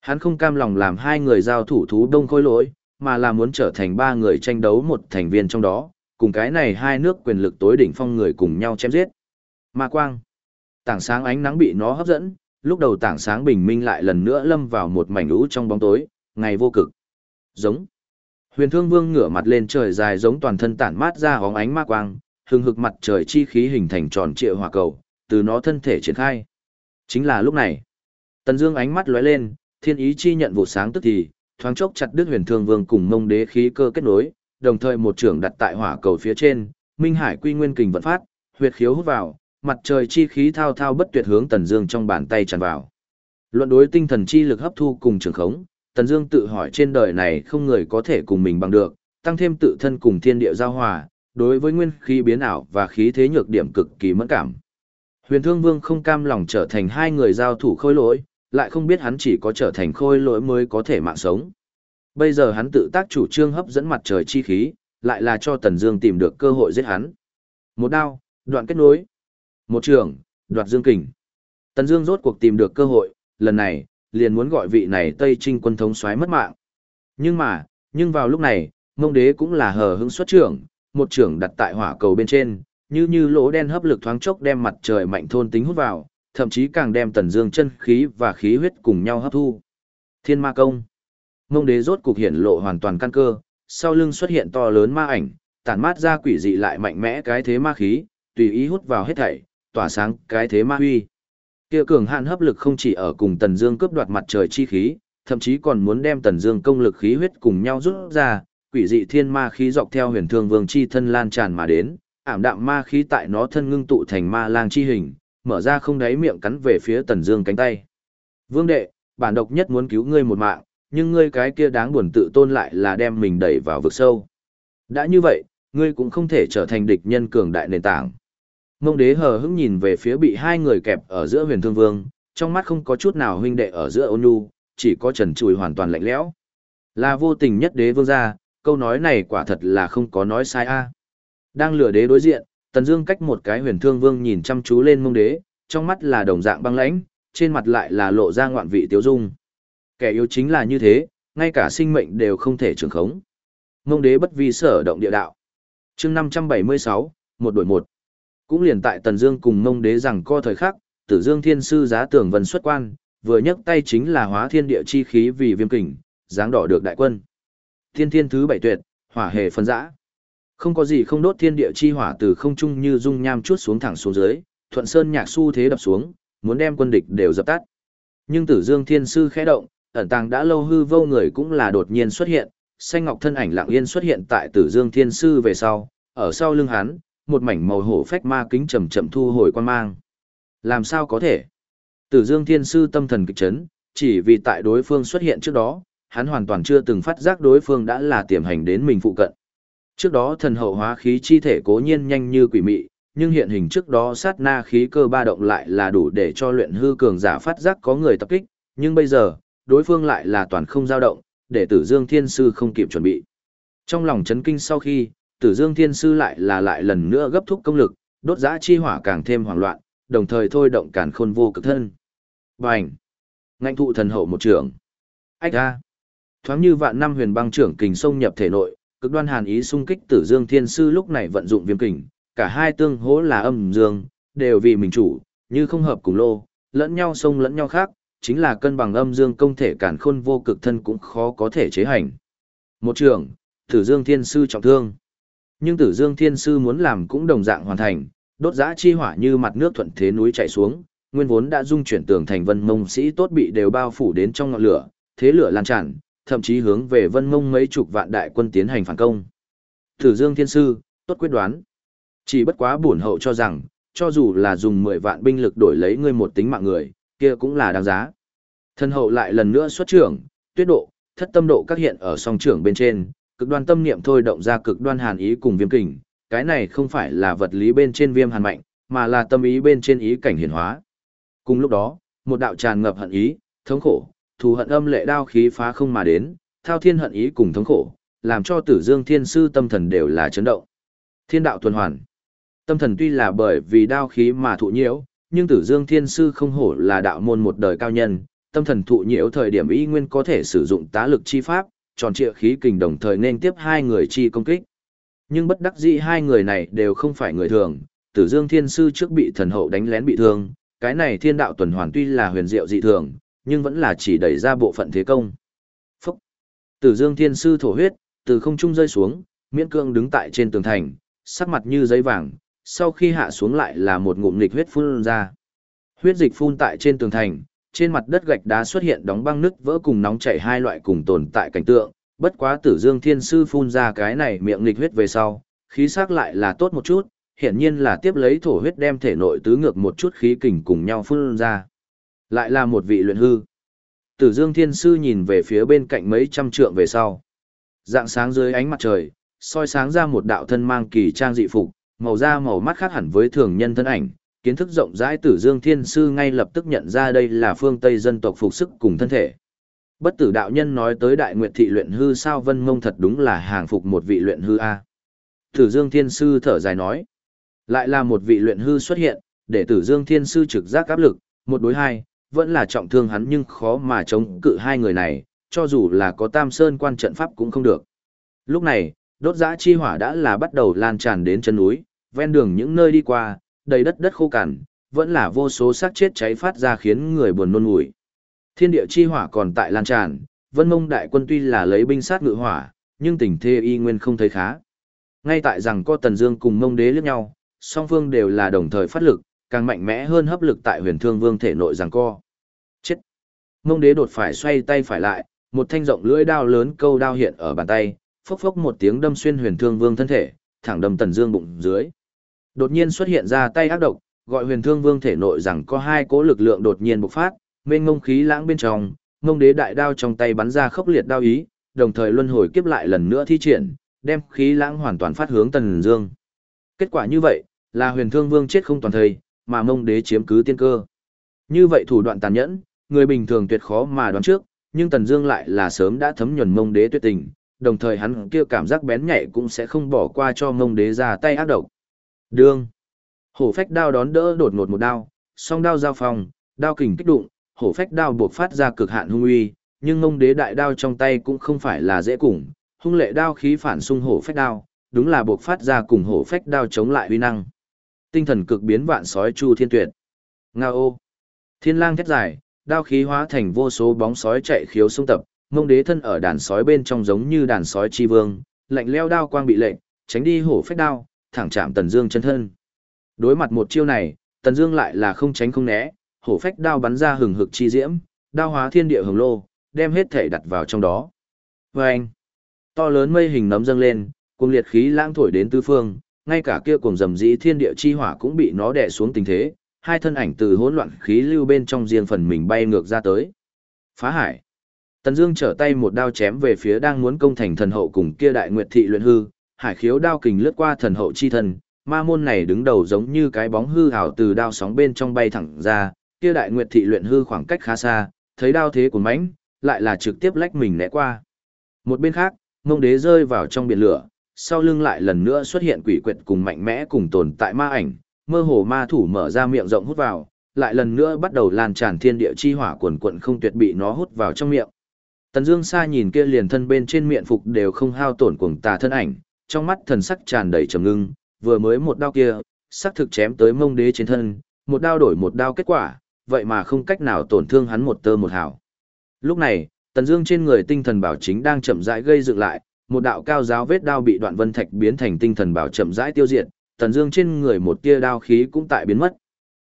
Hắn không cam lòng làm hai người giao thủ thú đông khôi lỗi, mà là muốn trở thành ba người tranh đấu một thành viên trong đó, cùng cái này hai nước quyền lực tối đỉnh phong người cùng nhau chém giết. Ma quang. Tảng sáng ánh nắng bị nó hấp dẫn, lúc đầu tảng sáng bình minh lại lần nữa lâm vào một mảnh lũ trong bóng tối, ngày vô cực. Giống. Huyền Thương Vương ngửa mặt lên trời dài giống toàn thân tản mát ra hóng ánh ma quang, hừng hực mặt trời chi khí hình thành tròn trịa hỏa cầu, từ nó thân thể triển khai. Chính là lúc này, Tần Dương ánh mắt lóe lên, thiên ý chi nhận vụ sáng tức thì, thoáng chốc chặt đứt Huyền Thương Vương cùng Mông Đế khí cơ kết nối, đồng thời một trưởng đặt tại hỏa cầu phía trên, Minh Hải Quy Nguyên Kình vận phát, huyệt khiếu hút vào, mặt trời chi khí thao thao bất tuyệt hướng Tần Dương trong bàn tay tràn vào. Luận đối tinh thần chi lực hấp thu cùng trường khống, Tần Dương tự hỏi trên đời này không người có thể cùng mình bằng được, tăng thêm tự thân cùng thiên địa giao hòa, đối với nguyên khí biến ảo và khí thế nhược điểm cực kỳ mẫn cảm. Huyền Thương Vương không cam lòng trở thành hai người giao thủ khôi lỗi, lại không biết hắn chỉ có trở thành khôi lỗi mới có thể mạng sống. Bây giờ hắn tự tác chủ trương hấp dẫn mặt trời chi khí, lại là cho Tần Dương tìm được cơ hội giết hắn. Một đao, đoạn kết nối. Một trường, đoạt dương kình. Tần Dương rốt cuộc tìm được cơ hội, lần này, liền muốn gọi vị này Tây Trinh quân thống soái mất mạng. Nhưng mà, nhưng vào lúc này, Mông Đế cũng là hờ hững xuất trưởng, một trưởng đặt tại hỏa cầu bên trên, như như lỗ đen hấp lực thoáng chốc đem mặt trời mạnh thôn tính hút vào, thậm chí càng đem Tần Dương chân khí và khí huyết cùng nhau hấp thu. Thiên Ma công. Mông Đế rốt cục hiện lộ hoàn toàn căn cơ, sau lưng xuất hiện to lớn ma ảnh, tản mát ra quỷ dị lại mạnh mẽ cái thế ma khí, tùy ý hút vào hết thảy, tỏa sáng cái thế ma huy. Kia cường hạn hấp lực không chỉ ở cùng Tần Dương cướp đoạt mặt trời chi khí, thậm chí còn muốn đem Tần Dương công lực khí huyết cùng nhau rút ra, quỷ dị thiên ma khí dọc theo Huyền Thương Vương chi thân lan tràn mà đến, ảm đạm ma khí tại nó thân ngưng tụ thành ma lang chi hình, mở ra không đáy miệng cắn về phía Tần Dương cánh tay. "Vương đệ, bản độc nhất muốn cứu ngươi một mạng, nhưng ngươi cái kia đáng buồn tự tôn lại là đem mình đẩy vào vực sâu. Đã như vậy, ngươi cũng không thể trở thành địch nhân cường đại nền tảng." Mông đế hờ hững nhìn về phía bị hai người kẹp ở giữa huyền thương vương, trong mắt không có chút nào huynh đệ ở giữa ôn nhu, chỉ có trần trùi hoàn toàn lạnh lẽo. Là vô tình nhất đế vương gia, câu nói này quả thật là không có nói sai a. Đang lừa đế đối diện, Tần Dương cách một cái huyền thương vương nhìn chăm chú lên mông đế, trong mắt là đồng dạng băng lãnh, trên mặt lại là lộ ra ngoạn vị tiêu dung. Kẻ yếu chính là như thế, ngay cả sinh mệnh đều không thể trường khống. Mông đế bất vi sở động địa đạo. Chương 576, một đổi một. Cũng liền tại Tần Dương cùng Mông Đế rằng co thời khắc, Tử Dương Thiên Sư giá tưởng vân xuất quan, vừa nhấc tay chính là hóa thiên địa chi khí vì viêm kình, dáng đỏ được đại quân. Thiên Thiên thứ bảy tuyệt, hỏa hệ phân dã. Không có gì không đốt thiên địa chi hỏa từ không trung như dung nham chuốt xuống thẳng xuống dưới, thuận sơn nhạc su thế đập xuống, muốn đem quân địch đều dập tắt. Nhưng Tử Dương Thiên Sư khẽ động, ẩn tàng đã lâu hư vô người cũng là đột nhiên xuất hiện, xanh ngọc thân ảnh lặng yên xuất hiện tại Tử Dương Thiên Sư về sau, ở sau lưng hắn, một mảnh màu hổ phách ma kính chậm chậm thu hồi quan mang. Làm sao có thể? Tử Dương Thiên Sư tâm thần kịch chấn, chỉ vì tại đối phương xuất hiện trước đó, hắn hoàn toàn chưa từng phát giác đối phương đã là tiềm hành đến mình phụ cận. Trước đó thần hậu hóa khí chi thể cố nhiên nhanh như quỷ mị, nhưng hiện hình trước đó sát na khí cơ ba động lại là đủ để cho luyện hư cường giả phát giác có người tập kích, nhưng bây giờ, đối phương lại là toàn không dao động, để Tử Dương Thiên Sư không kịp chuẩn bị. Trong lòng chấn kinh sau khi, Tử Dương Thiên Sư lại là lại lần nữa gấp thúc công lực, đốt giã chi hỏa càng thêm hoảng loạn, đồng thời thôi động càn khôn vô cực thân. Bành! Ngạnh thụ thần hậu một trưởng. Ách ra! Thoáng như vạn năm huyền băng trưởng kình sông nhập thể nội, cực đoan hàn ý xung kích Tử Dương Thiên Sư lúc này vận dụng viêm kình, cả hai tương hỗ là âm dương, đều vì mình chủ, như không hợp cùng lô, lẫn nhau xông lẫn nhau khác, chính là cân bằng âm dương công thể càn khôn vô cực thân cũng khó có thể chế hành. Một trưởng, Tử Dương Thiên Sư trọng thương. Nhưng Tử Dương Thiên Sư muốn làm cũng đồng dạng hoàn thành, đốt giã chi hỏa như mặt nước thuận thế núi chảy xuống, nguyên vốn đã dung chuyển tường thành Vân Mông sĩ tốt bị đều bao phủ đến trong ngọn lửa, thế lửa lan tràn, thậm chí hướng về Vân Mông mấy chục vạn đại quân tiến hành phản công. Tử Dương Thiên Sư, tốt quyết đoán. Chỉ bất quá bổn hậu cho rằng, cho dù là dùng 10 vạn binh lực đổi lấy ngươi một tính mạng người, kia cũng là đáng giá. Thân hậu lại lần nữa xuất trưởng, tuyết độ, thất tâm độ các hiện ở song trưởng bên trên, cực đoan tâm niệm thôi động ra cực đoan hàn ý cùng viêm kình, cái này không phải là vật lý bên trên viêm hàn mạnh, mà là tâm ý bên trên ý cảnh hiển hóa. Cùng lúc đó, một đạo tràn ngập hận ý, thống khổ, thù hận âm lệ đao khí phá không mà đến, thao thiên hận ý cùng thống khổ, làm cho Tử Dương Thiên Sư tâm thần đều là chấn động. Thiên đạo tuần hoàn. Tâm thần tuy là bởi vì đao khí mà thụ nhiễu, nhưng Tử Dương Thiên Sư không hổ là đạo môn một đời cao nhân, tâm thần thụ nhiễu thời điểm y nguyên có thể sử dụng tá lực chi pháp, tròn trịa khí kình đồng thời nên tiếp hai người chi công kích. Nhưng bất đắc dĩ hai người này đều không phải người thường, Tử Dương Thiên Sư trước bị thần hậu đánh lén bị thương, cái này thiên đạo tuần hoàn tuy là huyền diệu dị thường, nhưng vẫn là chỉ đẩy ra bộ phận thế công. Phúc! Tử Dương Thiên Sư thổ huyết, từ không trung rơi xuống, miễn cương đứng tại trên tường thành, sắc mặt như giấy vàng, sau khi hạ xuống lại là một ngụm nghịch huyết phun ra. Huyết dịch phun tại trên tường thành, trên mặt đất gạch đá xuất hiện đóng băng nứt vỡ cùng nóng chảy hai loại cùng tồn tại cảnh tượng, bất quá Tử Dương Thiên Sư phun ra cái này miệng nghịch huyết về sau, khí sắc lại là tốt một chút, hiển nhiên là tiếp lấy thổ huyết đem thể nội tứ ngược một chút khí kình cùng nhau phun ra. Lại là một vị luyện hư. Tử Dương Thiên Sư nhìn về phía bên cạnh mấy trăm trượng về sau. Dạng sáng dưới ánh mặt trời, soi sáng ra một đạo thân mang kỳ trang dị phục, màu da màu mắt khác hẳn với thường nhân thân ảnh, kiến thức rộng rãi Tử Dương Thiên Sư ngay lập tức nhận ra đây là phương Tây dân tộc phục sức cùng thân thể. Bất tử đạo nhân nói tới đại nguyệt thị luyện hư sao vân mông thật đúng là hàng phục một vị luyện hư A. Tử Dương Thiên Sư thở dài nói. Lại là một vị luyện hư xuất hiện, để Tử Dương Thiên Sư trực giác áp lực, một đối hai, vẫn là trọng thương hắn nhưng khó mà chống cự hai người này, cho dù là có Tam Sơn quan trận pháp cũng không được. Lúc này, đốt giã chi hỏa đã là bắt đầu lan tràn đến chân núi, ven đường những nơi đi qua, đầy đất đất khô cằn, vẫn là vô số xác chết cháy phát ra khiến người buồn nôn ngủi. Thiên địa chi hỏa còn tại lan tràn, Vân Mông đại quân tuy là lấy binh sát ngự hỏa, nhưng tình thế y nguyên không thấy khá. Ngay tại rằng có Tần Dương cùng Mông Đế liếc nhau, song phương đều là đồng thời phát lực, càng mạnh mẽ hơn hấp lực tại Huyền Thương Vương thể nội giằng co. Chết. Mông Đế đột phải xoay tay phải lại, một thanh rộng lưỡi đao lớn câu đao hiện ở bàn tay, phốc phốc một tiếng đâm xuyên Huyền Thương Vương thân thể, thẳng đâm Tần Dương bụng dưới. Đột nhiên xuất hiện ra tay ác độc, gọi Huyền Thương Vương thể nội rằng có hai cỗ lực lượng đột nhiên bộc phát, mênh ngông khí lãng bên trong, Ngông Đế đại đao trong tay bắn ra khốc liệt đao ý, đồng thời luân hồi kiếp lại lần nữa thi triển, đem khí lãng hoàn toàn phát hướng Tần Dương. Kết quả như vậy, là Huyền Thương Vương chết không toàn thây, mà Ngông Đế chiếm cứ tiên cơ. Như vậy thủ đoạn tàn nhẫn, người bình thường tuyệt khó mà đoán trước, nhưng Tần Dương lại là sớm đã thấm nhuần Ngông Đế tuyệt tình, đồng thời hắn kia cảm giác bén nhạy cũng sẽ không bỏ qua cho Ngông Đế ra tay ác độc. Đương. Hổ phách đao đón đỡ đột ngột một đao, song đao giao phòng, đao kình kích đụng, hổ phách đao buộc phát ra cực hạn hung uy, nhưng ngông Đế đại đao trong tay cũng không phải là dễ cùng, hung lệ đao khí phản xung hổ phách đao, đúng là buộc phát ra cùng hổ phách đao chống lại uy năng. Tinh thần cực biến vạn sói chu thiên tuyệt. Ngao. Thiên lang thét dài, đao khí hóa thành vô số bóng sói chạy khiếu xung tập, ngông đế thân ở đàn sói bên trong giống như đàn sói chi vương, lạnh leo đao quang bị lệnh, tránh đi hổ phách đao, thẳng chạm Tần Dương chân thân. Đối mặt một chiêu này, Tần Dương lại là không tránh không né, hổ phách đao bắn ra hừng hực chi diễm, đao hóa thiên địa hồng lô, đem hết thể đặt vào trong đó. Oeng! To lớn mây hình nấm dâng lên, cuồng liệt khí lãng thổi đến tứ phương, ngay cả kia cuồng rầm rĩ thiên địa chi hỏa cũng bị nó đè xuống tình thế, hai thân ảnh từ hỗn loạn khí lưu bên trong riêng phần mình bay ngược ra tới. Phá hải. Tần Dương trở tay một đao chém về phía đang muốn công thành thần hậu cùng kia đại nguyệt thị luyện hư, hải khiếu đao kình lướt qua thần hậu chi thân, ma môn này đứng đầu giống như cái bóng hư ảo từ đao sóng bên trong bay thẳng ra, kia đại nguyệt thị luyện hư khoảng cách khá xa, thấy đao thế của mãnh, lại là trực tiếp lách mình né qua. Một bên khác, Ngông Đế rơi vào trong biển lửa, sau lưng lại lần nữa xuất hiện quỷ quyệt cùng mạnh mẽ cùng tồn tại ma ảnh, mơ hồ ma thủ mở ra miệng rộng hút vào, lại lần nữa bắt đầu lan tràn thiên địa chi hỏa cuồn cuộn không tuyệt bị nó hút vào trong miệng. Tần Dương Sa nhìn kia liền thân bên trên miệng phục đều không hao tổn cuồng tà thân ảnh, trong mắt thần sắc tràn đầy trầm ngưng, vừa mới một đao kia, sắc thực chém tới mông đế trên thân, một đao đổi một đao kết quả, vậy mà không cách nào tổn thương hắn một tơ một hào. Lúc này, Tần Dương trên người tinh thần bảo chính đang chậm rãi gây dựng lại, một đạo cao giáo vết đao bị đoạn vân thạch biến thành tinh thần bảo chậm rãi tiêu diệt, Tần Dương trên người một tia đao khí cũng tại biến mất.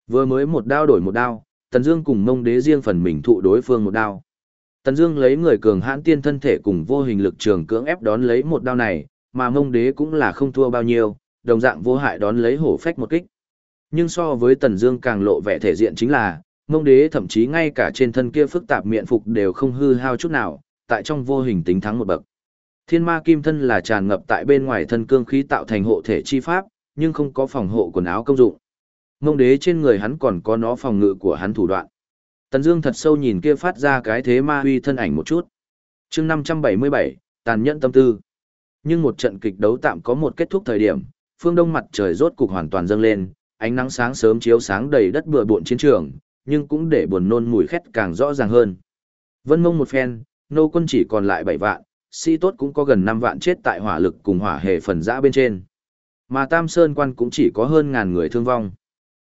Vừa mới một đao đổi một đao, Tần Dương cùng Mông Đế riêng phần mình thụ đối phương một đao. Tần Dương lấy người cường hãn tiên thân thể cùng vô hình lực trường cưỡng ép đón lấy một đao này, mà Mông Đế cũng là không thua bao nhiêu, đồng dạng vô hại đón lấy hổ phách một kích. Nhưng so với Tần Dương càng lộ vẻ thể diện chính là, Mông Đế thậm chí ngay cả trên thân kia phức tạp miệng phục đều không hư hao chút nào, tại trong vô hình tính thắng một bậc. Thiên ma kim thân là tràn ngập tại bên ngoài thân cương khí tạo thành hộ thể chi pháp, nhưng không có phòng hộ quần áo công dụng. Mông đế trên người hắn còn có nó phòng ngự của hắn thủ đoạn. Tần Dương thật sâu nhìn kia phát ra cái thế ma huy thân ảnh một chút. Chương 577, tàn nhẫn tâm tư. Nhưng một trận kịch đấu tạm có một kết thúc thời điểm, phương đông mặt trời rốt cục hoàn toàn dâng lên, ánh nắng sáng sớm chiếu sáng đầy đất bừa bộn chiến trường, nhưng cũng để buồn nôn mùi khét càng rõ ràng hơn. Vân Mông một phen, nô quân chỉ còn lại 7 vạn, sĩ tốt cũng có gần 5 vạn chết tại hỏa lực cùng hỏa hệ phần dã bên trên. Mà Tam Sơn quan cũng chỉ có hơn ngàn người thương vong.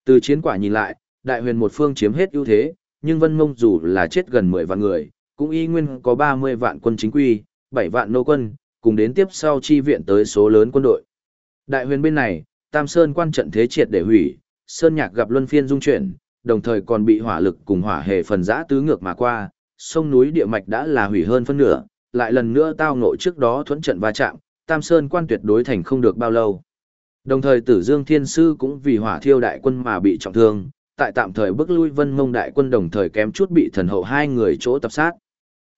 Từ chiến quả nhìn lại, đại huyền một phương chiếm hết ưu thế, nhưng Vân Mông dù là chết gần 10 vạn người, cũng y nguyên có 30 vạn quân chính quy, 7 vạn nô quân, cùng đến tiếp sau chi viện tới số lớn quân đội. Đại huyền bên này, Tam Sơn quan trận thế triệt để hủy, Sơn Nhạc gặp luân phiên dung chuyển, đồng thời còn bị hỏa lực cùng hỏa hệ phần giã tứ ngược mà qua, sông núi địa mạch đã là hủy hơn phân nửa, lại lần nữa tao ngộ trước đó thuẫn trận va chạm, Tam Sơn quan tuyệt đối thành không được bao lâu. Đồng thời Tử Dương Thiên Sư cũng vì hỏa thiêu đại quân mà bị trọng thương, tại tạm thời bước lui Vân Mông đại quân đồng thời kém chút bị thần hậu hai người chỗ tập sát.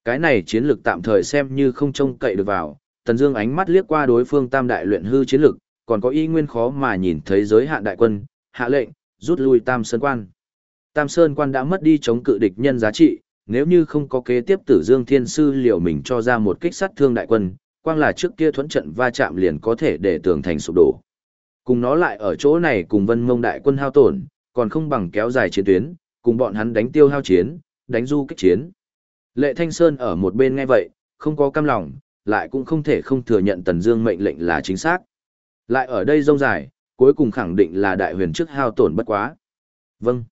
Cái này chiến lược tạm thời xem như không trông cậy được vào, Tần Dương ánh mắt liếc qua đối phương Tam đại luyện hư chiến lực, còn có ý nguyên khó mà nhìn thấy giới hạn đại quân, hạ lệnh, rút lui Tam Sơn quan. Tam Sơn quan đã mất đi chống cự địch nhân giá trị, nếu như không có kế tiếp Tử Dương Thiên Sư liệu mình cho ra một kích sát thương đại quân, quang là trước kia thuẫn trận va chạm liền có thể để tường thành sụp đổ. Cùng nó lại ở chỗ này cùng Vân Mông đại quân hao tổn, còn không bằng kéo dài chiến tuyến, cùng bọn hắn đánh tiêu hao chiến, đánh du kích chiến. Lệ Thanh Sơn ở một bên nghe vậy, không có cam lòng, lại cũng không thể không thừa nhận Tần Dương mệnh lệnh là chính xác. Lại ở đây rông dài, cuối cùng khẳng định là đại huyền trước hao tổn bất quá. Vâng.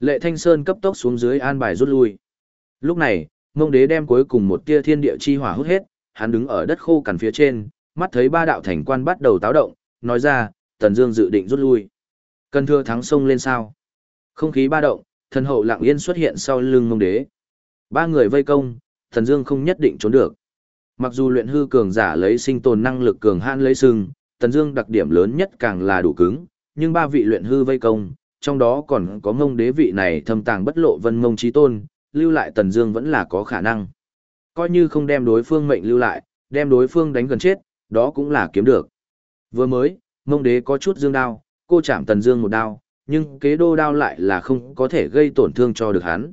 Lệ Thanh Sơn cấp tốc xuống dưới an bài rút lui. Lúc này, ngông Đế đem cuối cùng một tia thiên địa chi hỏa hút hết, hắn đứng ở đất khô cằn phía trên, mắt thấy ba đạo thành quan bắt đầu táo động, nói ra, Tần Dương dự định rút lui. Cần thưa thắng sông lên sao? Không khí ba động, thần hậu lặng yên xuất hiện sau lưng ngông Đế. Ba người vây công, Tần Dương không nhất định trốn được. Mặc dù luyện hư cường giả lấy sinh tồn năng lực cường hãn lấy sừng, Tần Dương đặc điểm lớn nhất càng là đủ cứng, nhưng ba vị luyện hư vây công, trong đó còn có ngông Đế vị này thâm tàng bất lộ Vân Mông chí tôn, lưu lại Tần Dương vẫn là có khả năng. Coi như không đem đối phương mệnh lưu lại, đem đối phương đánh gần chết, đó cũng là kiếm được. Vừa mới, ngông Đế có chút dương đao, cô chạm Tần Dương một đao, nhưng kế đô đao lại là không có thể gây tổn thương cho được hắn.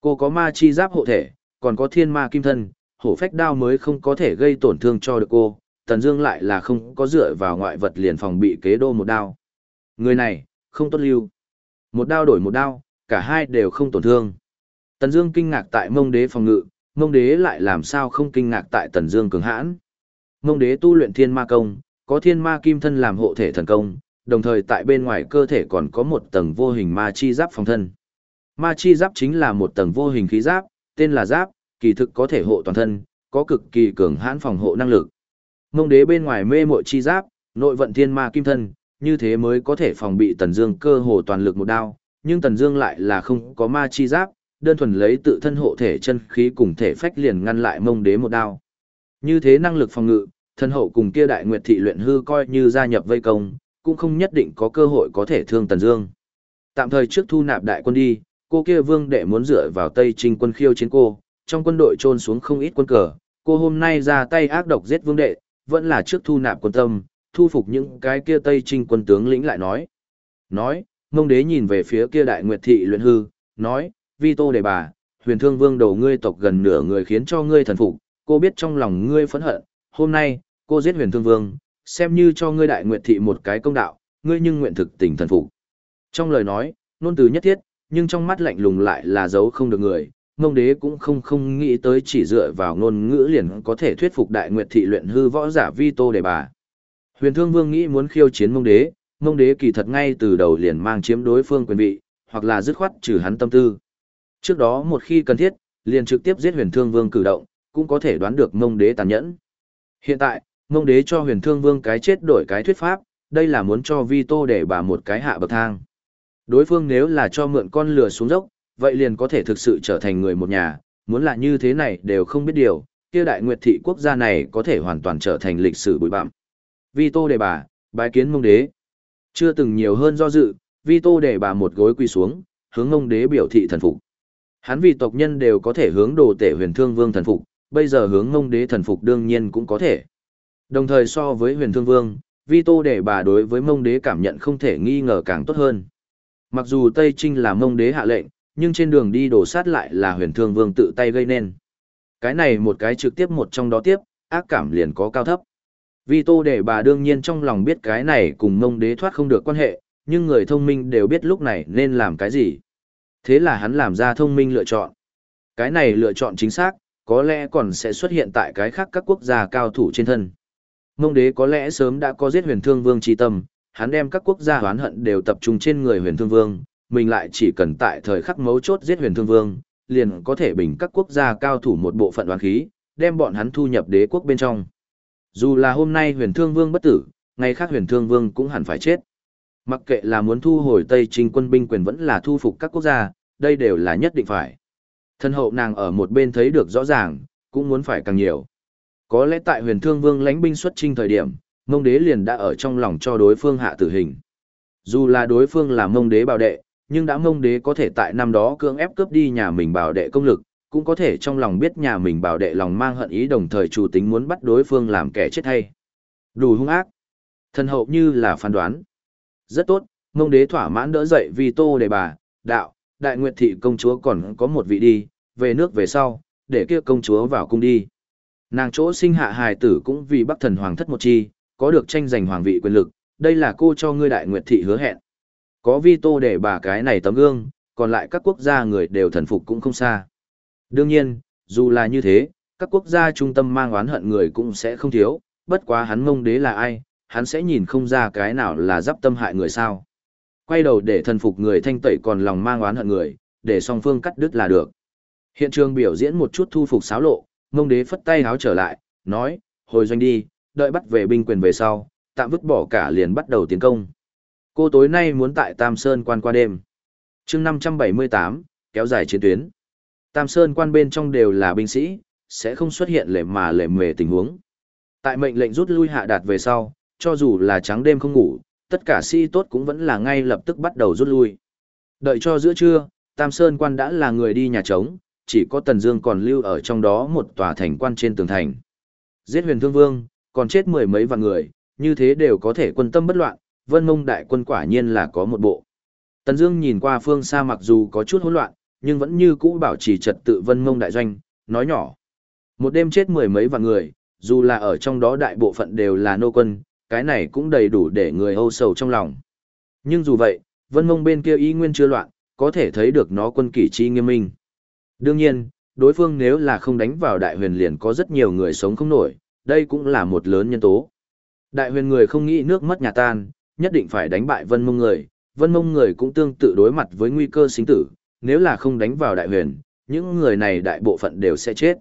Cô có ma chi giáp hộ thể, còn có thiên ma kim thân, hổ phách đao mới không có thể gây tổn thương cho được cô, Tần Dương lại là không có dựa vào ngoại vật liền phòng bị kế đô một đao. Người này, không tốt lưu. Một đao đổi một đao, cả hai đều không tổn thương. Tần Dương kinh ngạc tại Mông Đế phòng ngự, Mông Đế lại làm sao không kinh ngạc tại Tần Dương cường hãn. Mông Đế tu luyện Thiên Ma công, có Thiên Ma kim thân làm hộ thể thần công, đồng thời tại bên ngoài cơ thể còn có một tầng vô hình ma chi giáp phòng thân. Ma chi giáp chính là một tầng vô hình khí giáp, tên là giáp, kỳ thực có thể hộ toàn thân, có cực kỳ cường hãn phòng hộ năng lực. Mông đế bên ngoài mê muội chi giáp, nội vận thiên ma kim thân, như thế mới có thể phòng bị Tần Dương cơ hồ toàn lực một đao, nhưng Tần Dương lại là không có ma chi giáp, đơn thuần lấy tự thân hộ thể chân khí cùng thể phách liền ngăn lại Mông đế một đao. Như thế năng lực phòng ngự, thân hậu cùng kia đại nguyệt thị luyện hư coi như gia nhập vây công, cũng không nhất định có cơ hội có thể thương Tần Dương. Tạm thời trước thu nạp đại quân đi, cô kia vương đệ muốn dựa vào Tây Trinh quân khiêu chiến cô, trong quân đội trôn xuống không ít quân cờ, cô hôm nay ra tay ác độc giết vương đệ, vẫn là trước thu nạp quân tâm, thu phục những cái kia Tây Trinh quân tướng lĩnh lại nói. Nói, mông đế nhìn về phía kia đại nguyệt thị luyện hư, nói, vi tô đề bà, huyền thương vương đầu ngươi tộc gần nửa người khiến cho ngươi thần phục, cô biết trong lòng ngươi phẫn hận, hôm nay, cô giết huyền thương vương, xem như cho ngươi đại nguyệt thị một cái công đạo, ngươi nhưng nguyện thực tình thần phục. Trong lời nói, nôn từ nhất thiết, nhưng trong mắt lạnh lùng lại là dấu không được người, mông đế cũng không không nghĩ tới chỉ dựa vào ngôn ngữ liền có thể thuyết phục đại nguyệt thị luyện hư võ giả vi tô đề bà. Huyền thương vương nghĩ muốn khiêu chiến mông đế, mông đế kỳ thật ngay từ đầu liền mang chiếm đối phương quyền vị, hoặc là dứt khoát trừ hắn tâm tư. Trước đó một khi cần thiết, liền trực tiếp giết huyền thương vương cử động, cũng có thể đoán được mông đế tàn nhẫn. Hiện tại, mông đế cho huyền thương vương cái chết đổi cái thuyết pháp, đây là muốn cho vi tô để bà một cái hạ bậc thang. Đối phương nếu là cho mượn con lừa xuống dốc, vậy liền có thể thực sự trở thành người một nhà, muốn là như thế này đều không biết điều, kia đại nguyệt thị quốc gia này có thể hoàn toàn trở thành lịch sử bụi bặm. Vi tô đề bà, bái kiến mông đế. Chưa từng nhiều hơn do dự, vi tô đề bà một gối quỳ xuống, hướng mông đế biểu thị thần phục. Hắn vì tộc nhân đều có thể hướng đồ tể huyền thương vương thần phục, bây giờ hướng mông đế thần phục đương nhiên cũng có thể. Đồng thời so với huyền thương vương, vi tô đề bà đối với mông đế cảm nhận không thể nghi ngờ càng tốt hơn. Mặc dù Tây Trinh là mông đế hạ lệnh, nhưng trên đường đi đổ sát lại là huyền thương vương tự tay gây nên. Cái này một cái trực tiếp một trong đó tiếp, ác cảm liền có cao thấp. Vì tô để bà đương nhiên trong lòng biết cái này cùng mông đế thoát không được quan hệ, nhưng người thông minh đều biết lúc này nên làm cái gì. Thế là hắn làm ra thông minh lựa chọn. Cái này lựa chọn chính xác, có lẽ còn sẽ xuất hiện tại cái khác các quốc gia cao thủ trên thân. Mông đế có lẽ sớm đã có giết huyền thương vương chi tâm, hắn đem các quốc gia hoán hận đều tập trung trên người huyền thương vương, mình lại chỉ cần tại thời khắc mấu chốt giết huyền thương vương, liền có thể bình các quốc gia cao thủ một bộ phận đoàn khí, đem bọn hắn thu nhập đế quốc bên trong. Dù là hôm nay huyền thương vương bất tử, ngày khác huyền thương vương cũng hẳn phải chết. Mặc kệ là muốn thu hồi Tây Trinh quân binh quyền vẫn là thu phục các quốc gia, đây đều là nhất định phải. Thân hậu nàng ở một bên thấy được rõ ràng, cũng muốn phải càng nhiều. Có lẽ tại huyền thương vương lãnh binh xuất trinh thời điểm, mông đế liền đã ở trong lòng cho đối phương hạ tử hình. Dù là đối phương là mông đế bảo đệ, nhưng đã mông đế có thể tại năm đó cưỡng ép cướp đi nhà mình bảo đệ công lực, cũng có thể trong lòng biết nhà mình bảo đệ lòng mang hận ý đồng thời chủ tính muốn bắt đối phương làm kẻ chết hay. Đủ hung ác. Thần hậu như là phán đoán. Rất tốt, mông đế thỏa mãn đỡ dậy vì tô đề bà, đạo, đại nguyệt thị công chúa còn có một vị đi, về nước về sau, để kia công chúa vào cung đi. Nàng chỗ sinh hạ hài tử cũng vì bắc thần hoàng thất một chi, có được tranh giành hoàng vị quyền lực, đây là cô cho ngươi đại nguyệt thị hứa hẹn. Có vi tô để bà cái này tấm gương, còn lại các quốc gia người đều thần phục cũng không xa. Đương nhiên, dù là như thế, các quốc gia trung tâm mang oán hận người cũng sẽ không thiếu, bất quá hắn mông đế là ai, hắn sẽ nhìn không ra cái nào là giáp tâm hại người sao. Quay đầu để thần phục người thanh tẩy còn lòng mang oán hận người, để song phương cắt đứt là được. Hiện trường biểu diễn một chút thu phục xáo lộ, mông đế phất tay háo trở lại, nói, hồi doanh đi, đợi bắt về binh quyền về sau, tạm vứt bỏ cả liền bắt đầu tiến công. Cô tối nay muốn tại Tam Sơn quan qua đêm. chương 578, kéo dài chiến tuyến. Tam Sơn quan bên trong đều là binh sĩ, sẽ không xuất hiện lệ mà lệ mề tình huống. Tại mệnh lệnh rút lui hạ đạt về sau, cho dù là trắng đêm không ngủ, tất cả sĩ tốt cũng vẫn là ngay lập tức bắt đầu rút lui. Đợi cho giữa trưa, Tam Sơn quan đã là người đi nhà trống, chỉ có Tần Dương còn lưu ở trong đó một tòa thành quan trên tường thành. Giết huyền thương vương, còn chết mười mấy vạn người, như thế đều có thể quân tâm bất loạn, vân mông đại quân quả nhiên là có một bộ. Tần Dương nhìn qua phương xa mặc dù có chút hỗn loạn, nhưng vẫn như cũ bảo trì trật tự vân mông đại doanh, nói nhỏ. Một đêm chết mười mấy vạn người, dù là ở trong đó đại bộ phận đều là nô quân, cái này cũng đầy đủ để người âu sầu trong lòng. Nhưng dù vậy, vân mông bên kia ý nguyên chưa loạn, có thể thấy được nó quân kỷ chi nghiêm minh. Đương nhiên, đối phương nếu là không đánh vào đại huyền liền có rất nhiều người sống không nổi, đây cũng là một lớn nhân tố. Đại huyền người không nghĩ nước mất nhà tan, nhất định phải đánh bại vân mông người, vân mông người cũng tương tự đối mặt với nguy cơ sinh tử, nếu là không đánh vào đại huyền, những người này đại bộ phận đều sẽ chết.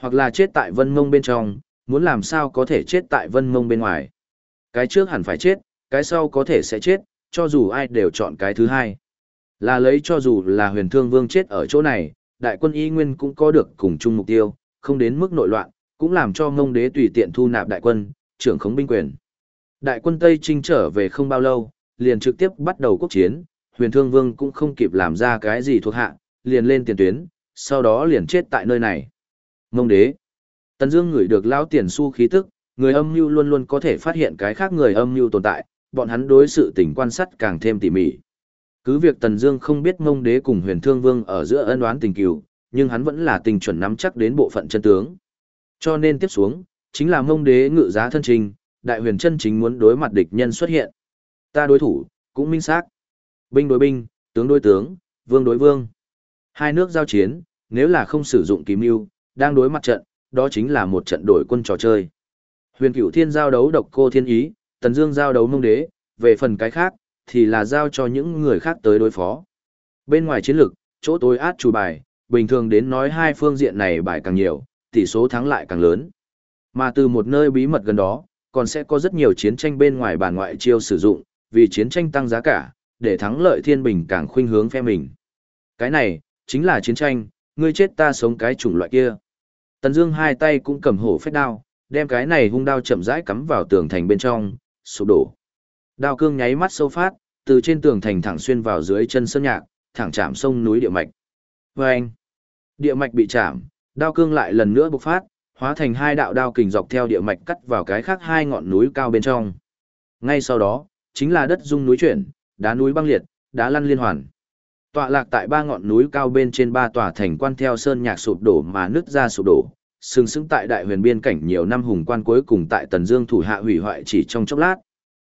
Hoặc là chết tại vân mông bên trong, muốn làm sao có thể chết tại vân mông bên ngoài. Cái trước hẳn phải chết, cái sau có thể sẽ chết, cho dù ai đều chọn cái thứ hai. Là lấy cho dù là huyền thương vương chết ở chỗ này, đại quân y nguyên cũng có được cùng chung mục tiêu, không đến mức nội loạn, cũng làm cho ngông đế tùy tiện thu nạp đại quân, trưởng khống binh quyền. Đại quân Tây Trinh trở về không bao lâu, liền trực tiếp bắt đầu quốc chiến, huyền thương vương cũng không kịp làm ra cái gì thuộc hạ, liền lên tiền tuyến, sau đó liền chết tại nơi này. Mông đế. Tần Dương ngửi được lão tiền su khí tức, người âm mưu luôn luôn có thể phát hiện cái khác người âm mưu tồn tại, bọn hắn đối sự tình quan sát càng thêm tỉ mỉ. Cứ việc Tần Dương không biết Mông Đế cùng Huyền Thương Vương ở giữa ân oán tình cừu, nhưng hắn vẫn là tình chuẩn nắm chắc đến bộ phận chân tướng. Cho nên tiếp xuống, chính là Mông Đế ngự giá thân trình, đại huyền chân chính muốn đối mặt địch nhân xuất hiện. Ta đối thủ, cũng minh xác. Binh đối binh, tướng đối tướng, vương đối vương. Hai nước giao chiến, nếu là không sử dụng kìm mưu, đang đối mặt trận, đó chính là một trận đổi quân trò chơi. Huyền Cửu Thiên giao đấu độc cô thiên ý, Tần Dương giao đấu Mông Đế, về phần cái khác, thì là giao cho những người khác tới đối phó. Bên ngoài chiến lược, chỗ tối át chủ bài, bình thường đến nói hai phương diện này bài càng nhiều, tỷ số thắng lại càng lớn. Mà từ một nơi bí mật gần đó, còn sẽ có rất nhiều chiến tranh bên ngoài bản ngoại chiêu sử dụng, vì chiến tranh tăng giá cả, để thắng lợi thiên bình càng khuynh hướng phe mình. Cái này, chính là chiến tranh, ngươi chết ta sống cái chủng loại kia. Tần Dương hai tay cũng cầm hổ phách đao, đem cái này hung đao chậm rãi cắm vào tường thành bên trong, sụp đổ. Đao cương nháy mắt sâu phát, từ trên tường thành thẳng xuyên vào dưới chân sơn nhạc, thẳng chạm sông núi địa mạch. Oeng! anh, địa mạch bị chạm, đao cương lại lần nữa bộc phát, hóa thành hai đạo đao kình dọc theo địa mạch cắt vào cái khác hai ngọn núi cao bên trong. Ngay sau đó, chính là đất rung núi chuyển, đá núi băng liệt, đá lăn liên hoàn. Tọa lạc tại ba ngọn núi cao bên trên ba tòa thành quan theo sơn nhạc sụp đổ mà nứt ra sụp đổ, sừng sững tại đại huyền biên cảnh nhiều năm hùng quan cuối cùng tại Tần Dương thủ hạ hủy hoại chỉ trong chốc lát.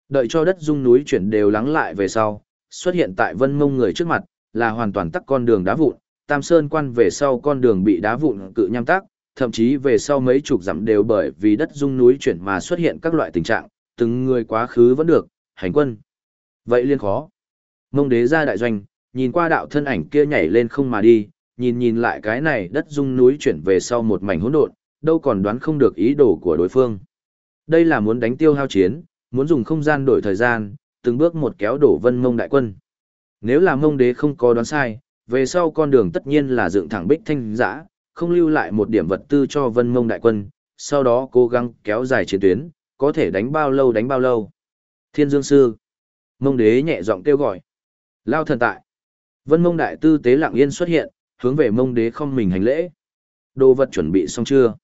Đợi cho đất dung núi chuyển đều lắng lại về sau, xuất hiện tại vân mông người trước mặt, là hoàn toàn tắc con đường đá vụn, Tam Sơn quan về sau con đường bị đá vụn cự nham tác, thậm chí về sau mấy chục dặm đều bởi vì đất rung núi chuyển mà xuất hiện các loại tình trạng, từng người quá khứ vẫn được, hành quân. Vậy liên khó. Mông đế ra đại doanh, nhìn qua đạo thân ảnh kia nhảy lên không mà đi, nhìn nhìn lại cái này đất rung núi chuyển về sau một mảnh hỗn độn, đâu còn đoán không được ý đồ của đối phương. Đây là muốn đánh tiêu hao chiến, muốn dùng không gian đổi thời gian, từng bước một kéo đổ vân mông đại quân. Nếu là mông đế không có đoán sai, về sau con đường tất nhiên là dựng thẳng bích thanh giã, không lưu lại một điểm vật tư cho vân mông đại quân, sau đó cố gắng kéo dài chiến tuyến, có thể đánh bao lâu đánh bao lâu. Thiên Dương Sư. Mông đế nhẹ giọng kêu gọi. Lao thần tại. Vân mông đại tư tế lặng yên xuất hiện, hướng về mông đế không mình hành lễ. Đồ vật chuẩn bị xong chưa?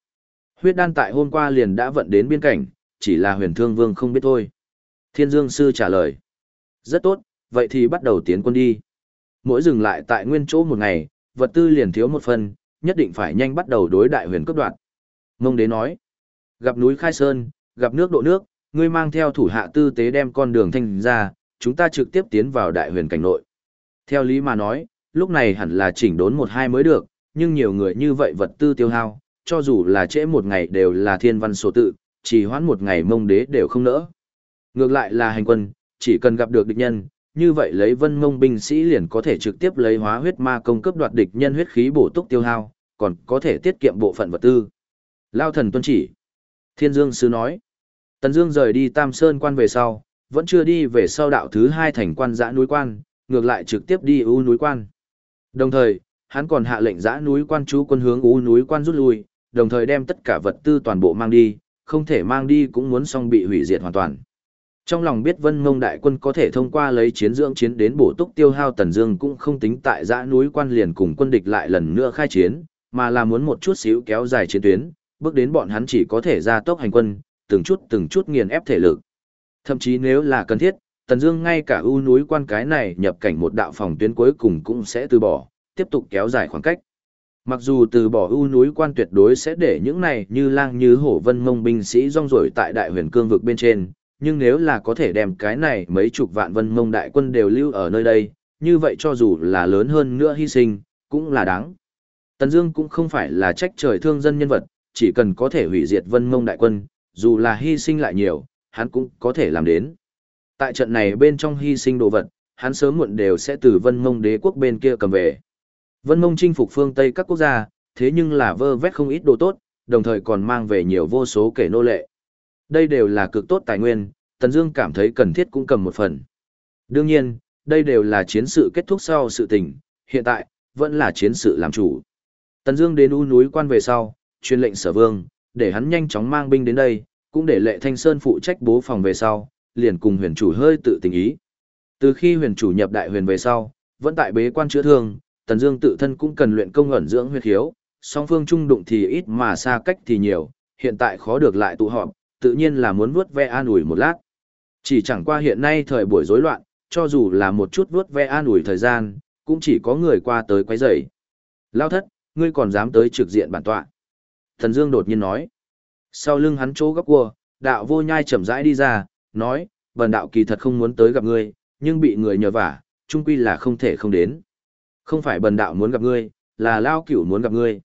Huyết đan tại hôm qua liền đã vận đến biên cảnh, chỉ là huyền thương vương không biết thôi. Thiên Dương Sư trả lời. Rất tốt, vậy thì bắt đầu tiến quân đi. Mỗi dừng lại tại nguyên chỗ một ngày, vật tư liền thiếu một phần, nhất định phải nhanh bắt đầu đối đại huyền cấp đoạn. Mông đế nói. Gặp núi khai sơn, gặp nước độ nước, ngươi mang theo thủ hạ tư tế đem con đường thanh ra, chúng ta trực tiếp tiến vào đại huyền cảnh nội. Theo lý mà nói, lúc này hẳn là chỉnh đốn một hai mới được, nhưng nhiều người như vậy vật tư tiêu hao, cho dù là trễ một ngày đều là thiên văn số tự, chỉ hoãn một ngày mông đế đều không nỡ. Ngược lại là hành quân, chỉ cần gặp được địch nhân, như vậy lấy vân mông binh sĩ liền có thể trực tiếp lấy hóa huyết ma công cấp đoạt địch nhân huyết khí bổ túc tiêu hao, còn có thể tiết kiệm bộ phận vật tư. Lao thần tuân chỉ. Thiên Dương Sư nói. Tần Dương rời đi Tam Sơn quan về sau, vẫn chưa đi về sau đạo thứ hai thành quan giã núi quan, ngược lại trực tiếp đi u núi quan. Đồng thời, hắn còn hạ lệnh giã núi quan chú quân hướng u núi quan rút lui, đồng thời đem tất cả vật tư toàn bộ mang đi, không thể mang đi cũng muốn xong bị hủy diệt hoàn toàn. Trong lòng biết Vân Mông đại quân có thể thông qua lấy chiến dưỡng chiến đến bổ túc tiêu hao Tần Dương cũng không tính tại giã núi quan liền cùng quân địch lại lần nữa khai chiến, mà là muốn một chút xíu kéo dài chiến tuyến, bước đến bọn hắn chỉ có thể ra tốc hành quân, từng chút từng chút nghiền ép thể lực. Thậm chí nếu là cần thiết, Tần Dương ngay cả ưu núi quan cái này nhập cảnh một đạo phòng tuyến cuối cùng cũng sẽ từ bỏ, tiếp tục kéo dài khoảng cách. Mặc dù từ bỏ ưu núi quan tuyệt đối sẽ để những này như lang như hổ vân mông binh sĩ rong ruổi tại đại huyền cương vực bên trên, nhưng nếu là có thể đem cái này mấy chục vạn vân mông đại quân đều lưu ở nơi đây, như vậy cho dù là lớn hơn nữa hy sinh, cũng là đáng. Tần Dương cũng không phải là trách trời thương dân nhân vật, chỉ cần có thể hủy diệt vân mông đại quân, dù là hy sinh lại nhiều, hắn cũng có thể làm đến. Tại trận này bên trong hy sinh đồ vật, hắn sớm muộn đều sẽ từ vân mông đế quốc bên kia cầm về. Vân mông chinh phục phương Tây các quốc gia, thế nhưng là vơ vét không ít đồ tốt, đồng thời còn mang về nhiều vô số kẻ nô lệ. Đây đều là cực tốt tài nguyên, Tần Dương cảm thấy cần thiết cũng cầm một phần. Đương nhiên, đây đều là chiến sự kết thúc sau sự tình, hiện tại, vẫn là chiến sự làm chủ. Tần Dương đến U núi quan về sau, truyền lệnh Sở Vương, để hắn nhanh chóng mang binh đến đây, cũng để Lệ Thanh Sơn phụ trách bố phòng về sau, liền cùng huyền chủ hơi tự tình ý. Từ khi huyền chủ nhập đại huyền về sau, vẫn tại bế quan chữa thương, Tần Dương tự thân cũng cần luyện công ẩn dưỡng huyết khiếu, song phương trung đụng thì ít mà xa cách thì nhiều, hiện tại khó được lại tụ họp, tự nhiên là muốn vuốt ve an ủi một lát. Chỉ chẳng qua hiện nay thời buổi rối loạn, cho dù là một chút vuốt ve an ủi thời gian, cũng chỉ có người qua tới quấy rầy. Lao thất, ngươi còn dám tới trực diện bản tọa. Thần Dương đột nhiên nói. Sau lưng hắn chỗ góc cua, đạo vô nhai chậm rãi đi ra, nói, bần đạo kỳ thật không muốn tới gặp ngươi, nhưng bị người nhờ vả, chung quy là không thể không đến. Không phải bần đạo muốn gặp ngươi, là Lao Cửu muốn gặp ngươi.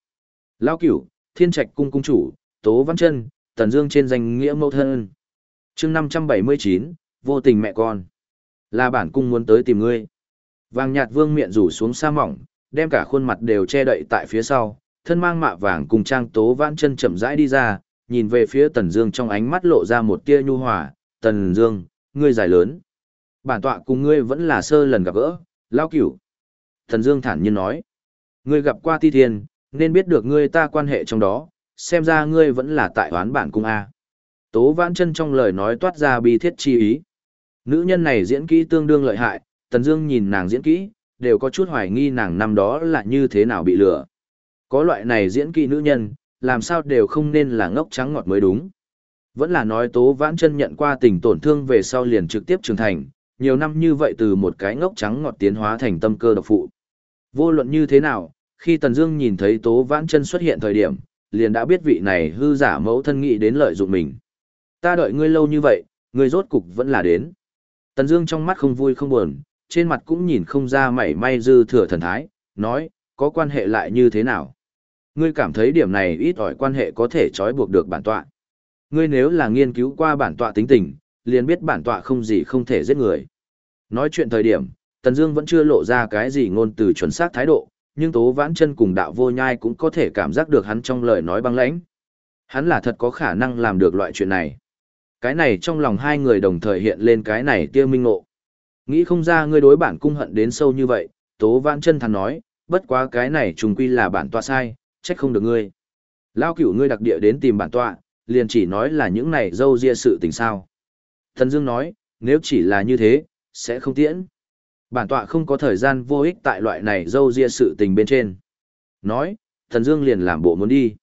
Lao Cửu, Thiên Trạch cung cung chủ, Tố Văn Chân, Tần Dương trên danh nghĩa mẫu thân. Chương 579, vô tình mẹ con. Là bản cung muốn tới tìm ngươi. Vàng nhạt vương miệng rủ xuống sa mỏng, đem cả khuôn mặt đều che đậy tại phía sau, thân mang mạ vàng cùng trang tố vãn chân chậm rãi đi ra, nhìn về phía Tần Dương trong ánh mắt lộ ra một tia nhu hòa, "Tần Dương, ngươi dài lớn. Bản tọa cùng ngươi vẫn là sơ lần gặp gỡ, lão cửu." Tần Dương thản nhiên nói, "Ngươi gặp qua Ti Thiên, nên biết được ngươi ta quan hệ trong đó, xem ra ngươi vẫn là tại oán bản cung a." Tố Vãn Chân trong lời nói toát ra bi thiết chi ý. Nữ nhân này diễn kỹ tương đương lợi hại, Tần Dương nhìn nàng diễn kỹ, đều có chút hoài nghi nàng năm đó là như thế nào bị lừa. Có loại này diễn kỹ nữ nhân, làm sao đều không nên là ngốc trắng ngọt mới đúng. Vẫn là nói Tố Vãn Chân nhận qua tình tổn thương về sau liền trực tiếp trưởng thành, nhiều năm như vậy từ một cái ngốc trắng ngọt tiến hóa thành tâm cơ độc phụ. Vô luận như thế nào, khi Tần Dương nhìn thấy Tố Vãn Chân xuất hiện thời điểm, liền đã biết vị này hư giả mẫu thân nghĩ đến lợi dụng mình. Ta đợi ngươi lâu như vậy, ngươi rốt cục vẫn là đến. Tần Dương trong mắt không vui không buồn, trên mặt cũng nhìn không ra mảy may dư thừa thần thái, nói, có quan hệ lại như thế nào? Ngươi cảm thấy điểm này ít ỏi quan hệ có thể trói buộc được bản tọa. Ngươi nếu là nghiên cứu qua bản tọa tính tình, liền biết bản tọa không gì không thể giết người. Nói chuyện thời điểm, Tần Dương vẫn chưa lộ ra cái gì ngôn từ chuẩn xác thái độ, nhưng Tố Vãn Chân cùng Đạo Vô Nhai cũng có thể cảm giác được hắn trong lời nói băng lãnh. Hắn là thật có khả năng làm được loại chuyện này. Cái này trong lòng hai người đồng thời hiện lên cái này tia minh ngộ. Nghĩ không ra ngươi đối bản cung hận đến sâu như vậy, Tố Vãn Chân thắn nói, bất quá cái này trùng quy là bản tọa sai, trách không được ngươi. Lao cửu ngươi đặc địa đến tìm bản tọa, liền chỉ nói là những này dâu ria sự tình sao. Thần Dương nói, nếu chỉ là như thế, sẽ không tiễn. Bản tọa không có thời gian vô ích tại loại này dâu ria sự tình bên trên. Nói, Thần Dương liền làm bộ muốn đi.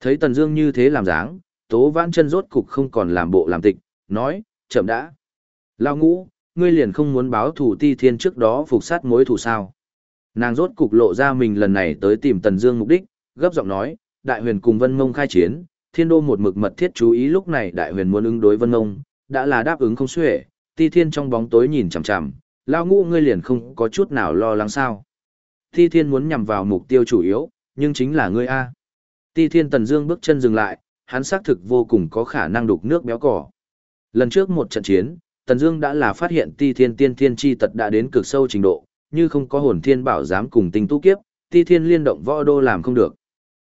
Thấy Tần Dương như thế làm dáng, Tố Vãn Chân rốt cục không còn làm bộ làm tịch, nói, chậm đã. Lao ngũ, ngươi liền không muốn báo thủ ti thiên trước đó phục sát mối thù sao. Nàng rốt cục lộ ra mình lần này tới tìm Tần Dương mục đích, gấp giọng nói, đại huyền cùng Vân Mông khai chiến, thiên đô một mực mật thiết chú ý lúc này đại huyền muốn ứng đối Vân Mông, đã là đáp ứng không xuể, ti thiên trong bóng tối nhìn chằm chằm, lao ngũ ngươi liền không có chút nào lo lắng sao. Ti thiên muốn nhằm vào mục tiêu chủ yếu, nhưng chính là ngươi A. Ti thiên tần dương bước chân dừng lại, hắn xác thực vô cùng có khả năng đục nước béo cỏ. Lần trước một trận chiến, tần dương đã là phát hiện ti thiên tiên thiên chi tật đã đến cực sâu trình độ, như không có hồn thiên bảo dám cùng tinh tu kiếp, ti thiên liên động võ đô làm không được.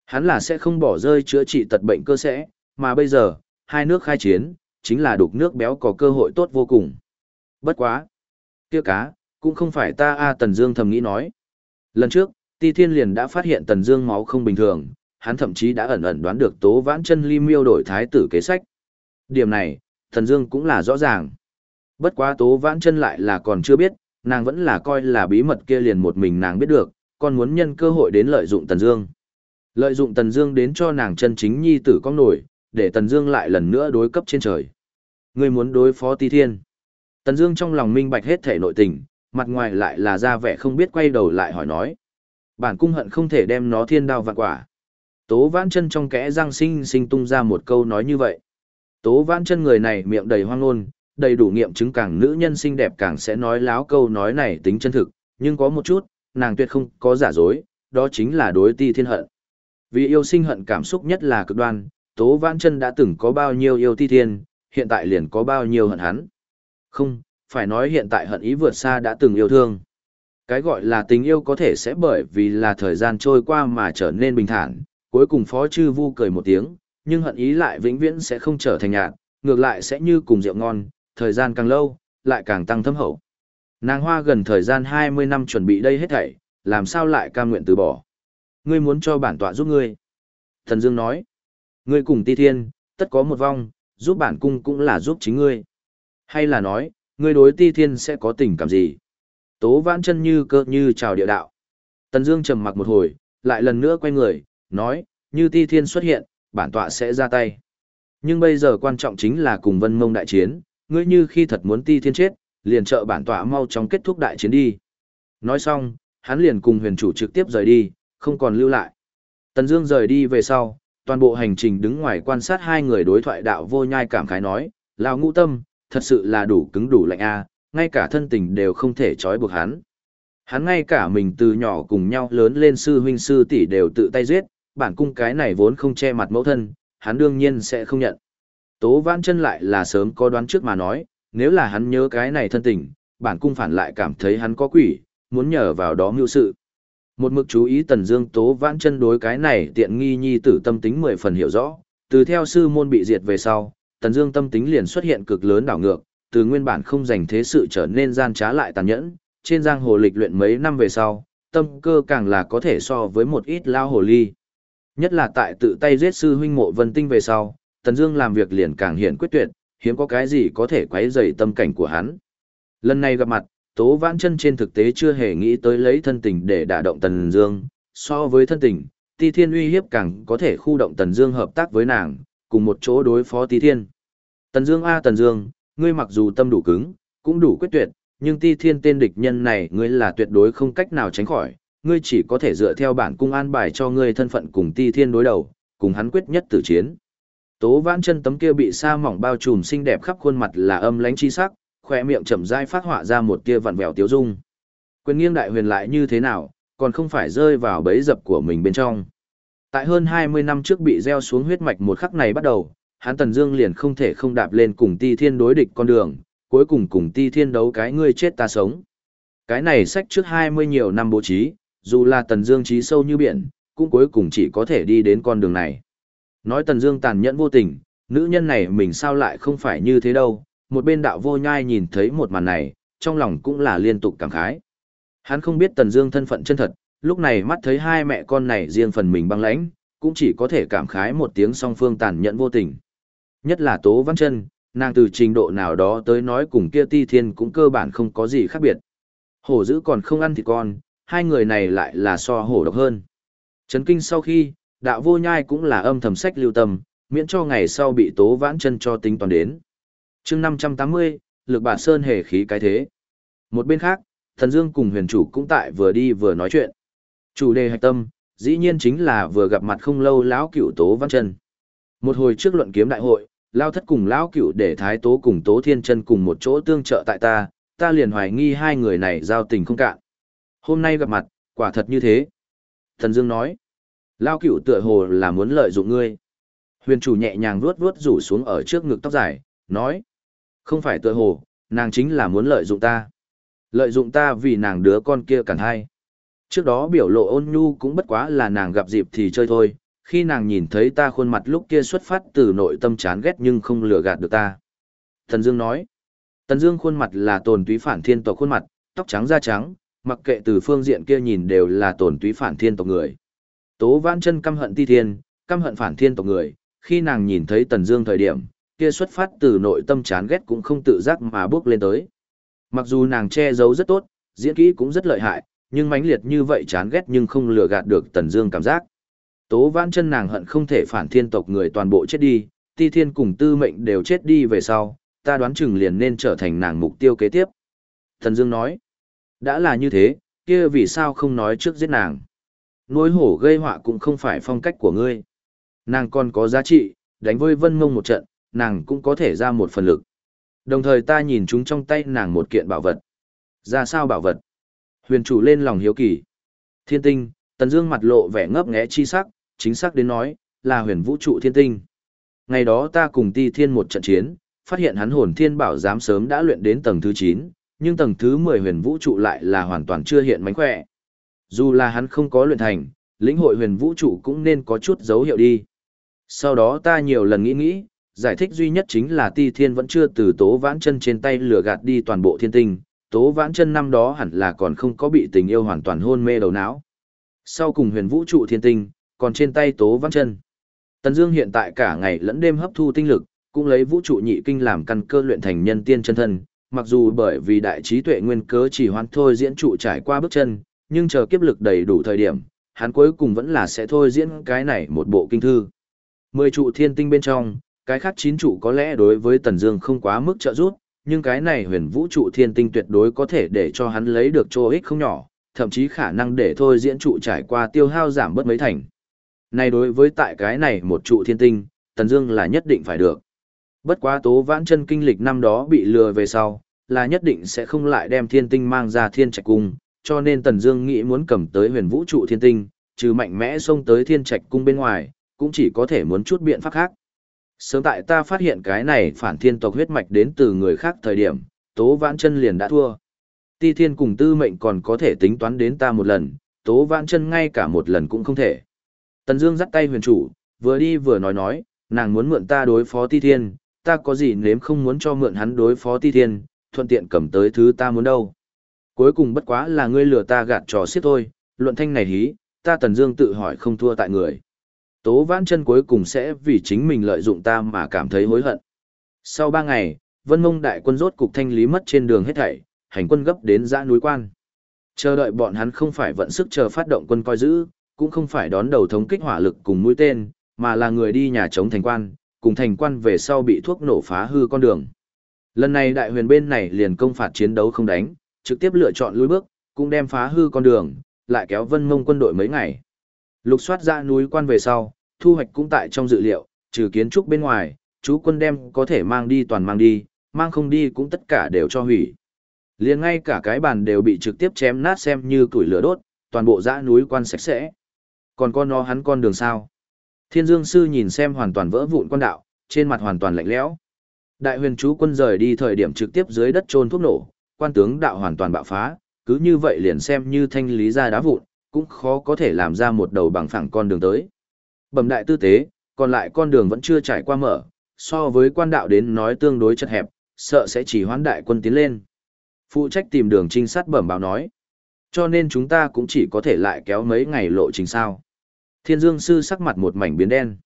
Hắn là sẽ không bỏ rơi chữa trị tật bệnh cơ sẽ, mà bây giờ, hai nước khai chiến, chính là đục nước béo có cơ hội tốt vô cùng. Bất quá. kia cá, cũng không phải ta A Tần Dương thầm nghĩ nói. Lần trước, Ti Thiên liền đã phát hiện Tần Dương máu không bình thường, hắn thậm chí đã ẩn ẩn đoán được Tố Vãn Chân Ly Miêu đổi thái tử kế sách. Điểm này, Tần Dương cũng là rõ ràng. Bất quá Tố Vãn Chân lại là còn chưa biết, nàng vẫn là coi là bí mật kia liền một mình nàng biết được, còn muốn nhân cơ hội đến lợi dụng Tần Dương. Lợi dụng Tần Dương đến cho nàng chân chính nhi tử con nổi, để Tần Dương lại lần nữa đối cấp trên trời. Ngươi muốn đối phó Ti Thiên. Tần Dương trong lòng minh bạch hết thể nội tình, mặt ngoài lại là ra vẻ không biết quay đầu lại hỏi nói. Bản cung hận không thể đem nó thiên đao vạn quả. Tố Vãn Chân trong kẽ răng sinh sinh tung ra một câu nói như vậy. Tố Vãn Chân người này miệng đầy hoang ngôn, đầy đủ nghiệm chứng càng nữ nhân xinh đẹp càng sẽ nói láo câu nói này tính chân thực, nhưng có một chút, nàng tuyệt không có giả dối, đó chính là đối ti thiên hận. Vì yêu sinh hận cảm xúc nhất là cực đoan, Tố Vãn Chân đã từng có bao nhiêu yêu ti thiên, hiện tại liền có bao nhiêu hận hắn. Không, phải nói hiện tại hận ý vượt xa đã từng yêu thương. Cái gọi là tình yêu có thể sẽ bởi vì là thời gian trôi qua mà trở nên bình thản, cuối cùng Phó Chư Vu cười một tiếng, nhưng hận ý lại vĩnh viễn sẽ không trở thành nhạt, ngược lại sẽ như cùng rượu ngon, thời gian càng lâu, lại càng tăng thâm hậu. Nàng hoa gần thời gian 20 năm chuẩn bị đây hết thảy, làm sao lại cam nguyện từ bỏ. Ngươi muốn cho bản tọa giúp ngươi. Thần Dương nói, ngươi cùng ti thiên, tất có một vong, giúp bản cung cũng là giúp chính ngươi. Hay là nói, ngươi đối ti thiên sẽ có tình cảm gì? Tố vãn chân như cơ như chào địa đạo. Tần Dương trầm mặc một hồi, lại lần nữa quay người, nói, như ti thiên xuất hiện, bản tọa sẽ ra tay. Nhưng bây giờ quan trọng chính là cùng vân mông đại chiến, ngươi như khi thật muốn ti thiên chết, liền trợ bản tọa mau chóng kết thúc đại chiến đi. Nói xong, hắn liền cùng huyền chủ trực tiếp rời đi, không còn lưu lại. Tần Dương rời đi về sau, toàn bộ hành trình đứng ngoài quan sát hai người đối thoại đạo vô nhai cảm khái nói, lão ngũ tâm, thật sự là đủ cứng đủ lạnh a, ngay cả thân tình đều không thể trói buộc hắn. Hắn ngay cả mình từ nhỏ cùng nhau lớn lên sư huynh sư tỷ đều tự tay giết, bản cung cái này vốn không che mặt mẫu thân, hắn đương nhiên sẽ không nhận. Tố Vãn Chân lại là sớm có đoán trước mà nói, nếu là hắn nhớ cái này thân tình, bản cung phản lại cảm thấy hắn có quỷ, muốn nhờ vào đó mưu sự. Một mực chú ý Tần Dương Tố Vãn Chân đối cái này tiện nghi nhi tử tâm tính mười phần hiểu rõ, từ theo sư môn bị diệt về sau, Tần Dương tâm tính liền xuất hiện cực lớn đảo ngược, từ nguyên bản không dành thế sự trở nên gian trá lại tàn nhẫn, trên giang hồ lịch luyện mấy năm về sau, tâm cơ càng là có thể so với một ít lao hồ ly. Nhất là tại tự tay giết sư huynh mộ Vân Tinh về sau, Tần Dương làm việc liền càng hiện quyết tuyệt, hiếm có cái gì có thể quấy rầy tâm cảnh của hắn. Lần này gặp mặt, Tố Vãn Chân trên thực tế chưa hề nghĩ tới lấy thân tình để đả động Tần Dương, so với thân tình, Ti Thiên uy hiếp càng có thể khu động Tần Dương hợp tác với nàng, cùng một chỗ đối phó Ti Thiên. Tần Dương a Tần Dương, ngươi mặc dù tâm đủ cứng, cũng đủ quyết tuyệt, nhưng Ti Thiên tên địch nhân này ngươi là tuyệt đối không cách nào tránh khỏi, ngươi chỉ có thể dựa theo bản cung an bài cho ngươi thân phận cùng Ti Thiên đối đầu, cùng hắn quyết nhất tử chiến. Tố Vãn Chân tấm kia bị sa mỏng bao trùm xinh đẹp khắp khuôn mặt là âm lãnh chi sắc, khóe miệng chậm rãi phát họa ra một tia vặn vẹo tiêu dung. Quyền nghiêng đại huyền lại như thế nào, còn không phải rơi vào bẫy dập của mình bên trong. Tại hơn 20 năm trước bị gieo xuống huyết mạch một khắc này bắt đầu, hắn Tần Dương liền không thể không đạp lên cùng Ti Thiên đối địch con đường, cuối cùng cùng Ti Thiên đấu cái ngươi chết ta sống. Cái này sách trước 20 nhiều năm bố trí, dù là Tần Dương trí sâu như biển, cũng cuối cùng chỉ có thể đi đến con đường này. Nói Tần Dương tàn nhẫn vô tình, nữ nhân này mình sao lại không phải như thế đâu, một bên đạo vô nhai nhìn thấy một màn này, trong lòng cũng là liên tục cảm khái. Hắn không biết Tần Dương thân phận chân thật, lúc này mắt thấy hai mẹ con này riêng phần mình băng lãnh, cũng chỉ có thể cảm khái một tiếng song phương tàn nhẫn vô tình. Nhất là Tố Văn Chân, nàng từ trình độ nào đó tới nói cùng kia Ti Thiên cũng cơ bản không có gì khác biệt. Hổ dữ còn không ăn thịt con, hai người này lại là so hổ độc hơn. Chấn kinh sau khi, đạo vô nhai cũng là âm thầm sách lưu tâm, miễn cho ngày sau bị Tố Vãn Chân cho tính toàn đến. Chương 580, lực bà sơn hề khí cái thế. Một bên khác, Thần Dương cùng Huyền chủ cũng tại vừa đi vừa nói chuyện. Chủ đề hạch tâm, dĩ nhiên chính là vừa gặp mặt không lâu lão cựu Tố Văn Chân. Một hồi trước luận kiếm đại hội, lao thất cùng lão cựu để thái tố cùng Tố Thiên Chân cùng một chỗ tương trợ tại ta, ta liền hoài nghi hai người này giao tình không cạn. Hôm nay gặp mặt, quả thật như thế. Thần Dương nói, lao cựu tựa hồ là muốn lợi dụng ngươi. Huyền chủ nhẹ nhàng vuốt vuốt rủ xuống ở trước ngực tóc dài, nói, không phải tựa hồ, nàng chính là muốn lợi dụng ta. Lợi dụng ta vì nàng đứa con kia cản hay. Trước đó biểu lộ ôn nhu cũng bất quá là nàng gặp dịp thì chơi thôi, khi nàng nhìn thấy ta khuôn mặt lúc kia xuất phát từ nội tâm chán ghét nhưng không lừa gạt được ta. Thần Dương nói, Tần Dương khuôn mặt là tồn túy phản thiên tộc khuôn mặt, tóc trắng da trắng, mặc kệ từ phương diện kia nhìn đều là tồn túy phản thiên tộc người. Tố Vãn Chân căm hận Ti Thiên, căm hận phản thiên tộc người, khi nàng nhìn thấy Tần Dương thời điểm, kia xuất phát từ nội tâm chán ghét cũng không tự giác mà bước lên tới. Mặc dù nàng che giấu rất tốt, diễn kỹ cũng rất lợi hại, nhưng mãnh liệt như vậy chán ghét nhưng không lừa gạt được Tần Dương cảm giác. Tố Vãn Chân nàng hận không thể phản thiên tộc người toàn bộ chết đi, Ti Thiên cùng Tư Mệnh đều chết đi về sau, ta đoán chừng liền nên trở thành nàng mục tiêu kế tiếp. Tần Dương nói, đã là như thế, kia vì sao không nói trước giết nàng? Nuôi hổ gây họa cũng không phải phong cách của ngươi. Nàng còn có giá trị, đánh với Vân Mông một trận, nàng cũng có thể ra một phần lực. Đồng thời ta nhìn chúng trong tay nàng một kiện bảo vật. Ra sao bảo vật? Huyền chủ lên lòng hiếu kỳ. Thiên tinh, Tần Dương mặt lộ vẻ ngấp nghé chi sắc, chính xác đến nói, là huyền vũ trụ thiên tinh. Ngày đó ta cùng Ti Thiên một trận chiến, phát hiện hắn hồn thiên bảo giám sớm đã luyện đến tầng thứ 9, nhưng tầng thứ 10 huyền vũ trụ lại là hoàn toàn chưa hiện mánh khỏe. Dù là hắn không có luyện thành, lĩnh hội huyền vũ trụ cũng nên có chút dấu hiệu đi. Sau đó ta nhiều lần nghĩ nghĩ, giải thích duy nhất chính là ti thiên vẫn chưa từ tố vãn chân trên tay lửa gạt đi toàn bộ thiên tinh, tố vãn chân năm đó hẳn là còn không có bị tình yêu hoàn toàn hôn mê đầu não. Sau cùng huyền vũ trụ thiên tinh, còn trên tay tố vãn chân. Tần Dương hiện tại cả ngày lẫn đêm hấp thu tinh lực, cũng lấy vũ trụ nhị kinh làm căn cơ luyện thành nhân tiên chân thân, mặc dù bởi vì đại trí tuệ nguyên cớ chỉ hoan thôi diễn trụ trải qua bước chân, nhưng chờ kiếp lực đầy đủ thời điểm, hắn cuối cùng vẫn là sẽ thôi diễn cái này một bộ kinh thư. Mười trụ thiên tinh bên trong, cái khác chín trụ có lẽ đối với Tần Dương không quá mức trợ giúp, nhưng cái này huyền vũ trụ thiên tinh tuyệt đối có thể để cho hắn lấy được chỗ ích không nhỏ, thậm chí khả năng để thôi diễn trụ trải qua tiêu hao giảm bớt mấy thành. Này đối với tại cái này một trụ thiên tinh, Tần Dương là nhất định phải được. Bất quá tố vãn chân kinh lịch năm đó bị lừa về sau, là nhất định sẽ không lại đem thiên tinh mang ra thiên trạch cung, cho nên Tần Dương nghĩ muốn cầm tới huyền vũ trụ thiên tinh, trừ mạnh mẽ xông tới thiên trạch cung bên ngoài, cũng chỉ có thể muốn chút biện pháp khác. Sớm tại ta phát hiện cái này phản thiên tộc huyết mạch đến từ người khác thời điểm, tố vãn chân liền đã thua. Ti thiên cùng tư mệnh còn có thể tính toán đến ta một lần, tố vãn chân ngay cả một lần cũng không thể. Tần Dương dắt tay huyền chủ, vừa đi vừa nói nói, nàng muốn mượn ta đối phó ti thiên, ta có gì nếm không muốn cho mượn hắn đối phó ti thiên, thuận tiện cầm tới thứ ta muốn đâu. Cuối cùng bất quá là ngươi lừa ta gạt trò xiết thôi, luận thanh này hí, ta Tần Dương tự hỏi không thua tại người. Tố Vãn Chân cuối cùng sẽ vì chính mình lợi dụng ta mà cảm thấy hối hận. Sau ba ngày, Vân Mông đại quân rốt cục thanh lý mất trên đường hết thảy, hành quân gấp đến dã núi quan. Chờ đợi bọn hắn không phải vận sức chờ phát động quân coi giữ, cũng không phải đón đầu thống kích hỏa lực cùng mũi tên, mà là người đi nhà chống thành quan, cùng thành quan về sau bị thuốc nổ phá hư con đường. Lần này đại huyền bên này liền công phạt chiến đấu không đánh, trực tiếp lựa chọn lùi bước, cũng đem phá hư con đường, lại kéo vân mông quân đội mấy ngày. Lục soát ra núi quan về sau, thu hoạch cũng tại trong dự liệu, trừ kiến trúc bên ngoài, chú quân đem có thể mang đi toàn mang đi, mang không đi cũng tất cả đều cho hủy. liền ngay cả cái bàn đều bị trực tiếp chém nát xem như củi lửa đốt, toàn bộ dã núi quan sạch sẽ. Còn con nó hắn con đường sao? Thiên Dương Sư nhìn xem hoàn toàn vỡ vụn quan đạo, trên mặt hoàn toàn lạnh lẽo. Đại huyền chú quân rời đi thời điểm trực tiếp dưới đất trôn thuốc nổ, quan tướng đạo hoàn toàn bạo phá, cứ như vậy liền xem như thanh lý ra đá vụn, cũng khó có thể làm ra một đầu bằng phẳng con đường tới. Bẩm đại tư tế, còn lại con đường vẫn chưa trải qua mở, so với quan đạo đến nói tương đối chật hẹp, sợ sẽ chỉ hoán đại quân tiến lên. Phụ trách tìm đường trinh sát bẩm báo nói. Cho nên chúng ta cũng chỉ có thể lại kéo mấy ngày lộ trình sao. Thiên Dương Sư sắc mặt một mảnh biến đen.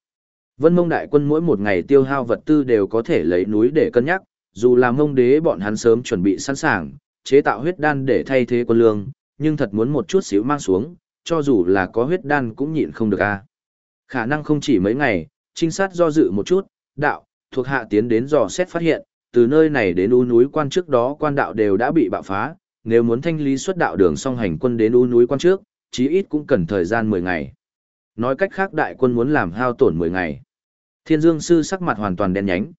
Vân mông đại quân mỗi một ngày tiêu hao vật tư đều có thể lấy núi để cân nhắc, dù là mông đế bọn hắn sớm chuẩn bị sẵn sàng, chế tạo huyết đan để thay thế quân lương, nhưng thật muốn một chút xíu mang xuống, cho dù là có huyết đan cũng nhịn không được a. Khả năng không chỉ mấy ngày, trinh sát do dự một chút, đạo, thuộc hạ tiến đến dò xét phát hiện, từ nơi này đến u núi quan trước đó quan đạo đều đã bị bạo phá, nếu muốn thanh lý xuất đạo đường song hành quân đến u núi quan trước, chí ít cũng cần thời gian 10 ngày. Nói cách khác đại quân muốn làm hao tổn 10 ngày. Thiên Dương sư sắc mặt hoàn toàn đen nhánh.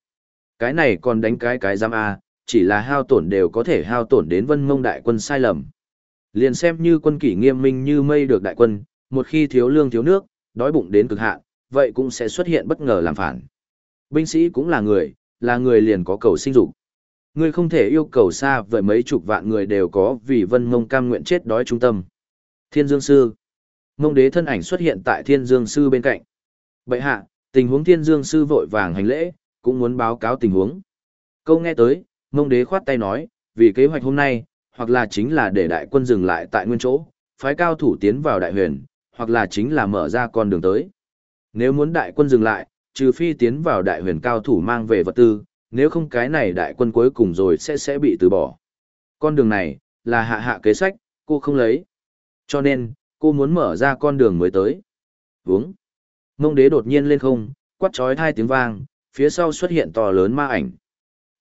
Cái này còn đánh cái cái giam A, chỉ là hao tổn đều có thể hao tổn đến vân mông đại quân sai lầm. Liền xem như quân kỷ nghiêm minh như mây được đại quân, một khi thiếu lương thiếu nước, đói bụng đến cực hạn, vậy cũng sẽ xuất hiện bất ngờ làm phản. Binh sĩ cũng là người, là người liền có cầu sinh dục. Ngươi không thể yêu cầu xa vậy mấy chục vạn người đều có vì vân mông cam nguyện chết đói trung tâm. Thiên Dương Sư Mông đế thân ảnh xuất hiện tại Thiên Dương Sư bên cạnh. Bậy hạ, tình huống Thiên Dương Sư vội vàng hành lễ, cũng muốn báo cáo tình huống. Câu nghe tới, mông đế khoát tay nói, vì kế hoạch hôm nay, hoặc là chính là để đại quân dừng lại tại nguyên chỗ, phái cao thủ tiến vào đại huyền, hoặc là chính là mở ra con đường tới. Nếu muốn đại quân dừng lại, trừ phi tiến vào đại huyền cao thủ mang về vật tư, nếu không cái này đại quân cuối cùng rồi sẽ sẽ bị từ bỏ. Con đường này, là hạ hạ kế sách, cô không lấy. Cho nên, cô muốn mở ra con đường mới tới. Vúng. Mông đế đột nhiên lên không, quát trói hai tiếng vang, phía sau xuất hiện to lớn ma ảnh.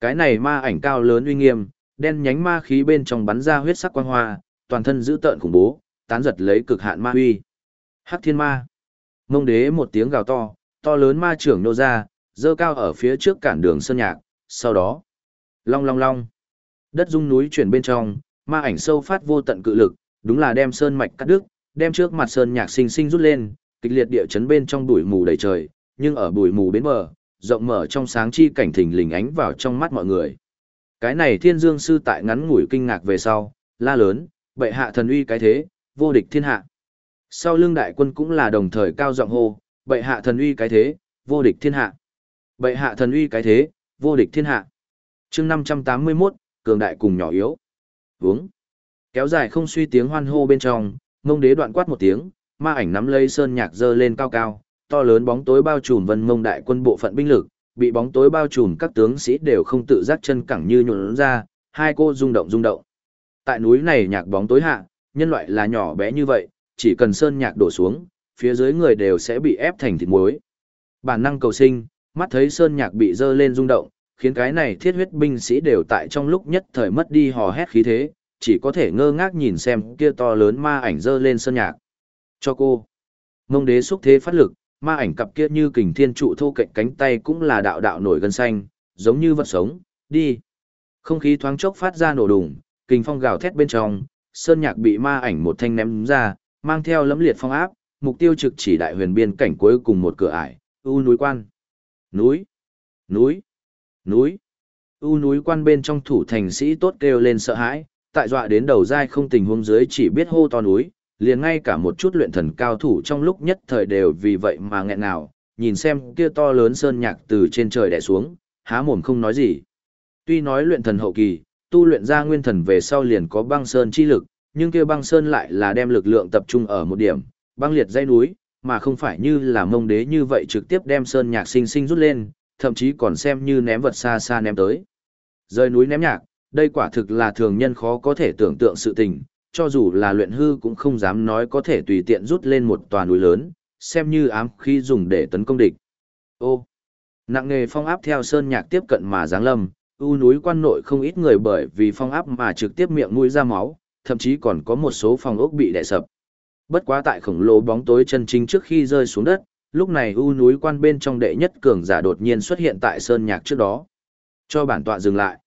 Cái này ma ảnh cao lớn uy nghiêm, đen nhánh ma khí bên trong bắn ra huyết sắc quang hoa, toàn thân dữ tợn khủng bố, tán giật lấy cực hạn ma uy. Hắc thiên ma. Mông đế một tiếng gào to, to lớn ma trưởng nô ra, dơ cao ở phía trước cản đường sơn nhạc, sau đó. Long long long. Đất rung núi chuyển bên trong, ma ảnh sâu phát vô tận cự lực, đúng là đem sơn mạch cắt đứt, đem trước mặt sơn nhạc sinh sinh rút lên, kịch liệt địa chấn bên trong bụi mù đầy trời, nhưng ở bụi mù bến bờ, rộng mở trong sáng chi cảnh thình lình ánh vào trong mắt mọi người. Cái này thiên dương sư tại ngắn ngủi kinh ngạc về sau, la lớn, bệ hạ thần uy cái thế, vô địch thiên hạ. Sau lưng đại quân cũng là đồng thời cao giọng hô, bệ hạ thần uy cái thế, vô địch thiên hạ. Bệ hạ thần uy cái thế, vô địch thiên hạ. chương 581, cường đại cùng nhỏ yếu. Vướng. Kéo dài không suy tiếng hoan hô bên trong, mông đế đoạn quát một tiếng, ma ảnh nắm lấy sơn nhạc dơ lên cao cao, to lớn bóng tối bao trùm vân mông đại quân bộ phận binh lực, bị bóng tối bao trùm các tướng sĩ đều không tự giác chân cẳng như nhuộn ra, hai cô rung động rung động. Tại núi này nhạc bóng tối hạ, nhân loại là nhỏ bé như vậy, chỉ cần sơn nhạc đổ xuống, phía dưới người đều sẽ bị ép thành thịt muối. Bản năng cầu sinh, mắt thấy sơn nhạc bị dơ lên rung động, khiến cái này thiết huyết binh sĩ đều tại trong lúc nhất thời mất đi hò hét khí thế, chỉ có thể ngơ ngác nhìn xem kia to lớn ma ảnh dơ lên sơn nhạc. Cho cô. Mông đế xúc thế phát lực, ma ảnh cặp kia như kình thiên trụ thô cạnh cánh tay cũng là đạo đạo nổi gân xanh, giống như vật sống, đi. Không khí thoáng chốc phát ra nổ đùng, kình phong gào thét bên trong, sơn nhạc bị ma ảnh một thanh ném ra, mang theo lẫm liệt phong áp, mục tiêu trực chỉ đại huyền biên cảnh cuối cùng một cửa ải, u núi quan. Núi, núi, núi. U núi quan bên trong thủ thành sĩ tốt kêu lên sợ hãi, tại dọa đến đầu dai không tình huống dưới chỉ biết hô to núi, liền ngay cả một chút luyện thần cao thủ trong lúc nhất thời đều vì vậy mà nghẹn nào, nhìn xem kia to lớn sơn nhạc từ trên trời đè xuống, há mồm không nói gì. Tuy nói luyện thần hậu kỳ, tu luyện ra nguyên thần về sau liền có băng sơn chi lực, nhưng kia băng sơn lại là đem lực lượng tập trung ở một điểm, băng liệt dãy núi, mà không phải như là mông đế như vậy trực tiếp đem sơn nhạc sinh sinh rút lên, thậm chí còn xem như ném vật xa xa ném tới. Rơi núi ném nhạc, đây quả thực là thường nhân khó có thể tưởng tượng sự tình, cho dù là luyện hư cũng không dám nói có thể tùy tiện rút lên một tòa núi lớn, xem như ám khi dùng để tấn công địch. Ô, nặng nghề phong áp theo sơn nhạc tiếp cận mà giáng lâm, u núi quan nội không ít người bởi vì phong áp mà trực tiếp miệng mũi ra máu, thậm chí còn có một số phòng ốc bị đè sập. Bất quá tại khổng lồ bóng tối chân chính trước khi rơi xuống đất, lúc này u núi quan bên trong đệ nhất cường giả đột nhiên xuất hiện tại sơn nhạc trước đó. Cho bản tọa dừng lại.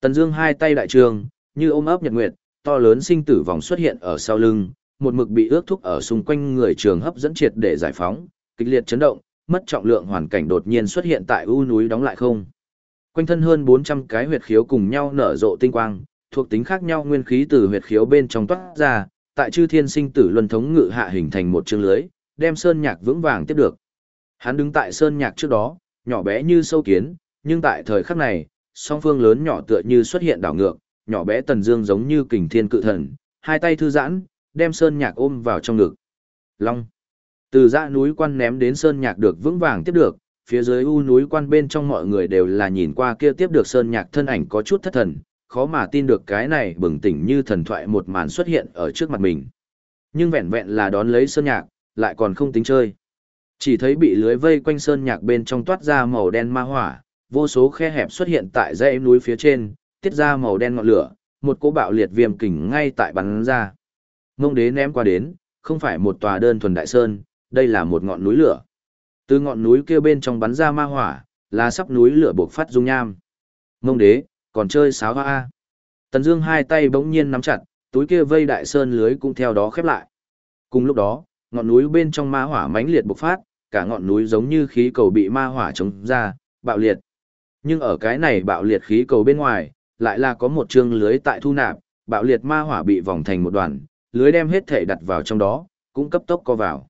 Tần Dương hai tay đại trường, như ôm ấp nhật nguyệt, to lớn sinh tử vòng xuất hiện ở sau lưng, một mực bị ước thúc ở xung quanh người trường hấp dẫn triệt để giải phóng, kịch liệt chấn động, mất trọng lượng hoàn cảnh đột nhiên xuất hiện tại u núi đóng lại không. Quanh thân hơn 400 cái huyệt khiếu cùng nhau nở rộ tinh quang, thuộc tính khác nhau nguyên khí từ huyệt khiếu bên trong toát ra, tại chư thiên sinh tử luân thống ngự hạ hình thành một chương lưới, đem sơn nhạc vững vàng tiếp được. Hắn đứng tại sơn nhạc trước đó, nhỏ bé như sâu kiến, nhưng tại thời khắc này, song phương lớn nhỏ tựa như xuất hiện đảo ngược, nhỏ bé tần dương giống như kình thiên cự thần, hai tay thư giãn, đem sơn nhạc ôm vào trong ngực. Long. Từ dã núi quan ném đến sơn nhạc được vững vàng tiếp được, phía dưới u núi quan bên trong mọi người đều là nhìn qua kia tiếp được sơn nhạc thân ảnh có chút thất thần, khó mà tin được cái này bừng tỉnh như thần thoại một màn xuất hiện ở trước mặt mình. Nhưng vẹn vẹn là đón lấy sơn nhạc, lại còn không tính chơi. Chỉ thấy bị lưới vây quanh sơn nhạc bên trong toát ra màu đen ma hỏa, vô số khe hẹp xuất hiện tại dãy núi phía trên, tiết ra màu đen ngọn lửa, một cỗ bạo liệt viêm kình ngay tại bắn ra. Ngông đế ném qua đến, không phải một tòa đơn thuần đại sơn, đây là một ngọn núi lửa. Từ ngọn núi kia bên trong bắn ra ma hỏa, là sắp núi lửa buộc phát dung nham. Ngông đế, còn chơi sáo hoa. Tần Dương hai tay bỗng nhiên nắm chặt, túi kia vây đại sơn lưới cũng theo đó khép lại. Cùng lúc đó, ngọn núi bên trong ma hỏa mãnh liệt bộc phát, cả ngọn núi giống như khí cầu bị ma hỏa chống ra, bạo liệt. Nhưng ở cái này bạo liệt khí cầu bên ngoài, lại là có một chương lưới tại thu nạp, bạo liệt ma hỏa bị vòng thành một đoàn, lưới đem hết thể đặt vào trong đó, cũng cấp tốc co vào.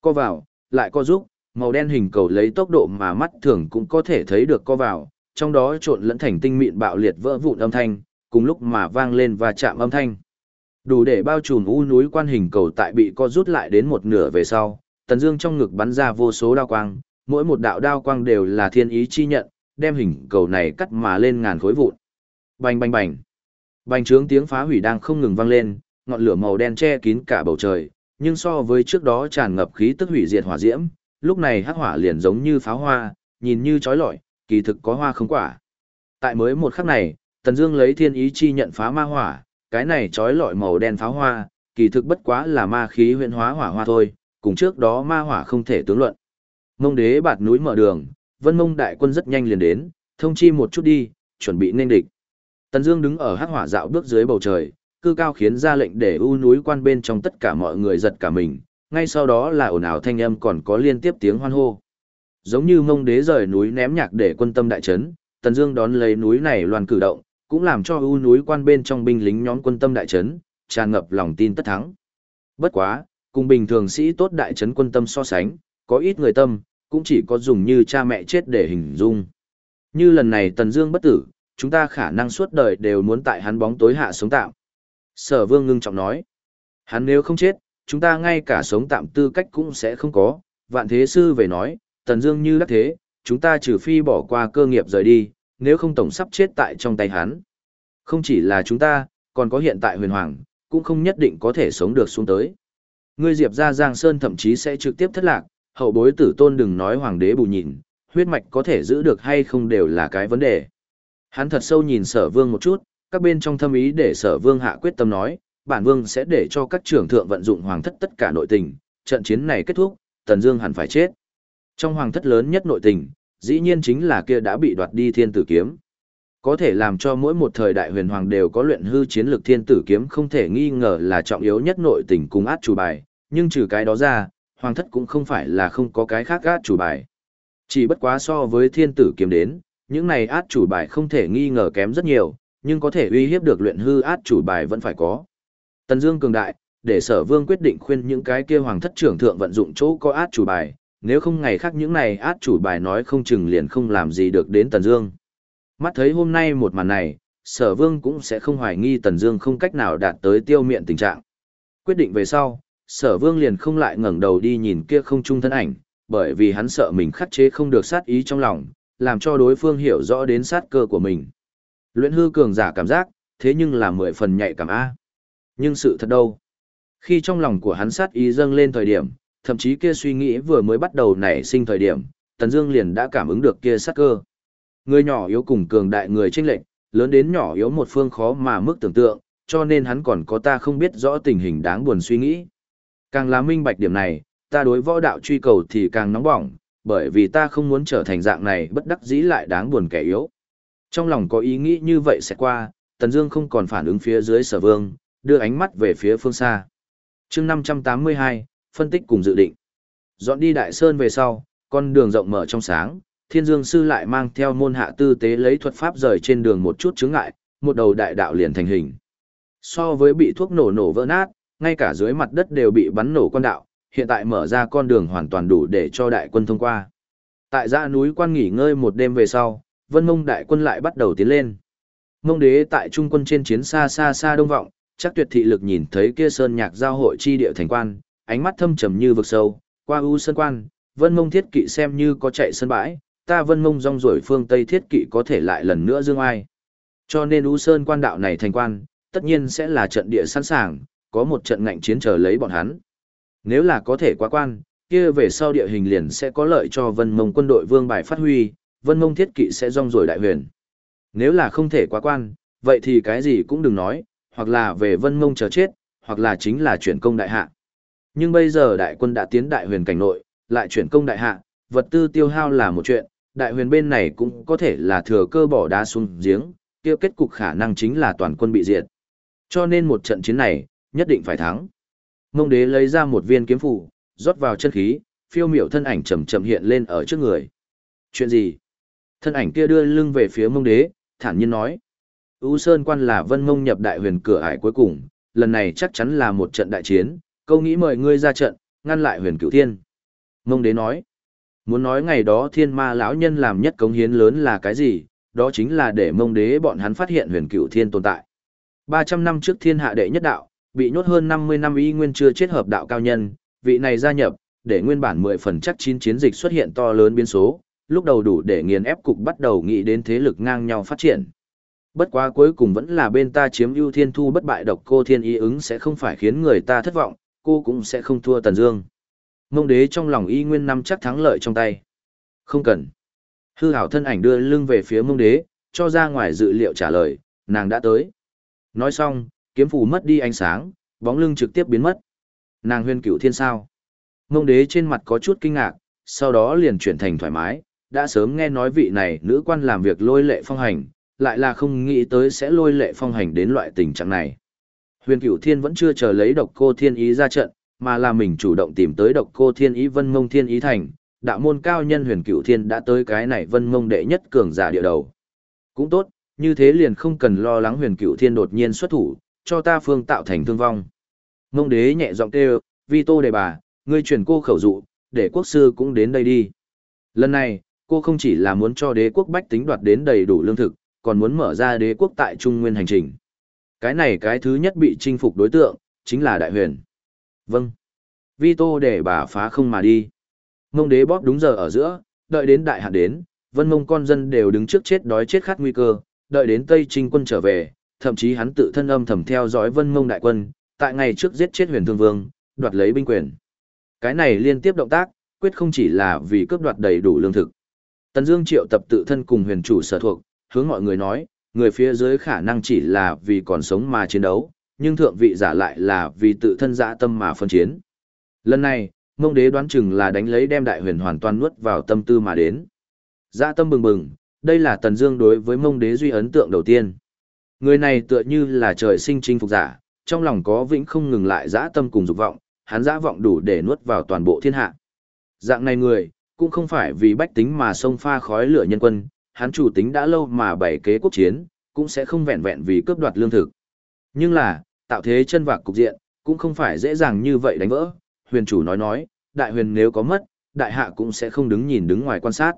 Co vào, lại co rút, màu đen hình cầu lấy tốc độ mà mắt thường cũng có thể thấy được co vào, trong đó trộn lẫn thành tinh mịn bạo liệt vỡ vụn âm thanh, cùng lúc mà vang lên và chạm âm thanh. Đủ để bao trùm u núi quan hình cầu tại bị co rút lại đến một nửa về sau, Tần Dương trong ngực bắn ra vô số đao quang, mỗi một đạo đao quang đều là thiên ý chi nhận, đem hình cầu này cắt mà lên ngàn khối vụn. Bành bành bành. Bành trướng tiếng phá hủy đang không ngừng vang lên, ngọn lửa màu đen che kín cả bầu trời, nhưng so với trước đó tràn ngập khí tức hủy diệt hỏa diễm, lúc này hắc hỏa liền giống như pháo hoa, nhìn như chói lọi, kỳ thực có hoa không quả. Tại mới một khắc này, Tần Dương lấy thiên ý chi nhận phá ma hỏa, cái này chói lọi màu đen pháo hoa, kỳ thực bất quá là ma khí huyễn hóa hỏa hoa thôi, cùng trước đó ma hỏa không thể tướng luận. Mông đế bạt núi mở đường, Vân Mông đại quân rất nhanh liền đến, thông chi một chút đi, chuẩn bị nên địch. Tần Dương đứng ở hắc hỏa dạo bước dưới bầu trời, cư cao khiến ra lệnh để u núi quan bên trong tất cả mọi người giật cả mình, ngay sau đó là ồn ào thanh âm còn có liên tiếp tiếng hoan hô. Giống như mông đế rời núi ném nhạc để quân tâm đại chấn, Tần Dương đón lấy núi này loan cử động, cũng làm cho u núi quan bên trong binh lính nhóm quân tâm đại chấn, tràn ngập lòng tin tất thắng. Bất quá, cùng bình thường sĩ tốt đại chấn quân tâm so sánh, có ít người tâm, cũng chỉ có dùng như cha mẹ chết để hình dung. Như lần này Tần Dương bất tử, chúng ta khả năng suốt đời đều muốn tại hắn bóng tối hạ sống tạm. Sở Vương ngưng trọng nói, hắn nếu không chết, chúng ta ngay cả sống tạm tư cách cũng sẽ không có. Vạn Thế Sư về nói, Tần Dương như đắc thế, chúng ta trừ phi bỏ qua cơ nghiệp rời đi, nếu không tổng sắp chết tại trong tay hắn. Không chỉ là chúng ta, còn có hiện tại huyền hoàng, cũng không nhất định có thể sống được xuống tới. Ngươi Diệp ra Giang Sơn thậm chí sẽ trực tiếp thất lạc, hậu bối tử tôn đừng nói hoàng đế bù nhìn, huyết mạch có thể giữ được hay không đều là cái vấn đề. Hắn thật sâu nhìn sở vương một chút, các bên trong thâm ý để sở vương hạ quyết tâm nói, bản vương sẽ để cho các trưởng thượng vận dụng hoàng thất tất cả nội tình, trận chiến này kết thúc, tần dương hẳn phải chết. Trong hoàng thất lớn nhất nội tình, dĩ nhiên chính là kia đã bị đoạt đi thiên tử kiếm. Có thể làm cho mỗi một thời đại huyền hoàng đều có luyện hư chiến lược thiên tử kiếm không thể nghi ngờ là trọng yếu nhất nội tình cùng át chủ bài, nhưng trừ cái đó ra, hoàng thất cũng không phải là không có cái khác át chủ bài. Chỉ bất quá so với thiên tử kiếm đến, những này át chủ bài không thể nghi ngờ kém rất nhiều, nhưng có thể uy hiếp được luyện hư át chủ bài vẫn phải có. Tần Dương cường đại, để Sở Vương quyết định khuyên những cái kia hoàng thất trưởng thượng vận dụng chỗ có át chủ bài, nếu không ngày khác những này át chủ bài nói không chừng liền không làm gì được đến Tần Dương. Mắt thấy hôm nay một màn này, Sở Vương cũng sẽ không hoài nghi Tần Dương không cách nào đạt tới tiêu miện tình trạng. Quyết định về sau, Sở Vương liền không lại ngẩng đầu đi nhìn kia không trung thân ảnh, bởi vì hắn sợ mình khắc chế không được sát ý trong lòng, làm cho đối phương hiểu rõ đến sát cơ của mình. Luyện hư cường giả cảm giác, thế nhưng là mười phần nhạy cảm a. Nhưng sự thật đâu? Khi trong lòng của hắn sát ý dâng lên thời điểm, thậm chí kia suy nghĩ vừa mới bắt đầu nảy sinh thời điểm, Tần Dương liền đã cảm ứng được kia sát cơ. Người nhỏ yếu cùng cường đại người chênh lệch, lớn đến nhỏ yếu một phương khó mà mức tưởng tượng, cho nên hắn còn có ta không biết rõ tình hình đáng buồn suy nghĩ. Càng là minh bạch điểm này, ta đối võ đạo truy cầu thì càng nóng bỏng, bởi vì ta không muốn trở thành dạng này bất đắc dĩ lại đáng buồn kẻ yếu. Trong lòng có ý nghĩ như vậy sẽ qua, Tần Dương không còn phản ứng phía dưới Sở Vương, đưa ánh mắt về phía phương xa. chương 582, phân tích cùng dự định. Dọn đi Đại Sơn về sau, con đường rộng mở trong sáng, Thiên Dương Sư lại mang theo môn hạ tư tế lấy thuật pháp rời trên đường một chút chướng ngại, một đầu đại đạo liền thành hình. So với bị thuốc nổ nổ vỡ nát, ngay cả dưới mặt đất đều bị bắn nổ con đạo, hiện tại mở ra con đường hoàn toàn đủ để cho đại quân thông qua. Tại dã núi quan nghỉ ngơi một đêm về sau, Vân Mông đại quân lại bắt đầu tiến lên. Mông đế tại trung quân trên chiến xa xa xa đông vọng, chắc tuyệt thị lực nhìn thấy kia sơn nhạc giao hội chi địa thành quan, ánh mắt thâm trầm như vực sâu, qua u sơn quan, Vân Mông thiết kỵ xem như có chạy sân bãi, ta Vân Mông rong ruổi phương Tây thiết kỵ có thể lại lần nữa dương ai. Cho nên u sơn quan đạo này thành quan, tất nhiên sẽ là trận địa sẵn sàng, có một trận ngạnh chiến chờ lấy bọn hắn. Nếu là có thể quá quan, kia về sau địa hình liền sẽ có lợi cho Vân Mông quân đội vương bài phát huy, Vân Mông thiết kỵ sẽ rong rồi đại huyền. Nếu là không thể quá quan, vậy thì cái gì cũng đừng nói, hoặc là về Vân Mông chờ chết, hoặc là chính là chuyển công đại hạ. Nhưng bây giờ đại quân đã tiến đại huyền cảnh nội, lại chuyển công đại hạ, vật tư tiêu hao là một chuyện, đại huyền bên này cũng có thể là thừa cơ bỏ đá xuống giếng, kia kết cục khả năng chính là toàn quân bị diệt. Cho nên một trận chiến này, nhất định phải thắng. Mông đế lấy ra một viên kiếm phủ, rót vào chân khí, phiêu miểu thân ảnh chậm chậm hiện lên ở trước người. Chuyện gì? Thân ảnh kia đưa lưng về phía mông đế, thản nhiên nói. U Sơn quan là vân mông nhập đại huyền cửa ải cuối cùng, lần này chắc chắn là một trận đại chiến, câu nghĩ mời ngươi ra trận, ngăn lại huyền cửu thiên. Mông đế nói. Muốn nói ngày đó thiên ma lão nhân làm nhất cống hiến lớn là cái gì, đó chính là để mông đế bọn hắn phát hiện huyền cửu thiên tồn tại. 300 năm trước thiên hạ đệ nhất đạo, bị nhốt hơn 50 năm y nguyên chưa chết hợp đạo cao nhân, vị này gia nhập, để nguyên bản 10 phần chắc chín chiến dịch xuất hiện to lớn biến số, lúc đầu đủ để nghiền ép cục bắt đầu nghĩ đến thế lực ngang nhau phát triển. Bất quá cuối cùng vẫn là bên ta chiếm ưu thiên thu bất bại độc cô thiên ý ứng sẽ không phải khiến người ta thất vọng, cô cũng sẽ không thua Tần Dương. Mông đế trong lòng y nguyên năm chắc thắng lợi trong tay. Không cần. Hư hảo thân ảnh đưa lưng về phía mông đế, cho ra ngoài dự liệu trả lời, nàng đã tới. Nói xong, kiếm phù mất đi ánh sáng, bóng lưng trực tiếp biến mất. Nàng huyên cửu thiên sao. Ngông đế trên mặt có chút kinh ngạc, sau đó liền chuyển thành thoải mái, đã sớm nghe nói vị này nữ quan làm việc lôi lệ phong hành, lại là không nghĩ tới sẽ lôi lệ phong hành đến loại tình trạng này. Huyền cửu thiên vẫn chưa chờ lấy độc cô thiên ý ra trận, mà là mình chủ động tìm tới độc cô thiên ý vân mông thiên ý thành, đạo môn cao nhân huyền cửu thiên đã tới cái này vân mông đệ nhất cường giả địa đầu. Cũng tốt, như thế liền không cần lo lắng huyền cửu thiên đột nhiên xuất thủ, cho ta phương tạo thành thương vong. Mông đế nhẹ giọng kêu, vi tô đề bà, ngươi truyền cô khẩu dụ, để quốc sư cũng đến đây đi. Lần này, cô không chỉ là muốn cho đế quốc bách tính đoạt đến đầy đủ lương thực, còn muốn mở ra đế quốc tại Trung Nguyên hành trình. Cái này cái thứ nhất bị chinh phục đối tượng, chính là đại huyền. Vâng. Vi tô để bà phá không mà đi. Mông đế bóp đúng giờ ở giữa, đợi đến đại hạn đến, vân mông con dân đều đứng trước chết đói chết khát nguy cơ, đợi đến Tây Trinh quân trở về, thậm chí hắn tự thân âm thầm theo dõi vân mông đại quân, tại ngày trước giết chết huyền thương vương, đoạt lấy binh quyền. Cái này liên tiếp động tác, quyết không chỉ là vì cướp đoạt đầy đủ lương thực. Tần Dương triệu tập tự thân cùng huyền chủ sở thuộc, hướng mọi người nói, người phía dưới khả năng chỉ là vì còn sống mà chiến đấu, nhưng thượng vị giả lại là vì tự thân dạ tâm mà phân chiến. Lần này, Mông Đế đoán chừng là đánh lấy đem đại huyền hoàn toàn nuốt vào tâm tư mà đến. Dạ tâm bừng bừng, đây là Tần Dương đối với Mông Đế duy ấn tượng đầu tiên. Người này tựa như là trời sinh chinh phục giả, trong lòng có vĩnh không ngừng lại dã tâm cùng dục vọng, hắn dã vọng đủ để nuốt vào toàn bộ thiên hạ. Dạng này người, cũng không phải vì bách tính mà xông pha khói lửa nhân quân, hắn chủ tính đã lâu mà bày kế quốc chiến, cũng sẽ không vẹn vẹn vì cướp đoạt lương thực. Nhưng là, tạo thế chân vạc cục diện, cũng không phải dễ dàng như vậy đánh vỡ. Huyền chủ nói nói, đại huyền nếu có mất, đại hạ cũng sẽ không đứng nhìn đứng ngoài quan sát.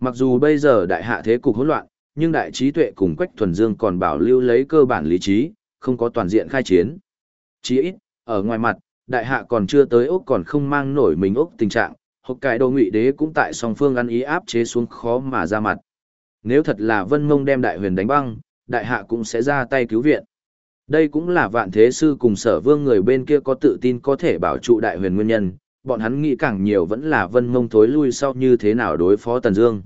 Mặc dù bây giờ đại hạ thế cục hỗn loạn, nhưng đại trí tuệ cùng Quách Thuần Dương còn bảo lưu lấy cơ bản lý trí, không có toàn diện khai chiến. Chí ít, ở ngoài mặt, đại hạ còn chưa tới ốc còn không mang nổi mình ốc tình trạng, hộp cái đồ ngụy đế cũng tại song phương ăn ý áp chế xuống khó mà ra mặt. Nếu thật là vân mông đem đại huyền đánh băng, đại hạ cũng sẽ ra tay cứu viện. Đây cũng là vạn thế sư cùng sở vương người bên kia có tự tin có thể bảo trụ đại huyền nguyên nhân, bọn hắn nghĩ càng nhiều vẫn là vân mông thối lui sau như thế nào đối phó Tần Dương.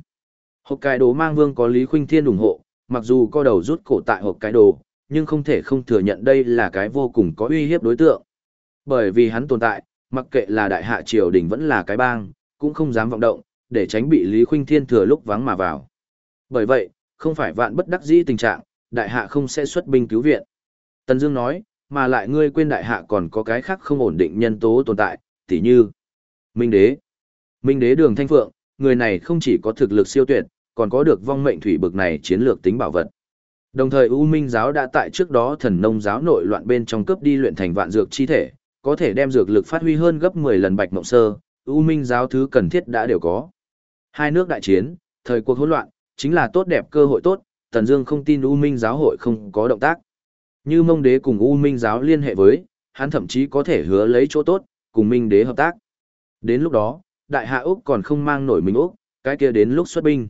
Hộp cái đồ mang vương có Lý Khuynh Thiên ủng hộ, mặc dù co đầu rút cổ tại hộp cái đồ, nhưng không thể không thừa nhận đây là cái vô cùng có uy hiếp đối tượng. Bởi vì hắn tồn tại, mặc kệ là đại hạ triều đình vẫn là cái bang, cũng không dám vọng động, để tránh bị Lý Khuynh Thiên thừa lúc vắng mà vào. Bởi vậy, không phải vạn bất đắc dĩ tình trạng, đại hạ không sẽ xuất binh cứu viện. Tần Dương nói, mà lại ngươi quên đại hạ còn có cái khác không ổn định nhân tố tồn tại, tỉ như Minh Đế. Minh Đế Đường Thanh Phượng, người này không chỉ có thực lực siêu tuyệt, còn có được vong mệnh thủy bực này chiến lược tính bảo vật. Đồng thời U Minh giáo đã tại trước đó thần nông giáo nội loạn bên trong cấp đi luyện thành vạn dược chi thể, có thể đem dược lực phát huy hơn gấp 10 lần Bạch Mộng Sơ, U Minh giáo thứ cần thiết đã đều có. Hai nước đại chiến, thời cuộc hỗn loạn, chính là tốt đẹp cơ hội tốt, Tần Dương không tin U Minh giáo hội không có động tác. Như Mông Đế cùng U Minh giáo liên hệ với, hắn thậm chí có thể hứa lấy chỗ tốt, cùng Minh Đế hợp tác. Đến lúc đó, Đại Hạ Úc còn không mang nổi mình Úc, cái kia đến lúc xuất binh.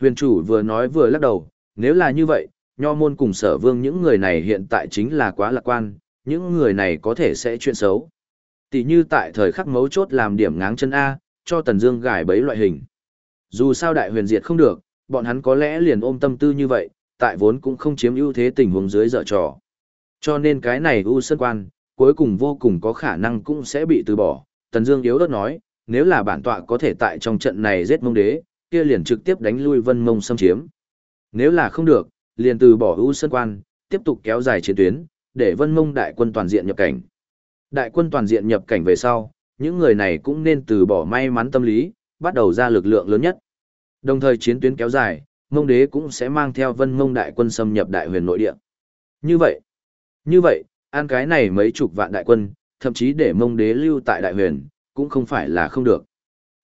Huyền chủ vừa nói vừa lắc đầu, nếu là như vậy, Nho môn cùng Sở Vương những người này hiện tại chính là quá lạc quan, những người này có thể sẽ chuyện xấu. Tỷ như tại thời khắc mấu chốt làm điểm ngáng chân A, cho Tần Dương gài bấy loại hình. Dù sao đại huyền diệt không được, bọn hắn có lẽ liền ôm tâm tư như vậy, tại vốn cũng không chiếm ưu thế tình huống dưới dở trò. Cho nên cái này U Sơn Quan, cuối cùng vô cùng có khả năng cũng sẽ bị từ bỏ. Tần Dương yếu ớt nói, nếu là bản tọa có thể tại trong trận này giết mông đế, kia liền trực tiếp đánh lui Vân Mông xâm chiếm. Nếu là không được, liền từ bỏ ưu Sơn Quan, tiếp tục kéo dài chiến tuyến, để Vân Mông đại quân toàn diện nhập cảnh. Đại quân toàn diện nhập cảnh về sau, những người này cũng nên từ bỏ may mắn tâm lý, bắt đầu ra lực lượng lớn nhất. Đồng thời chiến tuyến kéo dài, Mông Đế cũng sẽ mang theo Vân Mông đại quân xâm nhập đại huyền nội địa. Như vậy, như vậy, an cái này mấy chục vạn đại quân, thậm chí để Mông Đế lưu tại đại huyền, cũng không phải là không được.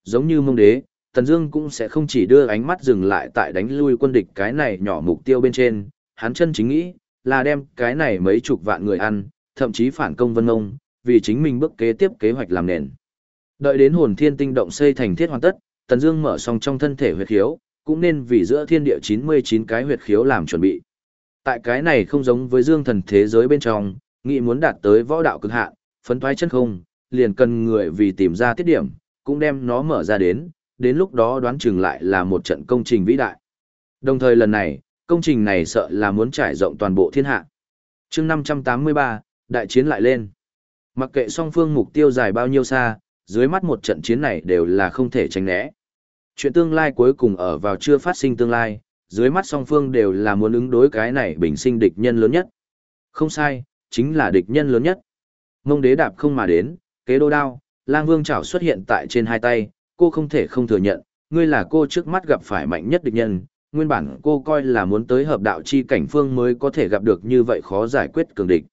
Giống như Mông Đế, Tần Dương cũng sẽ không chỉ đưa ánh mắt dừng lại tại đánh lui quân địch cái này nhỏ mục tiêu bên trên, hắn chân chính nghĩ là đem cái này mấy chục vạn người ăn, thậm chí phản công Vân Ngông, vì chính mình bước kế tiếp kế hoạch làm nền. Đợi đến hồn thiên tinh động xây thành thiết hoàn tất, Tần Dương mở xong trong thân thể huyệt khiếu, cũng nên vì giữa thiên địa 99 cái huyệt khiếu làm chuẩn bị. Tại cái này không giống với dương thần thế giới bên trong, nghĩ muốn đạt tới võ đạo cực hạn, phấn thoái chân không, liền cần người vì tìm ra tiết điểm, cũng đem nó mở ra đến, đến lúc đó đoán chừng lại là một trận công trình vĩ đại. Đồng thời lần này, công trình này sợ là muốn trải rộng toàn bộ thiên hạ. Chương 583, đại chiến lại lên. Mặc kệ song phương mục tiêu dài bao nhiêu xa, dưới mắt một trận chiến này đều là không thể tránh né. Chuyện tương lai cuối cùng ở vào chưa phát sinh tương lai, dưới mắt song phương đều là muốn ứng đối cái này bình sinh địch nhân lớn nhất. Không sai, chính là địch nhân lớn nhất. Mông đế đạp không mà đến, kế đô đao, lang vương chảo xuất hiện tại trên hai tay, cô không thể không thừa nhận, ngươi là cô trước mắt gặp phải mạnh nhất địch nhân, nguyên bản cô coi là muốn tới hợp đạo chi cảnh phương mới có thể gặp được như vậy khó giải quyết cường địch.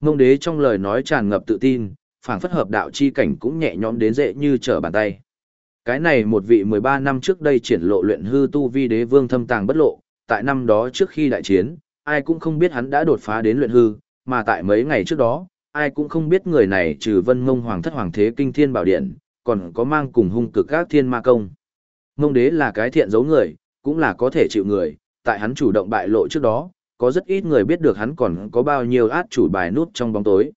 Mông đế trong lời nói tràn ngập tự tin, phảng phất hợp đạo chi cảnh cũng nhẹ nhõm đến dễ như trở bàn tay. Cái này một vị 13 năm trước đây triển lộ luyện hư tu vi đế vương thâm tàng bất lộ, tại năm đó trước khi đại chiến, ai cũng không biết hắn đã đột phá đến luyện hư, mà tại mấy ngày trước đó, ai cũng không biết người này trừ vân mông hoàng thất hoàng thế kinh thiên bảo điện, còn có mang cùng hung cực các thiên ma công. Mông đế là cái thiện dấu người, cũng là có thể chịu người, tại hắn chủ động bại lộ trước đó, có rất ít người biết được hắn còn có bao nhiêu át chủ bài nút trong bóng tối.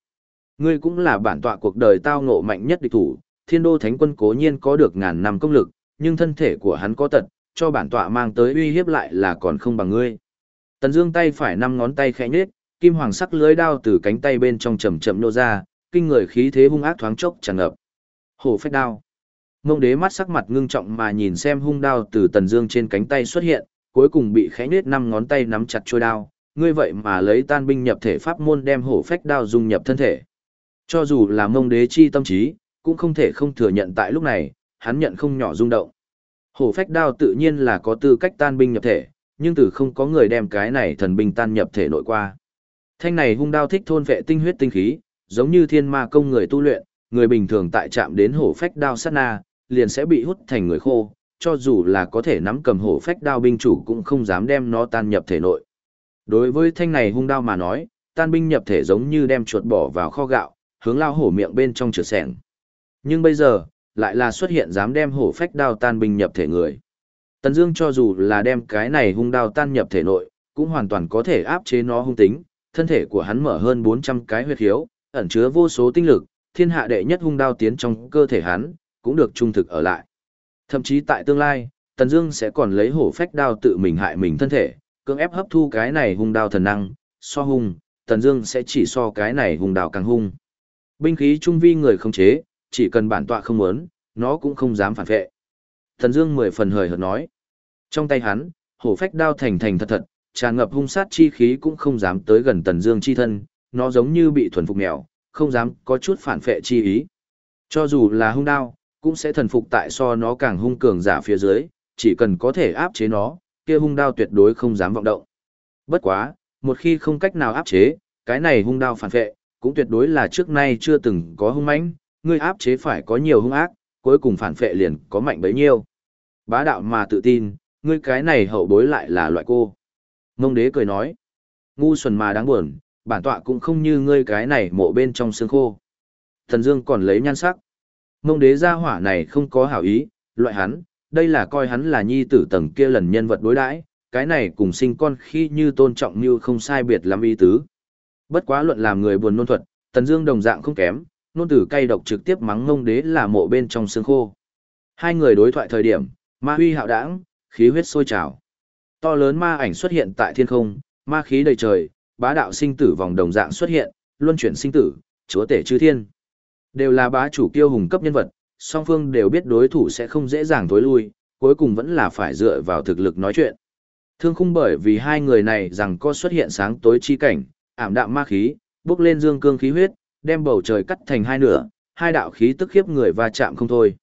Ngươi cũng là bản tọa cuộc đời tao ngộ mạnh nhất địch thủ, thiên đô thánh quân cố nhiên có được ngàn năm công lực, nhưng thân thể của hắn có tật, cho bản tọa mang tới uy hiếp lại là còn không bằng ngươi. Tần Dương tay phải năm ngón tay khẽ nhếch, kim hoàng sắc lưới đao từ cánh tay bên trong chậm chậm nô ra, kinh người khí thế hung ác thoáng chốc tràn ngập. Hổ phách đao. Mông đế mắt sắc mặt ngưng trọng mà nhìn xem hung đao từ Tần Dương trên cánh tay xuất hiện, cuối cùng bị khẽ nết năm ngón tay nắm chặt trôi đao, ngươi vậy mà lấy tan binh nhập thể pháp môn đem hổ phách đao dung nhập thân thể. Cho dù là Mông đế chi tâm trí, cũng không thể không thừa nhận tại lúc này, hắn nhận không nhỏ rung động. Hổ phách đao tự nhiên là có tư cách tan binh nhập thể, nhưng từ không có người đem cái này thần binh tan nhập thể nội qua. Thanh này hung đao thích thôn vệ tinh huyết tinh khí, giống như thiên ma công người tu luyện, người bình thường tại chạm đến hổ phách đao sát na, liền sẽ bị hút thành người khô, cho dù là có thể nắm cầm hổ phách đao binh chủ cũng không dám đem nó tan nhập thể nội. Đối với thanh này hung đao mà nói, tan binh nhập thể giống như đem chuột bỏ vào kho gạo, hướng lao hổ miệng bên trong trượt sẻng. Nhưng bây giờ, lại là xuất hiện dám đem hổ phách đao tan binh nhập thể người. Tần Dương cho dù là đem cái này hung đao tan nhập thể nội, cũng hoàn toàn có thể áp chế nó hung tính, thân thể của hắn mở hơn 400 cái huyết khiếu, ẩn chứa vô số tinh lực, thiên hạ đệ nhất hung đao tiến trong cơ thể hắn, cũng được trung thực ở lại. Thậm chí tại tương lai, Tần Dương sẽ còn lấy hổ phách đao tự mình hại mình thân thể, cưỡng ép hấp thu cái này hung đao thần năng, so hung, Tần Dương sẽ chỉ so cái này hung đao càng hung. Binh khí trung vi người không chế, chỉ cần bản tọa không muốn, nó cũng không dám phản vệ. Tần Dương mười phần hời hợt nói. Trong tay hắn, hổ phách đao thành thành thật thật, tràn ngập hung sát chi khí cũng không dám tới gần Tần Dương chi thân, nó giống như bị thuần phục mèo, không dám có chút phản phệ chi ý. Cho dù là hung đao, cũng sẽ thần phục tại so nó càng hung cường giả phía dưới, chỉ cần có thể áp chế nó, kia hung đao tuyệt đối không dám vọng động. Bất quá, một khi không cách nào áp chế, cái này hung đao phản phệ, cũng tuyệt đối là trước nay chưa từng có hung mãnh, ngươi áp chế phải có nhiều hung ác, cuối cùng phản phệ liền có mạnh bấy nhiêu. Bá đạo mà tự tin, ngươi cái này hậu bối lại là loại cô. Mông đế cười nói, ngu xuẩn mà đáng buồn, bản tọa cũng không như ngươi cái này mộ bên trong xương khô. Thần Dương còn lấy nhan sắc. Mông đế gia hỏa này không có hảo ý, loại hắn, đây là coi hắn là nhi tử tầng kia lần nhân vật đối đãi, cái này cùng sinh con khi như tôn trọng như không sai biệt lắm ý tứ. Bất quá luận làm người buồn nôn thuật, Tần Dương đồng dạng không kém, nôn tử cay độc trực tiếp mắng Mông đế là mộ bên trong xương khô. Hai người đối thoại thời điểm, ma huy hạo đãng, khí huyết sôi trào. To lớn ma ảnh xuất hiện tại thiên không, ma khí đầy trời, bá đạo sinh tử vòng đồng dạng xuất hiện, luân chuyển sinh tử, chúa tể chư thiên. Đều là bá chủ kiêu hùng cấp nhân vật, song phương đều biết đối thủ sẽ không dễ dàng tối lui, cuối cùng vẫn là phải dựa vào thực lực nói chuyện. Thương khung bởi vì hai người này rằng có xuất hiện sáng tối chi cảnh, ảm đạm ma khí, bước lên dương cương khí huyết, đem bầu trời cắt thành hai nửa, hai đạo khí tức khiếp người va chạm không thôi.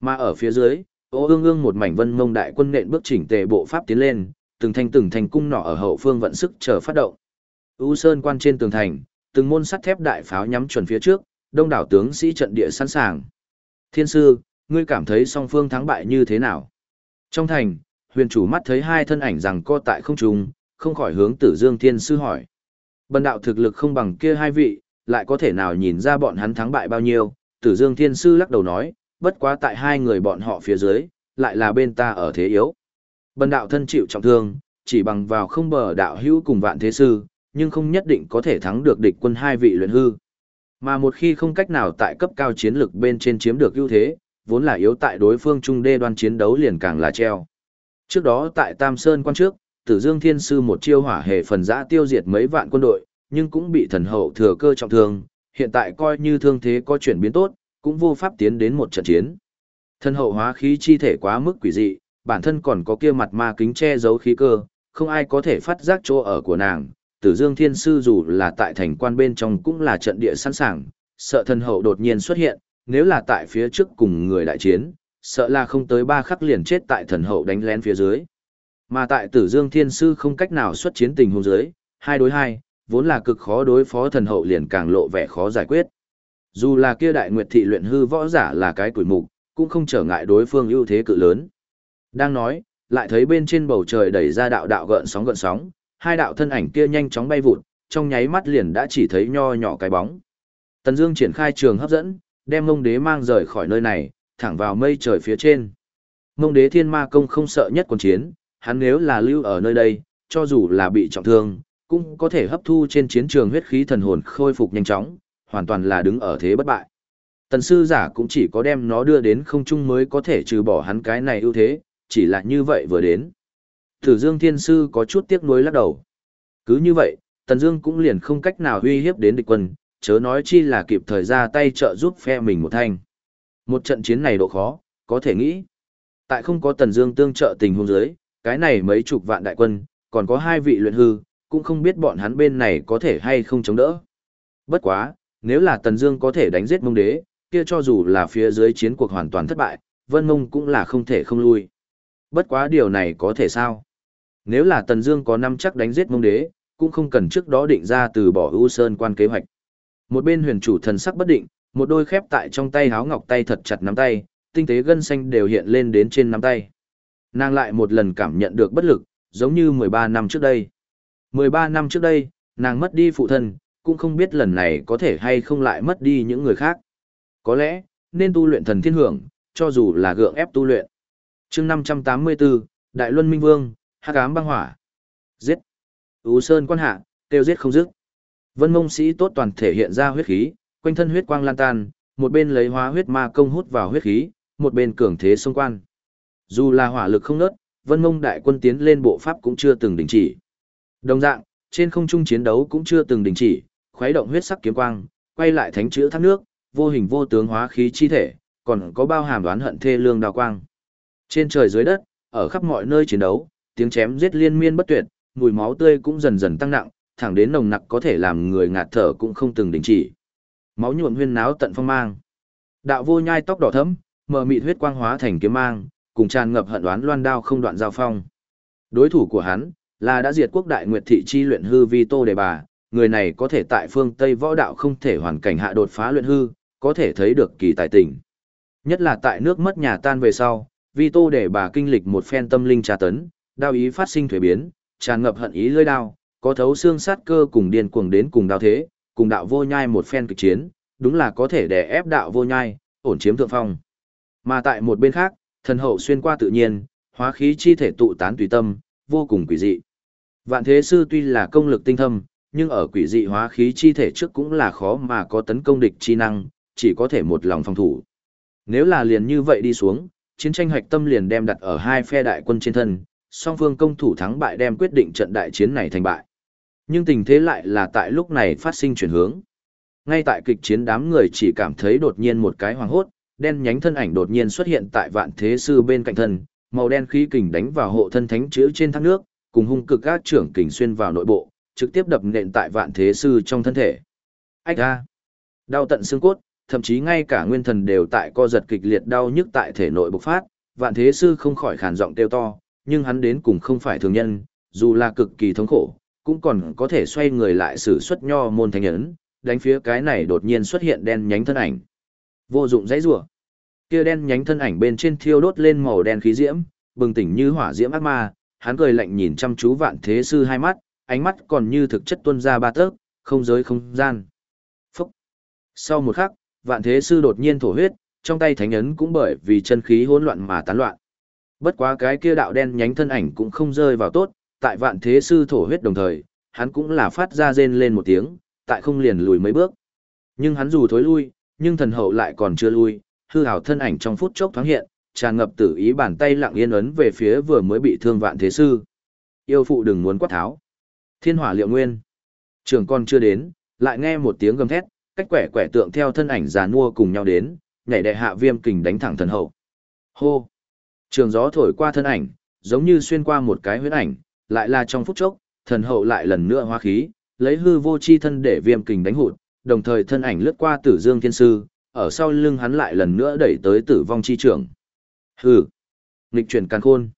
Mà ở phía dưới, ô ương ương một mảnh vân mông đại quân nện bước chỉnh tề bộ pháp tiến lên, từng thanh từng thành cung nỏ ở hậu phương vận sức chờ phát động. U Sơn quan trên tường thành, từng môn sắt thép đại pháo nhắm chuẩn phía trước, đông đảo tướng sĩ trận địa sẵn sàng. Thiên sư, ngươi cảm thấy song phương thắng bại như thế nào? Trong thành, huyền chủ mắt thấy hai thân ảnh rằng co tại không trung, không khỏi hướng tử dương thiên sư hỏi. Bần đạo thực lực không bằng kia hai vị, lại có thể nào nhìn ra bọn hắn thắng bại bao nhiêu? Tử dương thiên sư lắc đầu nói, bất quá tại hai người bọn họ phía dưới, lại là bên ta ở thế yếu. Bần đạo thân chịu trọng thương, chỉ bằng vào không bờ đạo hữu cùng vạn thế sư, nhưng không nhất định có thể thắng được địch quân hai vị luyện hư. Mà một khi không cách nào tại cấp cao chiến lực bên trên chiếm được ưu thế, vốn là yếu tại đối phương trung đê đoan chiến đấu liền càng là treo. Trước đó tại Tam Sơn quan trước, Tử Dương Thiên Sư một chiêu hỏa hệ phần giã tiêu diệt mấy vạn quân đội, nhưng cũng bị thần hậu thừa cơ trọng thương, hiện tại coi như thương thế có chuyển biến tốt, cũng vô pháp tiến đến một trận chiến. Thần hậu hóa khí chi thể quá mức quỷ dị, bản thân còn có kia mặt ma kính che giấu khí cơ, không ai có thể phát giác chỗ ở của nàng, Tử Dương Thiên Sư dù là tại thành quan bên trong cũng là trận địa sẵn sàng, sợ thần hậu đột nhiên xuất hiện, nếu là tại phía trước cùng người đại chiến, sợ là không tới ba khắc liền chết tại thần hậu đánh lén phía dưới. Mà tại Tử Dương Thiên Sư không cách nào xuất chiến tình huống dưới, hai đối hai, vốn là cực khó đối phó thần hậu liền càng lộ vẻ khó giải quyết. Dù là kia đại nguyệt thị luyện hư võ giả là cái tuổi mục, cũng không trở ngại đối phương ưu thế cự lớn. Đang nói, lại thấy bên trên bầu trời đẩy ra đạo đạo gợn sóng gợn sóng, hai đạo thân ảnh kia nhanh chóng bay vụt, trong nháy mắt liền đã chỉ thấy nho nhỏ cái bóng. Tần Dương triển khai trường hấp dẫn, đem Mông Đế mang rời khỏi nơi này, thẳng vào mây trời phía trên. Mông Đế Thiên Ma công không sợ nhất quân chiến, hắn nếu là lưu ở nơi đây, cho dù là bị trọng thương, cũng có thể hấp thu trên chiến trường huyết khí thần hồn khôi phục nhanh chóng, hoàn toàn là đứng ở thế bất bại. Tần sư giả cũng chỉ có đem nó đưa đến không trung mới có thể trừ bỏ hắn cái này ưu thế, chỉ là như vậy vừa đến. Tử Dương Thiên Sư có chút tiếc nuối lắc đầu. Cứ như vậy, Tần Dương cũng liền không cách nào uy hiếp đến địch quân, chớ nói chi là kịp thời ra tay trợ giúp phe mình một thanh. Một trận chiến này độ khó, có thể nghĩ. Tại không có Tần Dương tương trợ tình huống dưới, cái này mấy chục vạn đại quân, còn có hai vị luyện hư, cũng không biết bọn hắn bên này có thể hay không chống đỡ. Bất quá, nếu là Tần Dương có thể đánh giết Mông Đế, kia cho dù là phía dưới chiến cuộc hoàn toàn thất bại, Vân Mông cũng là không thể không lui. Bất quá điều này có thể sao? Nếu là Tần Dương có năm chắc đánh giết Mông Đế, cũng không cần trước đó định ra từ bỏ U Sơn quan kế hoạch. Một bên huyền chủ thần sắc bất định, một đôi khép tại trong tay háo ngọc tay thật chặt nắm tay, tinh tế gân xanh đều hiện lên đến trên nắm tay. Nàng lại một lần cảm nhận được bất lực, giống như 13 năm trước đây. 13 năm trước đây, nàng mất đi phụ thân, cũng không biết lần này có thể hay không lại mất đi những người khác. Có lẽ, nên tu luyện thần thiên hưởng, cho dù là gượng ép tu luyện. chương 584, Đại Luân Minh Vương, hắc ám băng hỏa. Giết. Ú sơn quan hạ tiêu giết không dứt. Vân mông sĩ tốt toàn thể hiện ra huyết khí, quanh thân huyết quang lan tan, một bên lấy hóa huyết ma công hút vào huyết khí, một bên cường thế xung quan dù là hỏa lực không nớt vân mông đại quân tiến lên bộ pháp cũng chưa từng đình chỉ. Đồng dạng, trên không trung chiến đấu cũng chưa từng đình chỉ, khuấy động huyết sắc kiếm quang, quay lại thánh chữ thác nước, vô hình vô tướng hóa khí chi thể, còn có bao hàm đoán hận thê lương đào quang. Trên trời dưới đất, ở khắp mọi nơi chiến đấu tiếng chém giết liên miên bất tuyệt, mùi máu tươi cũng dần dần tăng nặng, thẳng đến nồng nặc có thể làm người ngạt thở cũng không từng đình chỉ. Máu nhuộm huyên náo tận phong mang. Đạo vô nhai tóc đỏ thẫm, mờ mịt huyết quang hóa thành kiếm mang, cùng tràn ngập hận đoán loan đao không đoạn giao phong. Đối thủ của hắn là đã diệt quốc đại nguyệt thị chi luyện hư vi tô đề bà, người này có thể tại phương Tây võ đạo không thể hoàn cảnh hạ đột phá luyện hư, có thể thấy được kỳ tài tình. Nhất là tại nước mất nhà tan về sau, vi tô đề bà kinh lịch một phen tâm linh trà tấn, đao ý phát sinh thuế biến, tràn ngập hận ý lưỡi đao, có thấu xương sát cơ cùng điên cuồng đến cùng đao thế, cùng đạo vô nhai một phen kịch chiến, đúng là có thể đè ép đạo vô nhai, ổn chiếm thượng phong. Mà tại một bên khác, thần hậu xuyên qua tự nhiên, hóa khí chi thể tụ tán tùy tâm, vô cùng quỷ dị. Vạn thế sư tuy là công lực tinh thâm, nhưng ở quỷ dị hóa khí chi thể trước cũng là khó mà có tấn công địch chi năng, chỉ có thể một lòng phòng thủ. Nếu là liền như vậy đi xuống, chiến tranh hoạch tâm liền đem đặt ở hai phe đại quân trên thân, song phương công thủ thắng bại đem quyết định trận đại chiến này thành bại. Nhưng tình thế lại là tại lúc này phát sinh chuyển hướng. Ngay tại kịch chiến đám người chỉ cảm thấy đột nhiên một cái hoàng hốt, đen nhánh thân ảnh đột nhiên xuất hiện tại vạn thế sư bên cạnh thân, màu đen khí kình đánh vào hộ thân thánh chữ trên thác nước, cùng hung cực các trưởng kình xuyên vào nội bộ, trực tiếp đập nện tại vạn thế sư trong thân thể. Ách a! Đau tận xương cốt, thậm chí ngay cả nguyên thần đều tại co giật kịch liệt đau nhức tại thể nội bộc phát, vạn thế sư không khỏi khàn giọng kêu to, nhưng hắn đến cùng không phải thường nhân, dù là cực kỳ thống khổ, cũng còn có thể xoay người lại sử xuất nho môn thánh ấn, đánh phía cái này đột nhiên xuất hiện đen nhánh thân ảnh. Vô dụng dãy rủa. Kia đen nhánh thân ảnh bên trên thiêu đốt lên màu đen khí diễm, bừng tỉnh như hỏa diễm ác ma, hắn cười lạnh nhìn chăm chú vạn thế sư hai mắt, ánh mắt còn như thực chất tuôn ra ba tấc, không giới không gian. Phúc. Sau một khắc, vạn thế sư đột nhiên thổ huyết, trong tay thánh ấn cũng bởi vì chân khí hỗn loạn mà tán loạn. Bất quá cái kia đạo đen nhánh thân ảnh cũng không rơi vào tốt, tại vạn thế sư thổ huyết đồng thời, hắn cũng là phát ra rên lên một tiếng, tại không liền lùi mấy bước. Nhưng hắn dù thối lui, nhưng thần hậu lại còn chưa lui, hư hào thân ảnh trong phút chốc thoáng hiện, tràn ngập tử ý bàn tay lặng yên ấn về phía vừa mới bị thương vạn thế sư. Yêu phụ đừng muốn quát tháo. Thiên hỏa liệu nguyên. Trường con chưa đến, lại nghe một tiếng gầm thét, cách quẻ quẻ tượng theo thân ảnh già nua cùng nhau đến, nhảy đệ hạ viêm kình đánh thẳng thần hậu. Hô! Trường gió thổi qua thân ảnh, giống như xuyên qua một cái huyết ảnh, lại là trong phút chốc, thần hậu lại lần nữa hóa khí, lấy hư vô chi thân để viêm kình đánh hụt, đồng thời thân ảnh lướt qua tử dương thiên sư, ở sau lưng hắn lại lần nữa đẩy tới tử vong chi trưởng. Hừ! Nghịch chuyển càn khôn.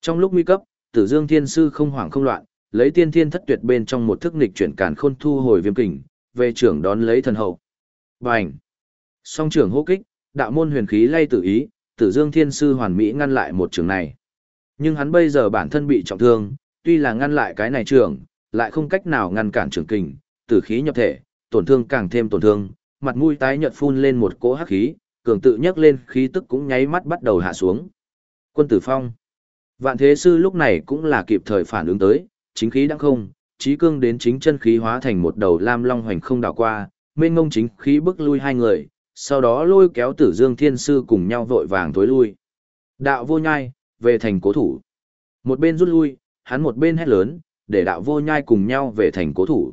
Trong lúc nguy cấp, tử dương thiên sư không hoảng không loạn, lấy tiên thiên thất tuyệt bên trong một thức nghịch chuyển càn khôn thu hồi viêm kình, về trưởng đón lấy thần hậu. Bành! Song trưởng hô kích, đạo môn huyền khí lay tự ý, tử dương thiên sư hoàn mỹ ngăn lại một trường này. Nhưng hắn bây giờ bản thân bị trọng thương, tuy là ngăn lại cái này trường, lại không cách nào ngăn cản trường kình, tử khí nhập thể, tổn thương càng thêm tổn thương, mặt mũi tái nhợt phun lên một cỗ hắc khí, cường tự nhấc lên khí tức cũng nháy mắt bắt đầu hạ xuống. Quân tử phong. Vạn thế sư lúc này cũng là kịp thời phản ứng tới, chính khí đang không, trí cương đến chính chân khí hóa thành một đầu lam long hoành không đảo qua, mênh ngông chính khí bức lui hai người, sau đó lôi kéo tử dương thiên sư cùng nhau vội vàng tối lui. Đạo vô nhai, về thành cố thủ. Một bên rút lui, hắn một bên hét lớn, để đạo vô nhai cùng nhau về thành cố thủ.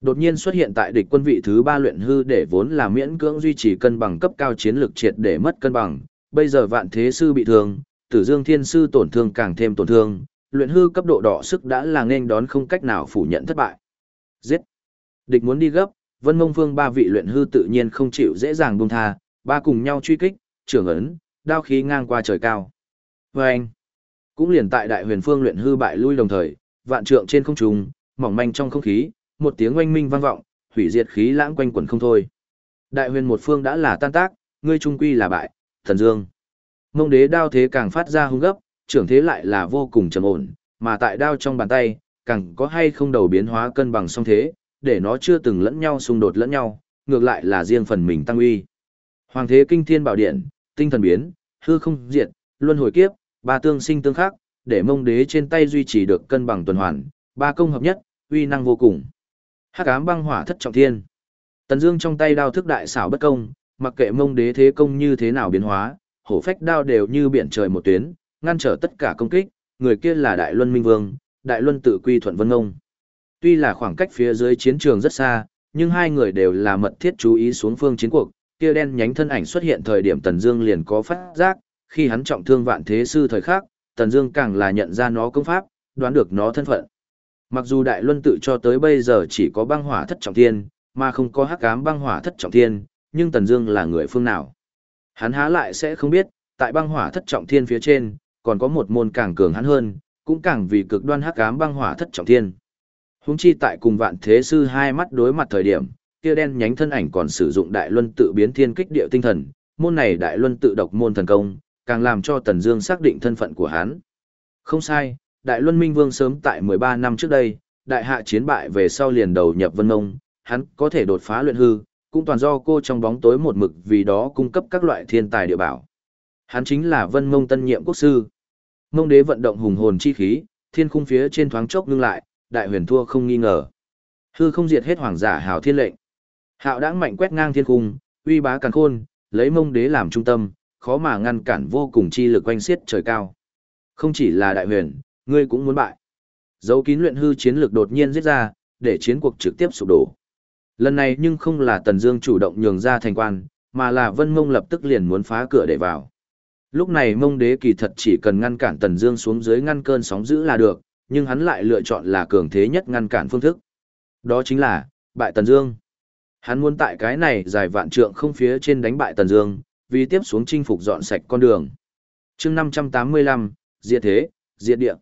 Đột nhiên xuất hiện tại địch quân vị thứ ba luyện hư để vốn là miễn cưỡng duy trì cân bằng cấp cao chiến lược triệt để mất cân bằng, bây giờ vạn thế sư bị thương, tử dương thiên sư tổn thương càng thêm tổn thương, luyện hư cấp độ đỏ sức đã là nên đón không cách nào phủ nhận thất bại. Giết! Địch muốn đi gấp, vân mông Vương ba vị luyện hư tự nhiên không chịu dễ dàng buông tha, ba cùng nhau truy kích, trưởng ấn, đao khí ngang qua trời cao. Và anh, cũng liền tại đại huyền phương luyện hư bại lui đồng thời, vạn trượng trên không trung, mỏng manh trong không khí, một tiếng oanh minh vang vọng, hủy diệt khí lãng quanh quẩn không thôi. Đại huyền một phương đã là tan tác, ngươi trung quy là bại, thần dương. Mông đế đao thế càng phát ra hung gấp, trưởng thế lại là vô cùng trầm ổn, mà tại đao trong bàn tay, càng có hay không đầu biến hóa cân bằng song thế, để nó chưa từng lẫn nhau xung đột lẫn nhau, ngược lại là riêng phần mình tăng uy. Hoàng thế kinh thiên bảo điện, tinh thần biến, hư không diệt, luân hồi kiếp, ba tương sinh tương khắc, để mông đế trên tay duy trì được cân bằng tuần hoàn, ba công hợp nhất, uy năng vô cùng. Hắc ám băng hỏa thất trọng thiên. Tần Dương trong tay đao thức đại xảo bất công, mặc kệ mông đế thế công như thế nào biến hóa, hổ phách đao đều như biển trời một tuyến, ngăn trở tất cả công kích, người kia là Đại Luân Minh Vương, Đại Luân tự quy thuận Vân Ngông. Tuy là khoảng cách phía dưới chiến trường rất xa, nhưng hai người đều là mật thiết chú ý xuống phương chiến cuộc, kia đen nhánh thân ảnh xuất hiện thời điểm Tần Dương liền có phát giác, khi hắn trọng thương vạn thế sư thời khắc, Tần Dương càng là nhận ra nó công pháp, đoán được nó thân phận. Mặc dù đại luân tự cho tới bây giờ chỉ có băng hỏa thất trọng thiên, mà không có hắc ám băng hỏa thất trọng thiên, nhưng Tần Dương là người phương nào? Hắn há lại sẽ không biết, tại băng hỏa thất trọng thiên phía trên, còn có một môn càng cường hắn hơn, cũng càng vì cực đoan hắc ám băng hỏa thất trọng thiên. Huống chi tại cùng vạn thế sư hai mắt đối mặt thời điểm, kia đen nhánh thân ảnh còn sử dụng đại luân tự biến thiên kích địa tinh thần, môn này đại luân tự độc môn thần công, càng làm cho Tần Dương xác định thân phận của hắn. Không sai, Đại Luân Minh Vương sớm tại 13 năm trước đây, đại hạ chiến bại về sau liền đầu nhập Vân Mông, hắn có thể đột phá luyện hư, cũng toàn do cô trong bóng tối một mực vì đó cung cấp các loại thiên tài địa bảo. Hắn chính là Vân Mông tân nhiệm quốc sư. Mông đế vận động hùng hồn chi khí, thiên khung phía trên thoáng chốc ngưng lại, đại huyền thua không nghi ngờ. Hư không diệt hết hoàng giả hào thiên lệnh. Hạo đãng mạnh quét ngang thiên cung, uy bá càn khôn, lấy mông đế làm trung tâm, khó mà ngăn cản vô cùng chi lực quanh xiết trời cao. Không chỉ là đại huyền, ngươi cũng muốn bại. Dấu kín luyện hư chiến lược đột nhiên giết ra, để chiến cuộc trực tiếp sụp đổ. Lần này nhưng không là Tần Dương chủ động nhường ra thành quan, mà là Vân Mông lập tức liền muốn phá cửa để vào. Lúc này Mông Đế kỳ thật chỉ cần ngăn cản Tần Dương xuống dưới ngăn cơn sóng dữ là được, nhưng hắn lại lựa chọn là cường thế nhất ngăn cản phương thức. Đó chính là bại Tần Dương. Hắn muốn tại cái này dài vạn trượng không phía trên đánh bại Tần Dương, vì tiếp xuống chinh phục dọn sạch con đường. Chương 585, Diệt thế, diệt địa.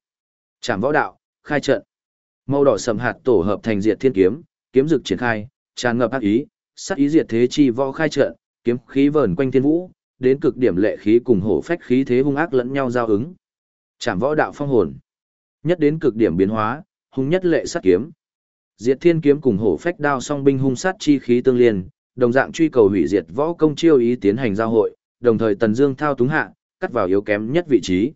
Trảm võ đạo, khai trận. Màu đỏ sầm hạt tổ hợp thành diệt thiên kiếm, kiếm dực triển khai, tràn ngập ác ý, sát ý diệt thế chi võ khai trận, kiếm khí vờn quanh thiên vũ, đến cực điểm lệ khí cùng hổ phách khí thế hung ác lẫn nhau giao ứng. Trảm võ đạo phong hồn. Nhất đến cực điểm biến hóa, hung nhất lệ sát kiếm. Diệt thiên kiếm cùng hổ phách đao song binh hung sát chi khí tương liên, đồng dạng truy cầu hủy diệt võ công chiêu ý tiến hành giao hội, đồng thời Tần Dương thao túng hạ, cắt vào yếu kém nhất vị trí.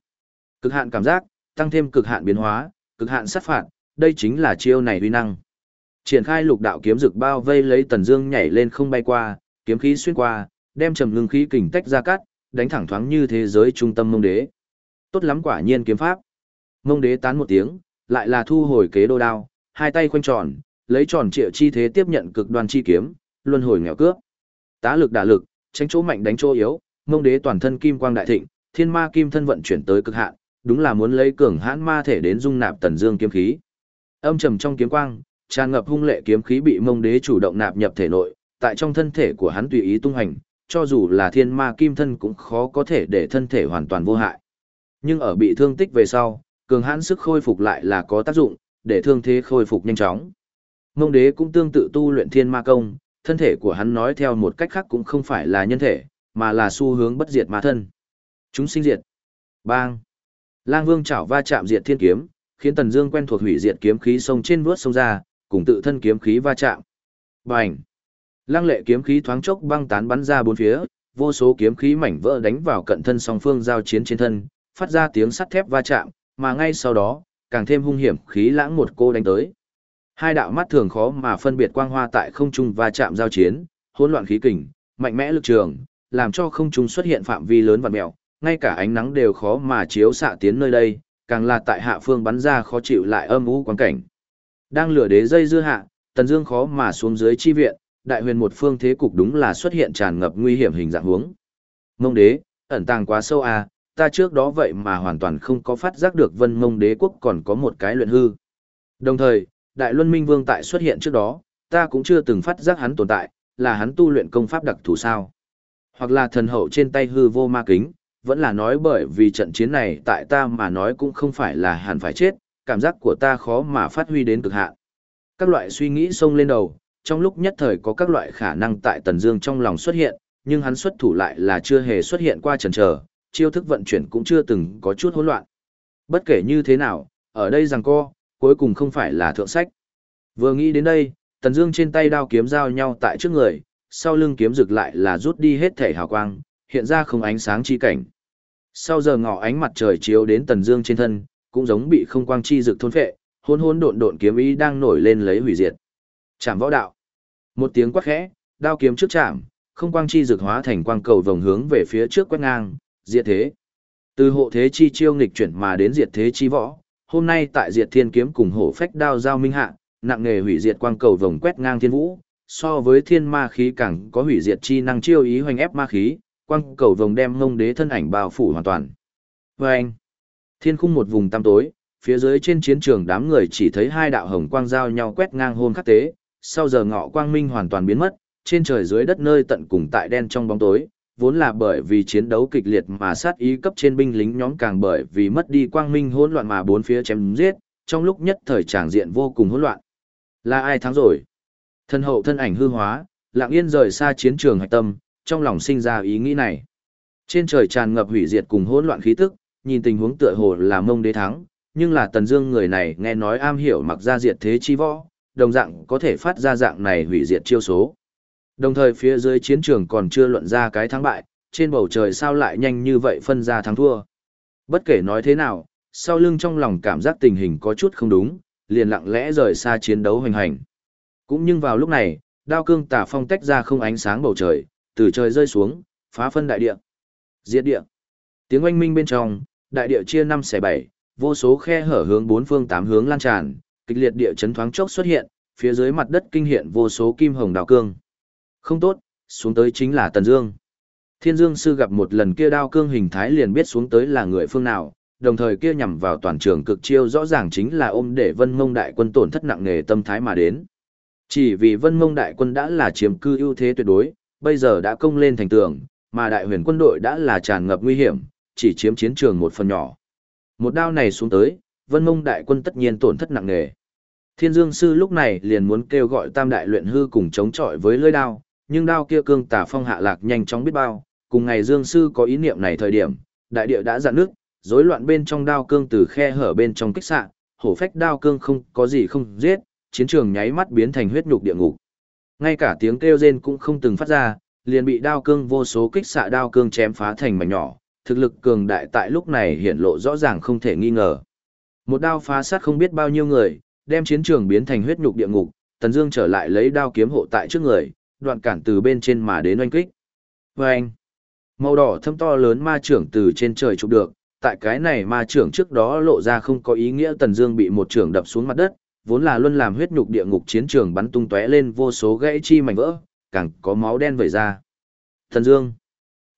Cực hạn cảm giác, tăng thêm cực hạn biến hóa, cực hạn sát phạt, đây chính là chiêu này uy năng. Triển khai lục đạo kiếm rực bao vây lấy Tần Dương nhảy lên không bay qua, kiếm khí xuyên qua, đem trầm ngưng khí kình tách ra cắt, đánh thẳng thoáng như thế giới trung tâm Mông Đế. Tốt lắm quả nhiên kiếm pháp. Mông Đế tán một tiếng, lại là thu hồi kế đô đao, hai tay khoanh tròn, lấy tròn triệu chi thế tiếp nhận cực đoan chi kiếm, luân hồi nghèo cướp. Tá lực đả lực, tránh chỗ mạnh đánh chỗ yếu, Mông Đế toàn thân kim quang đại thịnh, thiên ma kim thân vận chuyển tới cực hạn, đúng là muốn lấy cường hãn ma thể đến dung nạp tần dương kiếm khí. Âm trầm trong kiếm quang, tràn ngập hung lệ kiếm khí bị Mông Đế chủ động nạp nhập thể nội, tại trong thân thể của hắn tùy ý tung hành, cho dù là thiên ma kim thân cũng khó có thể để thân thể hoàn toàn vô hại. Nhưng ở bị thương tích về sau, cường hãn sức khôi phục lại là có tác dụng, để thương thế khôi phục nhanh chóng. Mông đế cũng tương tự tu luyện thiên ma công, thân thể của hắn nói theo một cách khác cũng không phải là nhân thể, mà là xu hướng bất diệt ma thân. Chúng sinh diệt. Bang. Lang Vương chảo va chạm diệt thiên kiếm, khiến Tần Dương quen thuộc hủy diệt kiếm khí sông trên vuốt sông ra, cùng tự thân kiếm khí va chạm. Bành. Lăng lệ kiếm khí thoáng chốc băng tán bắn ra bốn phía, vô số kiếm khí mảnh vỡ đánh vào cận thân song phương giao chiến trên thân, phát ra tiếng sắt thép va chạm, mà ngay sau đó, càng thêm hung hiểm khí lãng một cô đánh tới. Hai đạo mắt thường khó mà phân biệt quang hoa tại không trung va chạm giao chiến, hỗn loạn khí kình, mạnh mẽ lực trường, làm cho không trung xuất hiện phạm vi lớn và mèo, ngay cả ánh nắng đều khó mà chiếu xạ tiến nơi đây, càng là tại hạ phương bắn ra khó chịu lại âm u quang cảnh. Đang lửa đế dây dưa hạ, Tần Dương khó mà xuống dưới chi viện, đại huyền một phương thế cục đúng là xuất hiện tràn ngập nguy hiểm hình dạng huống. Mông đế, ẩn tàng quá sâu à, ta trước đó vậy mà hoàn toàn không có phát giác được vân mông đế quốc còn có một cái luyện hư. Đồng thời, đại luân minh vương tại xuất hiện trước đó, ta cũng chưa từng phát giác hắn tồn tại, là hắn tu luyện công pháp đặc thù sao. Hoặc là thần hậu trên tay hư vô ma kính, vẫn là nói bởi vì trận chiến này tại ta mà nói cũng không phải là hẳn phải chết, cảm giác của ta khó mà phát huy đến cực hạn. Các loại suy nghĩ xông lên đầu, trong lúc nhất thời có các loại khả năng tại Tần Dương trong lòng xuất hiện, nhưng hắn xuất thủ lại là chưa hề xuất hiện qua chần chờ, chiêu thức vận chuyển cũng chưa từng có chút hỗn loạn. Bất kể như thế nào, ở đây rằng co, cuối cùng không phải là thượng sách. Vừa nghĩ đến đây, Tần Dương trên tay đao kiếm giao nhau tại trước người, sau lưng kiếm rực lại là rút đi hết thể hào quang, hiện ra không ánh sáng chi cảnh. Sau giờ ngọ ánh mặt trời chiếu đến Tần Dương trên thân, cũng giống bị không quang chi rực thôn phệ, hỗn hỗn độn độn kiếm ý đang nổi lên lấy hủy diệt. Trảm võ đạo. Một tiếng quát khẽ, đao kiếm trước chạm, không quang chi rực hóa thành quang cầu vòng hướng về phía trước quét ngang, diệt thế. Từ hộ thế chi chiêu nghịch chuyển mà đến diệt thế chi võ, hôm nay tại diệt thiên kiếm cùng hổ phách đao giao minh hạ, nặng nghề hủy diệt quang cầu vòng quét ngang thiên vũ, so với thiên ma khí càng có hủy diệt chi năng chiêu ý hoành ép ma khí, quang cầu vòng đem ngông đế thân ảnh bao phủ hoàn toàn. Và anh, thiên khung một vùng tăm tối, phía dưới trên chiến trường đám người chỉ thấy hai đạo hồng quang giao nhau quét ngang hôn khắc tế, sau giờ ngọ quang minh hoàn toàn biến mất, trên trời dưới đất nơi tận cùng tại đen trong bóng tối, vốn là bởi vì chiến đấu kịch liệt mà sát ý cấp trên binh lính nhóm càng bởi vì mất đi quang minh hỗn loạn mà bốn phía chém giết, trong lúc nhất thời tràng diện vô cùng hỗn loạn. Là ai thắng rồi? Thân hậu thân ảnh hư hóa, lặng yên rời xa chiến trường hạch tâm, trong lòng sinh ra ý nghĩ này. Trên trời tràn ngập hủy diệt cùng hỗn loạn khí tức, nhìn tình huống tựa hồ là mông đế thắng, nhưng là Tần Dương người này nghe nói am hiểu mặc ra diệt thế chi võ, đồng dạng có thể phát ra dạng này hủy diệt chiêu số. Đồng thời phía dưới chiến trường còn chưa luận ra cái thắng bại, trên bầu trời sao lại nhanh như vậy phân ra thắng thua. Bất kể nói thế nào, sau lưng trong lòng cảm giác tình hình có chút không đúng, liền lặng lẽ rời xa chiến đấu hoành hành. Cũng nhưng vào lúc này, đao cương tả phong tách ra không ánh sáng bầu trời, từ trời rơi xuống, phá phân đại địa. Diệt địa. Tiếng oanh minh bên trong, đại địa chia năm xẻ bảy, vô số khe hở hướng bốn phương tám hướng lan tràn, kịch liệt địa chấn thoáng chốc xuất hiện, phía dưới mặt đất kinh hiện vô số kim hồng đào cương. Không tốt, xuống tới chính là Tần Dương. Thiên Dương sư gặp một lần kia đao cương hình thái liền biết xuống tới là người phương nào, đồng thời kia nhằm vào toàn trường cực chiêu rõ ràng chính là ôm để Vân Mông đại quân tổn thất nặng nề tâm thái mà đến. Chỉ vì Vân Mông đại quân đã là chiếm cư ưu thế tuyệt đối, bây giờ đã công lên thành tường, mà đại huyền quân đội đã là tràn ngập nguy hiểm, chỉ chiếm chiến trường một phần nhỏ. Một đao này xuống tới, Vân Mông đại quân tất nhiên tổn thất nặng nề. Thiên Dương sư lúc này liền muốn kêu gọi Tam đại luyện hư cùng chống chọi với lưỡi đao, nhưng đao kia cương tà phong hạ lạc nhanh chóng biết bao, cùng ngày Dương sư có ý niệm này thời điểm, đại địa đã dạn nước, rối loạn bên trong đao cương từ khe hở bên trong kích xạ, hổ phách đao cương không có gì không giết, chiến trường nháy mắt biến thành huyết nhục địa ngục. Ngay cả tiếng kêu rên cũng không từng phát ra, liền bị đao cương vô số kích xạ đao cương chém phá thành mảnh nhỏ, thực lực cường đại tại lúc này hiện lộ rõ ràng không thể nghi ngờ. Một đao phá sát không biết bao nhiêu người, đem chiến trường biến thành huyết nhục địa ngục, Tần Dương trở lại lấy đao kiếm hộ tại trước người, đoạn cản từ bên trên mà đến oanh kích. anh Màu đỏ thâm to lớn ma trưởng từ trên trời chụp được, tại cái này ma trưởng trước đó lộ ra không có ý nghĩa Tần Dương bị một trưởng đập xuống mặt đất, vốn là luôn làm huyết nhục địa ngục chiến trường bắn tung tóe lên vô số gãy chi mảnh vỡ, càng có máu đen vẩy ra. Tần Dương.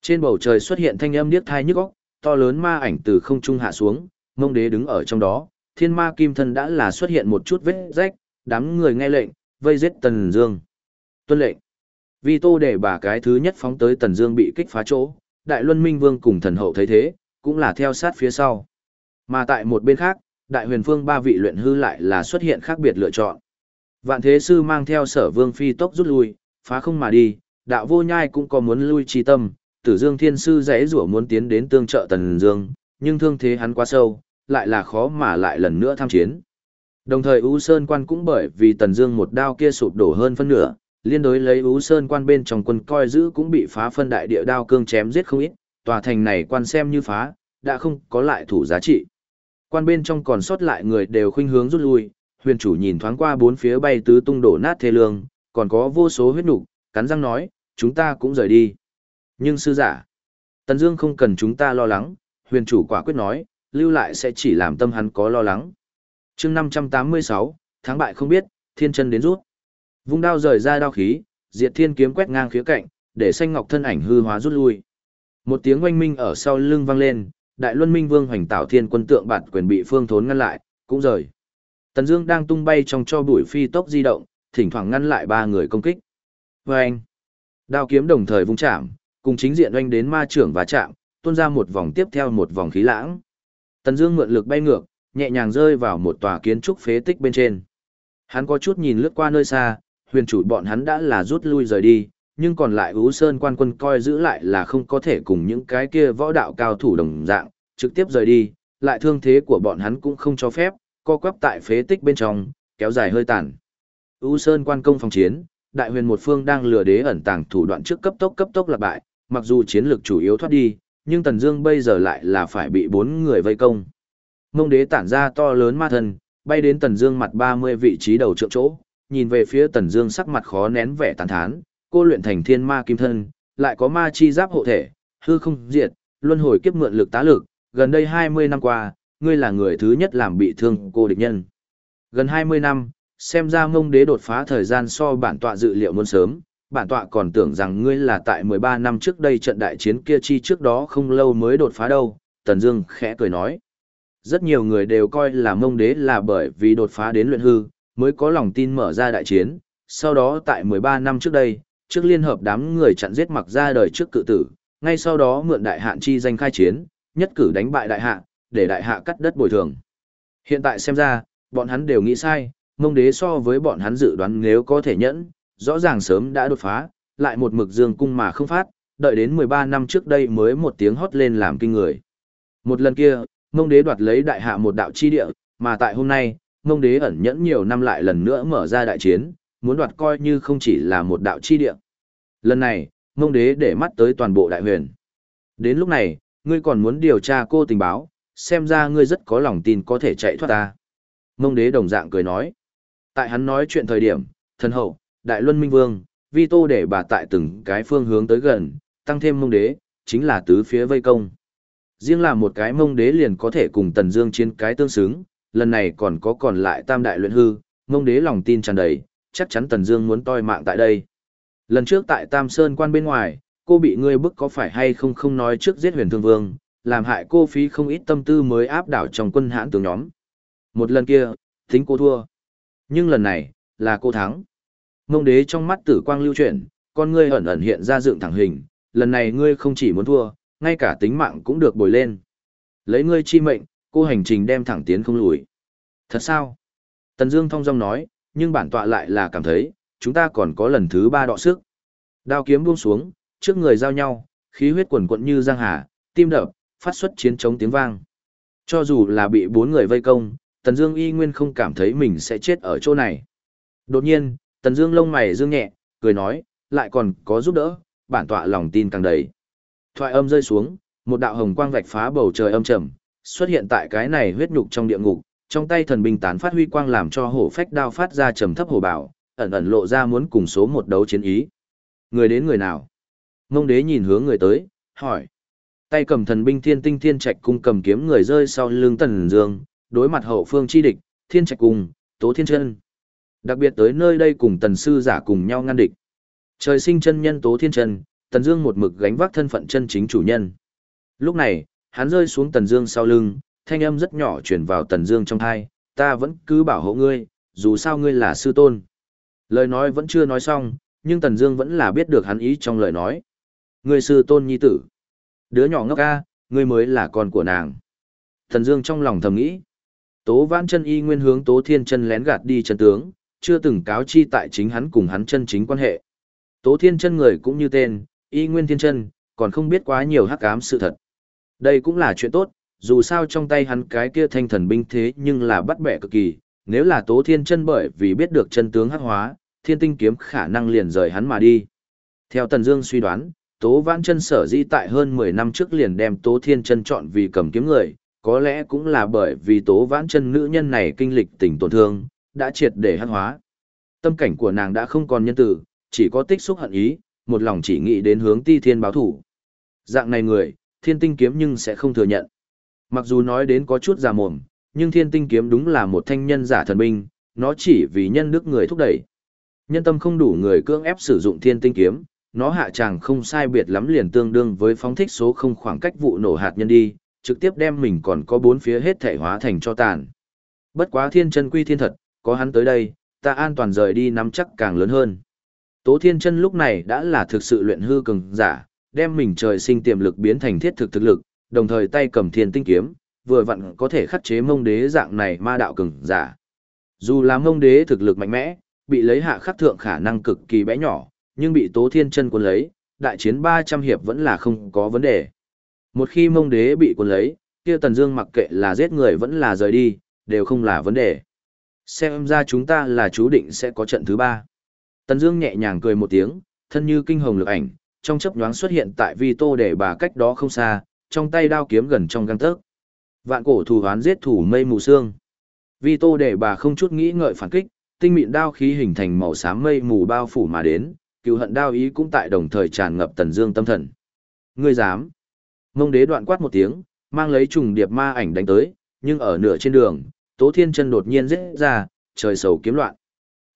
Trên bầu trời xuất hiện thanh âm điếc tai nhức óc, to lớn ma ảnh từ không trung hạ xuống, ngông Đế đứng ở trong đó, Thiên Ma Kim Thân đã là xuất hiện một chút vết rách, đám người nghe lệnh, vây giết Tần Dương. Tuân lệnh. Vì Tô để bà cái thứ nhất phóng tới Tần Dương bị kích phá chỗ, Đại Luân Minh Vương cùng thần hậu thấy thế, cũng là theo sát phía sau. Mà tại một bên khác, Đại Huyền vương ba vị luyện hư lại là xuất hiện khác biệt lựa chọn. Vạn Thế Sư mang theo Sở Vương phi tốc rút lui, phá không mà đi, Đạo Vô Nhai cũng có muốn lui chi tâm, Tử Dương Thiên Sư dễ rủa muốn tiến đến tương trợ Tần Dương, nhưng thương thế hắn quá sâu, lại là khó mà lại lần nữa tham chiến. Đồng thời U Sơn Quan cũng bởi vì Tần Dương một đao kia sụp đổ hơn phân nửa, liên đối lấy Ú Sơn quan bên trong quân coi giữ cũng bị phá phân đại địa đao cương chém giết không ít, tòa thành này quan xem như phá, đã không có lại thủ giá trị. Quan bên trong còn sót lại người đều khuynh hướng rút lui, huyền chủ nhìn thoáng qua bốn phía bay tứ tung đổ nát thê lương, còn có vô số huyết nục, cắn răng nói, chúng ta cũng rời đi. Nhưng sư giả, Tần Dương không cần chúng ta lo lắng, huyền chủ quả quyết nói, lưu lại sẽ chỉ làm tâm hắn có lo lắng. Chương 586, tháng bại không biết, thiên chân đến rút. Vung đao rời ra đao khí, diệt thiên kiếm quét ngang khía cạnh, để xanh ngọc thân ảnh hư hóa rút lui. Một tiếng oanh minh ở sau lưng vang lên, đại luân minh vương hoành tạo thiên quân tượng bạt quyền bị phương thốn ngăn lại, cũng rời. Tần Dương đang tung bay trong cho bụi phi tốc di động, thỉnh thoảng ngăn lại ba người công kích. Oanh! Đao kiếm đồng thời vung chạm, cùng chính diện oanh đến ma trưởng và chạm, tuôn ra một vòng tiếp theo một vòng khí lãng. Tần Dương mượn lực bay ngược, nhẹ nhàng rơi vào một tòa kiến trúc phế tích bên trên. Hắn có chút nhìn lướt qua nơi xa, huyền chủ bọn hắn đã là rút lui rời đi, nhưng còn lại Ú Sơn quan quân coi giữ lại là không có thể cùng những cái kia võ đạo cao thủ đồng dạng, trực tiếp rời đi, lại thương thế của bọn hắn cũng không cho phép, co quắp tại phế tích bên trong, kéo dài hơi tàn. Ú Sơn quan công phòng chiến, đại huyền một phương đang lừa đế ẩn tàng thủ đoạn trước cấp tốc cấp tốc lạc bại, mặc dù chiến lược chủ yếu thoát đi, nhưng Tần Dương bây giờ lại là phải bị bốn người vây công. Mông đế tản ra to lớn ma thần, bay đến Tần Dương mặt 30 vị trí đầu trượng chỗ, nhìn về phía Tần Dương sắc mặt khó nén vẻ tàn thán, cô luyện thành thiên ma kim thân, lại có ma chi giáp hộ thể, hư không diệt, luân hồi kiếp mượn lực tá lực, gần đây 20 năm qua, ngươi là người thứ nhất làm bị thương cô địch nhân. Gần 20 năm, xem ra Mông Đế đột phá thời gian so bản tọa dự liệu muốn sớm, bản tọa còn tưởng rằng ngươi là tại 13 năm trước đây trận đại chiến kia chi trước đó không lâu mới đột phá đâu, Tần Dương khẽ cười nói. Rất nhiều người đều coi là mông đế là bởi vì đột phá đến luyện hư, mới có lòng tin mở ra đại chiến. Sau đó tại 13 năm trước đây, trước liên hợp đám người chặn giết mặc ra đời trước cự tử, ngay sau đó mượn đại hạn chi danh khai chiến, nhất cử đánh bại đại hạ, để đại hạ cắt đất bồi thường. Hiện tại xem ra, bọn hắn đều nghĩ sai, mông đế so với bọn hắn dự đoán nếu có thể nhẫn, rõ ràng sớm đã đột phá, lại một mực dương cung mà không phát, đợi đến 13 năm trước đây mới một tiếng hót lên làm kinh người. Một lần kia, mông đế đoạt lấy đại hạ một đạo chi địa, mà tại hôm nay, mông đế ẩn nhẫn nhiều năm lại lần nữa mở ra đại chiến, muốn đoạt coi như không chỉ là một đạo chi địa. Lần này, mông đế để mắt tới toàn bộ đại huyền. Đến lúc này, ngươi còn muốn điều tra cô tình báo, xem ra ngươi rất có lòng tin có thể chạy thoát ta. Mông đế đồng dạng cười nói. Tại hắn nói chuyện thời điểm, thần hậu, đại luân minh vương, vi tô để bà tại từng cái phương hướng tới gần, tăng thêm mông đế, chính là tứ phía vây công. Riêng là một cái mông đế liền có thể cùng tần dương chiến cái tương xứng, lần này còn có còn lại tam đại luyện hư, mông đế lòng tin tràn đầy, chắc chắn tần dương muốn toi mạng tại đây. Lần trước tại Tam Sơn quan bên ngoài, cô bị ngươi bức có phải hay không không nói trước giết huyền thương vương, làm hại cô phí không ít tâm tư mới áp đảo trong quân hãn tướng nhóm. Một lần kia, tính cô thua. Nhưng lần này, là cô thắng. Mông đế trong mắt tử quang lưu chuyển, con ngươi ẩn ẩn hiện ra dựng thẳng hình, lần này ngươi không chỉ muốn thua, ngay cả tính mạng cũng được bồi lên. Lấy ngươi chi mệnh, cô hành trình đem thẳng tiến không lùi. Thật sao? Tần Dương thong dong nói, nhưng bản tọa lại là cảm thấy, chúng ta còn có lần thứ ba đọ sức. Đao kiếm buông xuống, trước người giao nhau, khí huyết quần quận như giang hà, tim đập, phát xuất chiến chống tiếng vang. Cho dù là bị bốn người vây công, Tần Dương y nguyên không cảm thấy mình sẽ chết ở chỗ này. Đột nhiên, Tần Dương lông mày dương nhẹ, cười nói, lại còn có giúp đỡ, bản tọa lòng tin càng đầy. Thoại âm rơi xuống, một đạo hồng quang vạch phá bầu trời âm trầm, xuất hiện tại cái này huyết nhục trong địa ngục, trong tay thần binh tán phát huy quang làm cho hổ phách đao phát ra trầm thấp hổ bảo, ẩn ẩn lộ ra muốn cùng số một đấu chiến ý. Người đến người nào? Ngông đế nhìn hướng người tới, hỏi. Tay cầm thần binh thiên tinh thiên trạch cung cầm kiếm người rơi sau lưng tần dương, đối mặt hậu phương chi địch, thiên trạch cung, tố thiên chân. Đặc biệt tới nơi đây cùng tần sư giả cùng nhau ngăn địch. Trời sinh chân nhân tố thiên chân, tần dương một mực gánh vác thân phận chân chính chủ nhân. Lúc này, hắn rơi xuống tần dương sau lưng, thanh âm rất nhỏ truyền vào tần dương trong tai, ta vẫn cứ bảo hộ ngươi, dù sao ngươi là sư tôn. Lời nói vẫn chưa nói xong, nhưng Tần Dương vẫn là biết được hắn ý trong lời nói. Ngươi sư tôn nhi tử. Đứa nhỏ ngốc ca, ngươi mới là con của nàng. Tần Dương trong lòng thầm nghĩ. Tố Vãn Chân y nguyên hướng Tố Thiên Chân lén gạt đi chân tướng, chưa từng cáo chi tại chính hắn cùng hắn chân chính quan hệ. Tố Thiên Chân người cũng như tên, y nguyên thiên chân, còn không biết quá nhiều hắc ám sự thật. Đây cũng là chuyện tốt, dù sao trong tay hắn cái kia thanh thần binh thế nhưng là bắt bẻ cực kỳ, nếu là Tố Thiên Chân bởi vì biết được chân tướng hắc hóa, Thiên Tinh kiếm khả năng liền rời hắn mà đi. Theo Tần Dương suy đoán, Tố Vãn Chân sở dĩ tại hơn 10 năm trước liền đem Tố Thiên Chân chọn vì cầm kiếm người, có lẽ cũng là bởi vì Tố Vãn Chân nữ nhân này kinh lịch tình tổn thương, đã triệt để hắc hóa. Tâm cảnh của nàng đã không còn nhân từ, chỉ có tích xúc hận ý, một lòng chỉ nghĩ đến hướng Ti Thiên báo thù. Dạng này người, Thiên Tinh kiếm nhưng sẽ không thừa nhận. Mặc dù nói đến có chút già mồm, nhưng thiên tinh kiếm đúng là một thanh nhân giả thần binh, nó chỉ vì nhân đức người thúc đẩy. Nhân tâm không đủ người cưỡng ép sử dụng thiên tinh kiếm, nó hạ tràng không sai biệt lắm liền tương đương với phóng thích số không khoảng cách vụ nổ hạt nhân đi, trực tiếp đem mình còn có bốn phía hết thể hóa thành cho tàn. Bất quá thiên chân quy thiên thật, có hắn tới đây, ta an toàn rời đi nắm chắc càng lớn hơn. Tố thiên chân lúc này đã là thực sự luyện hư cường giả, đem mình trời sinh tiềm lực biến thành thiết thực thực lực, đồng thời tay cầm thiên tinh kiếm, vừa vặn có thể khắc chế mông đế dạng này ma đạo cường giả. Dù là mông đế thực lực mạnh mẽ, bị lấy hạ khắc thượng khả năng cực kỳ bé nhỏ, nhưng bị tố thiên chân quân lấy, đại chiến 300 hiệp vẫn là không có vấn đề. Một khi mông đế bị quân lấy, kia Tần Dương mặc kệ là giết người vẫn là rời đi, đều không là vấn đề. Xem ra chúng ta là chú định sẽ có trận thứ ba. Tần Dương nhẹ nhàng cười một tiếng, thân như kinh hồng lực ảnh, trong chớp nhoáng xuất hiện tại vi tô để bà cách đó không xa, trong tay đao kiếm gần trong găng tấc. Vạn cổ thù hoán giết thủ mây mù sương. Vi tô để bà không chút nghĩ ngợi phản kích, tinh mịn đao khí hình thành màu xám mây mù bao phủ mà đến, cựu hận đao ý cũng tại đồng thời tràn ngập tần dương tâm thần. Ngươi dám? Mông đế đoạn quát một tiếng, mang lấy trùng điệp ma ảnh đánh tới, nhưng ở nửa trên đường, Tố Thiên chân đột nhiên giết ra, trời sầu kiếm loạn.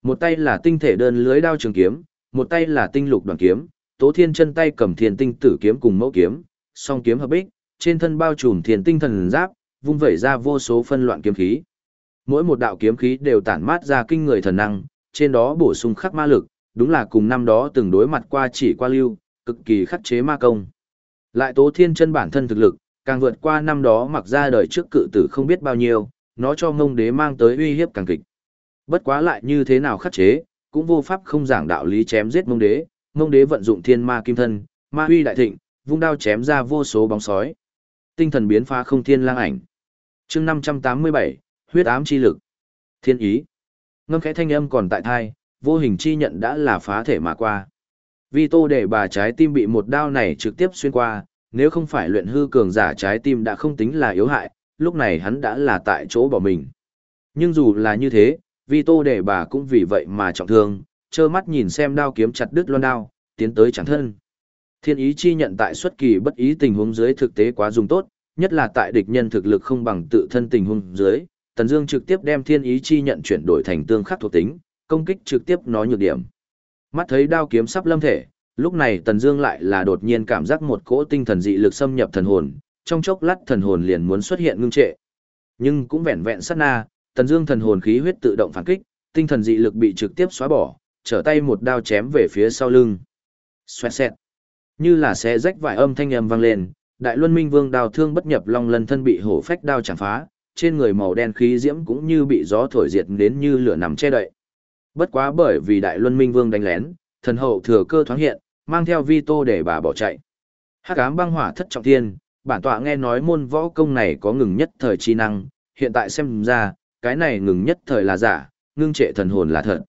Một tay là tinh thể đơn lưới đao trường kiếm, một tay là tinh lục đoàn kiếm, Tố Thiên chân tay cầm thiên tinh tử kiếm cùng mẫu kiếm, song kiếm hợp bích, trên thân bao trùm thiên tinh thần giáp, vung vẩy ra vô số phân loạn kiếm khí. Mỗi một đạo kiếm khí đều tản mát ra kinh người thần năng, trên đó bổ sung khắc ma lực, đúng là cùng năm đó từng đối mặt qua chỉ qua lưu, cực kỳ khắc chế ma công. Lại Tố Thiên chân bản thân thực lực, càng vượt qua năm đó mặc ra đời trước cự tử không biết bao nhiêu, nó cho ngông đế mang tới uy hiếp càng kịch. Bất quá lại như thế nào khắc chế, cũng vô pháp không giảng đạo lý chém giết mông đế, mông đế vận dụng thiên ma kim thân, ma huy đại thịnh, vung đao chém ra vô số bóng sói. Tinh thần biến phá không thiên lang ảnh. chương 587, huyết ám chi lực. Thiên ý. Ngâm khẽ thanh âm còn tại thai, vô hình chi nhận đã là phá thể mà qua. Vi tô để bà trái tim bị một đao này trực tiếp xuyên qua, nếu không phải luyện hư cường giả trái tim đã không tính là yếu hại, lúc này hắn đã là tại chỗ bỏ mình. Nhưng dù là như thế, Vi tô để bà cũng vì vậy mà trọng thương, trơ mắt nhìn xem đao kiếm chặt đứt loan đao, tiến tới chẳng thân. Thiên ý chi nhận tại xuất kỳ bất ý tình huống dưới thực tế quá dùng tốt, nhất là tại địch nhân thực lực không bằng tự thân tình huống dưới, Tần Dương trực tiếp đem thiên ý chi nhận chuyển đổi thành tương khắc thuộc tính, công kích trực tiếp nó nhược điểm. Mắt thấy đao kiếm sắp lâm thể, lúc này Tần Dương lại là đột nhiên cảm giác một cỗ tinh thần dị lực xâm nhập thần hồn, trong chốc lát thần hồn liền muốn xuất hiện ngưng trệ. Nhưng cũng vẹn vẹn sát na, Tần Dương thần hồn khí huyết tự động phản kích, tinh thần dị lực bị trực tiếp xóa bỏ, trở tay một đao chém về phía sau lưng. Xoẹt xẹt. Như là xé rách vải âm thanh âm vang lên, Đại Luân Minh Vương đao thương bất nhập long lần thân bị hổ phách đao chẳng phá, trên người màu đen khí diễm cũng như bị gió thổi diệt đến như lửa nằm che đậy. Bất quá bởi vì Đại Luân Minh Vương đánh lén, thần hậu thừa cơ thoáng hiện, mang theo vi tô để bà bỏ chạy. Hắc ám băng hỏa thất trọng thiên, bản tọa nghe nói môn võ công này có ngừng nhất thời chi năng, hiện tại xem ra, cái này ngừng nhất thời là giả, ngưng trệ thần hồn là thật.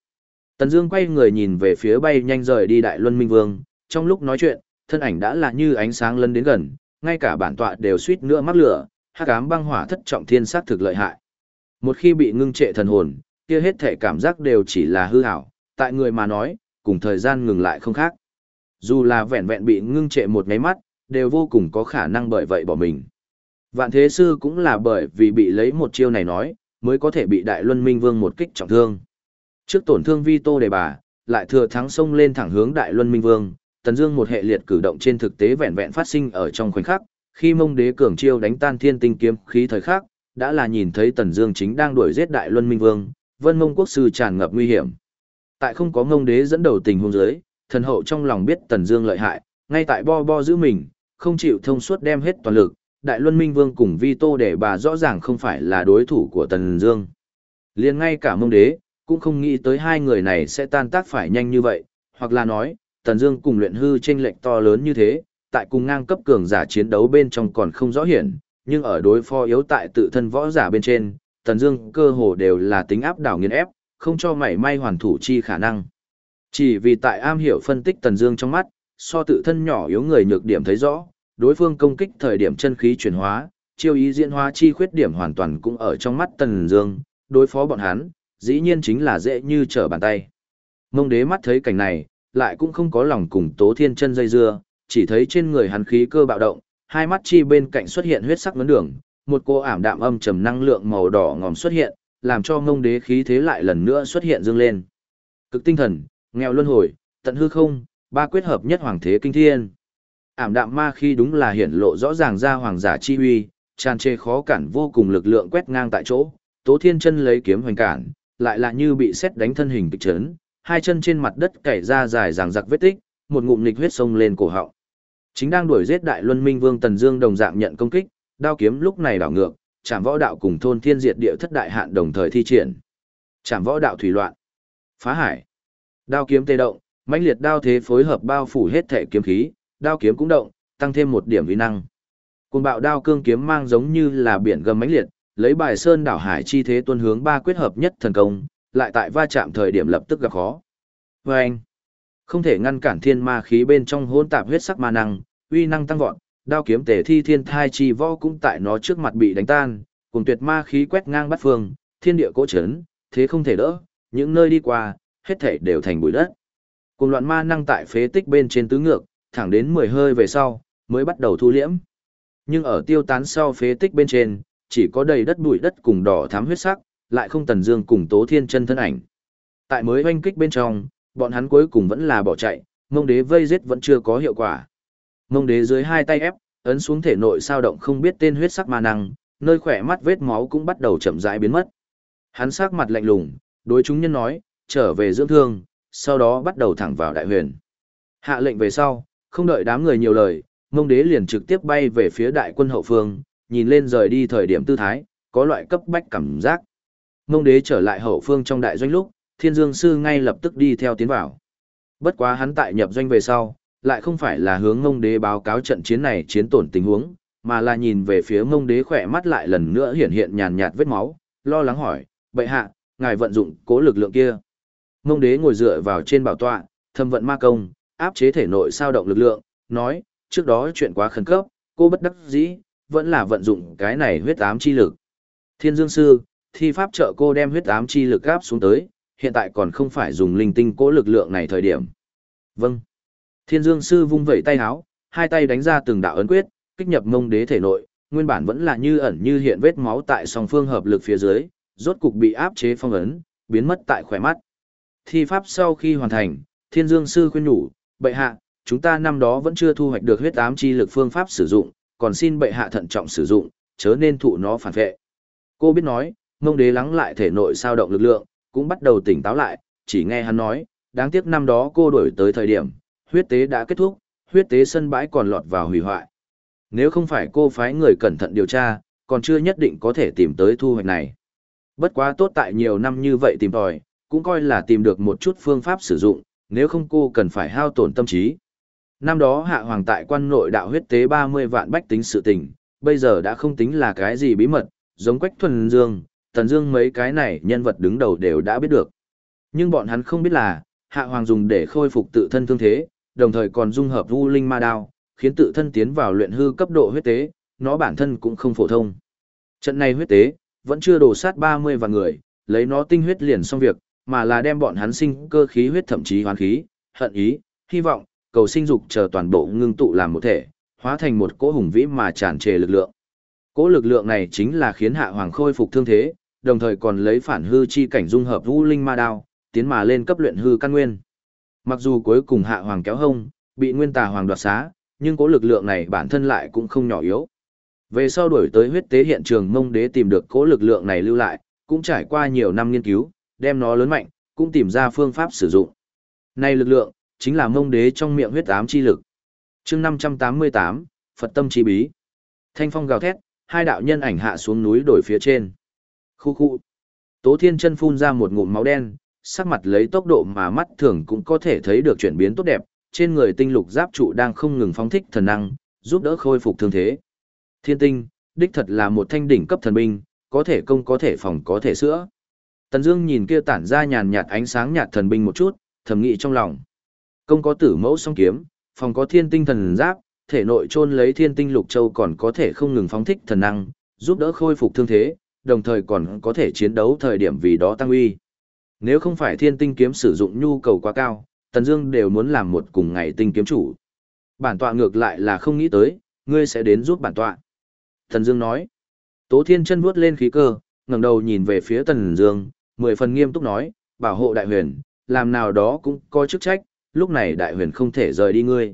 Tần Dương quay người nhìn về phía bay nhanh rời đi Đại Luân Minh Vương, trong lúc nói chuyện, thân ảnh đã là như ánh sáng lấn đến gần, ngay cả bản tọa đều suýt nữa mắc lửa, hắc ám băng hỏa thất trọng thiên sát thực lợi hại. Một khi bị ngưng trệ thần hồn, kia hết thể cảm giác đều chỉ là hư ảo, tại người mà nói, cùng thời gian ngừng lại không khác. Dù là vẹn vẹn bị ngưng trệ một cái mắt, đều vô cùng có khả năng bởi vậy bỏ mình. Vạn Thế Sư cũng là bởi vì bị lấy một chiêu này nói, mới có thể bị Đại Luân Minh Vương một kích trọng thương. Trước tổn thương vi tô đề bà, lại thừa thắng sông lên thẳng hướng Đại Luân Minh Vương, Tần Dương một hệ liệt cử động trên thực tế vẹn vẹn phát sinh ở trong khoảnh khắc, khi Mông Đế cường chiêu đánh tan Thiên Tinh kiếm khí thời khắc, đã là nhìn thấy Tần Dương chính đang đuổi giết Đại Luân Minh Vương, Vân Mông quốc sư tràn ngập nguy hiểm. Tại không có Mông Đế dẫn đầu tình huống dưới, thần hậu trong lòng biết Tần Dương lợi hại, ngay tại bo bo giữ mình, không chịu thông suốt đem hết toàn lực, Đại Luân Minh Vương cùng Vi Tô để bà rõ ràng không phải là đối thủ của Tần Dương. Liền ngay cả Mông Đế cũng không nghĩ tới hai người này sẽ tan tác phải nhanh như vậy, hoặc là nói, Tần Dương cùng luyện hư chênh lệch to lớn như thế, tại cùng ngang cấp cường giả chiến đấu bên trong còn không rõ hiển, nhưng ở đối phó yếu tại tự thân võ giả bên trên, Tần Dương cơ hồ đều là tính áp đảo nghiền ép, không cho mảy may hoàn thủ chi khả năng. Chỉ vì tại am hiểu phân tích Tần Dương trong mắt, so tự thân nhỏ yếu người nhược điểm thấy rõ, đối phương công kích thời điểm chân khí chuyển hóa, chiêu ý diễn hóa chi khuyết điểm hoàn toàn cũng ở trong mắt Tần Dương, đối phó bọn hắn, dĩ nhiên chính là dễ như trở bàn tay. Mông Đế mắt thấy cảnh này, lại cũng không có lòng cùng Tố Thiên Chân dây dưa, chỉ thấy trên người hắn khí cơ bạo động, hai mắt chi bên cạnh xuất hiện huyết sắc vấn đường, một cô ảm đạm âm trầm năng lượng màu đỏ ngòm xuất hiện, làm cho Mông Đế khí thế lại lần nữa xuất hiện dương lên. Cực tinh thần, nghèo luân hồi, tận hư không, ba quyết hợp nhất hoàng thế kinh thiên. Ảm đạm ma khi đúng là hiển lộ rõ ràng ra hoàng giả chi uy, tràn trề khó cản vô cùng lực lượng quét ngang tại chỗ, Tố Thiên Chân lấy kiếm hoành cản, lại là như bị xét đánh thân hình kịch chấn, hai chân trên mặt đất cày ra dài ràng giặc vết tích, một ngụm nghịch huyết sông lên cổ họng. Chính đang đuổi giết Đại Luân Minh Vương Tần Dương đồng dạng nhận công kích, đao kiếm lúc này đảo ngược, Trảm Võ Đạo cùng thôn Thiên Diệt Địa thất đại hạn đồng thời thi triển. Trảm Võ Đạo thủy loạn, phá hải. Đao kiếm tê động, mãnh liệt đao thế phối hợp bao phủ hết thể kiếm khí, đao kiếm cũng động, tăng thêm một điểm uy năng. Cuồng bạo đao cương kiếm mang giống như là biển gầm mãnh liệt, lấy bài sơn đảo hải chi thế tuân hướng ba quyết hợp nhất thần công, lại tại va chạm thời điểm lập tức gặp khó. Và anh, không thể ngăn cản thiên ma khí bên trong hỗn tạp huyết sắc ma năng, uy năng tăng vọt, đao kiếm tề thi thiên thai chi võ cũng tại nó trước mặt bị đánh tan, cùng tuyệt ma khí quét ngang bắt phương, thiên địa cỗ chấn, thế không thể đỡ, những nơi đi qua, hết thể đều thành bụi đất. Cùng loạn ma năng tại phế tích bên trên tứ ngược, thẳng đến 10 hơi về sau, mới bắt đầu thu liễm. Nhưng ở tiêu tán sau phế tích bên trên, chỉ có đầy đất bụi đất cùng đỏ thám huyết sắc, lại không tần dương cùng tố thiên chân thân ảnh. Tại mới oanh kích bên trong, bọn hắn cuối cùng vẫn là bỏ chạy, mông đế vây giết vẫn chưa có hiệu quả. Mông đế dưới hai tay ép, ấn xuống thể nội sao động không biết tên huyết sắc ma năng, nơi khỏe mắt vết máu cũng bắt đầu chậm rãi biến mất. Hắn sắc mặt lạnh lùng, đối chúng nhân nói, trở về dưỡng thương, sau đó bắt đầu thẳng vào đại huyền. Hạ lệnh về sau, không đợi đám người nhiều lời, mông đế liền trực tiếp bay về phía đại quân hậu phương, nhìn lên rời đi thời điểm tư thái, có loại cấp bách cảm giác. Mông đế trở lại hậu phương trong đại doanh lúc, thiên dương sư ngay lập tức đi theo tiến vào. Bất quá hắn tại nhập doanh về sau, lại không phải là hướng mông đế báo cáo trận chiến này chiến tổn tình huống, mà là nhìn về phía mông đế khỏe mắt lại lần nữa hiện hiện nhàn nhạt vết máu, lo lắng hỏi, bệ hạ, ngài vận dụng cố lực lượng kia. Mông đế ngồi dựa vào trên bảo tọa, thâm vận ma công, áp chế thể nội sao động lực lượng, nói, trước đó chuyện quá khẩn cấp, cô bất đắc dĩ, vẫn là vận dụng cái này huyết ám chi lực. Thiên Dương Sư, thi pháp trợ cô đem huyết ám chi lực áp xuống tới, hiện tại còn không phải dùng linh tinh cố lực lượng này thời điểm. Vâng. Thiên Dương Sư vung vẩy tay háo, hai tay đánh ra từng đạo ấn quyết, kích nhập mông đế thể nội, nguyên bản vẫn là như ẩn như hiện vết máu tại song phương hợp lực phía dưới, rốt cục bị áp chế phong ấn, biến mất tại khỏe mắt. Thi pháp sau khi hoàn thành, Thiên Dương Sư khuyên nhủ, bệ hạ, chúng ta năm đó vẫn chưa thu hoạch được huyết ám chi lực phương pháp sử dụng, còn xin bệ hạ thận trọng sử dụng, chớ nên thụ nó phản vệ. Cô biết nói, mông đế lắng lại thể nội sao động lực lượng, cũng bắt đầu tỉnh táo lại, chỉ nghe hắn nói, đáng tiếc năm đó cô đổi tới thời điểm, huyết tế đã kết thúc, huyết tế sân bãi còn lọt vào hủy hoại. Nếu không phải cô phái người cẩn thận điều tra, còn chưa nhất định có thể tìm tới thu hoạch này. Bất quá tốt tại nhiều năm như vậy tìm tòi, cũng coi là tìm được một chút phương pháp sử dụng, nếu không cô cần phải hao tổn tâm trí. Năm đó hạ hoàng tại quan nội đạo huyết tế 30 vạn bách tính sự tình, bây giờ đã không tính là cái gì bí mật, giống Quách Thuần Dương, Tần Dương mấy cái này nhân vật đứng đầu đều đã biết được. Nhưng bọn hắn không biết là, hạ hoàng dùng để khôi phục tự thân thương thế, đồng thời còn dung hợp vu linh ma đao, khiến tự thân tiến vào luyện hư cấp độ huyết tế, nó bản thân cũng không phổ thông. Trận này huyết tế, vẫn chưa đổ sát 30 vạn người, lấy nó tinh huyết liền xong việc, mà là đem bọn hắn sinh cơ khí huyết thậm chí hoán khí, hận ý, hy vọng, cầu sinh dục chờ toàn bộ ngưng tụ làm một thể, hóa thành một cỗ hùng vĩ mà tràn trề lực lượng. Cỗ lực lượng này chính là khiến hạ hoàng khôi phục thương thế, đồng thời còn lấy phản hư chi cảnh dung hợp vũ linh ma đao, tiến mà lên cấp luyện hư căn nguyên. Mặc dù cuối cùng hạ hoàng kéo hông, bị nguyên tà hoàng đoạt xá, nhưng cỗ lực lượng này bản thân lại cũng không nhỏ yếu. Về sau đổi tới huyết tế hiện trường mông đế tìm được cỗ lực lượng này lưu lại, cũng trải qua nhiều năm nghiên cứu, đem nó lớn mạnh, cũng tìm ra phương pháp sử dụng. Này lực lượng, chính là mông đế trong miệng huyết ám chi lực. chương 588, Phật tâm chi bí. Thanh phong gào thét, hai đạo nhân ảnh hạ xuống núi đổi phía trên. Khu khu. Tố thiên chân phun ra một ngụm máu đen, sắc mặt lấy tốc độ mà mắt thường cũng có thể thấy được chuyển biến tốt đẹp, trên người tinh lục giáp trụ đang không ngừng phóng thích thần năng, giúp đỡ khôi phục thương thế. Thiên tinh, đích thật là một thanh đỉnh cấp thần binh, có thể công có thể phòng có thể sữa. Tần Dương nhìn kia tản ra nhàn nhạt ánh sáng nhạt thần binh một chút, thầm nghĩ trong lòng. Công có tử mẫu song kiếm, phòng có thiên tinh thần giáp, thể nội chôn lấy thiên tinh lục châu còn có thể không ngừng phóng thích thần năng, giúp đỡ khôi phục thương thế, đồng thời còn có thể chiến đấu thời điểm vì đó tăng uy. Nếu không phải thiên tinh kiếm sử dụng nhu cầu quá cao, Tần Dương đều muốn làm một cùng ngày tinh kiếm chủ. Bản tọa ngược lại là không nghĩ tới, ngươi sẽ đến giúp bản tọa. Tần Dương nói. Tố Thiên chân vuốt lên khí cơ, ngẩng đầu nhìn về phía Tần Dương, mười phần nghiêm túc nói, bảo hộ đại huyền, làm nào đó cũng có chức trách, lúc này đại huyền không thể rời đi ngươi.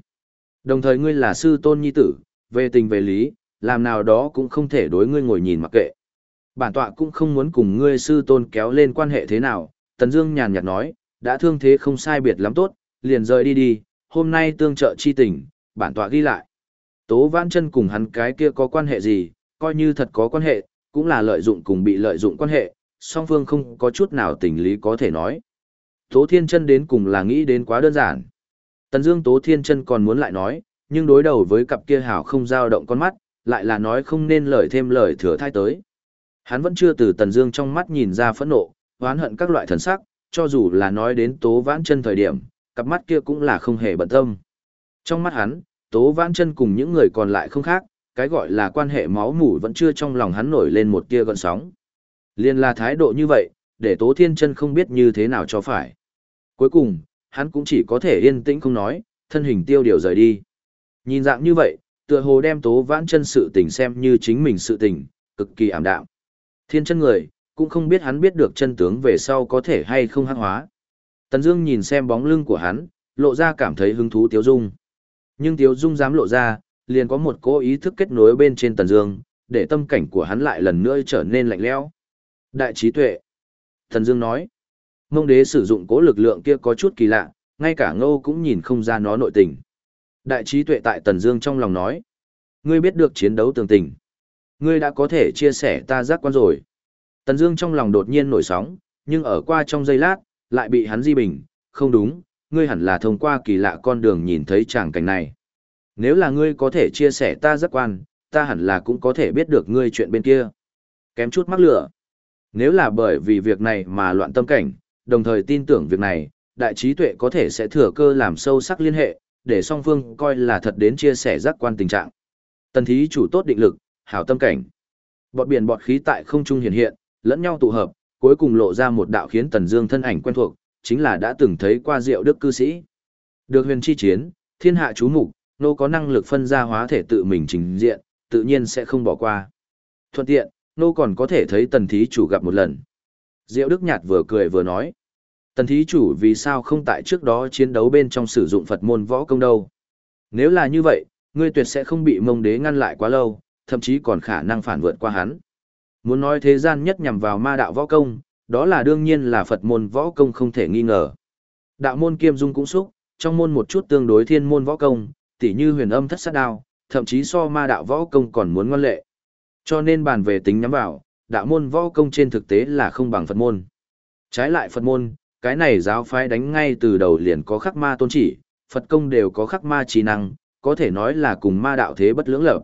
Đồng thời ngươi là sư tôn nhi tử, về tình về lý, làm nào đó cũng không thể đối ngươi ngồi nhìn mặc kệ. Bản tọa cũng không muốn cùng ngươi sư tôn kéo lên quan hệ thế nào, Tần Dương nhàn nhạt nói, đã thương thế không sai biệt lắm tốt, liền rời đi đi, hôm nay tương trợ chi tình, bản tọa ghi lại. Tố Vãn Chân cùng hắn cái kia có quan hệ gì, coi như thật có quan hệ, cũng là lợi dụng cùng bị lợi dụng quan hệ, song phương không có chút nào tình lý có thể nói. Tố Thiên Chân đến cùng là nghĩ đến quá đơn giản. Tần Dương Tố Thiên Chân còn muốn lại nói, nhưng đối đầu với cặp kia hảo không dao động con mắt, lại là nói không nên lời thêm lời thừa thai tới. Hắn vẫn chưa từ Tần Dương trong mắt nhìn ra phẫn nộ, oán hận các loại thần sắc, cho dù là nói đến Tố Vãn Chân thời điểm, cặp mắt kia cũng là không hề bận tâm. Trong mắt hắn, Tố Vãn Chân cùng những người còn lại không khác, cái gọi là quan hệ máu mủ vẫn chưa trong lòng hắn nổi lên một tia gợn sóng. Liên là thái độ như vậy, để Tố Thiên Chân không biết như thế nào cho phải. Cuối cùng, hắn cũng chỉ có thể yên tĩnh không nói, thân hình tiêu điều rời đi. Nhìn dạng như vậy, tựa hồ đem Tố Vãn Chân sự tình xem như chính mình sự tình, cực kỳ ảm đạm. Thiên chân người, cũng không biết hắn biết được chân tướng về sau có thể hay không hắc hóa. Tần Dương nhìn xem bóng lưng của hắn, lộ ra cảm thấy hứng thú Tiếu Dung. Nhưng Tiếu Dung dám lộ ra, liền có một cố ý thức kết nối bên trên Tần Dương, để tâm cảnh của hắn lại lần nữa trở nên lạnh lẽo. Đại trí tuệ. Thần Dương nói, mông đế sử dụng cố lực lượng kia có chút kỳ lạ, ngay cả ngô cũng nhìn không ra nó nội tình. Đại trí tuệ tại Tần Dương trong lòng nói, ngươi biết được chiến đấu tường tình. Ngươi đã có thể chia sẻ ta giác quan rồi. Tần Dương trong lòng đột nhiên nổi sóng, nhưng ở qua trong giây lát, lại bị hắn di bình, không đúng, ngươi hẳn là thông qua kỳ lạ con đường nhìn thấy tràng cảnh này. Nếu là ngươi có thể chia sẻ ta giác quan, ta hẳn là cũng có thể biết được ngươi chuyện bên kia. Kém chút mắc lửa. Nếu là bởi vì việc này mà loạn tâm cảnh, đồng thời tin tưởng việc này, đại trí tuệ có thể sẽ thừa cơ làm sâu sắc liên hệ, để song phương coi là thật đến chia sẻ giác quan tình trạng. Tần thí chủ tốt định lực, hảo tâm cảnh. Bọt biển bọt khí tại không trung hiện hiện, lẫn nhau tụ hợp, cuối cùng lộ ra một đạo khiến Tần Dương thân ảnh quen thuộc, chính là đã từng thấy qua Diệu Đức cư sĩ. Được huyền chi chiến, thiên hạ chú mục, nô có năng lực phân ra hóa thể tự mình trình diện, tự nhiên sẽ không bỏ qua. Thuận tiện, nô còn có thể thấy Tần thí chủ gặp một lần. Diệu Đức nhạt vừa cười vừa nói, Tần thí chủ vì sao không tại trước đó chiến đấu bên trong sử dụng Phật môn võ công đâu? Nếu là như vậy, ngươi tuyệt sẽ không bị mông đế ngăn lại quá lâu, thậm chí còn khả năng phản vượt qua hắn. Muốn nói thế gian nhất nhằm vào ma đạo võ công, đó là đương nhiên là Phật môn võ công không thể nghi ngờ. Đạo môn kiêm dung cũng xúc, trong môn một chút tương đối thiên môn võ công, tỉ như huyền âm thất sát đao, thậm chí so ma đạo võ công còn muốn ngoan lệ. Cho nên bàn về tính nhắm vào, đạo môn võ công trên thực tế là không bằng Phật môn. Trái lại Phật môn, cái này giáo phái đánh ngay từ đầu liền có khắc ma tôn chỉ, Phật công đều có khắc ma trí năng, có thể nói là cùng ma đạo thế bất lưỡng lập.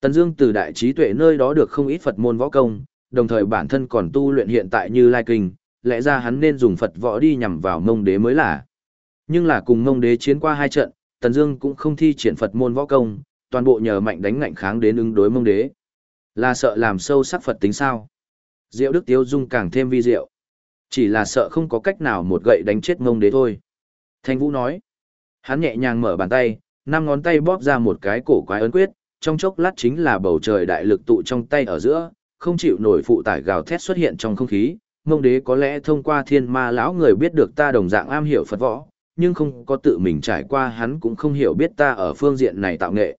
Tần Dương từ đại trí tuệ nơi đó được không ít Phật môn võ công, đồng thời bản thân còn tu luyện hiện tại như Lai Kinh, lẽ ra hắn nên dùng Phật võ đi nhằm vào Mông Đế mới là. Nhưng là cùng Mông Đế chiến qua hai trận, Tần Dương cũng không thi triển Phật môn võ công, toàn bộ nhờ mạnh đánh ngạnh kháng đến ứng đối Mông Đế. Là sợ làm sâu sắc Phật tính sao? Diệu Đức Tiếu Dung càng thêm vi diệu. Chỉ là sợ không có cách nào một gậy đánh chết ngông Đế thôi. Thanh Vũ nói. Hắn nhẹ nhàng mở bàn tay, năm ngón tay bóp ra một cái cổ quái ấn quyết, trong chốc lát chính là bầu trời đại lực tụ trong tay ở giữa, không chịu nổi phụ tải gào thét xuất hiện trong không khí. Ngông đế có lẽ thông qua thiên ma lão người biết được ta đồng dạng am hiểu Phật võ, nhưng không có tự mình trải qua hắn cũng không hiểu biết ta ở phương diện này tạo nghệ.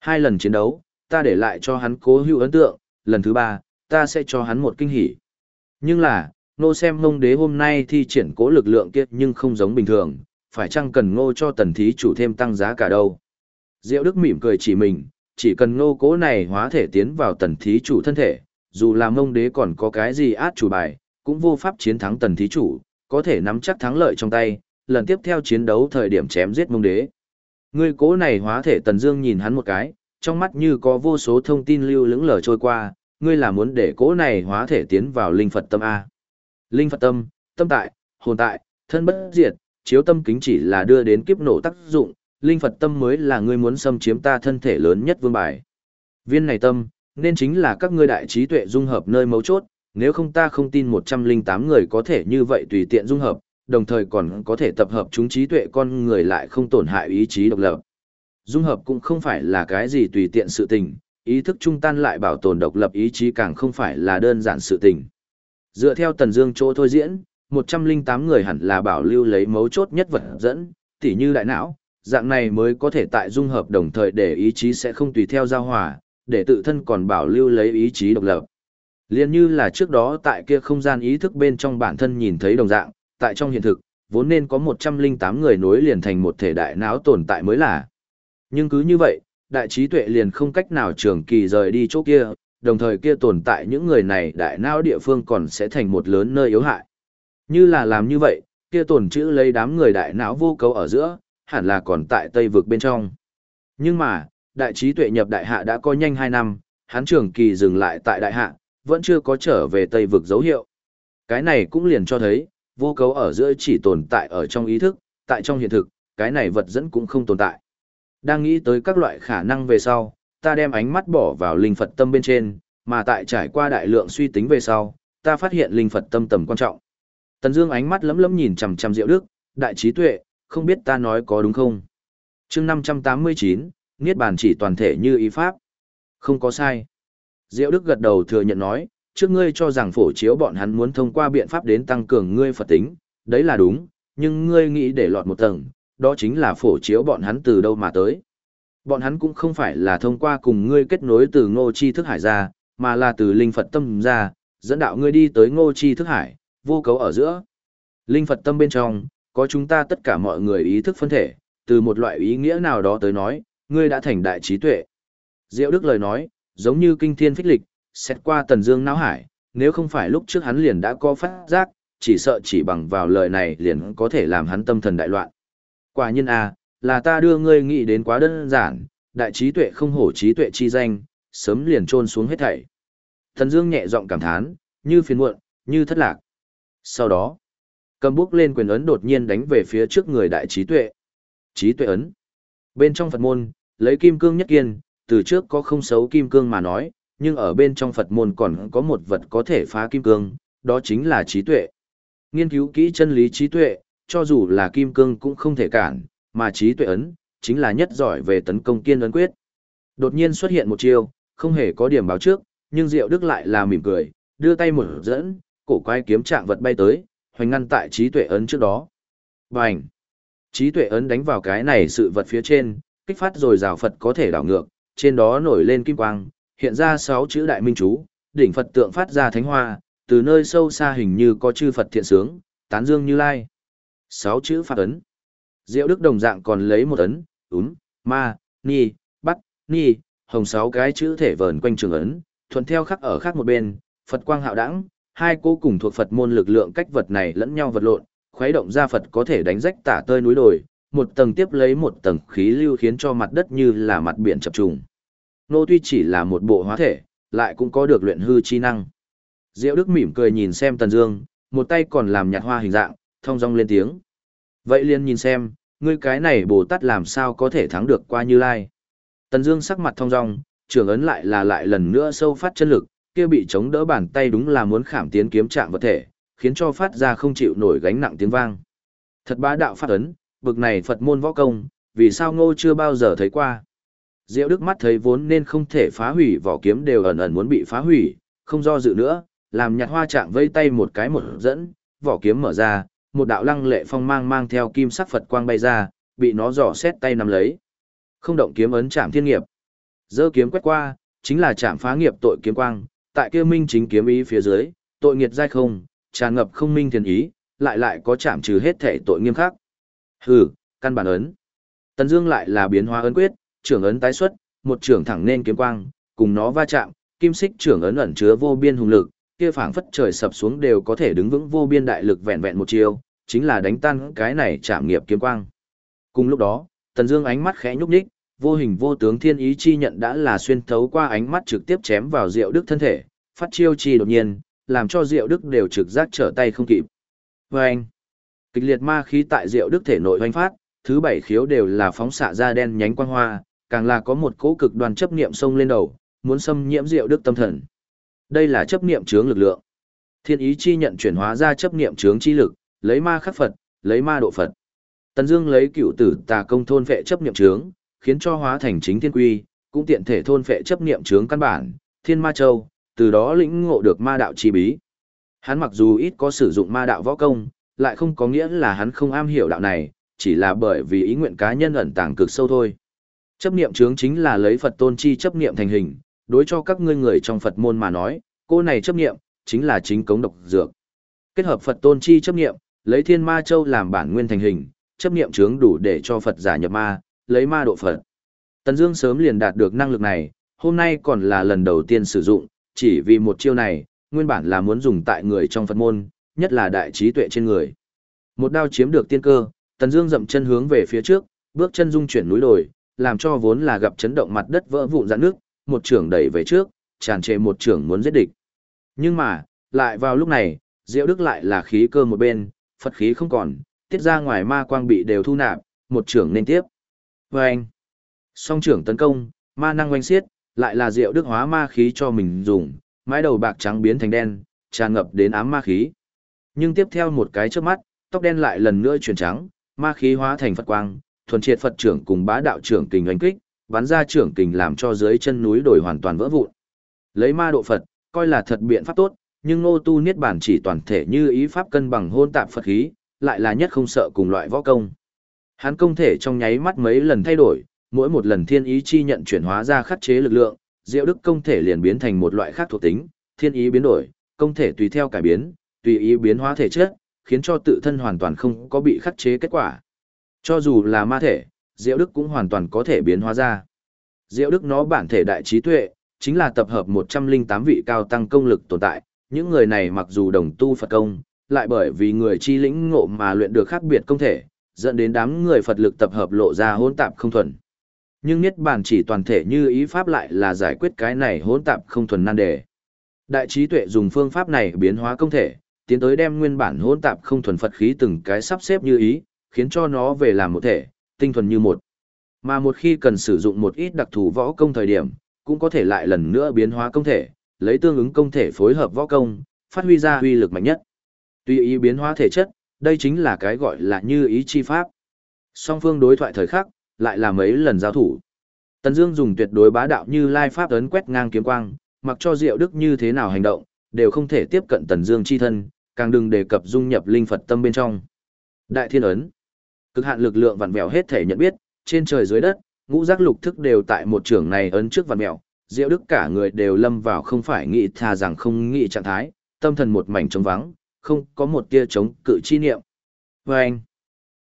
Hai lần chiến đấu, ta để lại cho hắn cố hữu ấn tượng, lần thứ ba, ta sẽ cho hắn một kinh hỉ. Nhưng là, nô xem mông đế hôm nay thi triển cố lực lượng kiệt nhưng không giống bình thường, phải chăng cần ngô cho tần thí chủ thêm tăng giá cả đâu. Diệu Đức mỉm cười chỉ mình, chỉ cần ngô cố này hóa thể tiến vào tần thí chủ thân thể, dù là mông đế còn có cái gì át chủ bài, cũng vô pháp chiến thắng tần thí chủ, có thể nắm chắc thắng lợi trong tay, lần tiếp theo chiến đấu thời điểm chém giết mông đế. Người cố này hóa thể tần dương nhìn hắn một cái, trong mắt như có vô số thông tin lưu lững lờ trôi qua, ngươi là muốn để cố này hóa thể tiến vào linh Phật tâm A. Linh Phật tâm, tâm tại, hồn tại, thân bất diệt, chiếu tâm kính chỉ là đưa đến kiếp nổ tác dụng, linh Phật tâm mới là ngươi muốn xâm chiếm ta thân thể lớn nhất vương bài. Viên này tâm, nên chính là các ngươi đại trí tuệ dung hợp nơi mấu chốt, nếu không ta không tin 108 người có thể như vậy tùy tiện dung hợp, đồng thời còn có thể tập hợp chúng trí tuệ con người lại không tổn hại ý chí độc lập. Dung hợp cũng không phải là cái gì tùy tiện sự tình, ý thức trung tan lại bảo tồn độc lập ý chí càng không phải là đơn giản sự tình. Dựa theo Tần Dương chỗ thôi diễn, 108 người hẳn là bảo lưu lấy mấu chốt nhất vật dẫn, tỉ như đại não, dạng này mới có thể tại dung hợp đồng thời để ý chí sẽ không tùy theo giao hòa, để tự thân còn bảo lưu lấy ý chí độc lập. Liên như là trước đó tại kia không gian ý thức bên trong bản thân nhìn thấy đồng dạng, tại trong hiện thực, vốn nên có 108 người nối liền thành một thể đại não tồn tại mới là. Nhưng cứ như vậy, đại trí tuệ liền không cách nào trường kỳ rời đi chỗ kia, đồng thời kia tồn tại những người này đại não địa phương còn sẽ thành một lớn nơi yếu hại. Như là làm như vậy, kia tồn chữ lấy đám người đại não vô cấu ở giữa, hẳn là còn tại Tây vực bên trong. Nhưng mà, đại trí tuệ nhập đại hạ đã có nhanh 2 năm, hắn trường kỳ dừng lại tại đại hạ, vẫn chưa có trở về Tây vực dấu hiệu. Cái này cũng liền cho thấy, vô cấu ở giữa chỉ tồn tại ở trong ý thức, tại trong hiện thực, cái này vật dẫn cũng không tồn tại. Đang nghĩ tới các loại khả năng về sau, ta đem ánh mắt bỏ vào linh Phật tâm bên trên, mà tại trải qua đại lượng suy tính về sau, ta phát hiện linh Phật tâm tầm quan trọng. Tần Dương ánh mắt lấm lấm nhìn chằm chằm Diệu Đức, đại trí tuệ, không biết ta nói có đúng không? Chương 589, Niết bàn chỉ toàn thể như ý pháp. Không có sai. Diệu Đức gật đầu thừa nhận nói, trước ngươi cho rằng phổ chiếu bọn hắn muốn thông qua biện pháp đến tăng cường ngươi Phật tính, đấy là đúng, nhưng ngươi nghĩ để lọt một tầng, đó chính là phổ chiếu bọn hắn từ đâu mà tới. Bọn hắn cũng không phải là thông qua cùng ngươi kết nối từ ngô chi thức hải ra, mà là từ linh Phật tâm ra, dẫn đạo ngươi đi tới ngô chi thức hải, vô cấu ở giữa. Linh Phật tâm bên trong, có chúng ta tất cả mọi người ý thức phân thể, từ một loại ý nghĩa nào đó tới nói, ngươi đã thành đại trí tuệ. Diệu Đức lời nói, giống như kinh thiên phích lịch, xét qua tần dương não hải, nếu không phải lúc trước hắn liền đã có phát giác, chỉ sợ chỉ bằng vào lời này liền có thể làm hắn tâm thần đại loạn. Quả nhiên à, là ta đưa ngươi nghĩ đến quá đơn giản, đại trí tuệ không hổ trí tuệ chi danh, sớm liền trôn xuống hết thảy. Thần Dương nhẹ giọng cảm thán, như phiền muộn, như thất lạc. Sau đó, cầm bước lên quyền ấn đột nhiên đánh về phía trước người đại trí tuệ. Trí tuệ ấn. Bên trong Phật môn, lấy kim cương nhất kiên, từ trước có không xấu kim cương mà nói, nhưng ở bên trong Phật môn còn có một vật có thể phá kim cương, đó chính là trí tuệ. Nghiên cứu kỹ chân lý trí tuệ, cho dù là kim cương cũng không thể cản, mà trí tuệ ấn, chính là nhất giỏi về tấn công kiên ấn quyết. Đột nhiên xuất hiện một chiêu, không hề có điểm báo trước, nhưng Diệu Đức lại là mỉm cười, đưa tay một dẫn, cổ quái kiếm trạng vật bay tới, hoành ngăn tại trí tuệ ấn trước đó. Bành! Trí tuệ ấn đánh vào cái này sự vật phía trên, kích phát rồi rào Phật có thể đảo ngược, trên đó nổi lên kim quang, hiện ra sáu chữ đại minh chú, đỉnh Phật tượng phát ra thánh hoa, từ nơi sâu xa hình như có chư Phật thiện sướng, tán dương như lai. Sáu chữ Phật ấn. Diệu Đức đồng dạng còn lấy một ấn, úm, ma, ni, bắt, ni, hồng sáu cái chữ thể vờn quanh trường ấn, thuận theo khắc ở khác một bên, Phật quang hạo đẳng, hai cô cùng thuộc Phật môn lực lượng cách vật này lẫn nhau vật lộn, khuấy động ra Phật có thể đánh rách tả tơi núi đồi, một tầng tiếp lấy một tầng khí lưu khiến cho mặt đất như là mặt biển chập trùng. Nô tuy chỉ là một bộ hóa thể, lại cũng có được luyện hư chi năng. Diệu Đức mỉm cười nhìn xem Tần Dương, một tay còn làm nhạt hoa hình dạng, thông dong lên tiếng. Vậy liền nhìn xem, ngươi cái này Bồ Tát làm sao có thể thắng được qua Như Lai. Tần Dương sắc mặt thông dong, trưởng ấn lại là lại lần nữa sâu phát chân lực, kia bị chống đỡ bàn tay đúng là muốn khảm tiến kiếm chạm vật thể, khiến cho phát ra không chịu nổi gánh nặng tiếng vang. Thật bá đạo phát ấn, bực này Phật môn võ công, vì sao Ngô chưa bao giờ thấy qua. Diệu Đức mắt thấy vốn nên không thể phá hủy vỏ kiếm đều ẩn ẩn muốn bị phá hủy, không do dự nữa, làm nhạt hoa trạng vây tay một cái một dẫn, vỏ kiếm mở ra, một đạo lăng lệ phong mang mang theo kim sắc Phật quang bay ra, bị nó dò xét tay nắm lấy. Không động kiếm ấn chạm thiên nghiệp. Dơ kiếm quét qua, chính là chạm phá nghiệp tội kiếm quang, tại kia minh chính kiếm ý phía dưới, tội nghiệt dai không, tràn ngập không minh thiền ý, lại lại có chạm trừ hết thể tội nghiêm khắc. Hừ, căn bản ấn. Tần Dương lại là biến hóa ấn quyết, trưởng ấn tái xuất, một trưởng thẳng nên kiếm quang, cùng nó va chạm, kim xích trưởng ấn ẩn chứa vô biên hùng lực, kia phảng phất trời sập xuống đều có thể đứng vững vô biên đại lực vẹn vẹn một chiêu, chính là đánh tan cái này chạm nghiệp kiếm quang. Cùng lúc đó, Tần Dương ánh mắt khẽ nhúc nhích, vô hình vô tướng thiên ý chi nhận đã là xuyên thấu qua ánh mắt trực tiếp chém vào Diệu Đức thân thể, phát chiêu chi đột nhiên, làm cho Diệu Đức đều trực giác trở tay không kịp. Oeng! Kịch liệt ma khí tại Diệu Đức thể nội hoành phát, thứ bảy khiếu đều là phóng xạ ra đen nhánh quang hoa, càng là có một cỗ cực đoan chấp niệm xông lên đầu, muốn xâm nhiễm Diệu Đức tâm thần. Đây là chấp niệm chướng lực lượng. Thiên ý chi nhận chuyển hóa ra chấp niệm chướng chi lực, lấy ma khắc Phật, lấy ma độ Phật. Tần Dương lấy cựu tử tà công thôn phệ chấp niệm chướng, khiến cho hóa thành chính thiên quy, cũng tiện thể thôn phệ chấp niệm chướng căn bản, Thiên Ma Châu, từ đó lĩnh ngộ được ma đạo chi bí. Hắn mặc dù ít có sử dụng ma đạo võ công, lại không có nghĩa là hắn không am hiểu đạo này, chỉ là bởi vì ý nguyện cá nhân ẩn tàng cực sâu thôi. Chấp niệm chướng chính là lấy Phật tôn chi chấp niệm thành hình, đối cho các ngươi người trong Phật môn mà nói, cô này chấp niệm chính là chính cống độc dược. Kết hợp Phật tôn chi chấp niệm, lấy Thiên Ma Châu làm bản nguyên thành hình, chấp niệm chướng đủ để cho Phật giả nhập ma, lấy ma độ Phật. Tần Dương sớm liền đạt được năng lực này, hôm nay còn là lần đầu tiên sử dụng, chỉ vì một chiêu này, nguyên bản là muốn dùng tại người trong Phật môn, nhất là đại trí tuệ trên người. Một đao chiếm được tiên cơ, Tần Dương dậm chân hướng về phía trước, bước chân dung chuyển núi đồi, làm cho vốn là gặp chấn động mặt đất vỡ vụn rạn nước, một trưởng đẩy về trước, tràn trề một trưởng muốn giết địch. Nhưng mà, lại vào lúc này, Diệu Đức lại là khí cơ một bên, Phật khí không còn, tiết ra ngoài ma quang bị đều thu nạp, một trưởng nên tiếp. Và anh, song trưởng tấn công, ma năng oanh xiết, lại là Diệu Đức hóa ma khí cho mình dùng, mái đầu bạc trắng biến thành đen, tràn ngập đến ám ma khí. Nhưng tiếp theo một cái trước mắt, tóc đen lại lần nữa chuyển trắng, ma khí hóa thành Phật quang, thuần triệt Phật trưởng cùng bá đạo trưởng kình oanh kích, bắn ra trưởng kình làm cho dưới chân núi đổi hoàn toàn vỡ vụn. Lấy ma độ Phật, coi là thật biện pháp tốt, nhưng Ngô Tu Niết Bản chỉ toàn thể như ý pháp cân bằng hôn tạp Phật khí, lại là nhất không sợ cùng loại võ công. Hắn công thể trong nháy mắt mấy lần thay đổi, mỗi một lần thiên ý chi nhận chuyển hóa ra khắc chế lực lượng, Diệu Đức công thể liền biến thành một loại khác thuộc tính, thiên ý biến đổi, công thể tùy theo cải biến, tùy ý biến hóa thể chất, khiến cho tự thân hoàn toàn không có bị khắc chế kết quả. Cho dù là ma thể, Diệu Đức cũng hoàn toàn có thể biến hóa ra. Diệu Đức nó bản thể đại trí tuệ, chính là tập hợp 108 vị cao tăng công lực tồn tại, những người này mặc dù đồng tu Phật công, lại bởi vì người chi lĩnh ngộ mà luyện được khác biệt công thể, dẫn đến đám người Phật lực tập hợp lộ ra hỗn tạp không thuần. Nhưng Niết Bàn chỉ toàn thể như ý pháp lại là giải quyết cái này hỗn tạp không thuần nan đề. Đại trí tuệ dùng phương pháp này biến hóa công thể, tiến tới đem nguyên bản hỗn tạp không thuần Phật khí từng cái sắp xếp như ý, khiến cho nó về làm một thể, tinh thuần như một. Mà một khi cần sử dụng một ít đặc thù võ công thời điểm, cũng có thể lại lần nữa biến hóa công thể, lấy tương ứng công thể phối hợp võ công, phát huy ra uy lực mạnh nhất. Tuy ý biến hóa thể chất, đây chính là cái gọi là như ý chi pháp. Song phương đối thoại thời khắc, lại là mấy lần giao thủ. Tần Dương dùng tuyệt đối bá đạo như lai pháp ấn quét ngang kiếm quang, mặc cho Diệu Đức như thế nào hành động, đều không thể tiếp cận Tần Dương chi thân, càng đừng đề cập dung nhập linh Phật tâm bên trong. Đại Thiên ấn, cực hạn lực lượng vặn vẹo hết thể nhận biết, trên trời dưới đất, ngũ giác lục thức đều tại một trường này ấn trước vặn vẹo, Diệu Đức cả người đều lâm vào không phải nghĩ tha rằng không nghĩ trạng thái, tâm thần một mảnh trống vắng, không có một tia chống cự chi niệm. Và anh,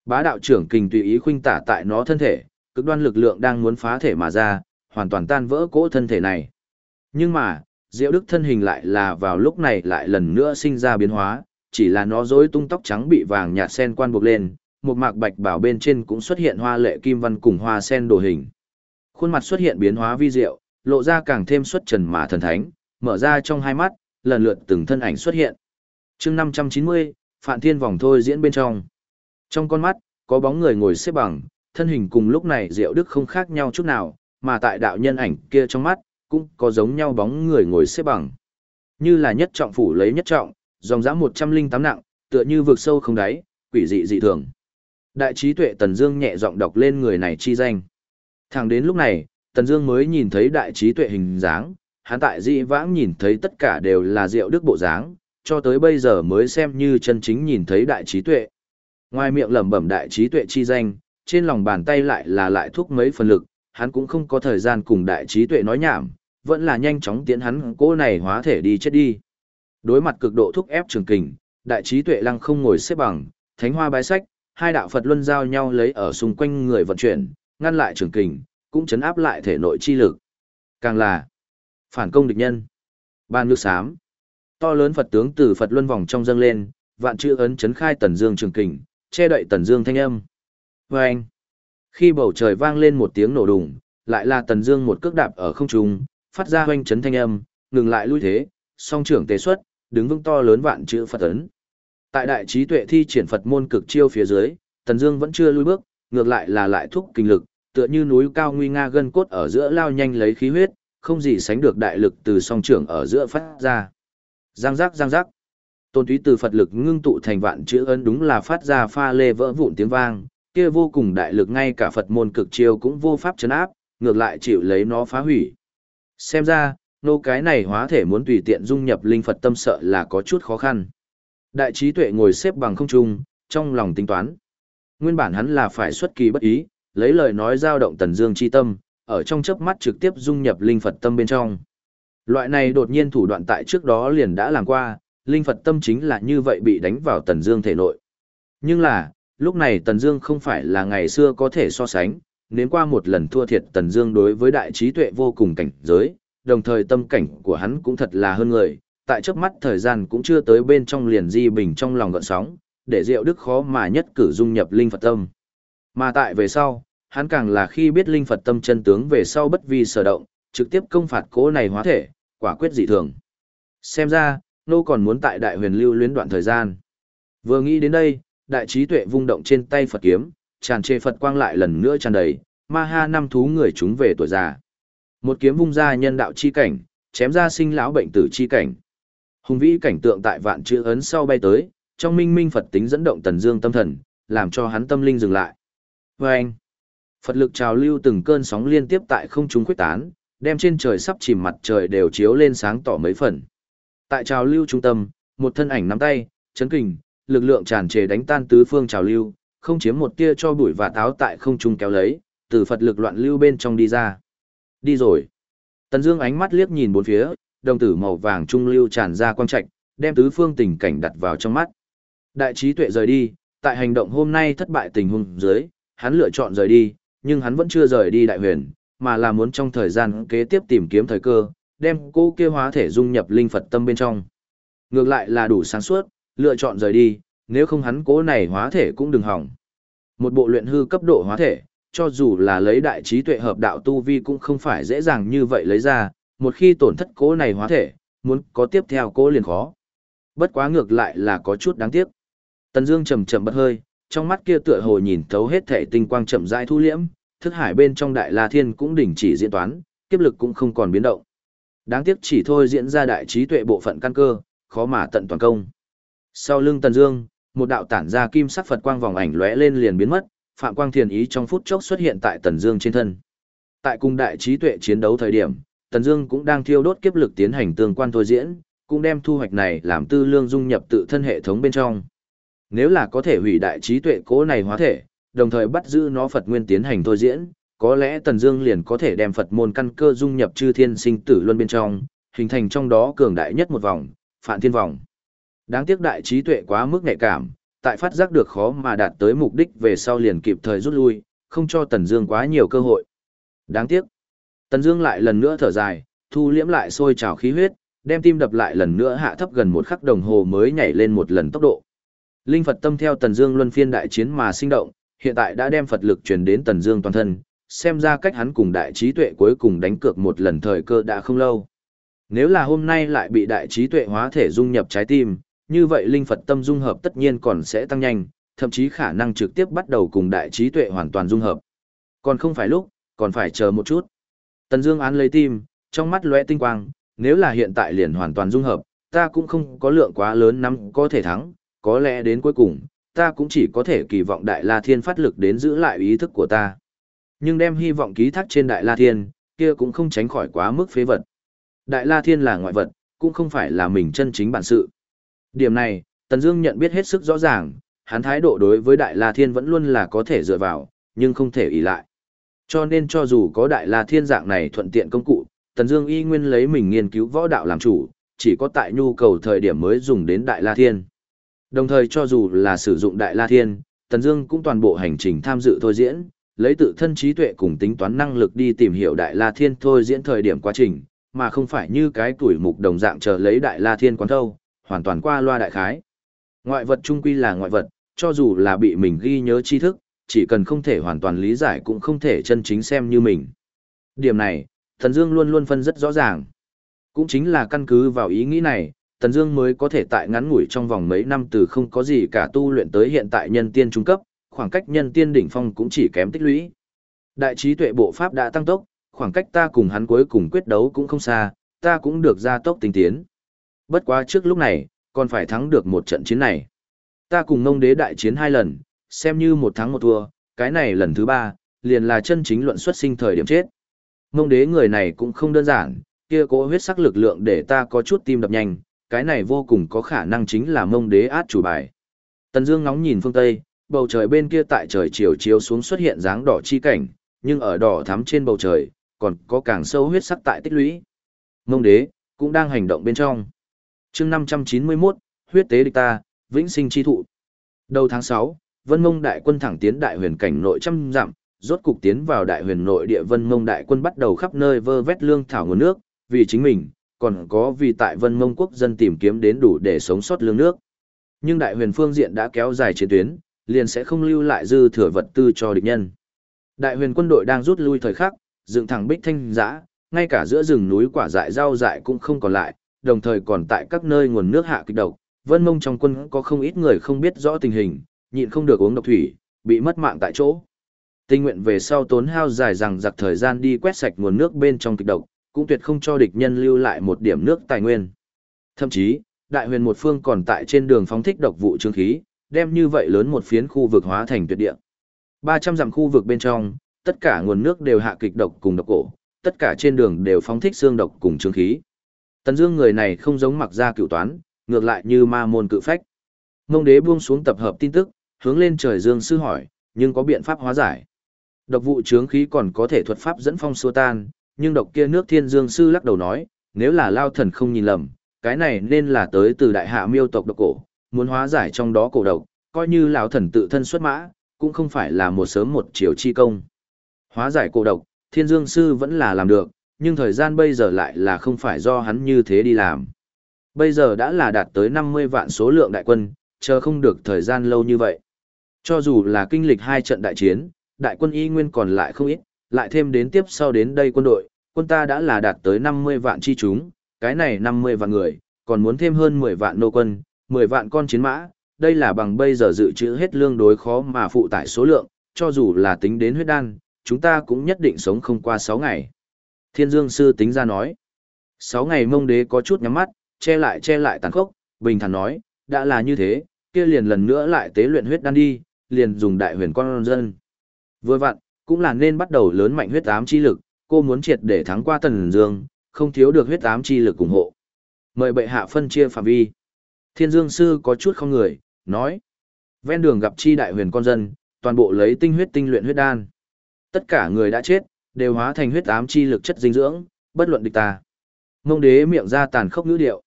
bá đạo trưởng kình tùy ý khuynh tả tại nó thân thể, cực đoan lực lượng đang muốn phá thể mà ra, hoàn toàn tan vỡ cỗ thân thể này. Nhưng mà, Diệu Đức thân hình lại là vào lúc này lại lần nữa sinh ra biến hóa, chỉ là nó rối tung tóc trắng bị vàng nhạt sen quan buộc lên, một mạc bạch bảo bên trên cũng xuất hiện hoa lệ kim văn cùng hoa sen đồ hình. Khuôn mặt xuất hiện biến hóa vi diệu, lộ ra càng thêm xuất trần mà thần thánh, mở ra trong hai mắt, lần lượt từng thân ảnh xuất hiện. chương 590, Phạn Thiên vòng thôi diễn bên trong. Trong con mắt, có bóng người ngồi xếp bằng, thân hình cùng lúc này Diệu Đức không khác nhau chút nào, mà tại đạo nhân ảnh kia trong mắt, cũng có giống nhau bóng người ngồi xếp bằng. Như là nhất trọng phủ lấy nhất trọng, dòng dã 108 nặng, tựa như vực sâu không đáy, quỷ dị dị thường. Đại trí tuệ Tần Dương nhẹ giọng đọc lên người này chi danh. Thẳng đến lúc này, Tần Dương mới nhìn thấy đại trí tuệ hình dáng, hắn tại dị vãng nhìn thấy tất cả đều là Diệu Đức bộ dáng, cho tới bây giờ mới xem như chân chính nhìn thấy đại trí tuệ. Ngoài miệng lẩm bẩm đại trí tuệ chi danh, trên lòng bàn tay lại là lại thúc mấy phần lực, hắn cũng không có thời gian cùng đại trí tuệ nói nhảm, vẫn là nhanh chóng tiến hắn cô này hóa thể đi chết đi. Đối mặt cực độ thúc ép trường kình, đại trí tuệ lăng không ngồi xếp bằng, thánh hoa bái sách, hai đạo Phật luân giao nhau lấy ở xung quanh người vận chuyển, ngăn lại trường kình, cũng chấn áp lại thể nội chi lực. Càng là phản công địch nhân. Ban nước xám. To lớn Phật tướng từ Phật luân vòng trong dâng lên, vạn chữ ấn chấn khai tần dương trường kình, che đậy tần dương thanh âm. Và anh. Khi bầu trời vang lên một tiếng nổ đùng, lại là tần dương một cước đạp ở không trung, phát ra hoanh chấn thanh âm, ngừng lại lui thế, song trưởng tế xuất, đứng vững to lớn vạn chữ Phật ấn. Tại đại trí tuệ thi triển Phật môn cực chiêu phía dưới, Tần Dương vẫn chưa lui bước, ngược lại là lại thúc kinh lực, tựa như núi cao nguy nga gân cốt ở giữa lao nhanh lấy khí huyết, không gì sánh được đại lực từ song trưởng ở giữa phát ra. Giang giác giang giác. Tôn túy từ Phật lực ngưng tụ thành vạn chữ ấn đúng là phát ra pha lê vỡ vụn tiếng vang, kia vô cùng đại lực ngay cả Phật môn cực chiêu cũng vô pháp chấn áp, ngược lại chịu lấy nó phá hủy. Xem ra, nô cái này hóa thể muốn tùy tiện dung nhập linh Phật tâm sợ là có chút khó khăn. Đại trí tuệ ngồi xếp bằng không trung, trong lòng tính toán. Nguyên bản hắn là phải xuất kỳ bất ý, lấy lời nói giao động tần dương chi tâm, ở trong chớp mắt trực tiếp dung nhập linh Phật tâm bên trong. Loại này đột nhiên thủ đoạn tại trước đó liền đã làm qua, linh Phật tâm chính là như vậy bị đánh vào tần dương thể nội. Nhưng là, lúc này tần dương không phải là ngày xưa có thể so sánh, nếu qua một lần thua thiệt tần dương đối với đại trí tuệ vô cùng cảnh giới, đồng thời tâm cảnh của hắn cũng thật là hơn người, tại trước mắt thời gian cũng chưa tới bên trong liền di bình trong lòng gợn sóng, để Diệu Đức khó mà nhất cử dung nhập linh Phật tâm. Mà tại về sau, hắn càng là khi biết linh Phật tâm chân tướng về sau bất vi sở động, trực tiếp công phạt cố này hóa thể, quả quyết dị thường. Xem ra, nô còn muốn tại đại huyền lưu luyến đoạn thời gian. Vừa nghĩ đến đây, đại trí tuệ vung động trên tay Phật kiếm, tràn trề Phật quang lại lần nữa tràn đầy, ma ha năm thú người chúng về tuổi già. Một kiếm vung ra nhân đạo chi cảnh, chém ra sinh lão bệnh tử chi cảnh. Hùng vĩ cảnh tượng tại vạn chữ ấn sau bay tới, trong minh minh Phật tính dẫn động tần dương tâm thần, làm cho hắn tâm linh dừng lại. Và anh, Phật lực trào lưu từng cơn sóng liên tiếp tại không trung khuếch tán, đem trên trời sắp chìm mặt trời đều chiếu lên sáng tỏ mấy phần. Tại trào lưu trung tâm, một thân ảnh nắm tay, chấn kình, lực lượng tràn trề đánh tan tứ phương trào lưu, không chiếm một tia cho bụi và táo tại không trung kéo lấy, từ Phật lực loạn lưu bên trong đi ra. Đi rồi. Tần Dương ánh mắt liếc nhìn bốn phía, đồng tử màu vàng trung lưu tràn ra quang trạch, đem tứ phương tình cảnh đặt vào trong mắt. Đại trí tuệ rời đi, tại hành động hôm nay thất bại tình huống dưới, hắn lựa chọn rời đi, nhưng hắn vẫn chưa rời đi đại huyền, mà là muốn trong thời gian kế tiếp tìm kiếm thời cơ, đem cô kia hóa thể dung nhập linh Phật tâm bên trong. Ngược lại là đủ sáng suốt, lựa chọn rời đi, nếu không hắn cố này hóa thể cũng đừng hỏng. Một bộ luyện hư cấp độ hóa thể, cho dù là lấy đại trí tuệ hợp đạo tu vi cũng không phải dễ dàng như vậy lấy ra, một khi tổn thất cố này hóa thể, muốn có tiếp theo cố liền khó. Bất quá ngược lại là có chút đáng tiếc. Tần Dương chậm chậm bật hơi, trong mắt kia tựa hồ nhìn thấu hết thể tinh quang chậm rãi thu liễm, thức hải bên trong đại la thiên cũng đình chỉ diễn toán, kiếp lực cũng không còn biến động. Đáng tiếc chỉ thôi diễn ra đại trí tuệ bộ phận căn cơ, khó mà tận toàn công. Sau lưng Tần Dương, một đạo tản ra kim sắc Phật quang vòng ảnh lóe lên liền biến mất, Phạm Quang Thiền ý trong phút chốc xuất hiện tại Tần Dương trên thân. Tại cung đại trí tuệ chiến đấu thời điểm, Tần Dương cũng đang thiêu đốt kiếp lực tiến hành tương quan thôi diễn, cũng đem thu hoạch này làm tư lương dung nhập tự thân hệ thống bên trong. Nếu là có thể hủy đại trí tuệ cố này hóa thể, đồng thời bắt giữ nó Phật nguyên tiến hành thôi diễn, có lẽ Tần Dương liền có thể đem Phật môn căn cơ dung nhập chư thiên sinh tử luân bên trong, hình thành trong đó cường đại nhất một vòng, Phạn Thiên vòng. Đáng tiếc đại trí tuệ quá mức nhạy cảm, tại phát giác được khó mà đạt tới mục đích về sau liền kịp thời rút lui, không cho Tần Dương quá nhiều cơ hội. Đáng tiếc. Tần Dương lại lần nữa thở dài, thu liễm lại sôi trào khí huyết, đem tim đập lại lần nữa hạ thấp gần một khắc đồng hồ mới nhảy lên một lần tốc độ. Linh Phật tâm theo Tần Dương luân phiên đại chiến mà sinh động, hiện tại đã đem Phật lực truyền đến Tần Dương toàn thân, xem ra cách hắn cùng đại trí tuệ cuối cùng đánh cược một lần thời cơ đã không lâu. Nếu là hôm nay lại bị đại trí tuệ hóa thể dung nhập trái tim, như vậy linh Phật tâm dung hợp tất nhiên còn sẽ tăng nhanh, thậm chí khả năng trực tiếp bắt đầu cùng đại trí tuệ hoàn toàn dung hợp. Còn không phải lúc, còn phải chờ một chút. Tần Dương án lấy tim, trong mắt lóe tinh quang, nếu là hiện tại liền hoàn toàn dung hợp, ta cũng không có lượng quá lớn nắm có thể thắng, có lẽ đến cuối cùng, ta cũng chỉ có thể kỳ vọng Đại La Thiên phát lực đến giữ lại ý thức của ta. Nhưng đem hy vọng ký thác trên Đại La Thiên, kia cũng không tránh khỏi quá mức phế vật. Đại La Thiên là ngoại vật, cũng không phải là mình chân chính bản sự. Điểm này, Tần Dương nhận biết hết sức rõ ràng, hắn thái độ đối với Đại La Thiên vẫn luôn là có thể dựa vào, nhưng không thể ỷ lại. Cho nên cho dù có Đại La Thiên dạng này thuận tiện công cụ, Tần Dương y nguyên lấy mình nghiên cứu võ đạo làm chủ, chỉ có tại nhu cầu thời điểm mới dùng đến Đại La Thiên. Đồng thời cho dù là sử dụng Đại La Thiên, Tần Dương cũng toàn bộ hành trình tham dự thôi diễn, lấy tự thân trí tuệ cùng tính toán năng lực đi tìm hiểu Đại La Thiên thôi diễn thời điểm quá trình, mà không phải như cái tuổi mục đồng dạng chờ lấy Đại La Thiên quán thâu, hoàn toàn qua loa đại khái. Ngoại vật trung quy là ngoại vật, cho dù là bị mình ghi nhớ tri thức, chỉ cần không thể hoàn toàn lý giải cũng không thể chân chính xem như mình. Điểm này, Thần Dương luôn luôn phân rất rõ ràng. Cũng chính là căn cứ vào ý nghĩ này, Tần Dương mới có thể tại ngắn ngủi trong vòng mấy năm từ không có gì cả tu luyện tới hiện tại nhân tiên trung cấp, khoảng cách nhân tiên đỉnh phong cũng chỉ kém tích lũy. Đại trí tuệ bộ pháp đã tăng tốc, khoảng cách ta cùng hắn cuối cùng quyết đấu cũng không xa, ta cũng được gia tốc tinh tiến. Bất quá trước lúc này, còn phải thắng được một trận chiến này. Ta cùng ngông đế đại chiến hai lần, xem như một tháng một thua, cái này lần thứ ba, liền là chân chính luận xuất sinh thời điểm chết. mông đế người này cũng không đơn giản, kia cố huyết sắc lực lượng để ta có chút tim đập nhanh, cái này vô cùng có khả năng chính là mông đế át chủ bài. Tần Dương ngóng nhìn phương Tây, bầu trời bên kia tại trời chiều chiếu xuống xuất hiện dáng đỏ chi cảnh, nhưng ở đỏ thắm trên bầu trời, còn có càng sâu huyết sắc tại tích lũy. Mông đế, cũng đang hành động bên trong chương 591, huyết tế địch ta, vĩnh sinh chi thụ. Đầu tháng 6, Vân Mông đại quân thẳng tiến đại huyền cảnh nội trăm dặm, rốt cục tiến vào đại huyền nội địa Vân Mông đại quân bắt đầu khắp nơi vơ vét lương thảo nguồn nước, vì chính mình, còn có vì tại Vân Mông quốc dân tìm kiếm đến đủ để sống sót lương nước. Nhưng đại huyền phương diện đã kéo dài chiến tuyến, liền sẽ không lưu lại dư thừa vật tư cho địch nhân. Đại huyền quân đội đang rút lui thời khắc, dựng thẳng bích thanh giã, ngay cả giữa rừng núi quả dại rau dại cũng không còn lại, đồng thời còn tại các nơi nguồn nước hạ kịch độc, vân mông trong quân có không ít người không biết rõ tình hình, nhịn không được uống độc thủy, bị mất mạng tại chỗ. Tinh nguyện về sau tốn hao dài rằng giặc thời gian đi quét sạch nguồn nước bên trong kịch độc, cũng tuyệt không cho địch nhân lưu lại một điểm nước tài nguyên. Thậm chí, đại huyền một phương còn tại trên đường phóng thích độc vụ trương khí, đem như vậy lớn một phiến khu vực hóa thành tuyệt địa. 300 dặm khu vực bên trong, tất cả nguồn nước đều hạ kịch độc cùng độc cổ, tất cả trên đường đều phóng thích xương độc cùng trương khí. Tần Dương người này không giống mặc ra cửu toán, ngược lại như ma môn cự phách. Ngông đế buông xuống tập hợp tin tức, hướng lên trời Dương sư hỏi, nhưng có biện pháp hóa giải. Độc vụ chướng khí còn có thể thuật pháp dẫn phong xua tan, nhưng độc kia nước thiên dương sư lắc đầu nói, nếu là lao thần không nhìn lầm, cái này nên là tới từ đại hạ miêu tộc độc cổ, muốn hóa giải trong đó cổ độc, coi như lão thần tự thân xuất mã, cũng không phải là một sớm một chiều chi công. Hóa giải cổ độc, thiên dương sư vẫn là làm được, nhưng thời gian bây giờ lại là không phải do hắn như thế đi làm. Bây giờ đã là đạt tới 50 vạn số lượng đại quân, chờ không được thời gian lâu như vậy. Cho dù là kinh lịch hai trận đại chiến, đại quân y nguyên còn lại không ít, lại thêm đến tiếp sau đến đây quân đội, quân ta đã là đạt tới 50 vạn chi chúng, cái này 50 vạn người, còn muốn thêm hơn 10 vạn nô quân, 10 vạn con chiến mã, đây là bằng bây giờ dự trữ hết lương đối khó mà phụ tải số lượng, cho dù là tính đến huyết đan, chúng ta cũng nhất định sống không qua 6 ngày. Thiên Dương Sư tính ra nói, 6 ngày mông đế có chút nhắm mắt, che lại che lại tàn khốc, bình thản nói, đã là như thế, kia liền lần nữa lại tế luyện huyết đan đi, liền dùng đại huyền con dân. Vừa vặn, cũng là nên bắt đầu lớn mạnh huyết ám chi lực, cô muốn triệt để thắng qua Tần Dương, không thiếu được huyết ám chi lực ủng hộ. Mời bệ hạ phân chia phạm vi. Thiên Dương sư có chút không người, nói: Ven đường gặp chi đại huyền con dân, toàn bộ lấy tinh huyết tinh luyện huyết đan. Tất cả người đã chết, đều hóa thành huyết ám chi lực chất dinh dưỡng, bất luận địch ta. ngông đế miệng ra tàn khốc ngữ điệu.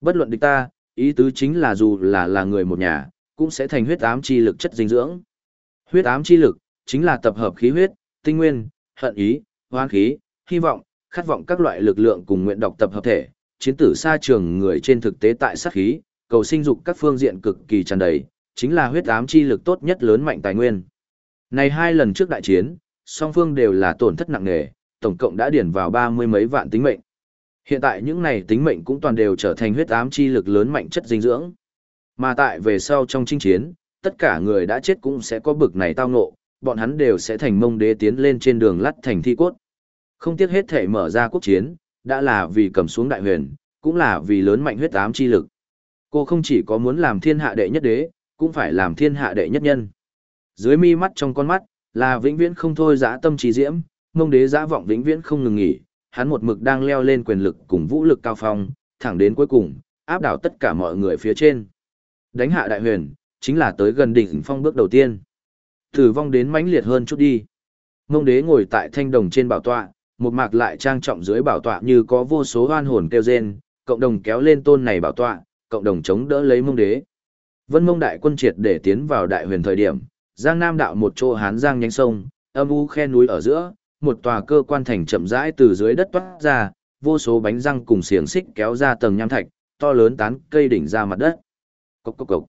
Bất luận địch ta, ý tứ chính là dù là là người một nhà, cũng sẽ thành huyết ám chi lực chất dinh dưỡng. Huyết ám chi lực chính là tập hợp khí huyết, tinh nguyên, hận ý, hoan khí, hy vọng, khát vọng các loại lực lượng cùng nguyện độc tập hợp thể, chiến tử xa trường người trên thực tế tại sát khí, cầu sinh dục các phương diện cực kỳ tràn đầy, chính là huyết ám chi lực tốt nhất lớn mạnh tài nguyên. Này hai lần trước đại chiến, song phương đều là tổn thất nặng nề, tổng cộng đã điển vào ba mươi mấy vạn tính mệnh. Hiện tại những này tính mệnh cũng toàn đều trở thành huyết ám chi lực lớn mạnh chất dinh dưỡng. Mà tại về sau trong chinh chiến, tất cả người đã chết cũng sẽ có bực này tao ngộ, bọn hắn đều sẽ thành mông đế tiến lên trên đường lắt thành thi cốt. Không tiếc hết thể mở ra quốc chiến, đã là vì cầm xuống đại huyền, cũng là vì lớn mạnh huyết ám chi lực. Cô không chỉ có muốn làm thiên hạ đệ nhất đế, cũng phải làm thiên hạ đệ nhất nhân. Dưới mi mắt trong con mắt, là vĩnh viễn không thôi dã tâm trí diễm, mông đế dã vọng vĩnh viễn không ngừng nghỉ, hắn một mực đang leo lên quyền lực cùng vũ lực cao phong, thẳng đến cuối cùng, áp đảo tất cả mọi người phía trên. Đánh hạ đại huyền, chính là tới gần đỉnh phong bước đầu tiên. Tử vong đến mãnh liệt hơn chút đi. Mông đế ngồi tại thanh đồng trên bảo tọa, một mạc lại trang trọng dưới bảo tọa như có vô số oan hồn kêu rên, cộng đồng kéo lên tôn này bảo tọa, cộng đồng chống đỡ lấy mông đế. Vân mông đại quân triệt để tiến vào đại huyền thời điểm, giang nam đạo một chỗ hán giang nhánh sông, âm u khe núi ở giữa, một tòa cơ quan thành chậm rãi từ dưới đất toát ra, vô số bánh răng cùng xiềng xích kéo ra tầng nham thạch, to lớn tán cây đỉnh ra mặt đất. Cốc cốc cốc.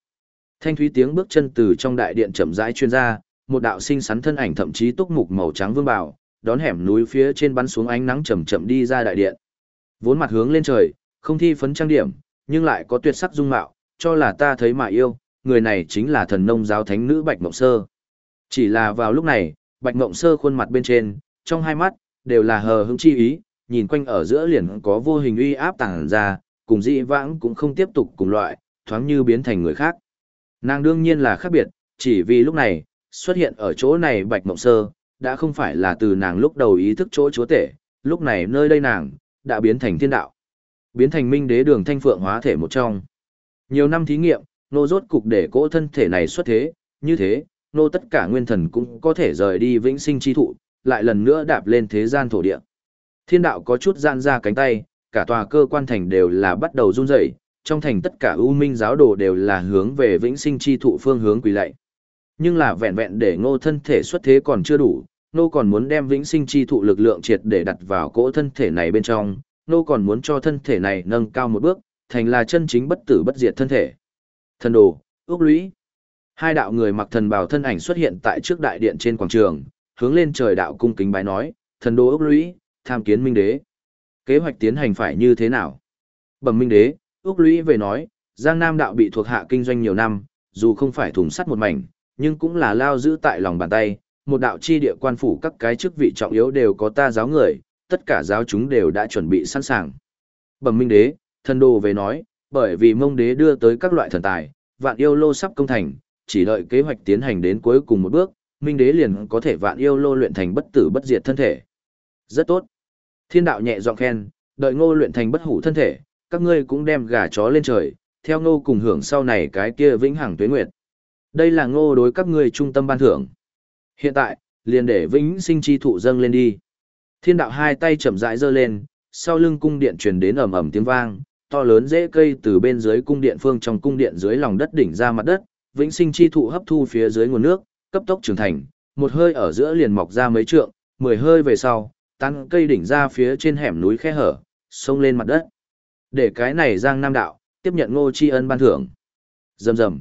Thanh thúy tiếng bước chân từ trong đại điện chậm rãi chuyên ra, một đạo sinh sắn thân ảnh thậm chí túc mục màu trắng vương bảo, đón hẻm núi phía trên bắn xuống ánh nắng chậm chậm đi ra đại điện. Vốn mặt hướng lên trời, không thi phấn trang điểm, nhưng lại có tuyệt sắc dung mạo, cho là ta thấy mà yêu, người này chính là thần nông giáo thánh nữ Bạch Mộng Sơ. Chỉ là vào lúc này, Bạch Mộng Sơ khuôn mặt bên trên, trong hai mắt, đều là hờ hững chi ý, nhìn quanh ở giữa liền có vô hình uy áp tàng ra, cùng dị vãng cũng không tiếp tục cùng loại, thoáng như biến thành người khác. Nàng đương nhiên là khác biệt, chỉ vì lúc này, xuất hiện ở chỗ này Bạch Mộng Sơ, đã không phải là từ nàng lúc đầu ý thức chỗ chúa tể, lúc này nơi đây nàng, đã biến thành thiên đạo. Biến thành minh đế đường thanh phượng hóa thể một trong. Nhiều năm thí nghiệm, nô rốt cục để cỗ thân thể này xuất thế, như thế, nô tất cả nguyên thần cũng có thể rời đi vĩnh sinh chi thụ, lại lần nữa đạp lên thế gian thổ địa. Thiên đạo có chút gian ra cánh tay, cả tòa cơ quan thành đều là bắt đầu run rẩy, trong thành tất cả ưu minh giáo đồ đều là hướng về vĩnh sinh chi thụ phương hướng quỳ lạy. Nhưng là vẹn vẹn để ngô thân thể xuất thế còn chưa đủ, nô còn muốn đem vĩnh sinh chi thụ lực lượng triệt để đặt vào cỗ thân thể này bên trong, nô còn muốn cho thân thể này nâng cao một bước, thành là chân chính bất tử bất diệt thân thể. Thần đồ, ước lũy. Hai đạo người mặc thần bào thân ảnh xuất hiện tại trước đại điện trên quảng trường, hướng lên trời đạo cung kính bái nói, thần đồ ước lũy, tham kiến minh đế. Kế hoạch tiến hành phải như thế nào? Bẩm minh đế, ước lũy về nói, Giang Nam đạo bị thuộc hạ kinh doanh nhiều năm, dù không phải thùng sắt một mảnh, nhưng cũng là lao giữ tại lòng bàn tay, một đạo chi địa quan phủ các cái chức vị trọng yếu đều có ta giáo người, tất cả giáo chúng đều đã chuẩn bị sẵn sàng. Bẩm minh đế, thần đồ về nói, bởi vì mông đế đưa tới các loại thần tài, vạn yêu lô sắp công thành, chỉ đợi kế hoạch tiến hành đến cuối cùng một bước, minh đế liền có thể vạn yêu lô luyện thành bất tử bất diệt thân thể. Rất tốt. Thiên đạo nhẹ giọng khen, đợi ngô luyện thành bất hủ thân thể, các ngươi cũng đem gà chó lên trời, theo ngô cùng hưởng sau này cái kia vĩnh hằng tuế nguyệt. Đây là ngô đối các ngươi trung tâm ban thưởng. Hiện tại, liền để vĩnh sinh chi thụ dâng lên đi. Thiên đạo hai tay chậm rãi giơ lên, sau lưng cung điện truyền đến ầm ầm tiếng vang, to lớn rễ cây từ bên dưới cung điện phương trong cung điện dưới lòng đất đỉnh ra mặt đất, vĩnh sinh chi thụ hấp thu phía dưới nguồn nước, cấp tốc trưởng thành, một hơi ở giữa liền mọc ra mấy trượng, mười hơi về sau, tăng cây đỉnh ra phía trên hẻm núi khe hở, xông lên mặt đất. Để cái này Giang Nam đạo, tiếp nhận Ngô Tri Ân ban thưởng. Rầm rầm.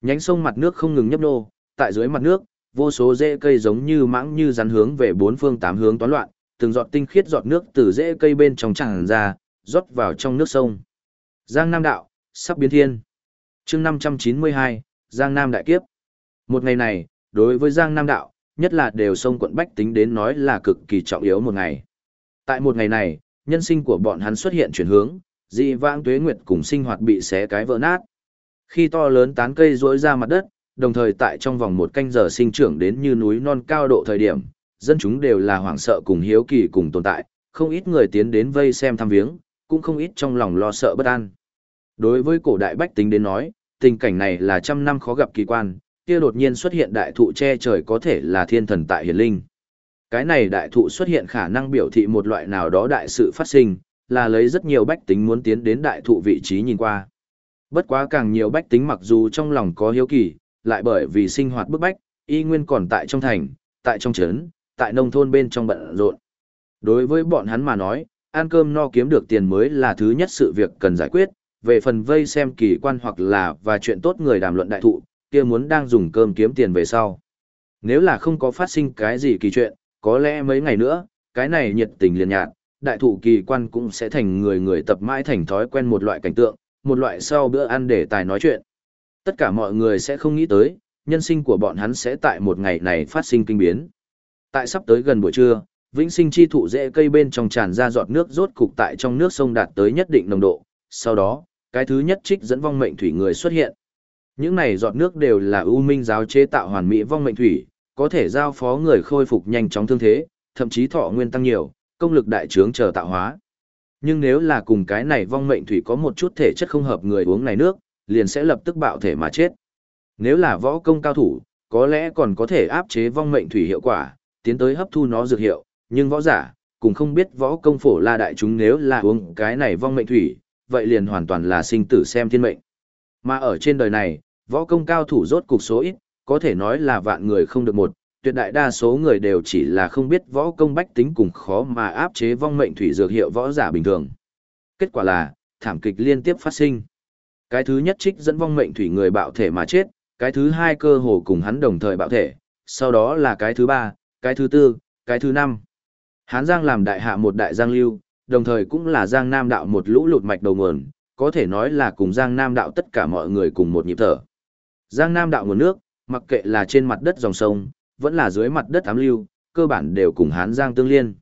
Nhánh sông mặt nước không ngừng nhấp nô, tại dưới mặt nước, vô số rễ cây giống như mãng như rắn hướng về bốn phương tám hướng toán loạn, từng giọt tinh khiết giọt nước từ rễ cây bên trong tràn ra, rót vào trong nước sông. Giang Nam đạo, sắp biến thiên. Chương 592, Giang Nam đại kiếp. Một ngày này, đối với Giang Nam đạo, nhất là đều sông quận Bách tính đến nói là cực kỳ trọng yếu một ngày. Tại một ngày này, nhân sinh của bọn hắn xuất hiện chuyển hướng, dị vãng tuế nguyệt cùng sinh hoạt bị xé cái vỡ nát. Khi to lớn tán cây rỗi ra mặt đất, đồng thời tại trong vòng một canh giờ sinh trưởng đến như núi non cao độ thời điểm, dân chúng đều là hoảng sợ cùng hiếu kỳ cùng tồn tại, không ít người tiến đến vây xem thăm viếng, cũng không ít trong lòng lo sợ bất an. Đối với cổ đại bách tính đến nói, tình cảnh này là trăm năm khó gặp kỳ quan, kia đột nhiên xuất hiện đại thụ che trời có thể là thiên thần tại hiền linh. Cái này đại thụ xuất hiện khả năng biểu thị một loại nào đó đại sự phát sinh, là lấy rất nhiều bách tính muốn tiến đến đại thụ vị trí nhìn qua. Bất quá càng nhiều bách tính mặc dù trong lòng có hiếu kỳ, lại bởi vì sinh hoạt bức bách, y nguyên còn tại trong thành, tại trong trấn, tại nông thôn bên trong bận rộn. Đối với bọn hắn mà nói, ăn cơm no kiếm được tiền mới là thứ nhất sự việc cần giải quyết, về phần vây xem kỳ quan hoặc là và chuyện tốt người đàm luận đại thụ, kia muốn đang dùng cơm kiếm tiền về sau. Nếu là không có phát sinh cái gì kỳ chuyện, có lẽ mấy ngày nữa, cái này nhiệt tình liền nhạt, đại thủ kỳ quan cũng sẽ thành người người tập mãi thành thói quen một loại cảnh tượng, một loại sau bữa ăn để tài nói chuyện. Tất cả mọi người sẽ không nghĩ tới, nhân sinh của bọn hắn sẽ tại một ngày này phát sinh kinh biến. Tại sắp tới gần buổi trưa, vĩnh sinh chi thụ rễ cây bên trong tràn ra giọt nước rốt cục tại trong nước sông đạt tới nhất định nồng độ. Sau đó, cái thứ nhất trích dẫn vong mệnh thủy người xuất hiện. Những này giọt nước đều là ưu minh giáo chế tạo hoàn mỹ vong mệnh thủy, có thể giao phó người khôi phục nhanh chóng thương thế, thậm chí thọ nguyên tăng nhiều, công lực đại trướng chờ tạo hóa. Nhưng nếu là cùng cái này vong mệnh thủy có một chút thể chất không hợp người uống này nước, liền sẽ lập tức bạo thể mà chết. Nếu là võ công cao thủ, có lẽ còn có thể áp chế vong mệnh thủy hiệu quả, tiến tới hấp thu nó dược hiệu, nhưng võ giả, cũng không biết võ công phổ la đại chúng nếu là uống cái này vong mệnh thủy, vậy liền hoàn toàn là sinh tử xem thiên mệnh. Mà ở trên đời này, võ công cao thủ rốt cục số ít, có thể nói là vạn người không được một, tuyệt đại đa số người đều chỉ là không biết võ công bách tính cùng khó mà áp chế vong mệnh thủy dược hiệu võ giả bình thường. Kết quả là, thảm kịch liên tiếp phát sinh. Cái thứ nhất trích dẫn vong mệnh thủy người bạo thể mà chết, cái thứ hai cơ hồ cùng hắn đồng thời bạo thể, sau đó là cái thứ ba, cái thứ tư, cái thứ năm. Hán Giang làm đại hạ một đại giang lưu, đồng thời cũng là Giang Nam đạo một lũ lụt mạch đầu nguồn, có thể nói là cùng Giang Nam đạo tất cả mọi người cùng một nhịp thở. Giang Nam đạo nguồn nước, mặc kệ là trên mặt đất dòng sông, vẫn là dưới mặt đất ám lưu, cơ bản đều cùng Hán Giang tương liên.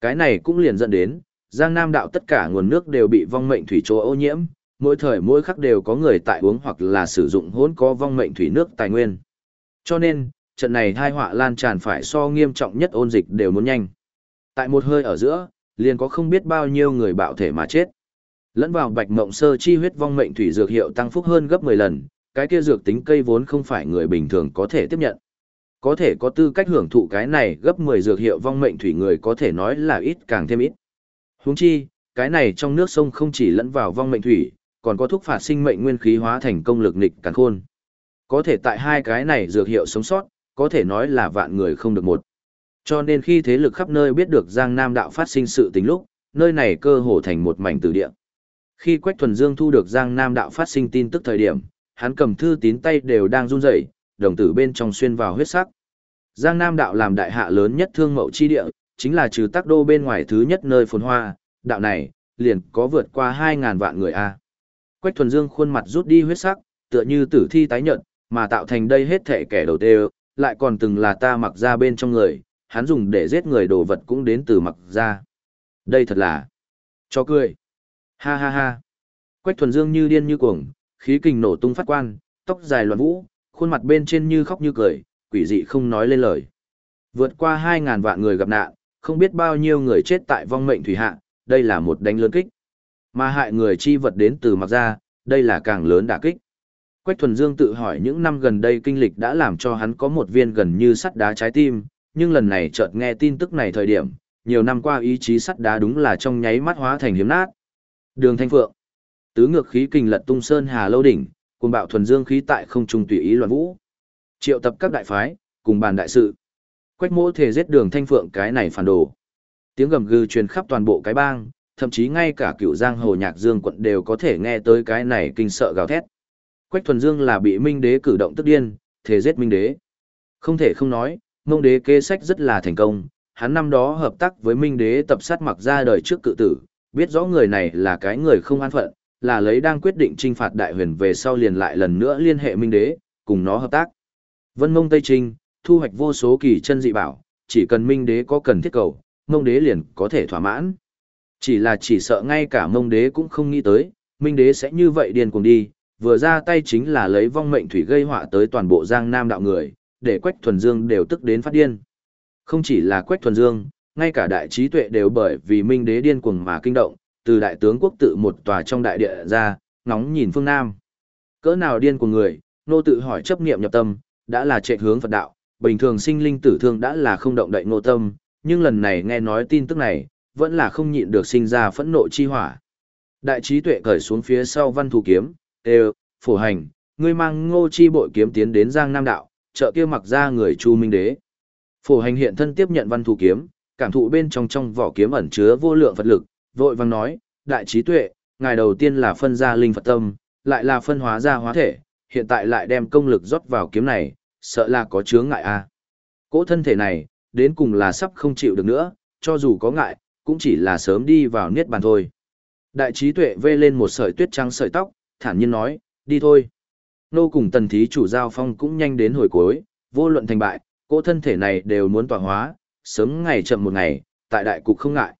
Cái này cũng liền dẫn đến, Giang Nam đạo tất cả nguồn nước đều bị vong mệnh thủy chỗ ô nhiễm, mỗi thời mỗi khắc đều có người tại uống hoặc là sử dụng hỗn có vong mệnh thủy nước tài nguyên. Cho nên, trận này tai họa lan tràn phải so nghiêm trọng nhất ôn dịch đều muốn nhanh. Tại một hơi ở giữa, liền có không biết bao nhiêu người bạo thể mà chết. Lẫn vào bạch mộng sơ chi huyết vong mệnh thủy dược hiệu tăng phúc hơn gấp 10 lần, cái kia dược tính cây vốn không phải người bình thường có thể tiếp nhận. Có thể có tư cách hưởng thụ cái này gấp 10 dược hiệu vong mệnh thủy người có thể nói là ít càng thêm ít. Huống chi, cái này trong nước sông không chỉ lẫn vào vong mệnh thủy, còn có thuốc phạt sinh mệnh nguyên khí hóa thành công lực nịch càng khôn. Có thể tại hai cái này dược hiệu sống sót, có thể nói là vạn người không được một. Cho nên khi thế lực khắp nơi biết được Giang Nam đạo phát sinh sự tình lúc, nơi này cơ hồ thành một mảnh tử địa. Khi Quách Thuần Dương thu được Giang Nam đạo phát sinh tin tức thời điểm, hắn cầm thư tín tay đều đang run rẩy, đồng tử bên trong xuyên vào huyết sắc. Giang Nam đạo làm đại hạ lớn nhất thương mậu chi địa, chính là trừ tác đô bên ngoài thứ nhất nơi phồn hoa, đạo này, liền có vượt qua 2.000 vạn người a. Quách thuần dương khuôn mặt rút đi huyết sắc, tựa như tử thi tái nhợt, mà tạo thành đây hết thể kẻ đầu tê lại còn từng là ta mặc ra bên trong người, hắn dùng để giết người đồ vật cũng đến từ mặc ra. Đây thật là cho cười. Ha ha ha. Quách thuần dương như điên như cuồng, khí kình nổ tung phát quan, tóc dài loạn vũ, khuôn mặt bên trên như khóc như cười, quỷ dị không nói lên lời. Vượt qua 2.000 vạn người gặp nạn, không biết bao nhiêu người chết tại vong mệnh thủy hạ, đây là một đánh lớn kích. Mà hại người chi vật đến từ mặc ra, đây là càng lớn đả kích. Quách Thuần Dương tự hỏi những năm gần đây kinh lịch đã làm cho hắn có một viên gần như sắt đá trái tim, nhưng lần này chợt nghe tin tức này thời điểm, nhiều năm qua ý chí sắt đá đúng là trong nháy mắt hóa thành hiếm nát. Đường Thanh Phượng, tứ ngược khí kình lật tung sơn hà lâu đỉnh, cùng bạo thuần dương khí tại không trung tùy ý loạn vũ. Triệu tập các đại phái, cùng bàn đại sự. Quách mỗ thể giết đường Thanh Phượng cái này phản đồ. Tiếng gầm gừ truyền khắp toàn bộ cái bang, thậm chí ngay cả cựu giang hồ nhạc dương quận đều có thể nghe tới cái này kinh sợ gào thét. Quách thuần dương là bị minh đế cử động tức điên, thể giết minh đế. Không thể không nói, mông đế kế sách rất là thành công, hắn năm đó hợp tác với minh đế tập sát mặc ra đời trước cự tử, biết rõ người này là cái người không an phận, là lấy đang quyết định trinh phạt đại huyền về sau liền lại lần nữa liên hệ minh đế, cùng nó hợp tác. Vân mông Tây Trinh, thu hoạch vô số kỳ chân dị bảo, chỉ cần minh đế có cần thiết cầu, mông đế liền có thể thỏa mãn. Chỉ là chỉ sợ ngay cả mông đế cũng không nghĩ tới, minh đế sẽ như vậy điên cuồng đi, vừa ra tay chính là lấy vong mệnh thủy gây họa tới toàn bộ giang nam đạo người, để Quách Thuần Dương đều tức đến phát điên. Không chỉ là Quách Thuần Dương, ngay cả đại trí tuệ đều bởi vì Minh Đế điên cuồng mà kinh động, từ đại tướng quốc tự một tòa trong đại địa ra, ngóng nhìn phương Nam. Cỡ nào điên của người, nô tự hỏi chấp niệm nhập tâm, đã là trệ hướng Phật đạo, bình thường sinh linh tử thương đã là không động đậy nô tâm, nhưng lần này nghe nói tin tức này, vẫn là không nhịn được sinh ra phẫn nộ chi hỏa. Đại trí tuệ cởi xuống phía sau văn thủ kiếm, đều, phổ hành, ngươi mang ngô chi bội kiếm tiến đến Giang Nam Đạo, chợ kia mặc ra người Chu Minh Đế. Phổ hành hiện thân tiếp nhận văn thủ kiếm, cảm thụ bên trong trong vỏ kiếm ẩn chứa vô lượng Phật lực, vội vàng nói, đại trí tuệ, ngài đầu tiên là phân ra linh Phật tâm, lại là phân hóa ra hóa thể, hiện tại lại đem công lực rót vào kiếm này, sợ là có chướng ngại a. À. Cỗ thân thể này, đến cùng là sắp không chịu được nữa, cho dù có ngại, cũng chỉ là sớm đi vào niết bàn thôi. Đại trí tuệ vê lên một sợi tuyết trắng sợi tóc, thản nhiên nói, đi thôi. Nô cùng tần thí chủ giao phong cũng nhanh đến hồi cuối, vô luận thành bại, cỗ thân thể này đều muốn tỏa hóa, sớm ngày chậm một ngày, tại đại cục không ngại.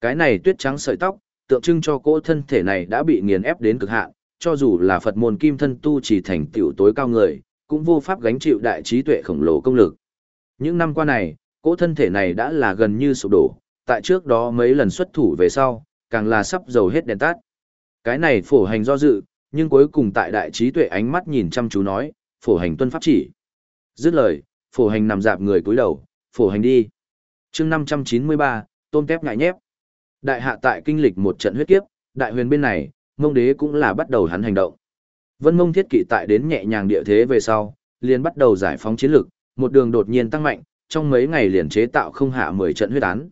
Cái này tuyết trắng sợi tóc, tượng trưng cho cỗ thân thể này đã bị nghiền ép đến cực hạn, cho dù là Phật môn kim thân tu chỉ thành tiểu tối cao người, cũng vô pháp gánh chịu đại trí tuệ khổng lồ công lực. Những năm qua này, cỗ thân thể này đã là gần như sụp đổ, tại trước đó mấy lần xuất thủ về sau, càng là sắp dầu hết đèn tắt. Cái này phổ hành do dự, nhưng cuối cùng tại đại trí tuệ ánh mắt nhìn chăm chú nói, phổ hành tuân pháp chỉ. Dứt lời, phổ hành nằm dạp người cúi đầu, phổ hành đi. chương 593, tôm tép ngại nhép. Đại hạ tại kinh lịch một trận huyết kiếp, đại huyền bên này, mông đế cũng là bắt đầu hắn hành động. Vân mông thiết kỵ tại đến nhẹ nhàng địa thế về sau, liền bắt đầu giải phóng chiến lực, một đường đột nhiên tăng mạnh, trong mấy ngày liền chế tạo không hạ 10 trận huyết án.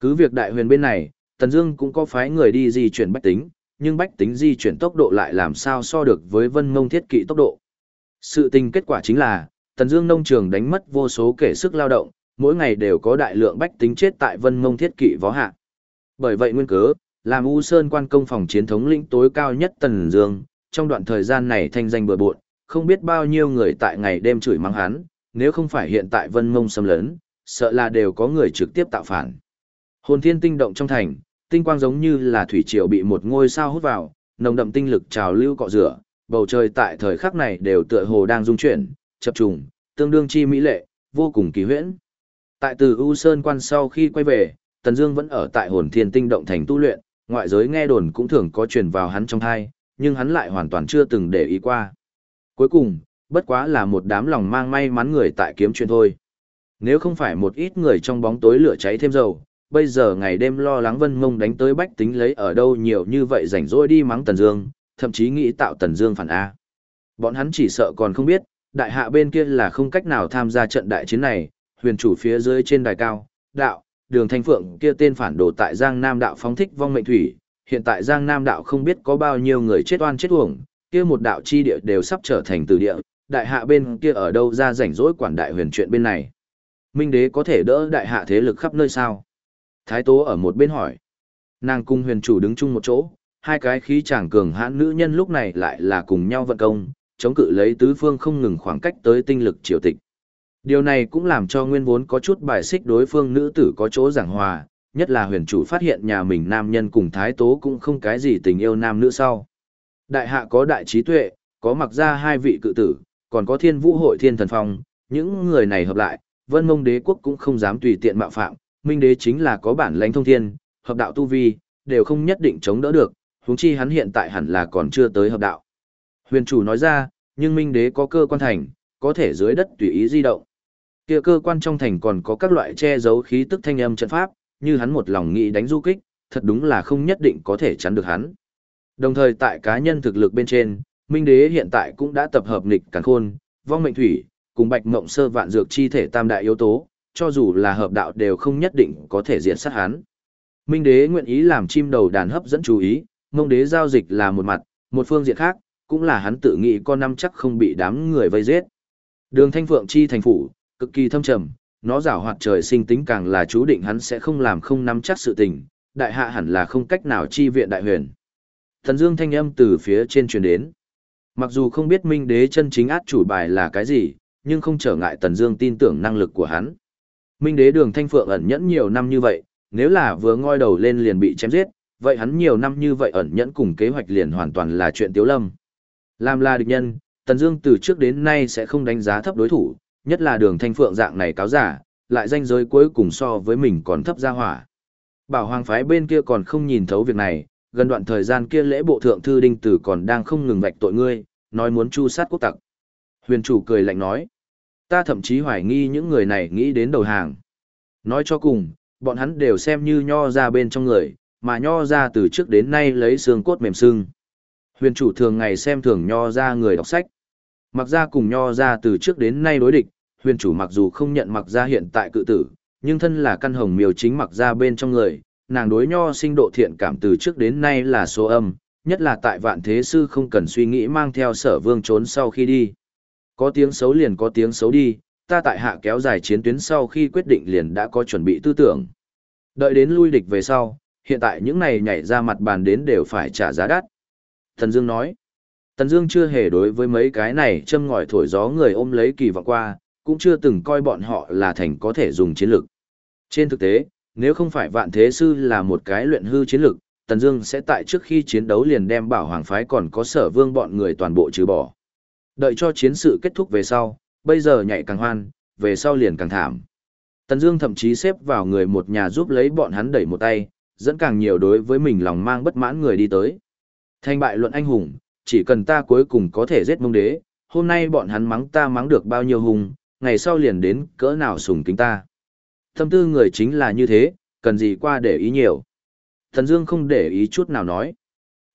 Cứ việc đại huyền bên này, Tần Dương cũng có phái người đi di chuyển bách tính, nhưng bách tính di chuyển tốc độ lại làm sao so được với vân mông thiết kỵ tốc độ. Sự tình kết quả chính là, Tần Dương nông trường đánh mất vô số kể sức lao động, mỗi ngày đều có đại lượng bách tính chết tại vân mông thiết kỵ võ hạ. Bởi vậy nguyên cớ, làm U Sơn quan công phòng chiến thống lĩnh tối cao nhất Tần Dương, trong đoạn thời gian này thanh danh bừa bộn, không biết bao nhiêu người tại ngày đêm chửi mắng hắn, nếu không phải hiện tại vân mông xâm lấn, sợ là đều có người trực tiếp tạo phản. Hồn thiên tinh động trong thành, tinh quang giống như là thủy triều bị một ngôi sao hút vào, nồng đậm tinh lực trào lưu cọ rửa, bầu trời tại thời khắc này đều tựa hồ đang rung chuyển, chập trùng, tương đương chi mỹ lệ, vô cùng kỳ huyễn. Tại từ U Sơn quan sau khi quay về, Tần Dương vẫn ở tại Hồn Thiên Tinh động thành tu luyện, ngoại giới nghe đồn cũng thường có truyền vào hắn trong tai, nhưng hắn lại hoàn toàn chưa từng để ý qua. Cuối cùng, bất quá là một đám lòng mang may mắn người tại kiếm chuyện thôi. Nếu không phải một ít người trong bóng tối lửa cháy thêm dầu, bây giờ ngày đêm lo lắng vân mông đánh tới bách tính lấy ở đâu nhiều như vậy rảnh rỗi đi mắng Tần Dương, thậm chí nghĩ tạo Tần Dương phản A. Bọn hắn chỉ sợ còn không biết, đại hạ bên kia là không cách nào tham gia trận đại chiến này, huyền chủ phía dưới trên đài cao, đạo, đường thanh phượng kia tên phản đồ tại Giang Nam đạo phóng thích vong mệnh thủy, hiện tại Giang Nam đạo không biết có bao nhiêu người chết oan chết uổng, kia một đạo chi địa đều sắp trở thành từ địa, đại hạ bên kia ở đâu ra rảnh rỗi quản đại huyền chuyện bên này. Minh đế có thể đỡ đại hạ thế lực khắp nơi sao? Thái Tố ở một bên hỏi. Nàng cung huyền chủ đứng chung một chỗ, hai cái khí chàng cường hãn nữ nhân lúc này lại là cùng nhau vận công, chống cự lấy tứ phương không ngừng khoảng cách tới tinh lực triều tịch. Điều này cũng làm cho nguyên vốn có chút bài xích đối phương nữ tử có chỗ giảng hòa, nhất là huyền chủ phát hiện nhà mình nam nhân cùng thái tố cũng không cái gì tình yêu nam nữ sau. Đại hạ có đại trí tuệ, có mặc ra hai vị cự tử, còn có thiên vũ hội thiên thần phong, những người này hợp lại, vân mông đế quốc cũng không dám tùy tiện mạo phạm, minh đế chính là có bản lãnh thông thiên, hợp đạo tu vi, đều không nhất định chống đỡ được, huống chi hắn hiện tại hẳn là còn chưa tới hợp đạo. Huyền chủ nói ra, nhưng minh đế có cơ quan thành, có thể dưới đất tùy ý di động. Kia cơ quan trong thành còn có các loại che giấu khí tức thanh âm trận pháp, như hắn một lòng nghĩ đánh du kích, thật đúng là không nhất định có thể chắn được hắn. Đồng thời tại cá nhân thực lực bên trên, Minh Đế hiện tại cũng đã tập hợp nghịch càn khôn, vong mệnh thủy, cùng bạch Ngộng sơ vạn dược chi thể tam đại yếu tố, cho dù là hợp đạo đều không nhất định có thể diện sát hắn. Minh Đế nguyện ý làm chim đầu đàn hấp dẫn chú ý, Ngông Đế giao dịch là một mặt, một phương diện khác, cũng là hắn tự nghĩ con năm chắc không bị đám người vây giết. Đường Thanh Phượng chi thành phủ, cực kỳ thâm trầm, nó giảo hoạt trời sinh tính càng là chú định hắn sẽ không làm không nắm chắc sự tình, đại hạ hẳn là không cách nào chi viện đại huyền. Thần Dương thanh âm từ phía trên truyền đến. Mặc dù không biết Minh Đế chân chính át chủ bài là cái gì, nhưng không trở ngại Tần Dương tin tưởng năng lực của hắn. Minh Đế Đường Thanh Phượng ẩn nhẫn nhiều năm như vậy, nếu là vừa ngoi đầu lên liền bị chém giết, vậy hắn nhiều năm như vậy ẩn nhẫn cùng kế hoạch liền hoàn toàn là chuyện tiếu lâm. Làm là địch nhân, Tần Dương từ trước đến nay sẽ không đánh giá thấp đối thủ, nhất là Đường Thanh Phượng dạng này cáo giả, lại danh giới cuối cùng so với mình còn thấp ra hỏa. Bảo Hoàng phái bên kia còn không nhìn thấu việc này, gần đoạn thời gian kia lễ bộ thượng thư đinh tử còn đang không ngừng vạch tội ngươi, nói muốn chu sát quốc tặc. Huyền chủ cười lạnh nói, ta thậm chí hoài nghi những người này nghĩ đến đầu hàng. Nói cho cùng, bọn hắn đều xem như nho ra bên trong người, mà nho ra từ trước đến nay lấy xương cốt mềm xương. Huyền chủ thường ngày xem thường nho ra người đọc sách. Mặc ra cùng nho ra từ trước đến nay đối địch, huyền chủ mặc dù không nhận mặc ra hiện tại cự tử, nhưng thân là căn hồng miêu chính mặc ra bên trong người, nàng đối nho sinh độ thiện cảm từ trước đến nay là số âm, nhất là tại vạn thế sư không cần suy nghĩ mang theo sở vương trốn sau khi đi. Có tiếng xấu liền có tiếng xấu đi, ta tại hạ kéo dài chiến tuyến sau khi quyết định liền đã có chuẩn bị tư tưởng. Đợi đến lui địch về sau, hiện tại những này nhảy ra mặt bàn đến đều phải trả giá đắt. Thần Dương nói, Tần Dương chưa hề đối với mấy cái này châm ngòi thổi gió người ôm lấy kỳ vọng qua, cũng chưa từng coi bọn họ là thành có thể dùng chiến lược. Trên thực tế, nếu không phải vạn thế sư là một cái luyện hư chiến lược, Tần Dương sẽ tại trước khi chiến đấu liền đem bảo hoàng phái còn có sở vương bọn người toàn bộ trừ bỏ. Đợi cho chiến sự kết thúc về sau, bây giờ nhảy càng hoan, về sau liền càng thảm. Tần Dương thậm chí xếp vào người một nhà giúp lấy bọn hắn đẩy một tay, dẫn càng nhiều đối với mình lòng mang bất mãn người đi tới. Thành bại luận anh hùng, chỉ cần ta cuối cùng có thể giết mông đế, hôm nay bọn hắn mắng ta mắng được bao nhiêu hùng, ngày sau liền đến cỡ nào sùng kính ta. Tâm tư người chính là như thế, cần gì qua để ý nhiều. Thần Dương không để ý chút nào nói.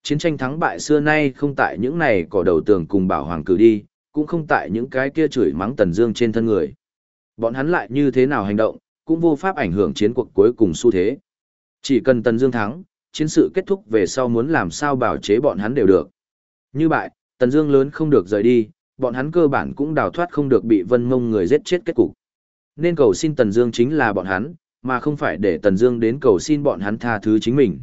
Chiến tranh thắng bại xưa nay không tại những này cỏ đầu tường cùng bảo hoàng cử đi, cũng không tại những cái kia chửi mắng Tần Dương trên thân người. Bọn hắn lại như thế nào hành động, cũng vô pháp ảnh hưởng chiến cuộc cuối cùng xu thế. Chỉ cần Tần Dương thắng, chiến sự kết thúc về sau muốn làm sao bảo chế bọn hắn đều được. Như vậy, Tần Dương lớn không được rời đi, bọn hắn cơ bản cũng đào thoát không được bị Vân Mông người giết chết kết cục. Nên cầu xin Tần Dương chính là bọn hắn, mà không phải để Tần Dương đến cầu xin bọn hắn tha thứ chính mình.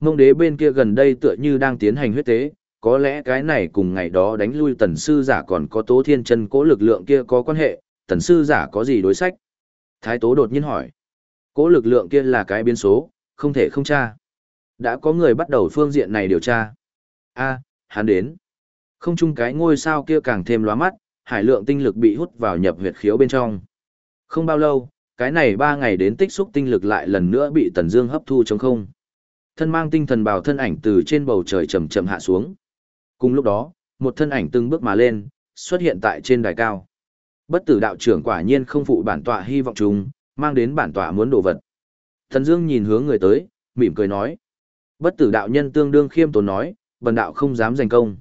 Mông đế bên kia gần đây tựa như đang tiến hành huyết tế, có lẽ cái này cùng ngày đó đánh lui Tần sư giả còn có Tố Thiên Chân cố lực lượng kia có quan hệ, Tần sư giả có gì đối sách? Thái Tố đột nhiên hỏi. Cố lực lượng kia là cái biến số, không thể không tra. Đã có người bắt đầu phương diện này điều tra. A, hắn đến. Không chung cái ngôi sao kia càng thêm lóa mắt, hải lượng tinh lực bị hút vào nhập huyệt khiếu bên trong. Không bao lâu, cái này ba ngày đến tích xúc tinh lực lại lần nữa bị Tần Dương hấp thu trong không. Thân mang tinh thần bào thân ảnh từ trên bầu trời chậm chậm hạ xuống. Cùng lúc đó, một thân ảnh từng bước mà lên, xuất hiện tại trên đài cao. Bất tử đạo trưởng quả nhiên không phụ bản tọa hy vọng chúng, mang đến bản tọa muốn đồ vật. Thần Dương nhìn hướng người tới, mỉm cười nói. Bất tử đạo nhân tương đương khiêm tốn nói, bần đạo không dám giành công.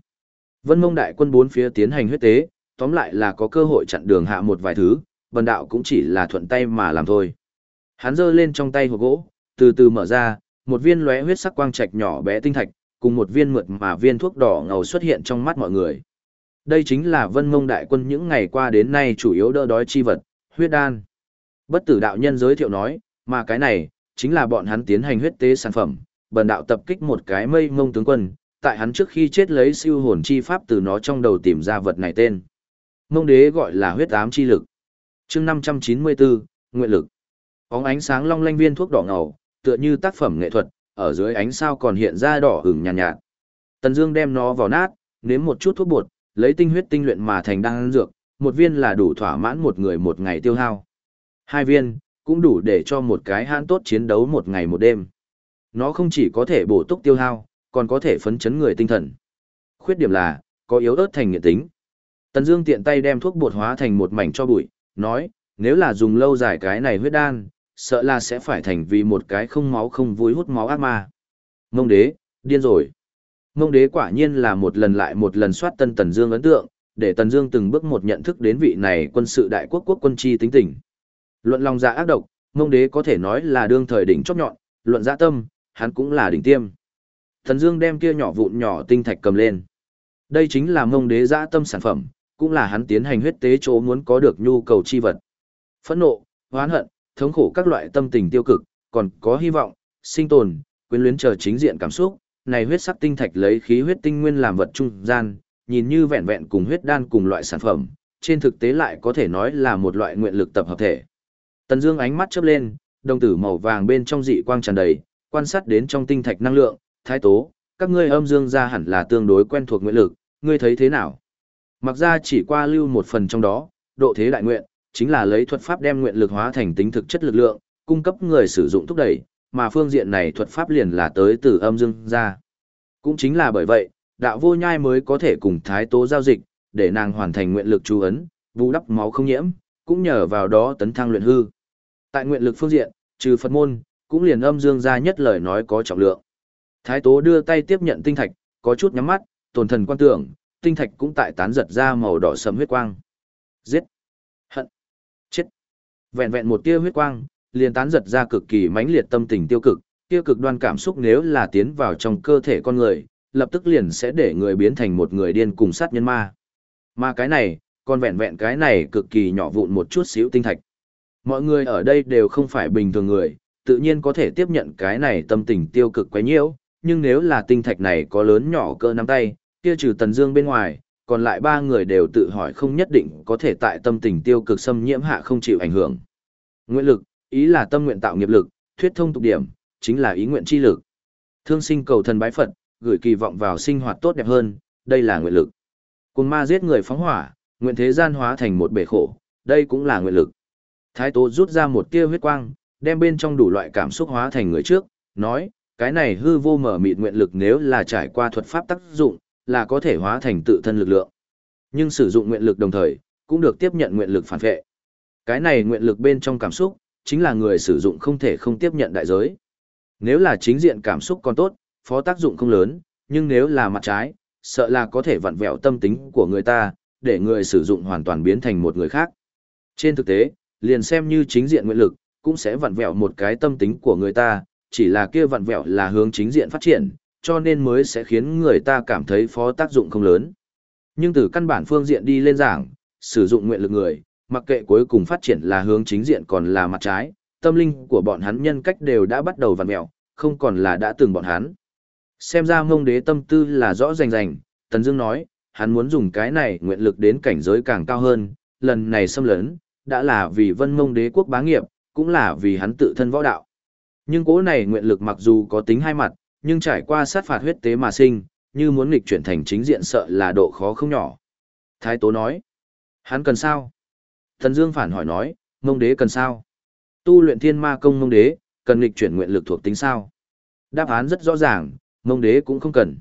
Vân mông đại quân bốn phía tiến hành huyết tế, tóm lại là có cơ hội chặn đường hạ một vài thứ, bần đạo cũng chỉ là thuận tay mà làm thôi. Hắn giơ lên trong tay hộp gỗ, từ từ mở ra, một viên lóe huyết sắc quang trạch nhỏ bé tinh thạch, cùng một viên mượt mà viên thuốc đỏ ngầu xuất hiện trong mắt mọi người. Đây chính là vân mông đại quân những ngày qua đến nay chủ yếu đỡ đói chi vật, huyết đan. Bất tử đạo nhân giới thiệu nói, mà cái này, chính là bọn hắn tiến hành huyết tế sản phẩm, bần đạo tập kích một cái mây mông tướng quân, tại hắn trước khi chết lấy siêu hồn chi pháp từ nó trong đầu tìm ra vật này tên. Mông đế gọi là huyết ám chi lực. chương 594, nguyện lực. Bóng ánh sáng long lanh viên thuốc đỏ ngầu, tựa như tác phẩm nghệ thuật, ở dưới ánh sao còn hiện ra đỏ hửng nhàn nhạt, nhạt. Tần Dương đem nó vào nát, nếm một chút thuốc bột, lấy tinh huyết tinh luyện mà thành đan dược, một viên là đủ thỏa mãn một người một ngày tiêu hao. Hai viên cũng đủ để cho một cái hãn tốt chiến đấu một ngày một đêm. Nó không chỉ có thể bổ túc tiêu hao, còn có thể phấn chấn người tinh thần. Khuyết điểm là, có yếu ớt thành nghiện tính. Tần Dương tiện tay đem thuốc bột hóa thành một mảnh cho bụi, nói, Nếu là dùng lâu dài cái này huyết đan, sợ là sẽ phải thành vì một cái không máu không vui hút máu ác ma. Mông đế, điên rồi. Mông đế quả nhiên là một lần lại một lần soát tân Tần Dương ấn tượng, để Tần Dương từng bước một nhận thức đến vị này quân sự đại quốc quốc quân chi tính tình. Luận lòng dạ ác độc, Mông đế có thể nói là đương thời đỉnh chóp nhọn, luận dạ tâm, hắn cũng là đỉnh tiêm. Tần Dương đem kia nhỏ vụn nhỏ tinh thạch cầm lên. Đây chính là Mông đế dạ tâm sản phẩm, cũng là hắn tiến hành huyết tế chỗ muốn có được nhu cầu chi vật. Phẫn nộ, oán hận, thống khổ các loại tâm tình tiêu cực, còn có hy vọng, sinh tồn, quyến luyến chờ chính diện cảm xúc, này huyết sắc tinh thạch lấy khí huyết tinh nguyên làm vật trung gian, nhìn như vẹn vẹn cùng huyết đan cùng loại sản phẩm, trên thực tế lại có thể nói là một loại nguyện lực tập hợp thể. Tần Dương ánh mắt chớp lên, đồng tử màu vàng bên trong dị quang tràn đầy, quan sát đến trong tinh thạch năng lượng, thái tố, các ngươi âm dương gia hẳn là tương đối quen thuộc nguyện lực, ngươi thấy thế nào? Mặc ra chỉ qua lưu một phần trong đó, độ thế đại nguyện, chính là lấy thuật pháp đem nguyện lực hóa thành tính thực chất lực lượng, cung cấp người sử dụng thúc đẩy, mà phương diện này thuật pháp liền là tới từ âm dương ra. Cũng chính là bởi vậy, đạo vô nhai mới có thể cùng thái tố giao dịch, để nàng hoàn thành nguyện lực chú ấn, bù đắp máu không nhiễm, cũng nhờ vào đó tấn thăng luyện hư. Tại nguyện lực phương diện, trừ Phật môn, cũng liền âm dương ra nhất lời nói có trọng lượng. Thái tố đưa tay tiếp nhận tinh thạch, có chút nhắm mắt, tồn thần quan tưởng, tinh thạch cũng tại tán giật ra màu đỏ sẫm huyết quang. Giết! Hận! Chết! Vẹn vẹn một tia huyết quang, liền tán giật ra cực kỳ mãnh liệt tâm tình tiêu cực, tiêu cực đoan cảm xúc nếu là tiến vào trong cơ thể con người, lập tức liền sẽ để người biến thành một người điên cùng sát nhân ma. Mà cái này, còn vẹn vẹn cái này cực kỳ nhỏ vụn một chút xíu tinh thạch. Mọi người ở đây đều không phải bình thường người, tự nhiên có thể tiếp nhận cái này tâm tình tiêu cực quá nhiễu, nhưng nếu là tinh thạch này có lớn nhỏ cỡ nắm tay, kia trừ Tần Dương bên ngoài, còn lại ba người đều tự hỏi không nhất định có thể tại tâm tình tiêu cực xâm nhiễm hạ không chịu ảnh hưởng. Nguyện lực, ý là tâm nguyện tạo nghiệp lực, thuyết thông tục điểm, chính là ý nguyện chi lực. Thương sinh cầu thần bái Phật, gửi kỳ vọng vào sinh hoạt tốt đẹp hơn, đây là nguyện lực. Cùng ma giết người phóng hỏa, nguyện thế gian hóa thành một bể khổ, đây cũng là nguyện lực. Thái Tố rút ra một tia huyết quang, đem bên trong đủ loại cảm xúc hóa thành người trước, nói, cái này hư vô mở mịt nguyện lực nếu là trải qua thuật pháp tác dụng, là có thể hóa thành tự thân lực lượng. Nhưng sử dụng nguyện lực đồng thời, cũng được tiếp nhận nguyện lực phản vệ. Cái này nguyện lực bên trong cảm xúc, chính là người sử dụng không thể không tiếp nhận đại giới. Nếu là chính diện cảm xúc còn tốt, phó tác dụng không lớn, nhưng nếu là mặt trái, sợ là có thể vặn vẹo tâm tính của người ta, để người sử dụng hoàn toàn biến thành một người khác. Trên thực tế, liền xem như chính diện nguyện lực, cũng sẽ vặn vẹo một cái tâm tính của người ta, chỉ là kia vặn vẹo là hướng chính diện phát triển, cho nên mới sẽ khiến người ta cảm thấy phó tác dụng không lớn. Nhưng từ căn bản phương diện đi lên giảng, sử dụng nguyện lực người, mặc kệ cuối cùng phát triển là hướng chính diện còn là mặt trái, tâm linh của bọn hắn nhân cách đều đã bắt đầu vặn mẹo, không còn là đã từng bọn hắn. Xem ra ngông đế tâm tư là rõ rành rành, Tần Dương nói, hắn muốn dùng cái này nguyện lực đến cảnh giới càng cao hơn, lần này xâm lấn, đã là vì vân ngông đế quốc bá nghiệp, cũng là vì hắn tự thân võ đạo. Nhưng cỗ này nguyện lực mặc dù có tính hai mặt, nhưng trải qua sát phạt huyết tế mà sinh, như muốn nghịch chuyển thành chính diện sợ là độ khó không nhỏ. Thái Tố nói, hắn cần sao? Thần Dương phản hỏi nói, mông đế cần sao? Tu luyện thiên ma công mông đế, cần nghịch chuyển nguyện lực thuộc tính sao? Đáp án rất rõ ràng, mông đế cũng không cần.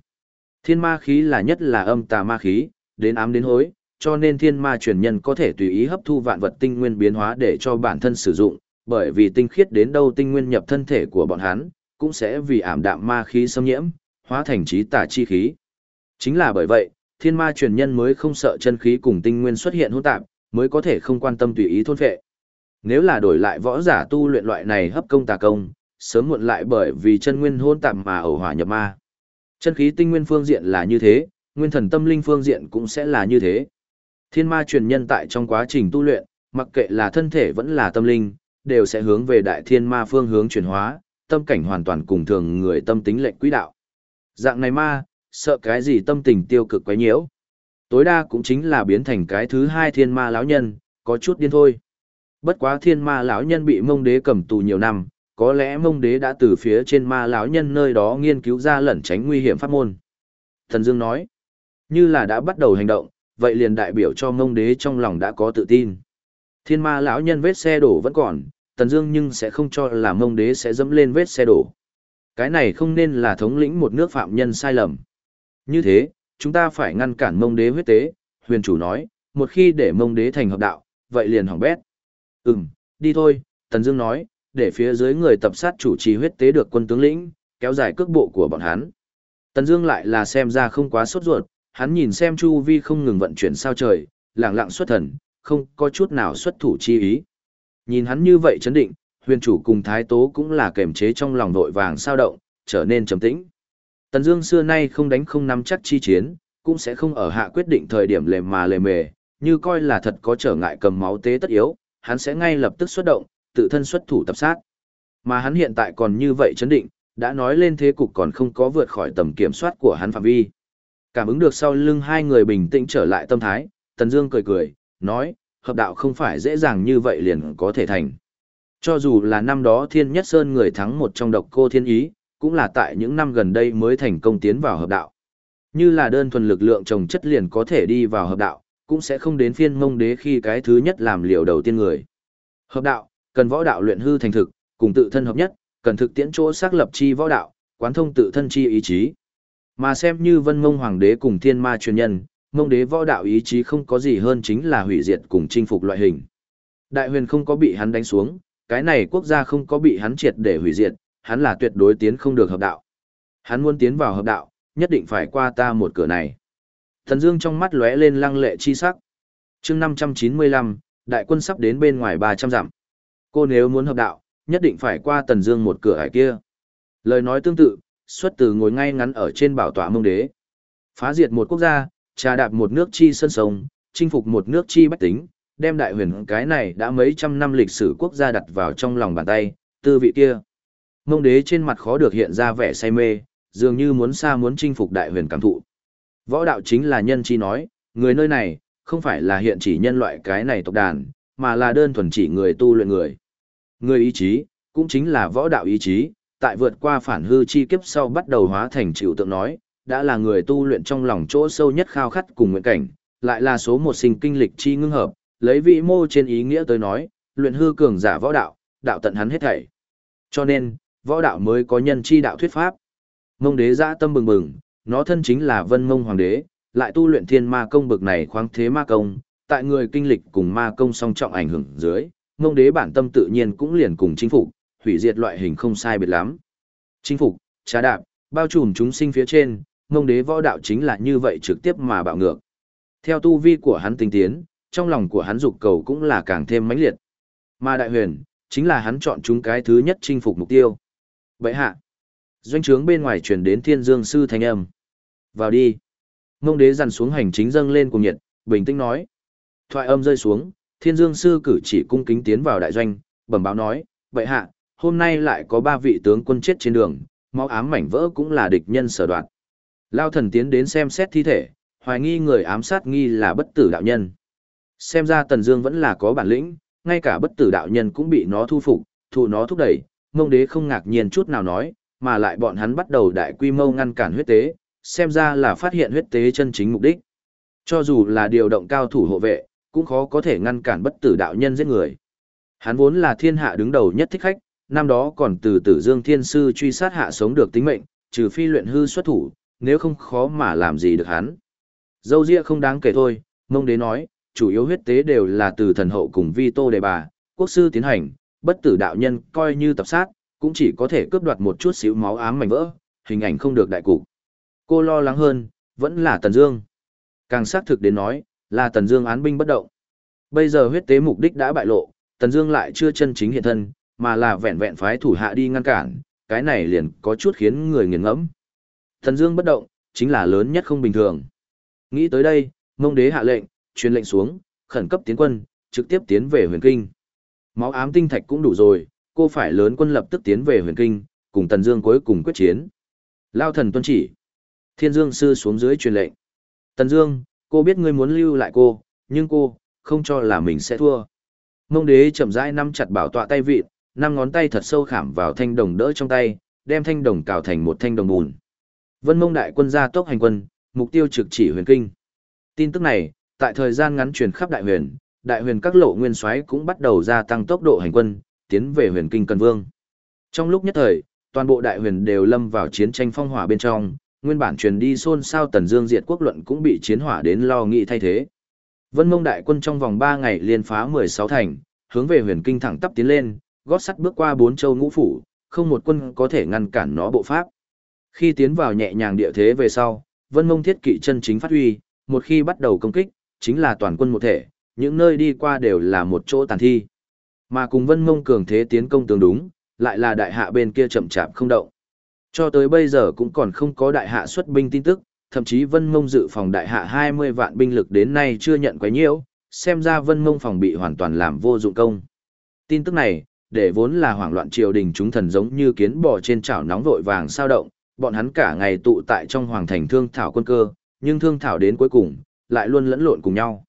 Thiên ma khí là nhất là âm tà ma khí, đến ám đến hối, cho nên thiên ma truyền nhân có thể tùy ý hấp thu vạn vật tinh nguyên biến hóa để cho bản thân sử dụng, bởi vì tinh khiết đến đâu tinh nguyên nhập thân thể của bọn hắn, cũng sẽ vì ảm đạm ma khí xâm nhiễm, hóa thành trí tà chi khí. Chính là bởi vậy, thiên ma truyền nhân mới không sợ chân khí cùng tinh nguyên xuất hiện hỗn tạp, mới có thể không quan tâm tùy ý thôn phệ. Nếu là đổi lại võ giả tu luyện loại này hấp công tà công, sớm muộn lại bởi vì chân nguyên hỗn tạp mà ẩu hỏa nhập ma. Chân khí tinh nguyên phương diện là như thế, nguyên thần tâm linh phương diện cũng sẽ là như thế. Thiên ma truyền nhân tại trong quá trình tu luyện, mặc kệ là thân thể vẫn là tâm linh, đều sẽ hướng về đại thiên ma phương hướng chuyển hóa, tâm cảnh hoàn toàn cùng thường người tâm tính lệnh quỹ đạo. Dạng này ma, sợ cái gì tâm tình tiêu cực quấy nhiễu. Tối đa cũng chính là biến thành cái thứ hai thiên ma lão nhân, có chút điên thôi. Bất quá thiên ma lão nhân bị mông đế cầm tù nhiều năm, có lẽ mông đế đã từ phía trên ma lão nhân nơi đó nghiên cứu ra lẩn tránh nguy hiểm pháp môn. Thần Dương nói, như là đã bắt đầu hành động, vậy liền đại biểu cho mông đế trong lòng đã có tự tin. Thiên ma lão nhân vết xe đổ vẫn còn, Tần Dương nhưng sẽ không cho là mông đế sẽ dẫm lên vết xe đổ. Cái này không nên là thống lĩnh một nước phạm nhân sai lầm. Như thế, chúng ta phải ngăn cản mông đế huyết tế, huyền chủ nói, một khi để mông đế thành hợp đạo, vậy liền hỏng bét. Ừm, đi thôi, Tần Dương nói, để phía dưới người tập sát chủ trì huyết tế được quân tướng lĩnh, kéo dài cước bộ của bọn hắn. Tần Dương lại là xem ra không quá sốt ruột, hắn nhìn xem chu vi không ngừng vận chuyển sao trời, lặng lặng xuất thần, không có chút nào xuất thủ chi ý. Nhìn hắn như vậy chấn định, huyền chủ cùng thái tố cũng là kềm chế trong lòng vội vàng sao động, trở nên trầm tĩnh. Tần Dương xưa nay không đánh không nắm chắc chi chiến, cũng sẽ không ở hạ quyết định thời điểm lề mà lề mề, như coi là thật có trở ngại cầm máu tế tất yếu, hắn sẽ ngay lập tức xuất động, tự thân xuất thủ tập sát. Mà hắn hiện tại còn như vậy chấn định, đã nói lên thế cục còn không có vượt khỏi tầm kiểm soát của hắn phạm vi. Cảm ứng được sau lưng hai người bình tĩnh trở lại tâm thái, Tần Dương cười cười, nói, hợp đạo không phải dễ dàng như vậy liền có thể thành. Cho dù là năm đó Thiên Nhất Sơn người thắng một trong độc cô thiên ý, cũng là tại những năm gần đây mới thành công tiến vào hợp đạo. Như là đơn thuần lực lượng trồng chất liền có thể đi vào hợp đạo, cũng sẽ không đến phiên mông đế khi cái thứ nhất làm liều đầu tiên người. Hợp đạo, cần võ đạo luyện hư thành thực, cùng tự thân hợp nhất, cần thực tiễn chỗ xác lập chi võ đạo, quán thông tự thân chi ý chí. Mà xem như vân mông hoàng đế cùng thiên ma truyền nhân, mông đế võ đạo ý chí không có gì hơn chính là hủy diệt cùng chinh phục loại hình. Đại huyền không có bị hắn đánh xuống, cái này quốc gia không có bị hắn triệt để hủy diệt, hắn là tuyệt đối tiến không được hợp đạo. Hắn muốn tiến vào hợp đạo, nhất định phải qua ta một cửa này. Thần Dương trong mắt lóe lên lăng lệ chi sắc. Chương 595, đại quân sắp đến bên ngoài 300 dặm. Cô nếu muốn hợp đạo, nhất định phải qua Tần Dương một cửa ải kia. Lời nói tương tự, xuất từ ngồi ngay ngắn ở trên bảo tọa mông đế. Phá diệt một quốc gia, trà đạp một nước chi sân sông, chinh phục một nước chi bách tính, đem đại huyền cái này đã mấy trăm năm lịch sử quốc gia đặt vào trong lòng bàn tay, tư vị kia. Mông đế trên mặt khó được hiện ra vẻ say mê, dường như muốn xa muốn chinh phục đại huyền cảm thụ. Võ đạo chính là nhân chi nói, người nơi này, không phải là hiện chỉ nhân loại cái này tộc đàn, mà là đơn thuần chỉ người tu luyện người. Người ý chí, cũng chính là võ đạo ý chí, tại vượt qua phản hư chi kiếp sau bắt đầu hóa thành chịu tượng nói, đã là người tu luyện trong lòng chỗ sâu nhất khao khát cùng nguyện cảnh, lại là số một sinh kinh lịch chi ngưng hợp, lấy vị mô trên ý nghĩa tới nói, luyện hư cường giả võ đạo, đạo tận hắn hết thảy. Cho nên, võ đạo mới có nhân chi đạo thuyết pháp. Mông đế dã tâm bừng bừng, nó thân chính là vân mông hoàng đế, lại tu luyện thiên ma công bực này khoáng thế ma công, tại người kinh lịch cùng ma công song trọng ảnh hưởng dưới, mông đế bản tâm tự nhiên cũng liền cùng chính phủ, hủy diệt loại hình không sai biệt lắm. Chính phục, trá đạp, bao trùm chúng sinh phía trên, ngông đế võ đạo chính là như vậy trực tiếp mà bạo ngược. Theo tu vi của hắn tinh tiến, trong lòng của hắn dục cầu cũng là càng thêm mãnh liệt. Mà đại huyền, chính là hắn chọn chúng cái thứ nhất chinh phục mục tiêu. Vậy hạ, doanh trướng bên ngoài truyền đến thiên dương sư thanh âm. Vào đi. Ngông đế dằn xuống hành chính dâng lên cùng nhiệt, bình tĩnh nói. Thoại âm rơi xuống, thiên dương sư cử chỉ cung kính tiến vào đại doanh, bẩm báo nói, vậy hạ, hôm nay lại có ba vị tướng quân chết trên đường, máu ám mảnh vỡ cũng là địch nhân sở đoạn. Lao thần tiến đến xem xét thi thể, hoài nghi người ám sát nghi là bất tử đạo nhân. Xem ra Tần Dương vẫn là có bản lĩnh, ngay cả bất tử đạo nhân cũng bị nó thu phục, thụ nó thúc đẩy, Mông Đế không ngạc nhiên chút nào nói, mà lại bọn hắn bắt đầu đại quy mô ngăn cản huyết tế, xem ra là phát hiện huyết tế chân chính mục đích. Cho dù là điều động cao thủ hộ vệ, cũng khó có thể ngăn cản bất tử đạo nhân giết người. Hắn vốn là thiên hạ đứng đầu nhất thích khách, năm đó còn từ Tử Dương Thiên Sư truy sát hạ sống được tính mệnh, trừ phi luyện hư xuất thủ, nếu không khó mà làm gì được hắn. Dâu ria không đáng kể thôi, mông đế nói, chủ yếu huyết tế đều là từ thần hậu cùng vi tô đề bà, quốc sư tiến hành, bất tử đạo nhân coi như tập sát, cũng chỉ có thể cướp đoạt một chút xíu máu ám mảnh vỡ, hình ảnh không được đại cục. Cô lo lắng hơn, vẫn là Tần Dương. Càng xác thực đến nói, là Tần Dương án binh bất động. Bây giờ huyết tế mục đích đã bại lộ, Tần Dương lại chưa chân chính hiện thân, mà là vẹn vẹn phái thủ hạ đi ngăn cản, cái này liền có chút khiến người nghiền ngẫm. Thần Dương bất động, chính là lớn nhất không bình thường. Nghĩ tới đây, Mông Đế hạ lệnh, truyền lệnh xuống, khẩn cấp tiến quân, trực tiếp tiến về Huyền Kinh. Máu ám tinh thạch cũng đủ rồi, cô phải lớn quân lập tức tiến về Huyền Kinh, cùng Tần Dương cuối cùng quyết chiến. Lao thần tuân chỉ. Thiên Dương sư xuống dưới truyền lệnh. Tần Dương, cô biết ngươi muốn lưu lại cô, nhưng cô không cho là mình sẽ thua. Mông Đế chậm rãi nắm chặt bảo tọa tay vịn, năm ngón tay thật sâu khảm vào thanh đồng đỡ trong tay, đem thanh đồng cào thành một thanh đồng bùn. Vân Mông đại quân ra tốc hành quân, mục tiêu trực chỉ Huyền Kinh. Tin tức này, tại thời gian ngắn truyền khắp đại huyền, đại huyền các lộ nguyên soái cũng bắt đầu gia tăng tốc độ hành quân, tiến về Huyền Kinh Cần Vương. Trong lúc nhất thời, toàn bộ đại huyền đều lâm vào chiến tranh phong hỏa bên trong, nguyên bản truyền đi xôn xao Tần Dương diệt quốc luận cũng bị chiến hỏa đến lo nghị thay thế. Vân Mông đại quân trong vòng 3 ngày liên phá 16 thành, hướng về huyền kinh thẳng tắp tiến lên, gót sắt bước qua bốn châu ngũ phủ, không một quân có thể ngăn cản nó bộ pháp. Khi tiến vào nhẹ nhàng địa thế về sau, vân mông thiết kỵ chân chính phát huy, một khi bắt đầu công kích, chính là toàn quân một thể, những nơi đi qua đều là một chỗ tàn thi. Mà cùng vân mông cường thế tiến công tương đúng, lại là đại hạ bên kia chậm chạp không động. Cho tới bây giờ cũng còn không có đại hạ xuất binh tin tức, thậm chí vân mông dự phòng đại hạ 20 vạn binh lực đến nay chưa nhận quấy nhiễu, xem ra vân mông phòng bị hoàn toàn làm vô dụng công. Tin tức này, để vốn là hoảng loạn triều đình chúng thần giống như kiến bò trên chảo nóng vội vàng sao động, bọn hắn cả ngày tụ tại trong hoàng thành thương thảo quân cơ, nhưng thương thảo đến cuối cùng, lại luôn lẫn lộn cùng nhau.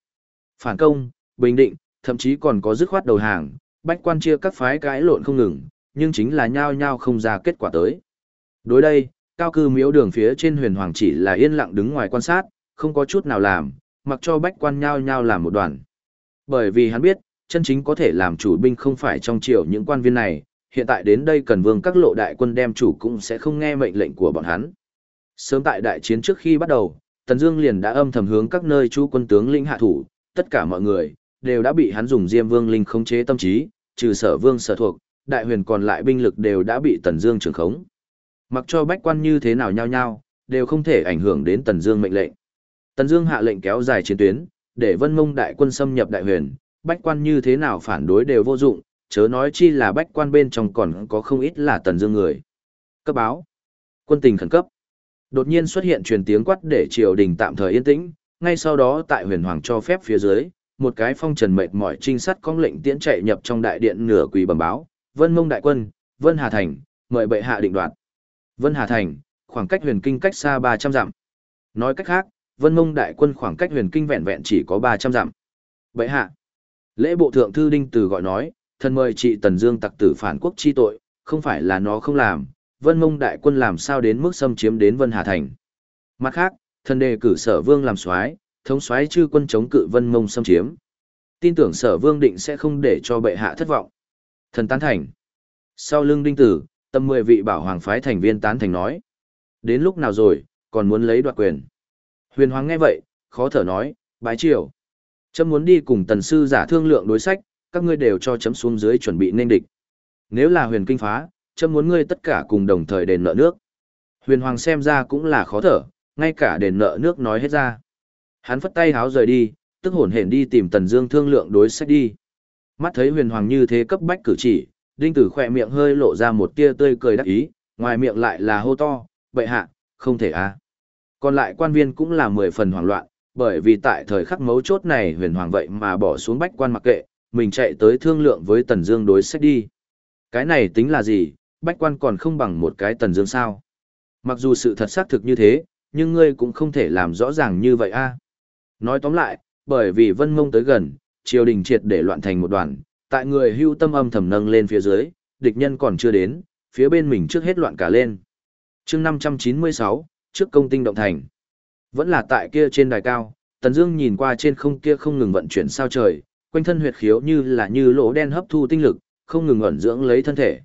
Phản công, bình định, thậm chí còn có dứt khoát đầu hàng, bách quan chia các phái cãi lộn không ngừng, nhưng chính là nhao nhao không ra kết quả tới. Đối đây, cao cư miếu đường phía trên huyền hoàng chỉ là yên lặng đứng ngoài quan sát, không có chút nào làm, mặc cho bách quan nhao nhao làm một đoàn. Bởi vì hắn biết, chân chính có thể làm chủ binh không phải trong triều những quan viên này, hiện tại đến đây cần vương các lộ đại quân đem chủ cũng sẽ không nghe mệnh lệnh của bọn hắn. Sớm tại đại chiến trước khi bắt đầu, Tần Dương liền đã âm thầm hướng các nơi chú quân tướng lĩnh hạ thủ, tất cả mọi người đều đã bị hắn dùng Diêm Vương linh khống chế tâm trí, trừ Sở Vương sở thuộc, đại huyền còn lại binh lực đều đã bị Tần Dương trưởng khống. Mặc cho bách quan như thế nào nhao nhao, đều không thể ảnh hưởng đến Tần Dương mệnh lệnh. Tần Dương hạ lệnh kéo dài chiến tuyến, để Vân Mông đại quân xâm nhập đại huyền, bách quan như thế nào phản đối đều vô dụng, chớ nói chi là bách quan bên trong còn có không ít là Tần Dương người. Cấp báo. Quân tình khẩn cấp. Đột nhiên xuất hiện truyền tiếng quát để triều đình tạm thời yên tĩnh, ngay sau đó tại huyền hoàng cho phép phía dưới, một cái phong trần mệt mỏi trinh sát cong lệnh tiễn chạy nhập trong đại điện nửa quỳ bẩm báo, Vân Mông đại quân, Vân Hà thành, mời bệ hạ định đoạt. Vân Hà thành, khoảng cách huyền kinh cách xa 300 dặm. Nói cách khác, Vân Mông đại quân khoảng cách huyền kinh vẹn vẹn chỉ có 300 dặm. Bệ hạ. Lễ bộ thượng thư đinh từ gọi nói, thần mời trị Tần Dương tặc tử phản quốc chi tội, không phải là nó không làm, Vân Mông đại quân làm sao đến mức xâm chiếm đến Vân Hà thành. Mặt khác, thần đề cử Sở Vương làm soái, thống soái chư quân chống cự Vân Mông xâm chiếm. Tin tưởng Sở Vương định sẽ không để cho bệ hạ thất vọng. Thần tán thành. Sau lưng đinh tử, tâm mười vị bảo hoàng phái thành viên tán thành nói. Đến lúc nào rồi, còn muốn lấy đoạt quyền. Huyền Hoàng nghe vậy, khó thở nói, bái triều. Chấm muốn đi cùng tần sư giả thương lượng đối sách, các ngươi đều cho chấm xuống dưới chuẩn bị nên địch. Nếu là huyền kinh phá, chấm muốn ngươi tất cả cùng đồng thời đền nợ nước. Huyền Hoàng xem ra cũng là khó thở, ngay cả đền nợ nước nói hết ra. Hắn phất tay háo rời đi, tức hổn hển đi tìm Tần Dương thương lượng đối sách đi. Mắt thấy Huyền Hoàng như thế cấp bách cử chỉ, Đinh Tử khỏe miệng hơi lộ ra một tia tươi cười đắc ý, ngoài miệng lại là hô to, "Bệ hạ, không thể. À. Còn lại quan viên cũng là mười phần hoảng loạn, bởi vì tại thời khắc mấu chốt này Huyền Hoàng vậy mà bỏ xuống bách quan mặc kệ, mình chạy tới thương lượng với Tần Dương đối sách đi. Cái này tính là gì, bách quan còn không bằng một cái Tần Dương sao? Mặc dù sự thật xác thực như thế, nhưng ngươi cũng không thể làm rõ ràng như vậy a. Nói tóm lại, bởi vì Vân Mông tới gần, triều đình triệt để loạn thành một đoàn, tại người hưu tâm âm thầm nâng lên phía dưới, địch nhân còn chưa đến, phía bên mình trước hết loạn cả lên. chương 596, trước công tinh động thành. Vẫn là tại kia trên đài cao, Tần Dương nhìn qua trên không kia không ngừng vận chuyển sao trời, quanh thân huyệt khiếu như là như lỗ đen hấp thu tinh lực, không ngừng ẩn dưỡng lấy thân thể.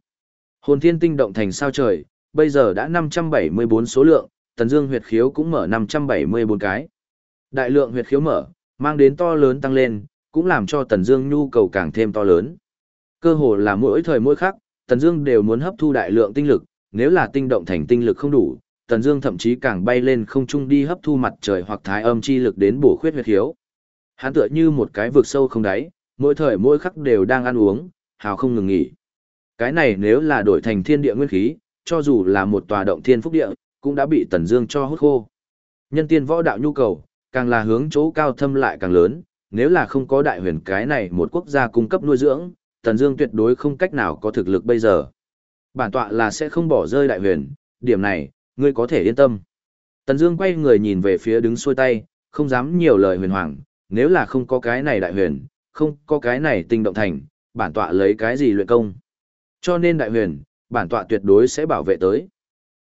Hồn thiên tinh động thành sao trời, bây giờ đã 574 số lượng, Tần Dương huyệt khiếu cũng mở 574 cái. Đại lượng huyệt khiếu mở, mang đến to lớn tăng lên, cũng làm cho Tần Dương nhu cầu càng thêm to lớn. Cơ hồ là mỗi thời mỗi khắc, Tần Dương đều muốn hấp thu đại lượng tinh lực, nếu là tinh động thành tinh lực không đủ, Tần Dương thậm chí càng bay lên không trung đi hấp thu mặt trời hoặc thái âm chi lực đến bổ khuyết huyệt khiếu. Hắn tựa như một cái vực sâu không đáy, mỗi thời mỗi khắc đều đang ăn uống, hào không ngừng nghỉ. Cái này nếu là đổi thành thiên địa nguyên khí, cho dù là một tòa động thiên phúc địa, cũng đã bị Tần Dương cho hút khô. Nhân tiên võ đạo nhu cầu, càng là hướng chỗ cao thâm lại càng lớn, nếu là không có đại huyền cái này một quốc gia cung cấp nuôi dưỡng, Tần Dương tuyệt đối không cách nào có thực lực bây giờ. Bản tọa là sẽ không bỏ rơi đại huyền, điểm này, ngươi có thể yên tâm. Tần Dương quay người nhìn về phía đứng xuôi tay, không dám nhiều lời huyền hoàng, nếu là không có cái này đại huyền, không có cái này tinh động thành, bản tọa lấy cái gì luyện công. Cho nên đại huyền, bản tọa tuyệt đối sẽ bảo vệ tới.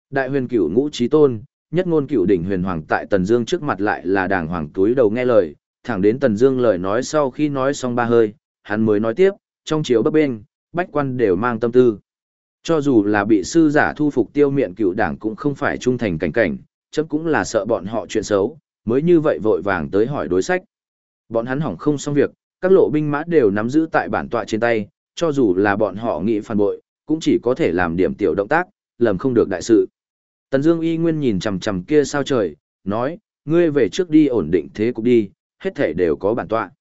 Đại huyền cửu ngũ trí tôn, nhất ngôn cửu đỉnh huyền hoàng tại Tần Dương trước mặt lại là đàng hoàng túi đầu nghe lời, thẳng đến Tần Dương lời nói sau khi nói xong ba hơi, hắn mới nói tiếp, trong chiếu bấp bên, bách quan đều mang tâm tư. Cho dù là bị sư giả thu phục tiêu miệng cựu đảng cũng không phải trung thành cảnh cảnh, chấm cũng là sợ bọn họ chuyện xấu, mới như vậy vội vàng tới hỏi đối sách. Bọn hắn hỏng không xong việc, Các lộ binh mã đều nắm giữ tại bản tọa trên tay, cho dù là bọn họ nghĩ phản bội, cũng chỉ có thể làm điểm tiểu động tác, lầm không được đại sự. Tần Dương y nguyên nhìn chằm chằm kia sao trời, nói, ngươi về trước đi ổn định thế cục đi, hết thảy đều có bản tọa.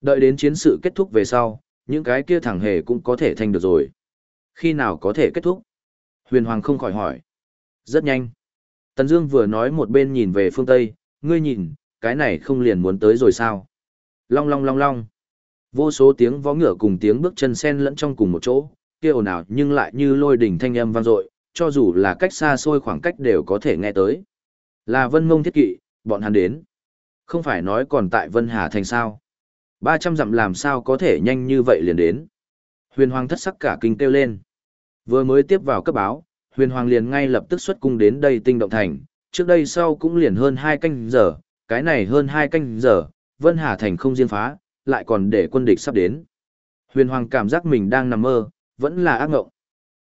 Đợi đến chiến sự kết thúc về sau, những cái kia thằng hề cũng có thể thành được rồi. Khi nào có thể kết thúc? Huyền Hoàng không khỏi hỏi. Rất nhanh. Tần Dương vừa nói một bên nhìn về phương Tây, ngươi nhìn, cái này không liền muốn tới rồi sao? Long long long long. Vô số tiếng vó ngựa cùng tiếng bước chân xen lẫn trong cùng một chỗ, kia ồn ào nhưng lại như lôi đỉnh thanh âm vang dội, cho dù là cách xa xôi khoảng cách đều có thể nghe tới. Là Vân Mông Thiết Kỵ, bọn hắn đến. Không phải nói còn tại Vân Hà thành sao? 300 dặm làm sao có thể nhanh như vậy liền đến? Huyền Hoàng thất sắc cả kinh kêu lên. Vừa mới tiếp vào cấp báo, Huyền Hoàng liền ngay lập tức xuất cung đến đây tinh động thành, trước đây sau cũng liền hơn 2 canh giờ, cái này hơn 2 canh giờ, Vân Hà thành không riêng phá, lại còn để quân địch sắp đến. Huyền Hoàng cảm giác mình đang nằm mơ, vẫn là ác ngộng.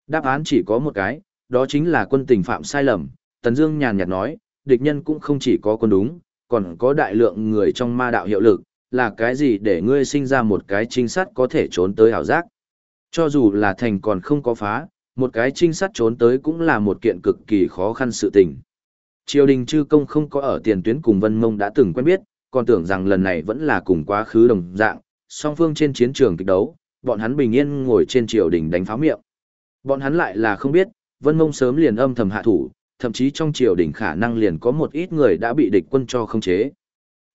Đáp án chỉ có một cái, đó chính là quân tình phạm sai lầm. Tần Dương nhàn nhạt nói, địch nhân cũng không chỉ có quân đúng, còn có đại lượng người trong ma đạo hiệu lực, là cái gì để ngươi sinh ra một cái trinh sát có thể trốn tới ảo giác. Cho dù là thành còn không có phá, một cái trinh sát trốn tới cũng là một kiện cực kỳ khó khăn sự tình. Triều đình chư công không có ở tiền tuyến cùng Vân Mông đã từng quen biết, còn tưởng rằng lần này vẫn là cùng quá khứ đồng dạng, song phương trên chiến trường kịch đấu, bọn hắn bình yên ngồi trên triều đình đánh pháo miệng. Bọn hắn lại là không biết, Vân Mông sớm liền âm thầm hạ thủ, thậm chí trong triều đình khả năng liền có một ít người đã bị địch quân cho không chế.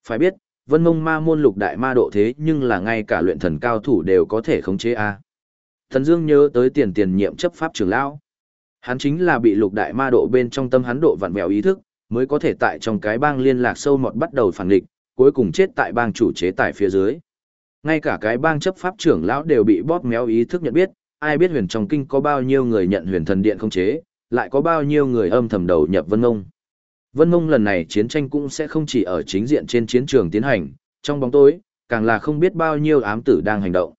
Phải biết, Vân Mông ma môn lục đại ma độ thế nhưng là ngay cả luyện thần cao thủ đều có thể khống chế a. Thần Dương nhớ tới tiền tiền nhiệm chấp pháp trưởng lão. Hắn chính là bị lục đại ma độ bên trong tâm hắn độ vặn vẹo ý thức, mới có thể tại trong cái bang liên lạc sâu mọt bắt đầu phản địch, cuối cùng chết tại bang chủ chế tại phía dưới. Ngay cả cái bang chấp pháp trưởng lão đều bị bóp méo ý thức nhận biết, ai biết huyền trong kinh có bao nhiêu người nhận huyền thần điện không chế, lại có bao nhiêu người âm thầm đầu nhập Vân Ngông. Vân Ngông lần này chiến tranh cũng sẽ không chỉ ở chính diện trên chiến trường tiến hành, trong bóng tối, càng là không biết bao nhiêu ám tử đang hành động.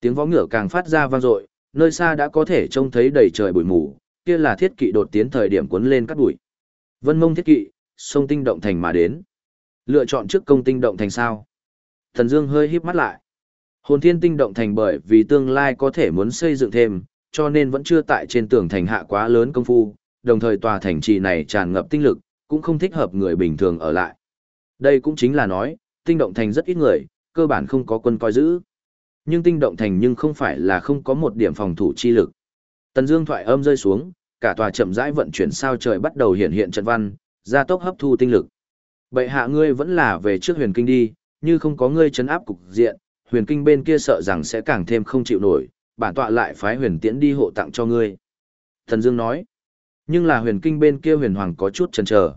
Tiếng vó ngựa càng phát ra vang dội, nơi xa đã có thể trông thấy đầy trời bụi mù, kia là thiết kỵ đột tiến thời điểm cuốn lên cát bụi. Vân Mông thiết kỵ, sông tinh động thành mà đến. Lựa chọn trước công tinh động thành sao? Thần Dương hơi híp mắt lại. Hồn Thiên tinh động thành bởi vì tương lai có thể muốn xây dựng thêm, cho nên vẫn chưa tại trên tường thành hạ quá lớn công phu, đồng thời tòa thành trì này tràn ngập tinh lực, cũng không thích hợp người bình thường ở lại. Đây cũng chính là nói, tinh động thành rất ít người, cơ bản không có quân coi giữ. Nhưng tinh động thành nhưng không phải là không có một điểm phòng thủ chi lực. Tần Dương thoại âm rơi xuống, cả tòa chậm rãi vận chuyển sao trời bắt đầu hiện hiện trận văn, gia tốc hấp thu tinh lực. Bệ hạ ngươi vẫn là về trước huyền kinh đi, như không có ngươi chấn áp cục diện, huyền kinh bên kia sợ rằng sẽ càng thêm không chịu nổi, bản tọa lại phái huyền tiễn đi hộ tặng cho ngươi. Thần Dương nói, nhưng là huyền kinh bên kia huyền hoàng có chút chần chờ.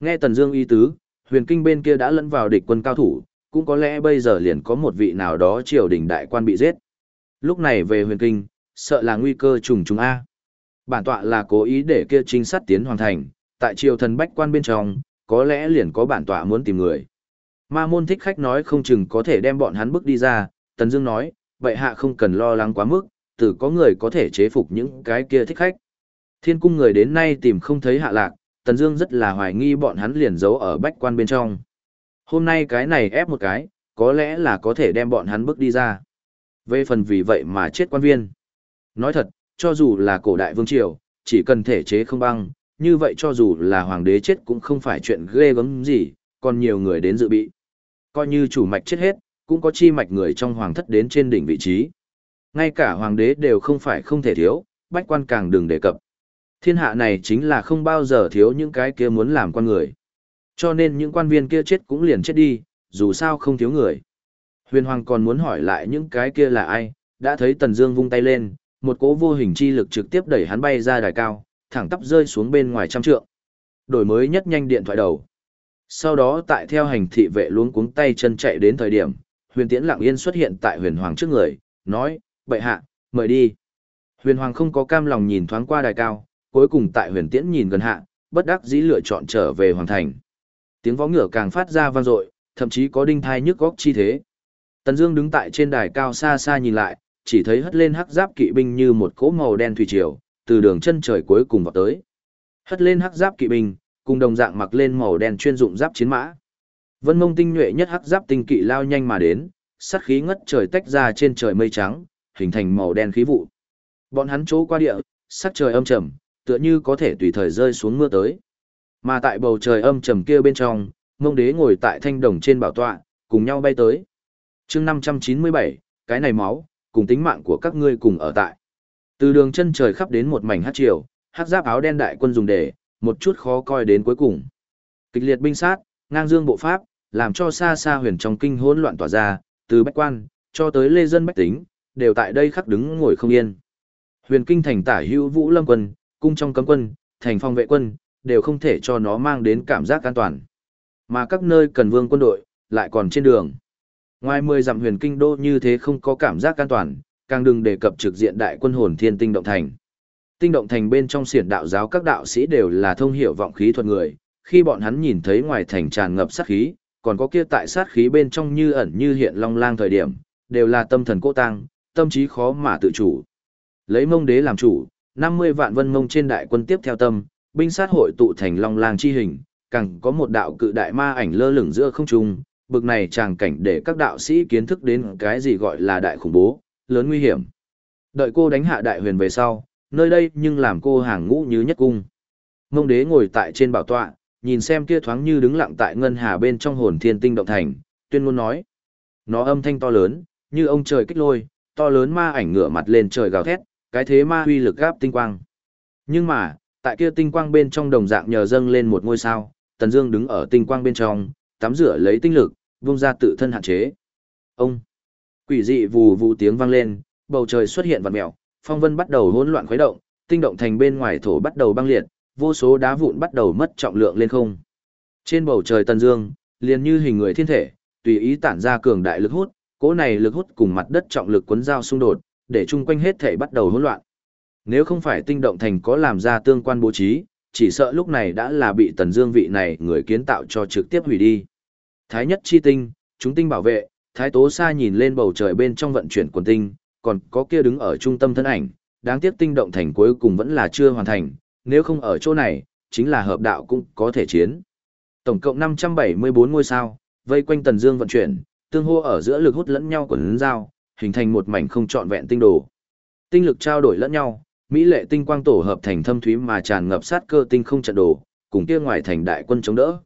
Nghe Tần Dương ý tứ, huyền kinh bên kia đã lẫn vào địch quân cao thủ, cũng có lẽ bây giờ liền có một vị nào đó triều đình đại quan bị giết. Lúc này về huyền kinh, sợ là nguy cơ trùng trùng A. Bản tọa là cố ý để kia trinh sát tiến hoàn thành, tại triều thần bách quan bên trong, có lẽ liền có bản tọa muốn tìm người. Ma môn thích khách nói không chừng có thể đem bọn hắn bước đi ra, Tần Dương nói, vậy hạ không cần lo lắng quá mức, tự có người có thể chế phục những cái kia thích khách. Thiên cung người đến nay tìm không thấy hạ lạc, Tần Dương rất là hoài nghi bọn hắn liền giấu ở bách quan bên trong. Hôm nay cái này ép một cái, có lẽ là có thể đem bọn hắn bước đi ra. Về phần vì vậy mà chết quan viên. Nói thật, cho dù là cổ đại vương triều, chỉ cần thể chế không băng, như vậy cho dù là hoàng đế chết cũng không phải chuyện ghê gớm gì, còn nhiều người đến dự bị. Coi như chủ mạch chết hết, cũng có chi mạch người trong hoàng thất đến trên đỉnh vị trí. Ngay cả hoàng đế đều không phải không thể thiếu, bách quan càng đừng đề cập. Thiên hạ này chính là không bao giờ thiếu những cái kia muốn làm quan người. Cho nên những quan viên kia chết cũng liền chết đi, dù sao không thiếu người. Huyền Hoàng còn muốn hỏi lại những cái kia là ai, đã thấy Tần Dương vung tay lên, một cỗ vô hình chi lực trực tiếp đẩy hắn bay ra đài cao, thẳng tắp rơi xuống bên ngoài trăm trượng. Đổi mới nhất nhanh điện thoại đầu. Sau đó tại theo hành thị vệ luống cuống tay chân chạy đến thời điểm, huyền tiễn lặng yên xuất hiện tại huyền hoàng trước người, nói, bệ hạ, mời đi. Huyền hoàng không có cam lòng nhìn thoáng qua đài cao, cuối cùng tại huyền tiễn nhìn gần hạ, bất đắc dĩ lựa chọn trở về hoàng thành. Tiếng võ ngựa càng phát ra vang dội, thậm chí có đinh thai nhức góc chi thế. Tần Dương đứng tại trên đài cao xa xa nhìn lại, chỉ thấy hất lên hắc giáp kỵ binh như một cỗ màu đen thủy triều, từ đường chân trời cuối cùng vào tới. Hất lên hắc giáp kỵ binh, cùng đồng dạng mặc lên màu đen chuyên dụng giáp chiến mã. Vân Mông tinh nhuệ nhất hắc giáp tinh kỵ lao nhanh mà đến, sát khí ngất trời tách ra trên trời mây trắng, hình thành màu đen khí vụ. Bọn hắn chỗ qua địa, sắc trời âm trầm, tựa như có thể tùy thời rơi xuống mưa tới. Mà tại bầu trời âm trầm kia bên trong, Ngông Đế ngồi tại thanh đồng trên bảo tọa, cùng nhau bay tới. Chương 597, cái này máu, cùng tính mạng của các ngươi cùng ở tại. Từ đường chân trời khắp đến một mảnh hát triều, hát giáp áo đen đại quân dùng để, một chút khó coi đến cuối cùng. Kịch liệt binh sát, ngang dương bộ pháp, làm cho xa xa huyền trong kinh hỗn loạn tỏa ra, từ bách quan, cho tới lê dân bách tính, đều tại đây khắc đứng ngồi không yên. Huyền kinh thành tả hữu vũ lâm quân, cung trong cấm quân, thành phong vệ quân, đều không thể cho nó mang đến cảm giác an toàn. Mà các nơi cần vương quân đội, lại còn trên đường. Ngoài mười dặm huyền kinh đô như thế không có cảm giác an toàn, càng đừng đề cập trực diện đại quân hồn thiên tinh động thành. Tinh động thành bên trong xiển đạo giáo các đạo sĩ đều là thông hiểu vọng khí thuật người, khi bọn hắn nhìn thấy ngoài thành tràn ngập sát khí, còn có kia tại sát khí bên trong như ẩn như hiện long lang thời điểm, đều là tâm thần cô tăng, tâm trí khó mà tự chủ. Lấy mông đế làm chủ, 50 vạn vân mông trên đại quân tiếp theo tâm, binh sát hội tụ thành long lang chi hình, càng có một đạo cự đại ma ảnh lơ lửng giữa không trung, bực này tràng cảnh để các đạo sĩ kiến thức đến cái gì gọi là đại khủng bố, lớn nguy hiểm. Đợi cô đánh hạ đại huyền về sau, nơi đây nhưng làm cô hàng ngũ như nhất cung. Mông đế ngồi tại trên bảo tọa, nhìn xem kia thoáng như đứng lặng tại ngân hà bên trong hồn thiên tinh động thành, tuyên ngôn nói. Nó âm thanh to lớn, như ông trời kích lôi, to lớn ma ảnh ngửa mặt lên trời gào thét, cái thế ma huy lực gáp tinh quang. Nhưng mà, tại kia tinh quang bên trong đồng dạng nhờ dâng lên một ngôi sao, Tần Dương đứng ở tinh quang bên trong, tắm rửa lấy tinh lực, vung ra tự thân hạn chế. Ông Quỷ dị vù vù tiếng vang lên, bầu trời xuất hiện vật mèo, phong vân bắt đầu hỗn loạn khuấy động, tinh động thành bên ngoài thổ bắt đầu băng liệt, vô số đá vụn bắt đầu mất trọng lượng lên không. Trên bầu trời tần dương, liền như hình người thiên thể, tùy ý tản ra cường đại lực hút, cỗ này lực hút cùng mặt đất trọng lực cuốn giao xung đột, để chung quanh hết thể bắt đầu hỗn loạn. Nếu không phải tinh động thành có làm ra tương quan bố trí, chỉ sợ lúc này đã là bị tần dương vị này người kiến tạo cho trực tiếp hủy đi. Thái nhất chi tinh, chúng tinh bảo vệ, thái tố Sa nhìn lên bầu trời bên trong vận chuyển quần tinh, còn có kia đứng ở trung tâm thân ảnh, đáng tiếc tinh động thành cuối cùng vẫn là chưa hoàn thành, nếu không ở chỗ này, chính là hợp đạo cũng có thể chiến. Tổng cộng 574 ngôi sao, vây quanh Tần Dương vận chuyển, tương hô ở giữa lực hút lẫn nhau của lấn giao, hình thành một mảnh không trọn vẹn tinh đồ. Tinh lực trao đổi lẫn nhau, mỹ lệ tinh quang tổ hợp thành thâm thúy mà tràn ngập sát cơ tinh không trận đồ, cùng kia ngoài thành đại quân chống đỡ.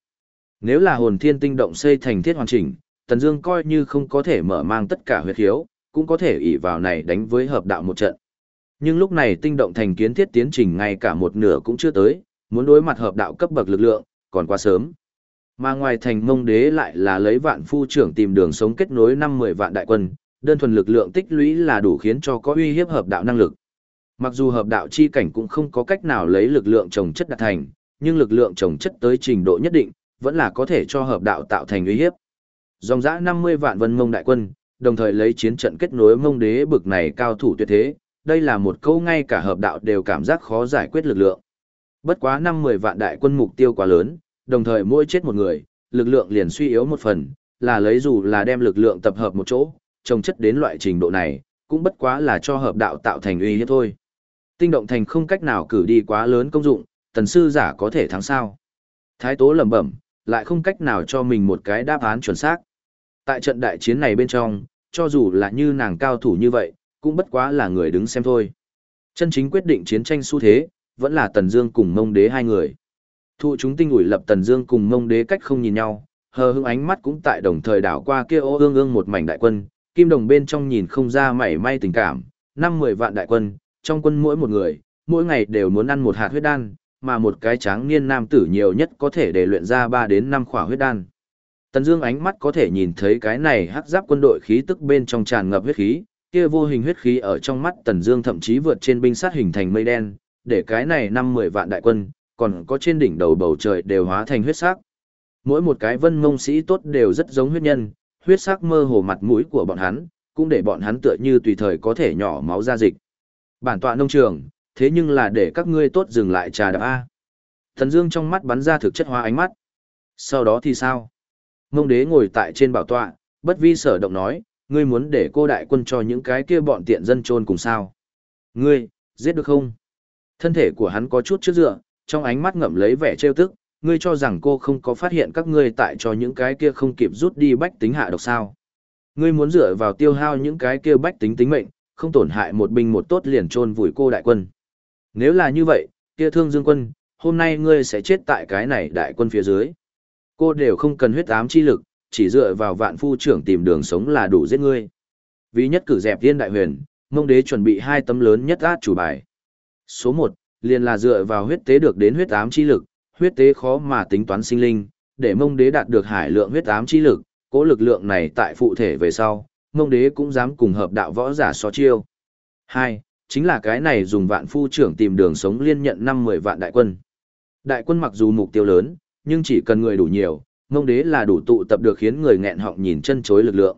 Nếu là hồn thiên tinh động xây thành thiết hoàn chỉnh, Tần Dương coi như không có thể mở mang tất cả huyết khiếu, cũng có thể ỷ vào này đánh với hợp đạo một trận. Nhưng lúc này tinh động thành kiến thiết tiến trình ngay cả một nửa cũng chưa tới, muốn đối mặt hợp đạo cấp bậc lực lượng, còn quá sớm. Mà ngoài thành mông đế lại là lấy vạn phu trưởng tìm đường sống kết nối năm mười vạn đại quân, đơn thuần lực lượng tích lũy là đủ khiến cho có uy hiếp hợp đạo năng lực. Mặc dù hợp đạo chi cảnh cũng không có cách nào lấy lực lượng trồng chất đạt thành, nhưng lực lượng trồng chất tới trình độ nhất định, vẫn là có thể cho hợp đạo tạo thành uy hiếp. Dòng dã 50 vạn vân mông đại quân, đồng thời lấy chiến trận kết nối mông đế bực này cao thủ tuyệt thế, đây là một câu ngay cả hợp đạo đều cảm giác khó giải quyết lực lượng. Bất quá 5-10 vạn đại quân mục tiêu quá lớn, đồng thời mỗi chết một người, lực lượng liền suy yếu một phần, là lấy dù là đem lực lượng tập hợp một chỗ, trồng chất đến loại trình độ này, cũng bất quá là cho hợp đạo tạo thành uy hiếp thôi. Tinh động thành không cách nào cử đi quá lớn công dụng, tần sư giả có thể thắng sao. Thái tố lẩm bẩm, lại không cách nào cho mình một cái đáp án chuẩn xác. Tại trận đại chiến này bên trong, cho dù là như nàng cao thủ như vậy, cũng bất quá là người đứng xem thôi. Chân chính quyết định chiến tranh xu thế, vẫn là Tần Dương cùng Mông Đế hai người. Thụ chúng tinh ủi lập Tần Dương cùng Mông Đế cách không nhìn nhau, hờ hững ánh mắt cũng tại đồng thời đảo qua kia ô ương ương một mảnh đại quân, kim đồng bên trong nhìn không ra mảy may tình cảm, năm mười vạn đại quân, trong quân mỗi một người, mỗi ngày đều muốn ăn một hạt huyết đan, mà một cái tráng niên nam tử nhiều nhất có thể để luyện ra 3 đến 5 khỏa huyết đan. Tần Dương ánh mắt có thể nhìn thấy cái này hắc giáp quân đội khí tức bên trong tràn ngập huyết khí, kia vô hình huyết khí ở trong mắt Tần Dương thậm chí vượt trên binh sát hình thành mây đen, để cái này năm mười vạn đại quân, còn có trên đỉnh đầu bầu trời đều hóa thành huyết sắc. Mỗi một cái vân mông sĩ tốt đều rất giống huyết nhân, huyết sắc mơ hồ mặt mũi của bọn hắn, cũng để bọn hắn tựa như tùy thời có thể nhỏ máu ra dịch. Bản tọa nông trường, thế nhưng là để các ngươi tốt dừng lại trà đạp a. Tần Dương trong mắt bắn ra thực chất hóa ánh mắt. Sau đó thì sao? Mông đế ngồi tại trên bảo tọa, bất vi sở động nói, ngươi muốn để cô đại quân cho những cái kia bọn tiện dân trôn cùng sao. Ngươi, giết được không? Thân thể của hắn có chút trước dựa, trong ánh mắt ngậm lấy vẻ trêu tức, ngươi cho rằng cô không có phát hiện các ngươi tại cho những cái kia không kịp rút đi bách tính hạ độc sao. Ngươi muốn dựa vào tiêu hao những cái kia bách tính tính mệnh, không tổn hại một binh một tốt liền chôn vùi cô đại quân. Nếu là như vậy, kia thương dương quân, hôm nay ngươi sẽ chết tại cái này đại quân phía dưới. Cô đều không cần huyết ám chi lực, chỉ dựa vào vạn phu trưởng tìm đường sống là đủ giết ngươi. Vì nhất cử dẹp thiên đại huyền, mông đế chuẩn bị hai tấm lớn nhất át chủ bài. Số 1, liền là dựa vào huyết tế được đến huyết ám chi lực, huyết tế khó mà tính toán sinh linh, để mông đế đạt được hải lượng huyết ám chi lực, cố lực lượng này tại phụ thể về sau, mông đế cũng dám cùng hợp đạo võ giả so chiêu. 2. Chính là cái này dùng vạn phu trưởng tìm đường sống liên nhận 5-10 vạn đại quân. Đại quân mặc dù mục tiêu lớn, nhưng chỉ cần người đủ nhiều, mông đế là đủ tụ tập được khiến người nghẹn họng nhìn chân chối lực lượng.